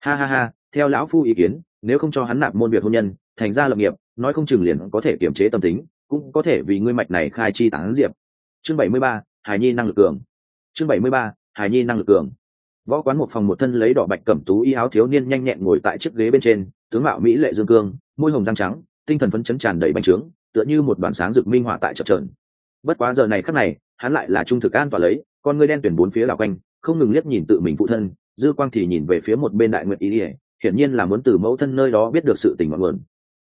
Ha ha ha, theo lão phu ý kiến, nếu không cho hắn nạp môn việc hôn nhân, thành ra lập nghiệp, nói không chừng liền có thể kiềm chế tâm tính, cũng có thể vì ngươi mạch này khai chi tán diệp. Chương bảy mươi ba hải nhi năng lực cường. Chương bảy mươi ba, hải nhi năng lực cường. Võ quán một phòng một thân lấy đỏ bạch cẩm tú y áo thiếu niên nhanh nhẹn ngồi tại chiếc ghế bên trên, tướng mạo mỹ lệ dương cương, môi hồng răng trắng, tinh thần phấn chấn tràn đầy bành trướng, tựa như một đoàn sáng rực minh họa tại chợ trợn bất quá giờ này khắc này, hắn lại là trung thực an tỏa lấy, con ngươi đen tuyển bốn phía đảo quanh, không ngừng liếc nhìn tự mình phụ thân, dư quang thì nhìn về phía một bên đại nguyệt y ỉa hiển nhiên là muốn từ mẫu thân nơi đó biết được sự tình mọi nguồn.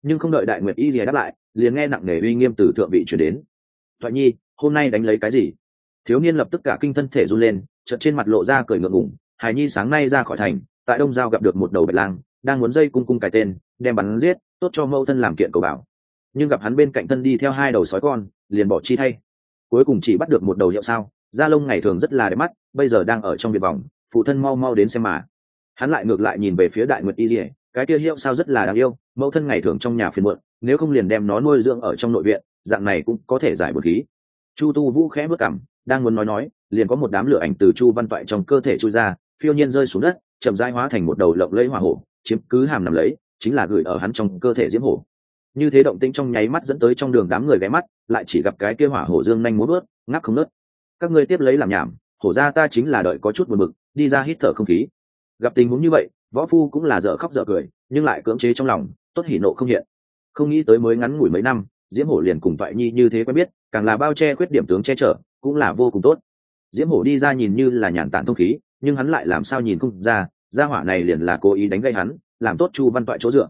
Nhưng không đợi đại nguyệt y ỉa đáp lại, liền nghe nặng nề uy nghiêm từ thượng vị chuyển đến. Thoại nhi, hôm nay đánh lấy cái gì? Thiếu niên lập tức cả kinh thân thể run lên, chợt trên mặt lộ ra cười ngượng ngủng hải nhi sáng nay ra khỏi thành, tại đông giao gặp được một đầu bạch lang, đang muốn dây cung cung cài tên, đem bắn giết, tốt cho mẫu thân làm kiện cầu bảo. Nhưng gặp hắn bên cạnh thân đi theo hai đầu sói con, liền bỏ chi thay. Cuối cùng chỉ bắt được một đầu hiệu sao, da lông ngày thường rất là đẹp mắt, bây giờ đang ở trong biệt vòng, phụ thân mau mau đến xem mà. Hắn lại ngược lại nhìn về phía đại nguyệt y dỉa cái kia hiệu sao rất là đáng yêu, mẫu thân ngày thường trong nhà phiền muộn, nếu không liền đem nó nuôi dưỡng ở trong nội viện, dạng này cũng có thể giải bột khí. Chu tu vũ khẽ bước cảm đang muốn nói nói, liền có một đám lửa ảnh từ chu văn toại trong cơ thể trôi ra, phiêu nhiên rơi xuống đất, chậm rãi hóa thành một đầu lộng lẫy hỏa hổ, chiếm cứ hàm nằm lấy, chính là gửi ở hắn trong cơ thể diễm hổ. Như thế động tĩnh trong nháy mắt dẫn tới trong đường đám người ghé mắt, lại chỉ gặp cái kia hỏa hổ dương nhanh muốn bớt ngáp không nớt các ngươi tiếp lấy làm nhảm, hổ ra ta chính là đợi có chút buồn bực, đi ra hít thở không khí. Gặp tình huống như vậy, võ phu cũng là dở khóc dở cười, nhưng lại cưỡng chế trong lòng, tốt hỉ nộ không hiện. Không nghĩ tới mới ngắn ngủi mấy năm, diễm hổ liền cùng toại nhi như thế quen biết, càng là bao che khuyết điểm tướng che chở cũng là vô cùng tốt. Diễm hổ đi ra nhìn như là nhàn tản thông khí, nhưng hắn lại làm sao nhìn không ra, gia hỏa này liền là cố ý đánh gây hắn, làm tốt chu văn toại chỗ dựa.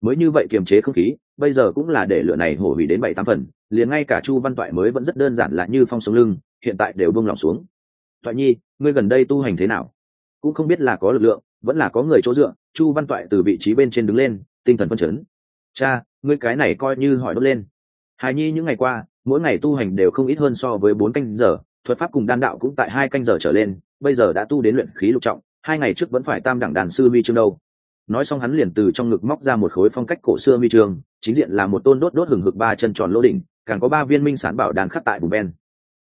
Mới như vậy kiềm chế không khí, bây giờ cũng là để lửa này hổ hủy đến bảy tám phần, liền ngay cả chu văn toại mới vẫn rất đơn giản là như phong sống lưng, hiện tại đều buông lỏng xuống. Toại nhi, ngươi gần đây tu hành thế nào? Cũng không biết là có lực lượng, vẫn là có người chỗ dựa, chu văn toại từ vị trí bên trên đứng lên, tinh thần phân chấn. Cha, ngươi cái này coi như hỏi đốt lên hài nhi những ngày qua, mỗi ngày tu hành đều không ít hơn so với bốn canh giờ, thuật pháp cùng đan đạo cũng tại hai canh giờ trở lên, bây giờ đã tu đến luyện khí lục trọng, hai ngày trước vẫn phải tam đẳng đàn sư huy chương đâu. Nói xong hắn liền từ trong ngực móc ra một khối phong cách cổ xưa huy chương chính diện là một tôn đốt đốt hừng hực ba chân tròn lỗ đỉnh, càng có ba viên minh sán bảo đàn khắc tại vùng ben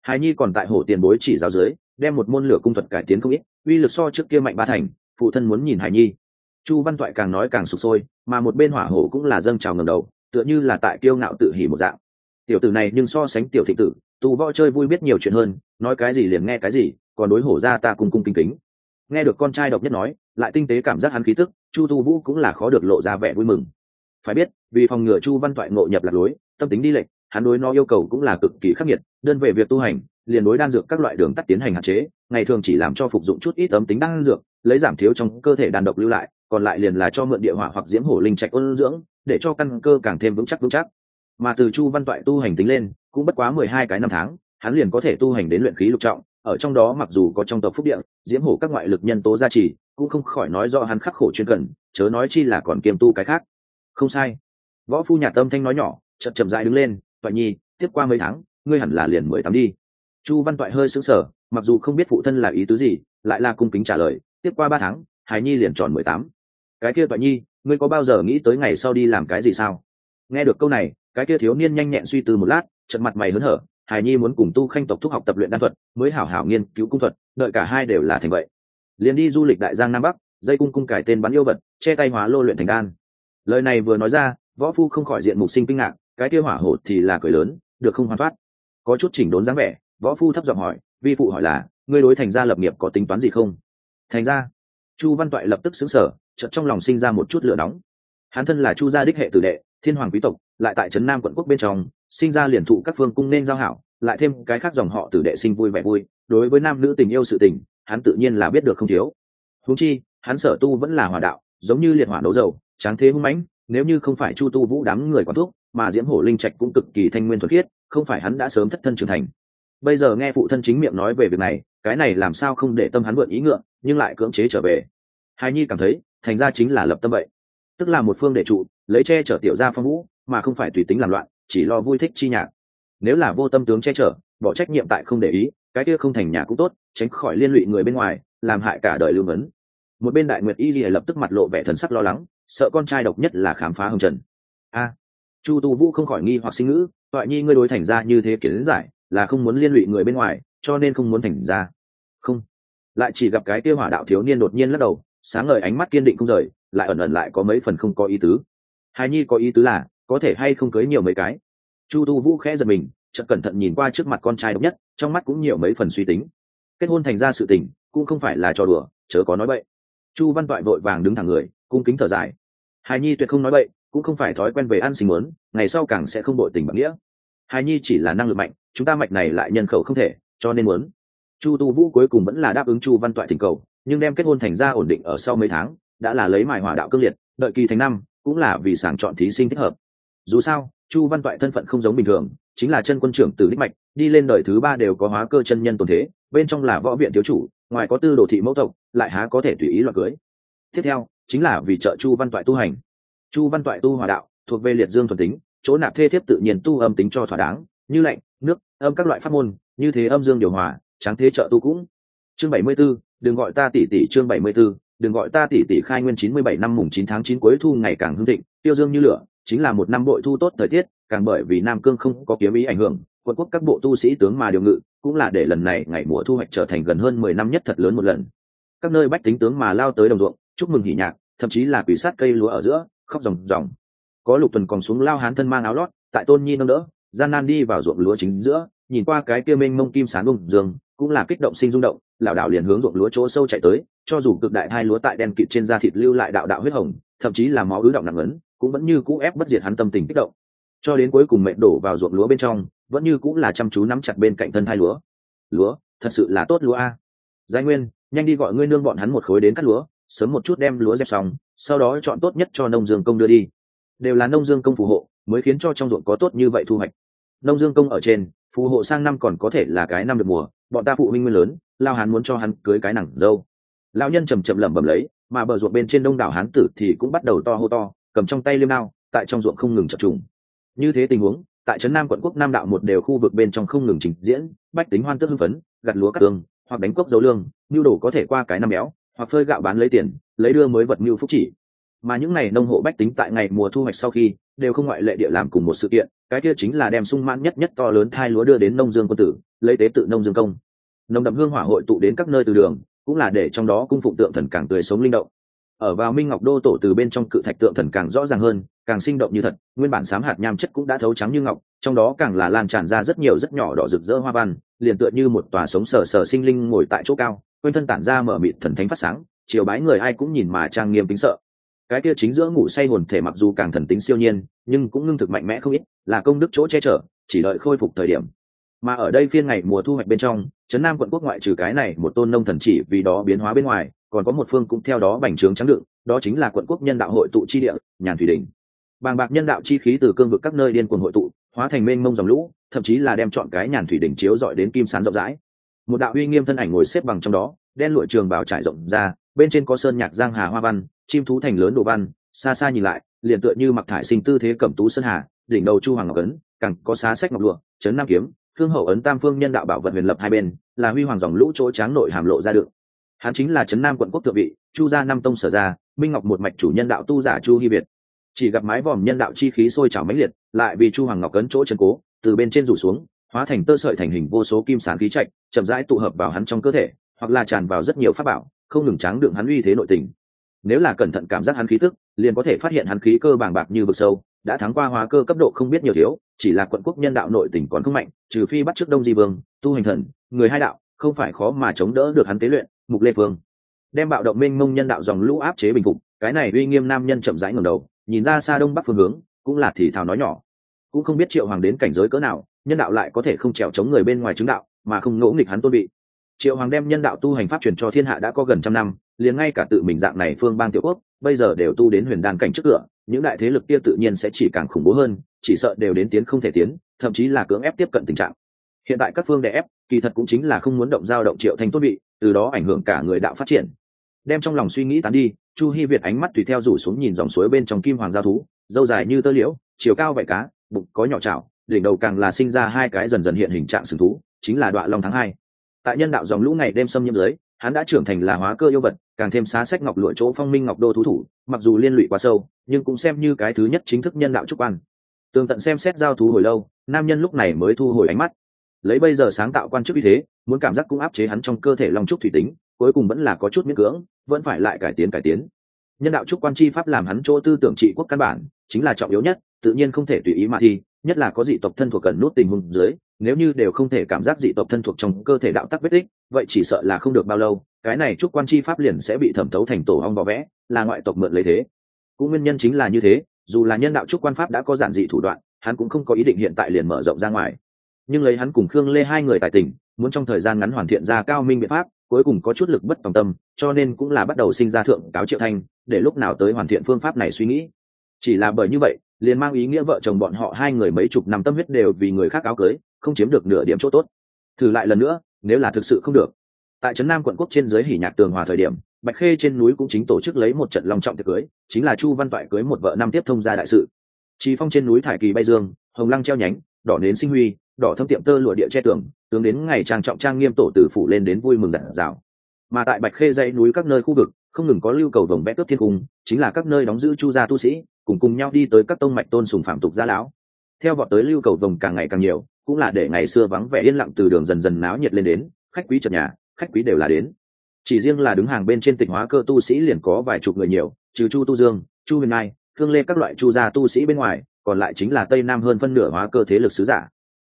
hài nhi còn tại hổ tiền bối chỉ giáo dưới, đem một môn lửa cung thuật cải tiến không ít, uy lực so trước kia mạnh ba thành, phụ thân muốn nhìn hài nhi. Chu văn toại càng nói càng sụp sôi, mà một bên hỏa hổ cũng là dâng trào ngầm đầu, tựa như là tại kiêu ngạo tự hỉ một dạng tiểu tử này nhưng so sánh tiểu thị tử, tu võ chơi vui biết nhiều chuyện hơn, nói cái gì liền nghe cái gì, còn đối hổ ra ta cùng cung kính kính. Nghe được con trai độc nhất nói, lại tinh tế cảm giác hắn khí tức, chu tu vũ cũng là khó được lộ ra vẻ vui mừng. Phải biết, vì phòng ngừa chu văn toại ngộ nhập lạc lối, tâm tính đi lệch, hắn đối nó yêu cầu cũng là cực kỳ khắc nghiệt, đơn về việc tu hành, liền đối đan dược các loại đường tắt tiến hành hạn chế, ngày thường chỉ làm cho phục dụng chút ít ấm tính đan dược, lấy giảm thiếu trong cơ thể đàn độc lưu lại, còn lại liền là cho mượn địa hỏa hoặc diễm hổ linh trạch ôn dưỡng, để cho căn cơ càng thêm vững chắc vững chắc mà từ chu văn toại tu hành tính lên, cũng bất quá mười hai cái năm tháng, hắn liền có thể tu hành đến luyện khí lục trọng, ở trong đó mặc dù có trong tộc phúc địa, diễm hổ các ngoại lực nhân tố gia trì, cũng không khỏi nói do hắn khắc khổ chuyên cần, chớ nói chi là còn kiêm tu cái khác. Không sai. Võ phu nhà tâm thanh nói nhỏ, chậm chậm dại đứng lên, toại nhi, tiếp qua mấy tháng, ngươi hẳn là liền mười tám đi. Chu văn toại hơi sững sờ, mặc dù không biết phụ thân là ý tứ gì, lại là cung kính trả lời, tiếp qua ba tháng, hải nhi liền tròn mười tám. Cái kia toại nhi, ngươi có bao giờ nghĩ tới ngày sau đi làm cái gì sao? Nghe được câu này cái kia thiếu niên nhanh nhẹn suy tư một lát, trận mặt mày hớn hở hải nhi muốn cùng tu khanh tộc thúc học tập luyện đan thuật, mới hảo hảo nghiên cứu cung thuật, đợi cả hai đều là thành vậy. Liền đi du lịch đại giang nam bắc, dây cung cung cải tên bắn yêu vật, che tay hóa lô luyện thành đan. Lời này vừa nói ra, võ phu không khỏi diện mục sinh kinh ngạc, cái kia hỏa hổ thì là cười lớn, được không hoàn thoát. Có chút chỉnh đốn dáng vẻ, võ phu thấp giọng hỏi, vi phụ hỏi là, ngươi đối thành gia lập nghiệp có tính toán gì không? Thành gia? Chu văn toại lập tức xứng sở chợt trong lòng sinh ra một chút lửa nóng. Hắn thân là chu gia đích hệ tử đệ, thiên hoàng quý tộc lại tại trấn nam quận quốc bên trong, sinh ra liền thụ các phương cung nên giao hảo, lại thêm cái khác dòng họ tử đệ sinh vui vẻ vui, đối với nam nữ tình yêu sự tình, hắn tự nhiên là biết được không thiếu. Húng chi, hắn sở tu vẫn là hòa đạo, giống như liệt hỏa đấu dầu, tráng thế hung mãnh, nếu như không phải chu tu vũ đám người quán thuốc mà diễm hổ linh trạch cũng cực kỳ thanh nguyên thuật khiết, không phải hắn đã sớm thất thân trưởng thành. Bây giờ nghe phụ thân chính miệng nói về việc này, cái này làm sao không để tâm hắn vượn ý ngựa, nhưng lại cưỡng chế trở về. Hài nhi cảm thấy, thành ra chính là lập tâm vậy. Tức là một phương đệ trụ, lấy che chở tiểu gia phong vũ mà không phải tùy tính làm loạn, chỉ lo vui thích chi nhạc. Nếu là vô tâm tướng che chở, bỏ trách nhiệm tại không để ý, cái kia không thành nhà cũng tốt, tránh khỏi liên lụy người bên ngoài, làm hại cả đời lưu vấn một bên đại nguyệt y lìa lập tức mặt lộ vẻ thần sắc lo lắng, sợ con trai độc nhất là khám phá hồng trần. A, chu tu vũ không khỏi nghi hoặc sinh ngữ, toại nhi ngươi đối thành ra như thế kiến giải, là không muốn liên lụy người bên ngoài, cho nên không muốn thành ra không. Lại chỉ gặp cái kia hỏa đạo thiếu niên đột nhiên lắc đầu, sáng ngời ánh mắt kiên định không rời, lại ẩn ẩn lại có mấy phần không có ý tứ. Hài nhi có ý tứ là có thể hay không cưới nhiều mấy cái. Chu tu vũ khẽ giật mình, chợt cẩn thận nhìn qua trước mặt con trai độc nhất, trong mắt cũng nhiều mấy phần suy tính. Kết hôn thành ra sự tình, cũng không phải là trò đùa, chớ có nói bậy. Chu văn toại vội vàng đứng thẳng người, cung kính thở dài. Hài nhi tuyệt không nói bậy, cũng không phải thói quen về ăn sinh muốn, ngày sau càng sẽ không đội tình bằng nghĩa. Hài nhi chỉ là năng lực mạnh, chúng ta mạch này lại nhân khẩu không thể, cho nên muốn. Chu tu vũ cuối cùng vẫn là đáp ứng chu văn toại thỉnh cầu, nhưng đem kết hôn thành ra ổn định ở sau mấy tháng, đã là lấy mài hỏa đạo cương liệt, đợi kỳ thành năm, cũng là vì sàng chọn thí sinh thích hợp dù sao chu văn toại thân phận không giống bình thường chính là chân quân trưởng từ đích mạch đi lên đời thứ ba đều có hóa cơ chân nhân tồn thế bên trong là võ viện thiếu chủ ngoài có tư đồ thị mẫu tộc lại há có thể tùy ý loạt cưới. Tiếp theo chính là vì trợ chu văn toại tu hành. Chu văn toại tu hòa đạo thuộc về liệt dương thuần tính chỗ nạp thê thiếp tự nhiên tu âm tính cho thỏa đáng như lạnh nước âm các loại pháp môn như thế âm dương điều hòa tráng thế trợ tu cũng. Chương bảy mươi 74, đừng gọi ta tỷ tỷ chương bảy mươi 74, đừng gọi ta tỷ tỷ khai nguyên chín mươi bảy năm mùng chín tháng chín cuối thu ngày càng hưng thịnh tiêu dương như lửa chính là một năm bội thu tốt thời tiết, càng bởi vì nam cương không có kiếm ý ảnh hưởng, quân quốc các bộ tu sĩ tướng mà điều ngự, cũng là để lần này ngày mùa thu hoạch trở thành gần hơn mười năm nhất thật lớn một lần. Các nơi bách tính tướng mà lao tới đồng ruộng, chúc mừng hỉ nhạc, thậm chí là quỷ sát cây lúa ở giữa, khóc ròng ròng. Có lục tuần còn xuống lao hán thân mang áo lót, tại tôn nhi nâng đỡ, gian nan đi vào ruộng lúa chính giữa, nhìn qua cái kia mênh mông kim sán bùng dương, cũng là kích động sinh rung động, lảo đảo liền hướng ruộng lúa chỗ sâu chạy tới, cho dù cực đại hai lúa tại đen kịt trên da thịt lưu lại đạo đạo huyết hồng, thậm chí là máu ứ động nặng ấn cũng vẫn như cũ ép bất diệt hắn tâm tình kích động. Cho đến cuối cùng mệt đổ vào ruộng lúa bên trong, vẫn như cũng là chăm chú nắm chặt bên cạnh thân hai lúa. Lúa, thật sự là tốt lúa a. Giai nguyên, nhanh đi gọi ngươi nương bọn hắn một khối đến cắt lúa, sớm một chút đem lúa dẹp xong, sau đó chọn tốt nhất cho nông dương công đưa đi. Đều là nông dương công phù hộ, mới khiến cho trong ruộng có tốt như vậy thu hoạch. Nông dương công ở trên, phù hộ sang năm còn có thể là cái năm được mùa, bọn ta phụ huynh nguyên lớn, lao hắn muốn cho hắn cưới cái nặng dâu. Lão nhân chầm chậm lẩm bẩm lấy, mà bờ ruộng bên trên đông đảo hán tử thì cũng bắt đầu to hô to cầm trong tay liêm đao, tại trong ruộng không ngừng chập trùng. Như thế tình huống, tại trấn nam quận quốc nam đạo một đều khu vực bên trong không ngừng trình diễn, bách tính hoan tức hưng phấn, gặt lúa cắt tường, hoặc đánh cốc dấu lương nhu đồ có thể qua cái năm béo, hoặc phơi gạo bán lấy tiền, lấy đưa mới vật mưu phúc chỉ. Mà những ngày nông hộ bách tính tại ngày mùa thu hoạch sau khi, đều không ngoại lệ địa làm cùng một sự kiện, cái kia chính là đem sung mãn nhất nhất to lớn thai lúa đưa đến nông dương quân tử, lấy tế tự nông dương công. Nông đậm hương hỏa hội tụ đến các nơi từ đường, cũng là để trong đó cung phụng tượng thần càng tươi sống linh động ở vào minh ngọc đô tổ từ bên trong cự thạch tượng thần càng rõ ràng hơn, càng sinh động như thật, nguyên bản sám hạt nham chất cũng đã thấu trắng như ngọc, trong đó càng là lan tràn ra rất nhiều rất nhỏ đỏ rực rỡ hoa văn, liền tựa như một tòa sống sờ sờ sinh linh ngồi tại chỗ cao quên thân tản ra mở mịt thần thánh phát sáng chiều bái người ai cũng nhìn mà trang nghiêm tính sợ. Cái kia chính giữa ngủ say hồn thể mặc dù càng thần tính siêu nhiên, nhưng cũng ngưng thực mạnh mẽ không ít, là công đức chỗ che chở, chỉ đợi khôi phục thời điểm. Mà ở đây phiên ngày mùa thu hoạch bên trong, trấn nam quận quốc ngoại trừ cái này một tôn nông thần chỉ vì đó biến hóa bên ngoài còn có một phương cũng theo đó bành trướng trắng đựng, đó chính là quận quốc nhân đạo hội tụ chi địa, nhàn thủy đình bàng bạc nhân đạo chi khí từ cương vực các nơi điên cuồng hội tụ, hóa thành mênh mông dòng lũ, thậm chí là đem chọn cái nhàn thủy đỉnh chiếu dọi đến kim sán rộng rãi. Một đạo uy nghiêm thân ảnh ngồi xếp bằng trong đó, đen lụa trường bào trải rộng ra, bên trên có sơn nhạc giang hà hoa văn, chim thú thành lớn đồ văn, xa xa nhìn lại, liền tựa như mặc thải sinh tư thế cẩm tú sơn hà, đỉnh đầu chu hoàng ngọc ấn càng có xá sách ngọc lụa trấn nam kiếm, thương hậu ấn tam phương nhân đạo bảo vật huyền lập hai bên, là huy hoàng dòng lũ chỗ tráng nội hàm lộ ra được hắn chính là trấn nam quận quốc thượng vị, chu gia năm tông sở gia, minh ngọc một mạch chủ nhân đạo tu giả chu hy việt. Chỉ gặp mái vòm nhân đạo chi khí sôi trào mãnh liệt, lại vì chu hoàng ngọc cấn chỗ chân cố, từ bên trên rủ xuống, hóa thành tơ sợi thành hình vô số kim sán khí trạch, chậm rãi tụ hợp vào hắn trong cơ thể, hoặc là tràn vào rất nhiều pháp bảo, không ngừng tráng đựng hắn uy thế nội tình. Nếu là cẩn thận cảm giác hắn khí tức, liền có thể phát hiện hắn khí cơ bàng bạc như vực sâu, đã thắng qua hóa cơ cấp độ không biết nhiều thiếu, chỉ là quận quốc nhân đạo nội tình còn không mạnh, trừ phi bắt trước đông di vương, tu hành thần, người hai đạo, không phải khó mà chống đỡ được hắn tế luyện mục lê phương. Đem bạo động minh mông nhân đạo dòng lũ áp chế bình phục, cái này uy nghiêm nam nhân chậm rãi ngẩng đầu, nhìn ra xa đông bắc phương hướng, cũng là thì thào nói nhỏ. Cũng không biết triệu hoàng đến cảnh giới cỡ nào, nhân đạo lại có thể không trèo chống người bên ngoài chứng đạo, mà không ngỗ nghịch hắn tôn bị triệu hoàng đem nhân đạo tu hành pháp truyền cho thiên hạ đã có gần trăm năm, liền ngay cả tự mình dạng này phương bang tiểu quốc, bây giờ đều tu đến huyền đan cảnh trước cửa, những đại thế lực kia tự nhiên sẽ chỉ càng khủng bố hơn, chỉ sợ đều đến tiến không thể tiến, thậm chí là cưỡng ép tiếp cận tình trạng hiện tại các phương đè ép, kỳ thật cũng chính là không muốn động giao động triệu thành tốt bị, từ đó ảnh hưởng cả người đạo phát triển. Đem trong lòng suy nghĩ tán đi, chu hy việt ánh mắt tùy theo rủ xuống nhìn dòng suối bên trong kim hoàng giao thú, dâu dài như tơ liễu, chiều cao vạy cá, bụng có nhỏ chảo, đỉnh đầu càng là sinh ra hai cái dần dần hiện hình trạng sừng thú, chính là đoạn long tháng hai. Tại nhân đạo dòng lũ ngày đêm xâm nhiễm giới hắn đã trưởng thành là hóa cơ yêu vật, càng thêm xá sách ngọc lụa chỗ phong minh ngọc đô thú thủ, mặc dù liên lụy quá sâu, nhưng cũng xem như cái thứ nhất chính thức nhân đạo trúc ăn. tường tận xem xét giao thú hồi lâu, nam nhân lúc này mới thu hồi ánh mắt lấy bây giờ sáng tạo quan chức như thế, muốn cảm giác cũng áp chế hắn trong cơ thể long trúc thủy tính, cuối cùng vẫn là có chút miễn cưỡng, vẫn phải lại cải tiến cải tiến. Nhân đạo trúc quan chi pháp làm hắn chỗ tư tưởng trị quốc căn bản, chính là trọng yếu nhất, tự nhiên không thể tùy ý mà thi, nhất là có dị tộc thân thuộc cần nút tình huống dưới, nếu như đều không thể cảm giác dị tộc thân thuộc trong cơ thể đạo tắc vết tích, vậy chỉ sợ là không được bao lâu, cái này trúc quan chi pháp liền sẽ bị thẩm thấu thành tổ ong vỏ vẽ, là ngoại tộc mượn lấy thế. Cũng nguyên nhân chính là như thế, dù là nhân đạo trúc quan pháp đã có giản dị thủ đoạn, hắn cũng không có ý định hiện tại liền mở rộng ra ngoài nhưng lấy hắn cùng khương lê hai người tài tình, muốn trong thời gian ngắn hoàn thiện ra cao minh biện pháp, cuối cùng có chút lực bất tòng tâm, cho nên cũng là bắt đầu sinh ra thượng cáo triệu thanh, để lúc nào tới hoàn thiện phương pháp này suy nghĩ. Chỉ là bởi như vậy, liền mang ý nghĩa vợ chồng bọn họ hai người mấy chục năm tâm huyết đều vì người khác áo cưới, không chiếm được nửa điểm chỗ tốt. Thử lại lần nữa, nếu là thực sự không được. Tại trấn nam quận quốc trên dưới hỉ nhạc tường hòa thời điểm, bạch khê trên núi cũng chính tổ chức lấy một trận long trọng tiệc cưới, chính là chu văn toại cưới một vợ năm tiếp thông gia đại sự. Chi phong trên núi thải kỳ bay dương, hồng lăng treo nhánh, đỏ nến sinh huy đỏ thâm tiệm tơ lụa địa che tường tướng đến ngày trang trọng trang nghiêm tổ tử phủ lên đến vui mừng rạng rào mà tại bạch khê dãy núi các nơi khu vực, không ngừng có lưu cầu vòng vẽ cướp thiên cung, chính là các nơi đóng giữ chu gia tu sĩ, cùng cùng nhau đi tới các tông mạch tôn sùng phạm tục gia lão. Theo vọt tới lưu cầu vòng càng ngày càng nhiều, cũng là để ngày xưa vắng vẻ yên lặng từ đường dần dần náo nhiệt lên đến, khách quý chợt nhà, khách quý đều là đến. Chỉ riêng là đứng hàng bên trên tịch hóa cơ tu sĩ liền có vài chục người nhiều, trừ chu tu dương, chu huyền nai thương lê các loại chu gia tu sĩ bên ngoài, còn lại chính là tây nam hơn phân nửa hóa cơ thế lực sứ giả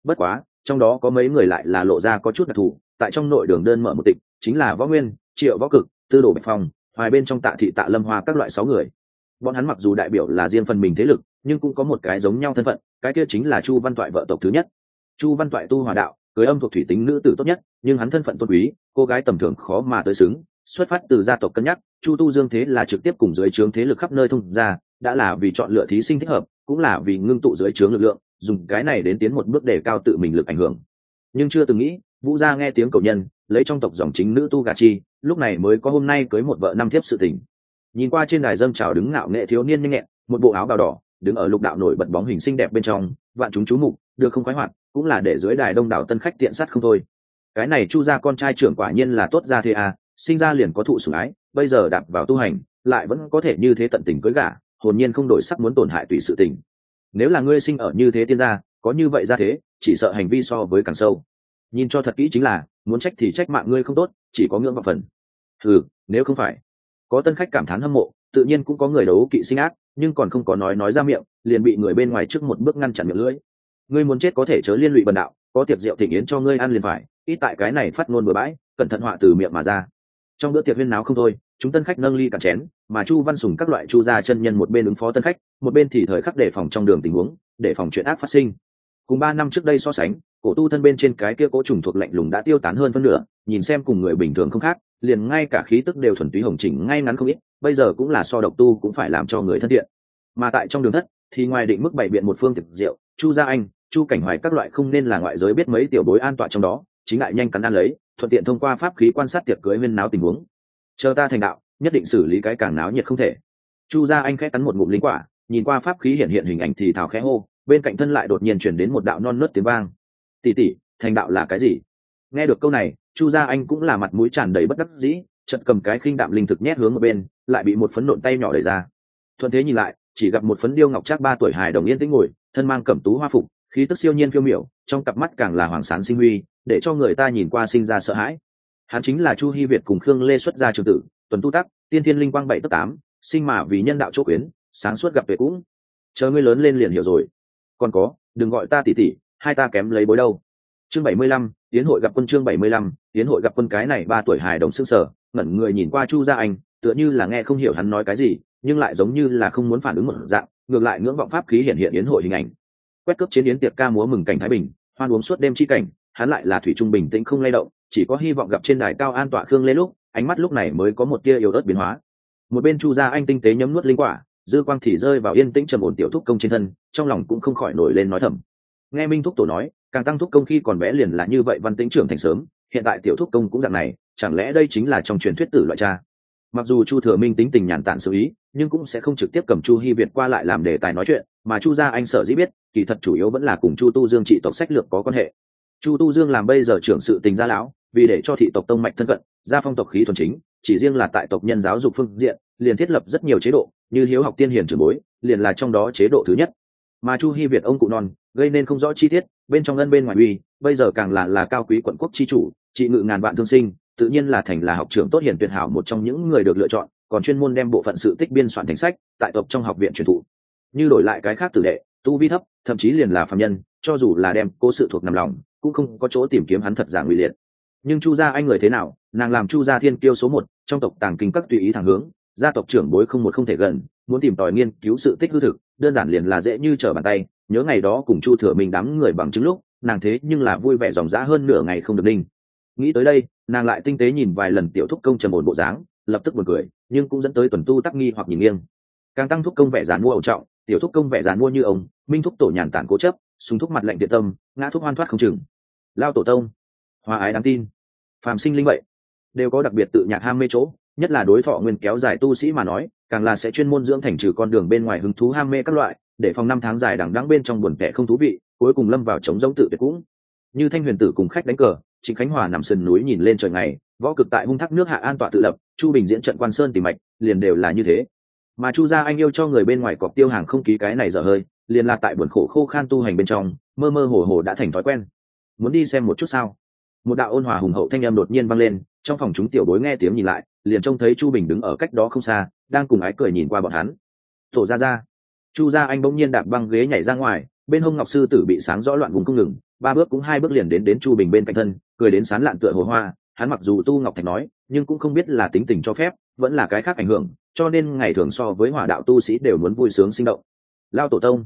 bất quá, trong đó có mấy người lại là lộ ra có chút đặc thù, tại trong nội đường đơn mở một tịch, chính là võ nguyên, triệu võ cực, tư đồ bạch phong hoài bên trong tạ thị tạ lâm hoa các loại sáu người. Bọn hắn mặc dù đại biểu là riêng phần mình thế lực, nhưng cũng có một cái giống nhau thân phận, cái kia chính là chu văn toại vợ tộc thứ nhất. Chu văn toại tu hòa đạo, cưới âm thuộc thủy tính nữ tử tốt nhất, nhưng hắn thân phận tôn quý, cô gái tầm thường khó mà tới xứng, xuất phát từ gia tộc cân nhắc, chu tu dương thế là trực tiếp cùng dưới trướng thế lực khắp nơi thông ra đã là vì chọn lựa thí sinh thích hợp, cũng là vì ngưng tụ dưới trướng lực lượng dùng cái này đến tiến một bước để cao tự mình lực ảnh hưởng. Nhưng chưa từng nghĩ, vũ gia nghe tiếng cầu nhân, lấy trong tộc dòng chính nữ tu gà chi, lúc này mới có hôm nay cưới một vợ năm thiếp sự tình. Nhìn qua trên đài dâm trào đứng ngạo nghệ thiếu niên nhanh nhẹn, một bộ áo bào đỏ, đứng ở lục đạo nổi bật bóng hình xinh đẹp bên trong, vạn chúng chú mục, được không khoái hoạt, cũng là để dưới đài đông đảo tân khách tiện sát không thôi. Cái này chu gia con trai trưởng quả nhiên là tốt ra thế à sinh ra liền có thụ sủng ái, bây giờ đạp vào tu hành, lại vẫn có thể như thế tận tình cưới gả, hồn nhiên không đổi sắc muốn tổn hại tùy sự tình nếu là ngươi sinh ở như thế tiên gia, có như vậy ra thế, chỉ sợ hành vi so với càng sâu. Nhìn cho thật kỹ chính là, muốn trách thì trách mạng ngươi không tốt, chỉ có ngưỡng vào phần. Ừ nếu không phải. Có tân khách cảm thán hâm mộ, tự nhiên cũng có người đấu kỵ sinh ác, nhưng còn không có nói nói ra miệng, liền bị người bên ngoài trước một bước ngăn chặn miệng lưỡi. Ngươi muốn chết có thể chớ liên lụy bần đạo, có tiệc rượu thịnh yến cho ngươi ăn liền phải, ít tại cái này phát ngôn bừa bãi, cẩn thận họa từ miệng mà ra. Trong bữa tiệc huyên náo không thôi chúng tân khách nâng ly cạn chén, mà chu văn sùng các loại chu gia chân nhân một bên ứng phó tân khách, một bên thì thời khắc đề phòng trong đường tình huống, để phòng chuyện ác phát sinh. Cùng ba năm trước đây so sánh, cổ tu thân bên trên cái kia cố trùng thuộc lạnh lùng đã tiêu tán hơn phân nửa, nhìn xem cùng người bình thường không khác, liền ngay cả khí tức đều thuần túy hồng chỉnh ngay ngắn không ít, bây giờ cũng là so độc tu cũng phải làm cho người thân thiện. Mà tại trong đường thất, thì ngoài định mức bày biện một phương tiệc rượu, chu gia anh, chu cảnh hoài các loại không nên là ngoại giới biết mấy tiểu bối an toàn trong đó, chính lại nhanh cắn ăn lấy, thuận tiện thông qua pháp khí quan sát tiệc cưới viên náo tình huống chờ ta thành đạo, nhất định xử lý cái càng náo nhiệt không thể. Chu gia anh khẽ cắn một ngụm lính quả, nhìn qua pháp khí hiện hiện hình ảnh thì thào khẽ hô, bên cạnh thân lại đột nhiên chuyển đến một đạo non nớt tiếng vang. Tỉ tỉ thành đạo là cái gì? Nghe được câu này, chu gia anh cũng là mặt mũi tràn đầy bất đắc dĩ chật cầm cái khinh đạm linh thực nhét hướng ở bên, lại bị một phấn nộn tay nhỏ đẩy ra. Thuận thế nhìn lại, chỉ gặp một phấn điêu ngọc trác ba tuổi hài đồng yên tĩnh ngồi, thân mang cẩm tú hoa phục, khí tức siêu nhiên phiêu miểu, trong cặp mắt càng là hoàng sán sinh huy, để cho người ta nhìn qua sinh ra sợ hãi hắn chính là chu hy việt cùng khương lê xuất gia trường tử, tuần tu tắc, tiên thiên linh quang bảy tấc tám, sinh mà vì nhân đạo chỗ quyến, sáng suốt gặp về cũng. Chờ ngươi lớn lên liền hiểu rồi. Còn có, đừng gọi ta tỉ tỉ hai ta kém lấy bối đâu. Chương bảy mươi lăm, tiến hội gặp quân chương bảy mươi lăm, tiến hội gặp quân cái này ba tuổi hài đồng s ư sở ngẩn người nhìn qua chu gia anh, tựa như là nghe không hiểu hắn nói cái gì, nhưng lại giống như là không muốn phản ứng một dạng, ngược lại ngưỡng vọng pháp khí hiện hiện yến hội hình ảnh. Quét cướp chiến yến tiệc ca múa mừng cảnh thái bình, hoan uống suốt đêm chi cảnh, hắn lại là thủy trung bình tĩnh không lay động chỉ có hy vọng gặp trên đài cao an tọa khương lê lúc, ánh mắt lúc này mới có một tia yếu ớt biến hóa. Một bên chu gia anh tinh tế nhấm nuốt linh quả, dư quang thì rơi vào yên tĩnh trầm ổn tiểu thúc công trên thân, trong lòng cũng không khỏi nổi lên nói thầm. Nghe minh thúc tổ nói, càng tăng thúc công khi còn bé liền là như vậy văn tĩnh trưởng thành sớm, hiện tại tiểu thúc công cũng dạng này, chẳng lẽ đây chính là trong truyền thuyết tử loại cha? Mặc dù chu thừa minh tính tình nhàn tản xử ý, nhưng cũng sẽ không trực tiếp cầm chu hy việt qua lại làm đề tài nói chuyện, mà chu gia anh sợ dĩ biết, kỳ thật chủ yếu vẫn là cùng chu tu dương trị tộc sách lược có quan hệ. Chu tu dương làm bây giờ trưởng sự tình gia lão vì để cho thị tộc tông mạch thân cận, gia phong tộc khí thuần chính, chỉ riêng là tại tộc nhân giáo dục phương diện, liền thiết lập rất nhiều chế độ, như hiếu học tiên hiền trưởng bối, liền là trong đó chế độ thứ nhất. Mà chu hy việt ông cụ non, gây nên không rõ chi tiết, bên trong ân bên ngoài uy, bây giờ càng là là cao quý quận quốc chi chủ, trị ngự ngàn vạn thương sinh, tự nhiên là thành là học trưởng tốt hiền tuyệt hảo một trong những người được lựa chọn, còn chuyên môn đem bộ phận sự tích biên soạn thành sách, tại tộc trong học viện truyền thụ. Như đổi lại cái khác tử đệ, tu vi thấp, thậm chí liền là phạm nhân, cho dù là đem cố sự thuộc nằm lòng, cũng không có chỗ tìm kiếm hắn thật giả nguy liệt nhưng chu gia anh người thế nào? Nàng làm chu gia thiên kiêu số một, trong tộc tàng kinh các tùy ý thẳng hướng, gia tộc trưởng bối không một không thể gần, muốn tìm tòi nghiên cứu sự tích hư thực, đơn giản liền là dễ như trở bàn tay. Nhớ ngày đó cùng chu thừa mình đám người bằng chứng lúc, nàng thế nhưng là vui vẻ dòng dã hơn nửa ngày không được ninh nghĩ tới đây, nàng lại tinh tế nhìn vài lần tiểu thúc công trầm ổn bộ dáng, lập tức buồn cười, nhưng cũng dẫn tới tuần tu tắc nghi hoặc nhìn nghiêng. Càng tăng thúc công vẻ dàn mua ẩu trọng, tiểu thúc công vẻ dàn mua như ông, minh thúc tổ nhàn tản cố chấp súng thúc mặt lạnh địa tâm, ngã thúc hoan thoát không chừng. Lao tổ tông hòa ái đáng tin. Phàm sinh linh vậy, đều có đặc biệt tự nhạc ham mê chỗ, nhất là đối thọ nguyên kéo dài tu sĩ mà nói, càng là sẽ chuyên môn dưỡng thành trừ con đường bên ngoài hứng thú ham mê các loại, để phòng năm tháng dài đằng đắng bên trong buồn tẻ không thú vị, cuối cùng lâm vào chống giống tự tuyệt cũng. Như thanh huyền tử cùng khách đánh cờ, trịnh khánh hòa nằm sườn núi nhìn lên trời ngày, võ cực tại hung thác nước hạ an tọa tự lập, chu bình diễn trận quan sơn tìm mạch, liền đều là như thế. Mà chu gia anh yêu cho người bên ngoài cọc tiêu hàng không ký cái này dở hơi, liền là tại buồn khổ khô khan tu hành bên trong, mơ mơ hồ hồ đã thành thói quen. Muốn đi xem một chút sao? Một đạo ôn hòa hùng hậu thanh âm đột nhiên vang lên, trong phòng chúng tiểu bối nghe tiếng nhìn lại, liền trông thấy chu bình đứng ở cách đó không xa, đang cùng ái cười nhìn qua bọn hắn. Thổ ra ra chu gia anh bỗng nhiên đạp băng ghế nhảy ra ngoài, bên hông ngọc sư tử bị sáng rõ loạn vùng không ngừng, ba bước cũng hai bước liền đến đến chu bình bên cạnh thân, cười đến sán lạn tựa hồ hoa, hắn mặc dù tu ngọc thạch nói, nhưng cũng không biết là tính tình cho phép, vẫn là cái khác ảnh hưởng, cho nên ngày thường so với hỏa đạo tu sĩ đều muốn vui sướng sinh động. Lao tổ tông.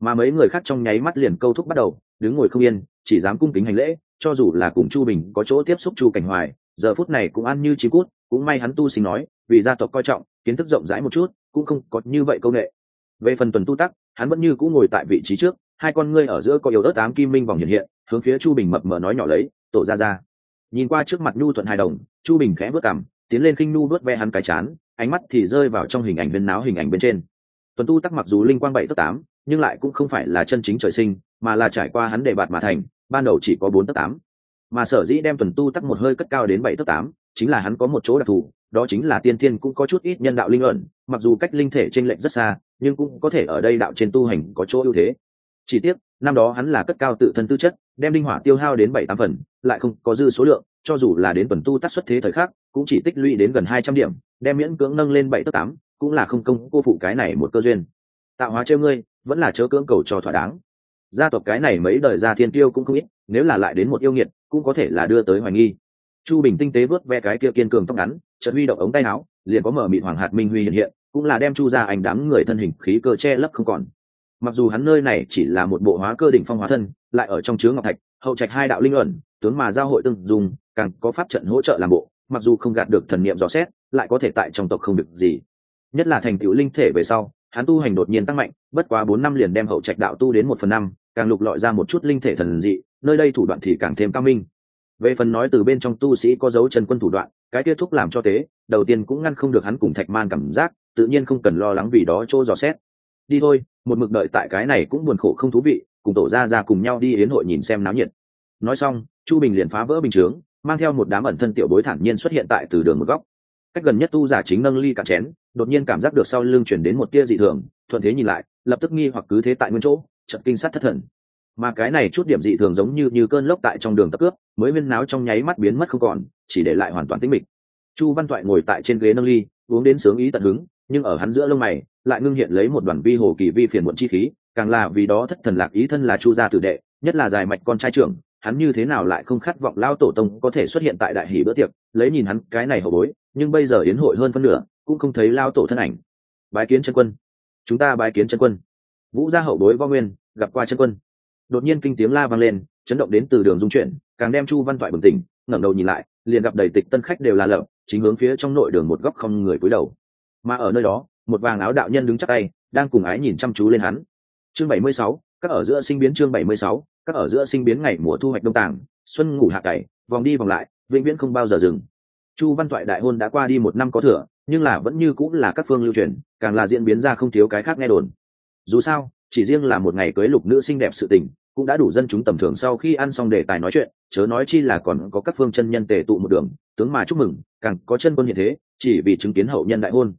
Mà mấy người khác trong nháy mắt liền câu thúc bắt đầu, đứng ngồi không yên, chỉ dám cung kính hành lễ cho dù là cùng chu bình có chỗ tiếp xúc chu cảnh hoài, giờ phút này cũng ăn như chí cút, cũng may hắn tu sinh nói, vì gia tộc coi trọng, kiến thức rộng rãi một chút, cũng không có như vậy công nghệ. Về phần tuần tu tắc, hắn vẫn như cũng ngồi tại vị trí trước, hai con ngươi ở giữa có yếu ớt tám kim minh vòng hiện hiện, hướng phía chu bình mập mờ nói nhỏ lấy, tổ ra ra nhìn qua trước mặt nhu thuận hài đồng, chu bình khẽ vớt cảm tiến lên khinh nu vớt ve hắn cái chán, ánh mắt thì rơi vào trong hình ảnh viên náo hình ảnh bên trên. Tuần tu tắc mặc dù linh quang bảy tấc tám, nhưng lại cũng không phải là chân chính trời sinh, mà là trải qua hắn đề bạt mà thành ban đầu chỉ có bốn tấc tám. Mà sở dĩ đem tuần tu tắc một hơi cất cao đến bảy tấc tám chính là hắn có một chỗ đặc thù, đó chính là tiên thiên cũng có chút ít nhân đạo linh ẩn, mặc dù cách linh thể t r ê n lệch rất xa, nhưng cũng có thể ở đây đạo trên tu hành có chỗ ưu thế. Chỉ tiếc, năm đó hắn là cất cao tự thân tư chất, đem linh hỏa tiêu hao đến bảy tám phần, lại không có dư số lượng, cho dù là đến tuần tu tắc xuất thế thời khắc, cũng chỉ tích lũy đến gần hai trăm điểm, đem miễn cưỡng nâng lên bảy tấc tám, cũng là không công cô phụ cái này một cơ duyên. Tạo hóa trêu ngươi, vẫn là chớ cưỡng cầu cho thỏa đáng gia tộc cái này mấy đời gia thiên tiêu cũng không ít, nếu là lại đến một yêu nghiệt, cũng có thể là đưa tới hoài nghi. Chu bình tinh tế vớt ve cái kia kiên cường tóc ngắn, chợt huy động ống tay áo, liền có mở mịt hoàng hạt minh huy hiện hiện, cũng là đem chu ra ảnh đám người thân hình khí cơ che lấp không còn. Mặc dù hắn nơi này chỉ là một bộ hóa cơ đỉnh phong hóa thân, lại ở trong chứa ngọc thạch, hậu trạch hai đạo linh ẩn, tướng mà giao hội tương dùng, càng có pháp trận hỗ trợ làm bộ, mặc dù không gạt được thần niệm dò xét, lại có thể tại trong tộc không được gì. Nhất là thành tựu linh thể về sau, hắn tu hành đột nhiên tăng mạnh, bất quá bốn năm liền đem hậu trạch đạo tu đến một phần năm càng lục lọi ra một chút linh thể thần dị, nơi đây thủ đoạn thì càng thêm cao minh. Về phần nói từ bên trong tu sĩ có dấu chân quân thủ đoạn, cái kết thúc làm cho tế, đầu tiên cũng ngăn không được hắn cùng thạch man cảm giác, tự nhiên không cần lo lắng vì đó chỗ dò xét. Đi thôi, một mực đợi tại cái này cũng buồn khổ không thú vị, cùng tổ ra ra cùng nhau đi đến hội nhìn xem náo nhiệt. Nói xong, chu bình liền phá vỡ bình chướng, mang theo một đám ẩn thân tiểu bối thản nhiên xuất hiện tại từ đường một góc. Cách gần nhất tu giả chính nâng ly cạn chén, đột nhiên cảm giác được sau lưng chuyển đến một tia dị thường, thuận thế nhìn lại, lập tức nghi hoặc cứ thế tại nguyên chỗ chật kinh sát thất thần. Mà cái này chút điểm dị thường giống như như cơn lốc tại trong đường tập cướp, mới viên náo trong nháy mắt biến mất không còn, chỉ để lại hoàn toàn tĩnh mịch. Chu văn toại ngồi tại trên ghế nâng ly, uống đến sướng ý tận hứng, nhưng ở hắn giữa lông mày, lại ngưng hiện lấy một đoàn vi hồ kỳ vi phiền muộn chi khí, càng là vì đó thất thần lạc ý thân là chu gia tử đệ, nhất là dài mạch con trai trưởng, hắn như thế nào lại không khát vọng lao tổ tông có thể xuất hiện tại đại hỷ bữa tiệc, lấy nhìn hắn cái này hậu bối, nhưng bây giờ yến hội hơn phân nửa, cũng không thấy lao tổ thân ảnh. Bái kiến chân quân. Chúng ta bái kiến chân quân vũ gia hậu bối võ nguyên, gặp qua chân quân. Đột nhiên kinh tiếng la vang lên, chấn động đến từ đường dung chuyển, càng đem chu văn toại bừng tỉnh, ngẩng đầu nhìn lại, liền gặp đầy tịch tân khách đều là lợm chính hướng phía trong nội đường một góc không người cúi đầu. Mà ở nơi đó, một vàng áo đạo nhân đứng chắc tay, đang cùng ái nhìn chăm chú lên hắn. Chương bảy mươi sáu, các ở giữa sinh biến chương bảy mươi sáu, các ở giữa sinh biến ngày mùa thu hoạch đông tàng, xuân ngủ hạ cày, vòng đi vòng lại, vĩnh viễn không bao giờ dừng. Chu văn toại đại hôn đã qua đi một năm có thừa, nhưng là vẫn như cũng là các phương lưu truyền, càng là diễn biến ra không thiếu cái khác nghe đồn dù sao, chỉ riêng là một ngày cưới lục nữ xinh đẹp sự tình, cũng đã đủ dân chúng tầm thường sau khi ăn xong đề tài nói chuyện, chớ nói chi là còn có các phương chân nhân tề tụ một đường, tướng mà chúc mừng, càng có chân quân hiện thế, chỉ vì chứng kiến hậu nhân đại hôn.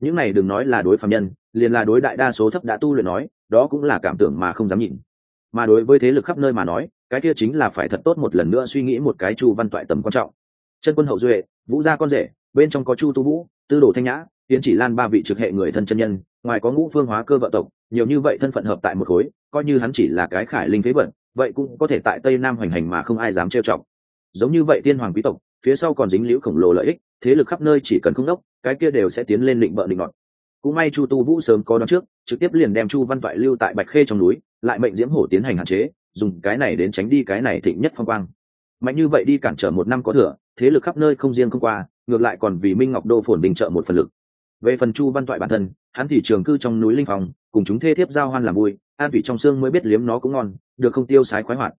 Những này đừng nói là đối phạm nhân, liền là đối đại đa số thấp đã tu luyện nói, đó cũng là cảm tưởng mà không dám nhịn. Mà đối với thế lực khắp nơi mà nói, cái kia chính là phải thật tốt một lần nữa suy nghĩ một cái chu văn toại tầm quan trọng. Chân quân hậu duệ, vũ gia con rể, bên trong có chu tu vũ, tư đồ thanh nhã, tiến chỉ lan ba vị trực hệ người thân chân nhân, ngoài có ngũ phương hóa cơ vợ tộc nhiều như vậy thân phận hợp tại một khối, coi như hắn chỉ là cái khải linh phế vận vậy cũng có thể tại tây nam hoành hành mà không ai dám trêu chọc. Giống như vậy tiên hoàng quý tộc, phía sau còn dính liễu khổng lồ lợi ích, thế lực khắp nơi chỉ cần không đốc, cái kia đều sẽ tiến lên định bợ định ngọn cũng may chu tu vũ sớm có đón trước, trực tiếp liền đem chu văn toại lưu tại bạch khê trong núi, lại mệnh diễm hổ tiến hành hạn chế, dùng cái này đến tránh đi cái này thịnh nhất phong quang. Mạnh như vậy đi cản trở một năm có thừa, thế lực khắp nơi không riêng không qua, ngược lại còn vì minh ngọc đô phồn đình trợ một phần lực. Về phần chu văn toại bản thân hắn thì trường cư trong núi linh phòng cùng chúng thê thiếp giao hoan làm vui, an thủy trong xương mới biết liếm nó cũng ngon, được không tiêu sái khoái hoạt.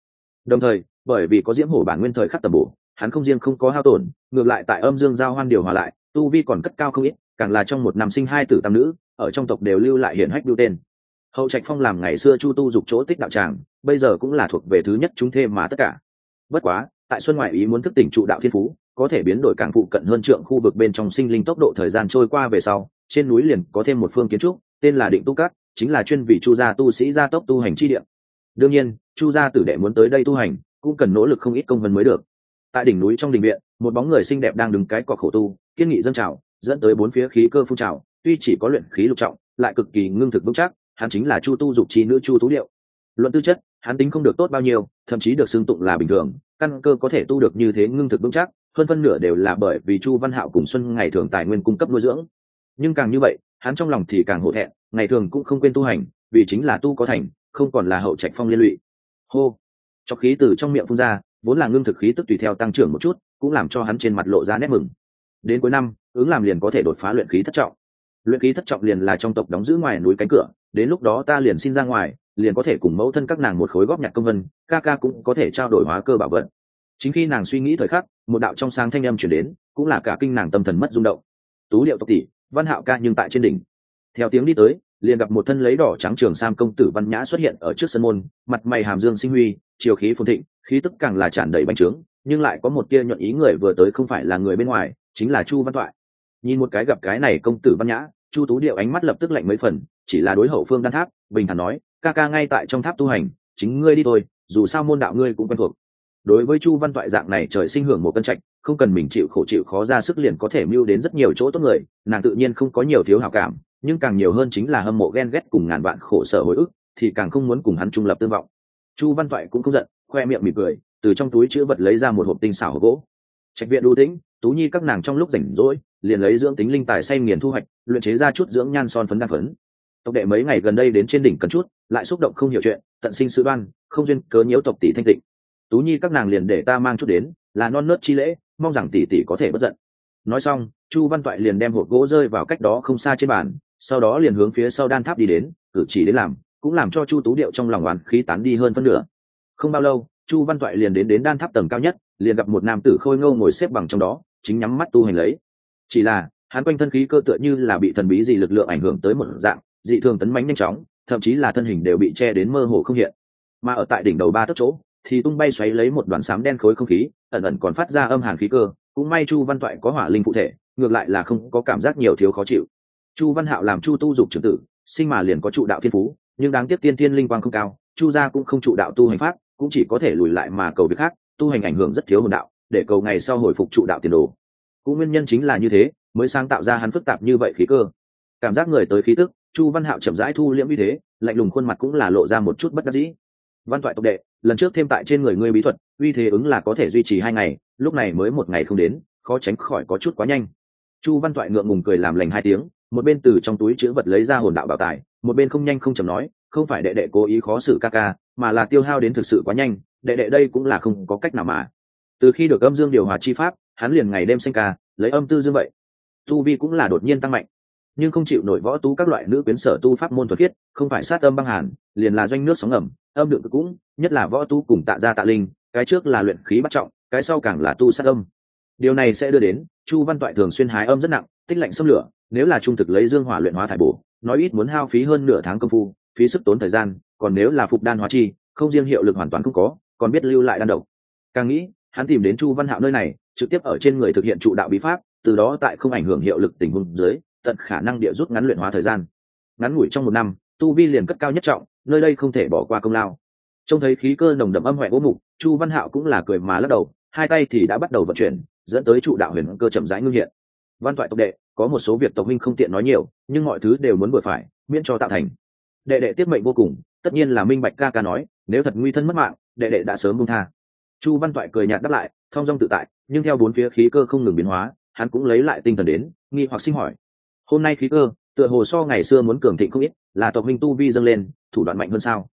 Đồng thời, bởi vì có diễm hổ bản nguyên thời khắc tầm bổ, hắn không riêng không có hao tổn, ngược lại tại âm dương giao hoan điều hòa lại, tu vi còn cất cao không ít, càng là trong một năm sinh hai tử tam nữ, ở trong tộc đều lưu lại hiển hách biêu tên. Hậu trạch phong làm ngày xưa chu tu dục chỗ tích đạo tràng, bây giờ cũng là thuộc về thứ nhất chúng thê mà tất cả. Bất quá, tại xuân ngoại ý muốn thức tỉnh trụ đạo thiên phú, có thể biến đổi càng phụ cận hơn trượng khu vực bên trong sinh linh tốc độ thời gian trôi qua về sau trên núi liền có thêm một phương kiến trúc, tên là định tu cát, chính là chuyên vị chu gia tu sĩ gia tốc tu hành chi địa. Đương nhiên, chu gia tử đệ muốn tới đây tu hành, cũng cần nỗ lực không ít công vân mới được. Tại đỉnh núi trong đình viện, một bóng người xinh đẹp đang đứng cái cọc khổ tu, kiên nghị dâng trào, dẫn tới bốn phía khí cơ phun trào, tuy chỉ có luyện khí lục trọng, lại cực kỳ ngưng thực vững chắc, hắn chính là chu tu dục chi nữ chu tú điệu. Luận tư chất, hắn tính không được tốt bao nhiêu, thậm chí được xưng tụng là bình thường, căn cơ có thể tu được như thế ngưng thực vững chắc, hơn phân nửa đều là bởi vì chu văn hạo cùng xuân ngày thường tài nguyên cung cấp nuôi dưỡng nhưng càng như vậy, hắn trong lòng thì càng hổ thẹn, ngày thường cũng không quên tu hành, vì chính là tu có thành, không còn là hậu trạch phong liên lụy. Hô! Cho khí từ trong miệng phun ra, vốn là ngưng thực khí tức tùy theo tăng trưởng một chút, cũng làm cho hắn trên mặt lộ ra nét mừng. Đến cuối năm, ứng làm liền có thể đột phá luyện khí thất trọng. Luyện khí thất trọng liền là trong tộc đóng giữ ngoài núi cánh cửa, đến lúc đó ta liền xin ra ngoài, liền có thể cùng mẫu thân các nàng một khối góp nhặt công vân, ca ca cũng có thể trao đổi hóa cơ bảo vật. Chính khi nàng suy nghĩ thời khắc, một đạo trong sáng thanh âm chuyển đến, cũng là cả kinh nàng tâm thần mất rung động. Tú liệu tộc tỷ văn hạo ca nhưng tại trên đỉnh. Theo tiếng đi tới, liền gặp một thân lấy đỏ trắng trường sam công tử văn nhã xuất hiện ở trước sân môn, mặt mày hàm dương sinh huy, chiều khí phồn thịnh, khí tức càng là tràn đầy bánh trướng, nhưng lại có một tia nhuận ý người vừa tới không phải là người bên ngoài, chính là chu văn toại. Nhìn một cái gặp cái này công tử văn nhã, chu tú điệu ánh mắt lập tức lạnh mấy phần, chỉ là đối hậu phương đan tháp, bình thản nói, ca ca ngay tại trong tháp tu hành, chính ngươi đi thôi, dù sao môn đạo ngươi cũng quen thuộc. Đối với chu văn toại dạng này trời sinh hưởng một cân trạch không cần mình chịu khổ chịu khó ra sức liền có thể mưu đến rất nhiều chỗ tốt người, nàng tự nhiên không có nhiều thiếu hào cảm, nhưng càng nhiều hơn chính là hâm mộ ghen ghét cùng ngàn vạn khổ sở hồi ức, thì càng không muốn cùng hắn trung lập tương vọng. Chu văn toại cũng không giận, khoe miệng mỉm cười, từ trong túi chữ vật lấy ra một hộp tinh xảo hộp gỗ. Trạch viện đu tĩnh, tú nhi các nàng trong lúc rảnh rỗi, liền lấy dưỡng tính linh tài say nghiền thu hoạch, luyện chế ra chút dưỡng nhan son phấn đa phấn. Tộc đệ mấy ngày gần đây đến trên đỉnh cần chút, lại xúc động không hiểu chuyện, tận sinh sự đoan, không duyên cớ nhiễu tộc tỷ thanh tịnh. Tú nhi các nàng liền để ta mang chút đến, là non nớt chi lễ mong rằng tỷ tỷ có thể bất giận. Nói xong, chu văn toại liền đem hộp gỗ rơi vào cách đó không xa trên bàn, sau đó liền hướng phía sau đan tháp đi đến, cử chỉ đến làm, cũng làm cho chu tú điệu trong lòng oán khí tán đi hơn phân nửa. Không bao lâu, chu văn toại liền đến đến đan tháp tầng cao nhất, liền gặp một nam tử khôi ngâu ngồi xếp bằng trong đó, chính nhắm mắt tu hành lấy. Chỉ là, hắn quanh thân khí cơ tựa như là bị thần bí gì lực lượng ảnh hưởng tới một dạng, dị thường tấn mánh nhanh chóng, thậm chí là thân hình đều bị che đến mơ hồ không hiện. Mà ở tại đỉnh đầu ba tấc chỗ thì tung bay xoáy lấy một đoàn sám đen khối không khí, ẩn ẩn còn phát ra âm hàn khí cơ. Cũng may chu văn toại có hỏa linh phụ thể, ngược lại là không có cảm giác nhiều thiếu khó chịu. Chu văn hạo làm chu tu dục trưởng tử, sinh mà liền có trụ đạo thiên phú, nhưng đáng tiếc tiên tiên linh quang không cao, chu gia cũng không trụ đạo tu hành pháp, cũng chỉ có thể lùi lại mà cầu việc khác, tu hành ảnh hưởng rất thiếu hồn đạo, để cầu ngày sau hồi phục trụ đạo tiền đồ. Cũng nguyên nhân chính là như thế, mới sáng tạo ra hắn phức tạp như vậy khí cơ. Cảm giác người tới khí tức, chu văn hạo chậm rãi thu liễm như thế, lạnh lùng khuôn mặt cũng là lộ ra một chút bất đắc dĩ văn thoại tộc đệ lần trước thêm tại trên người ngươi bí thuật uy thế ứng là có thể duy trì hai ngày lúc này mới một ngày không đến khó tránh khỏi có chút quá nhanh. Chu văn thoại ngượng ngùng cười làm lành hai tiếng một bên từ trong túi chữ vật lấy ra hồn đạo bảo tài một bên không nhanh không chầm nói không phải đệ đệ cố ý khó xử ca ca mà là tiêu hao đến thực sự quá nhanh đệ đệ đây cũng là không có cách nào mà. Từ khi được âm dương điều hòa chi pháp hắn liền ngày đêm sinh ca lấy âm tư dương vậy. Tu vi cũng là đột nhiên tăng mạnh. Nhưng không chịu nổi võ tú các loại nữ quyến sở tu pháp môn thuật thiết, không phải sát âm băng hàn liền là doanh nước sóng ngầm âm lượng cũng, nhất là võ tu cùng tạ gia tạ linh, cái trước là luyện khí bắt trọng, cái sau càng là tu sát âm. Điều này sẽ đưa đến, chu văn toại thường xuyên hái âm rất nặng, tích lạnh xâm lửa, nếu là trung thực lấy dương hỏa luyện hóa thải bổ, nói ít muốn hao phí hơn nửa tháng công phu, phí sức tốn thời gian, còn nếu là phục đan hóa chi, không riêng hiệu lực hoàn toàn không có, còn biết lưu lại đan độc. Càng nghĩ, hắn tìm đến chu văn hạo nơi này, trực tiếp ở trên người thực hiện trụ đạo bí pháp, từ đó tại không ảnh hưởng hiệu lực tình huống dưới, tận khả năng địa rút ngắn luyện hóa thời gian. Ngắn ngủi trong một năm tu vi liền cất cao nhất trọng, nơi đây không thể bỏ qua công lao. Trông thấy khí cơ nồng đậm âm hoẹ gỗ mục, chu văn hạo cũng là cười mà lắc đầu, hai tay thì đã bắt đầu vận chuyển, dẫn tới trụ đạo huyền cơ chậm rãi ngưng hiện. Văn thoại tộc đệ, có một số việc tộc huynh không tiện nói nhiều, nhưng mọi thứ đều muốn vừa phải, miễn cho tạo thành. Đệ đệ tiết mệnh vô cùng, tất nhiên là minh bạch ca ca nói, nếu thật nguy thân mất mạng, đệ đệ đã sớm buông tha. Chu văn toại cười nhạt đáp lại thong dong tự tại, nhưng theo bốn phía khí cơ không ngừng biến hóa, hắn cũng lấy lại tinh thần đến, nghi hoặc sinh hỏi. Hôm nay khí cơ, tựa hồ so ngày xưa muốn cường thịnh không ít là tộc minh tu vi dâng lên, thủ đoạn mạnh hơn sao?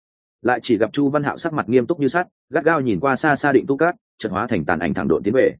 Lại chỉ gặp chu văn hạo sắc mặt nghiêm túc như sắt, gắt gao nhìn qua xa xa định tu cát trận hóa thành tàn ảnh thẳng độn tiến về.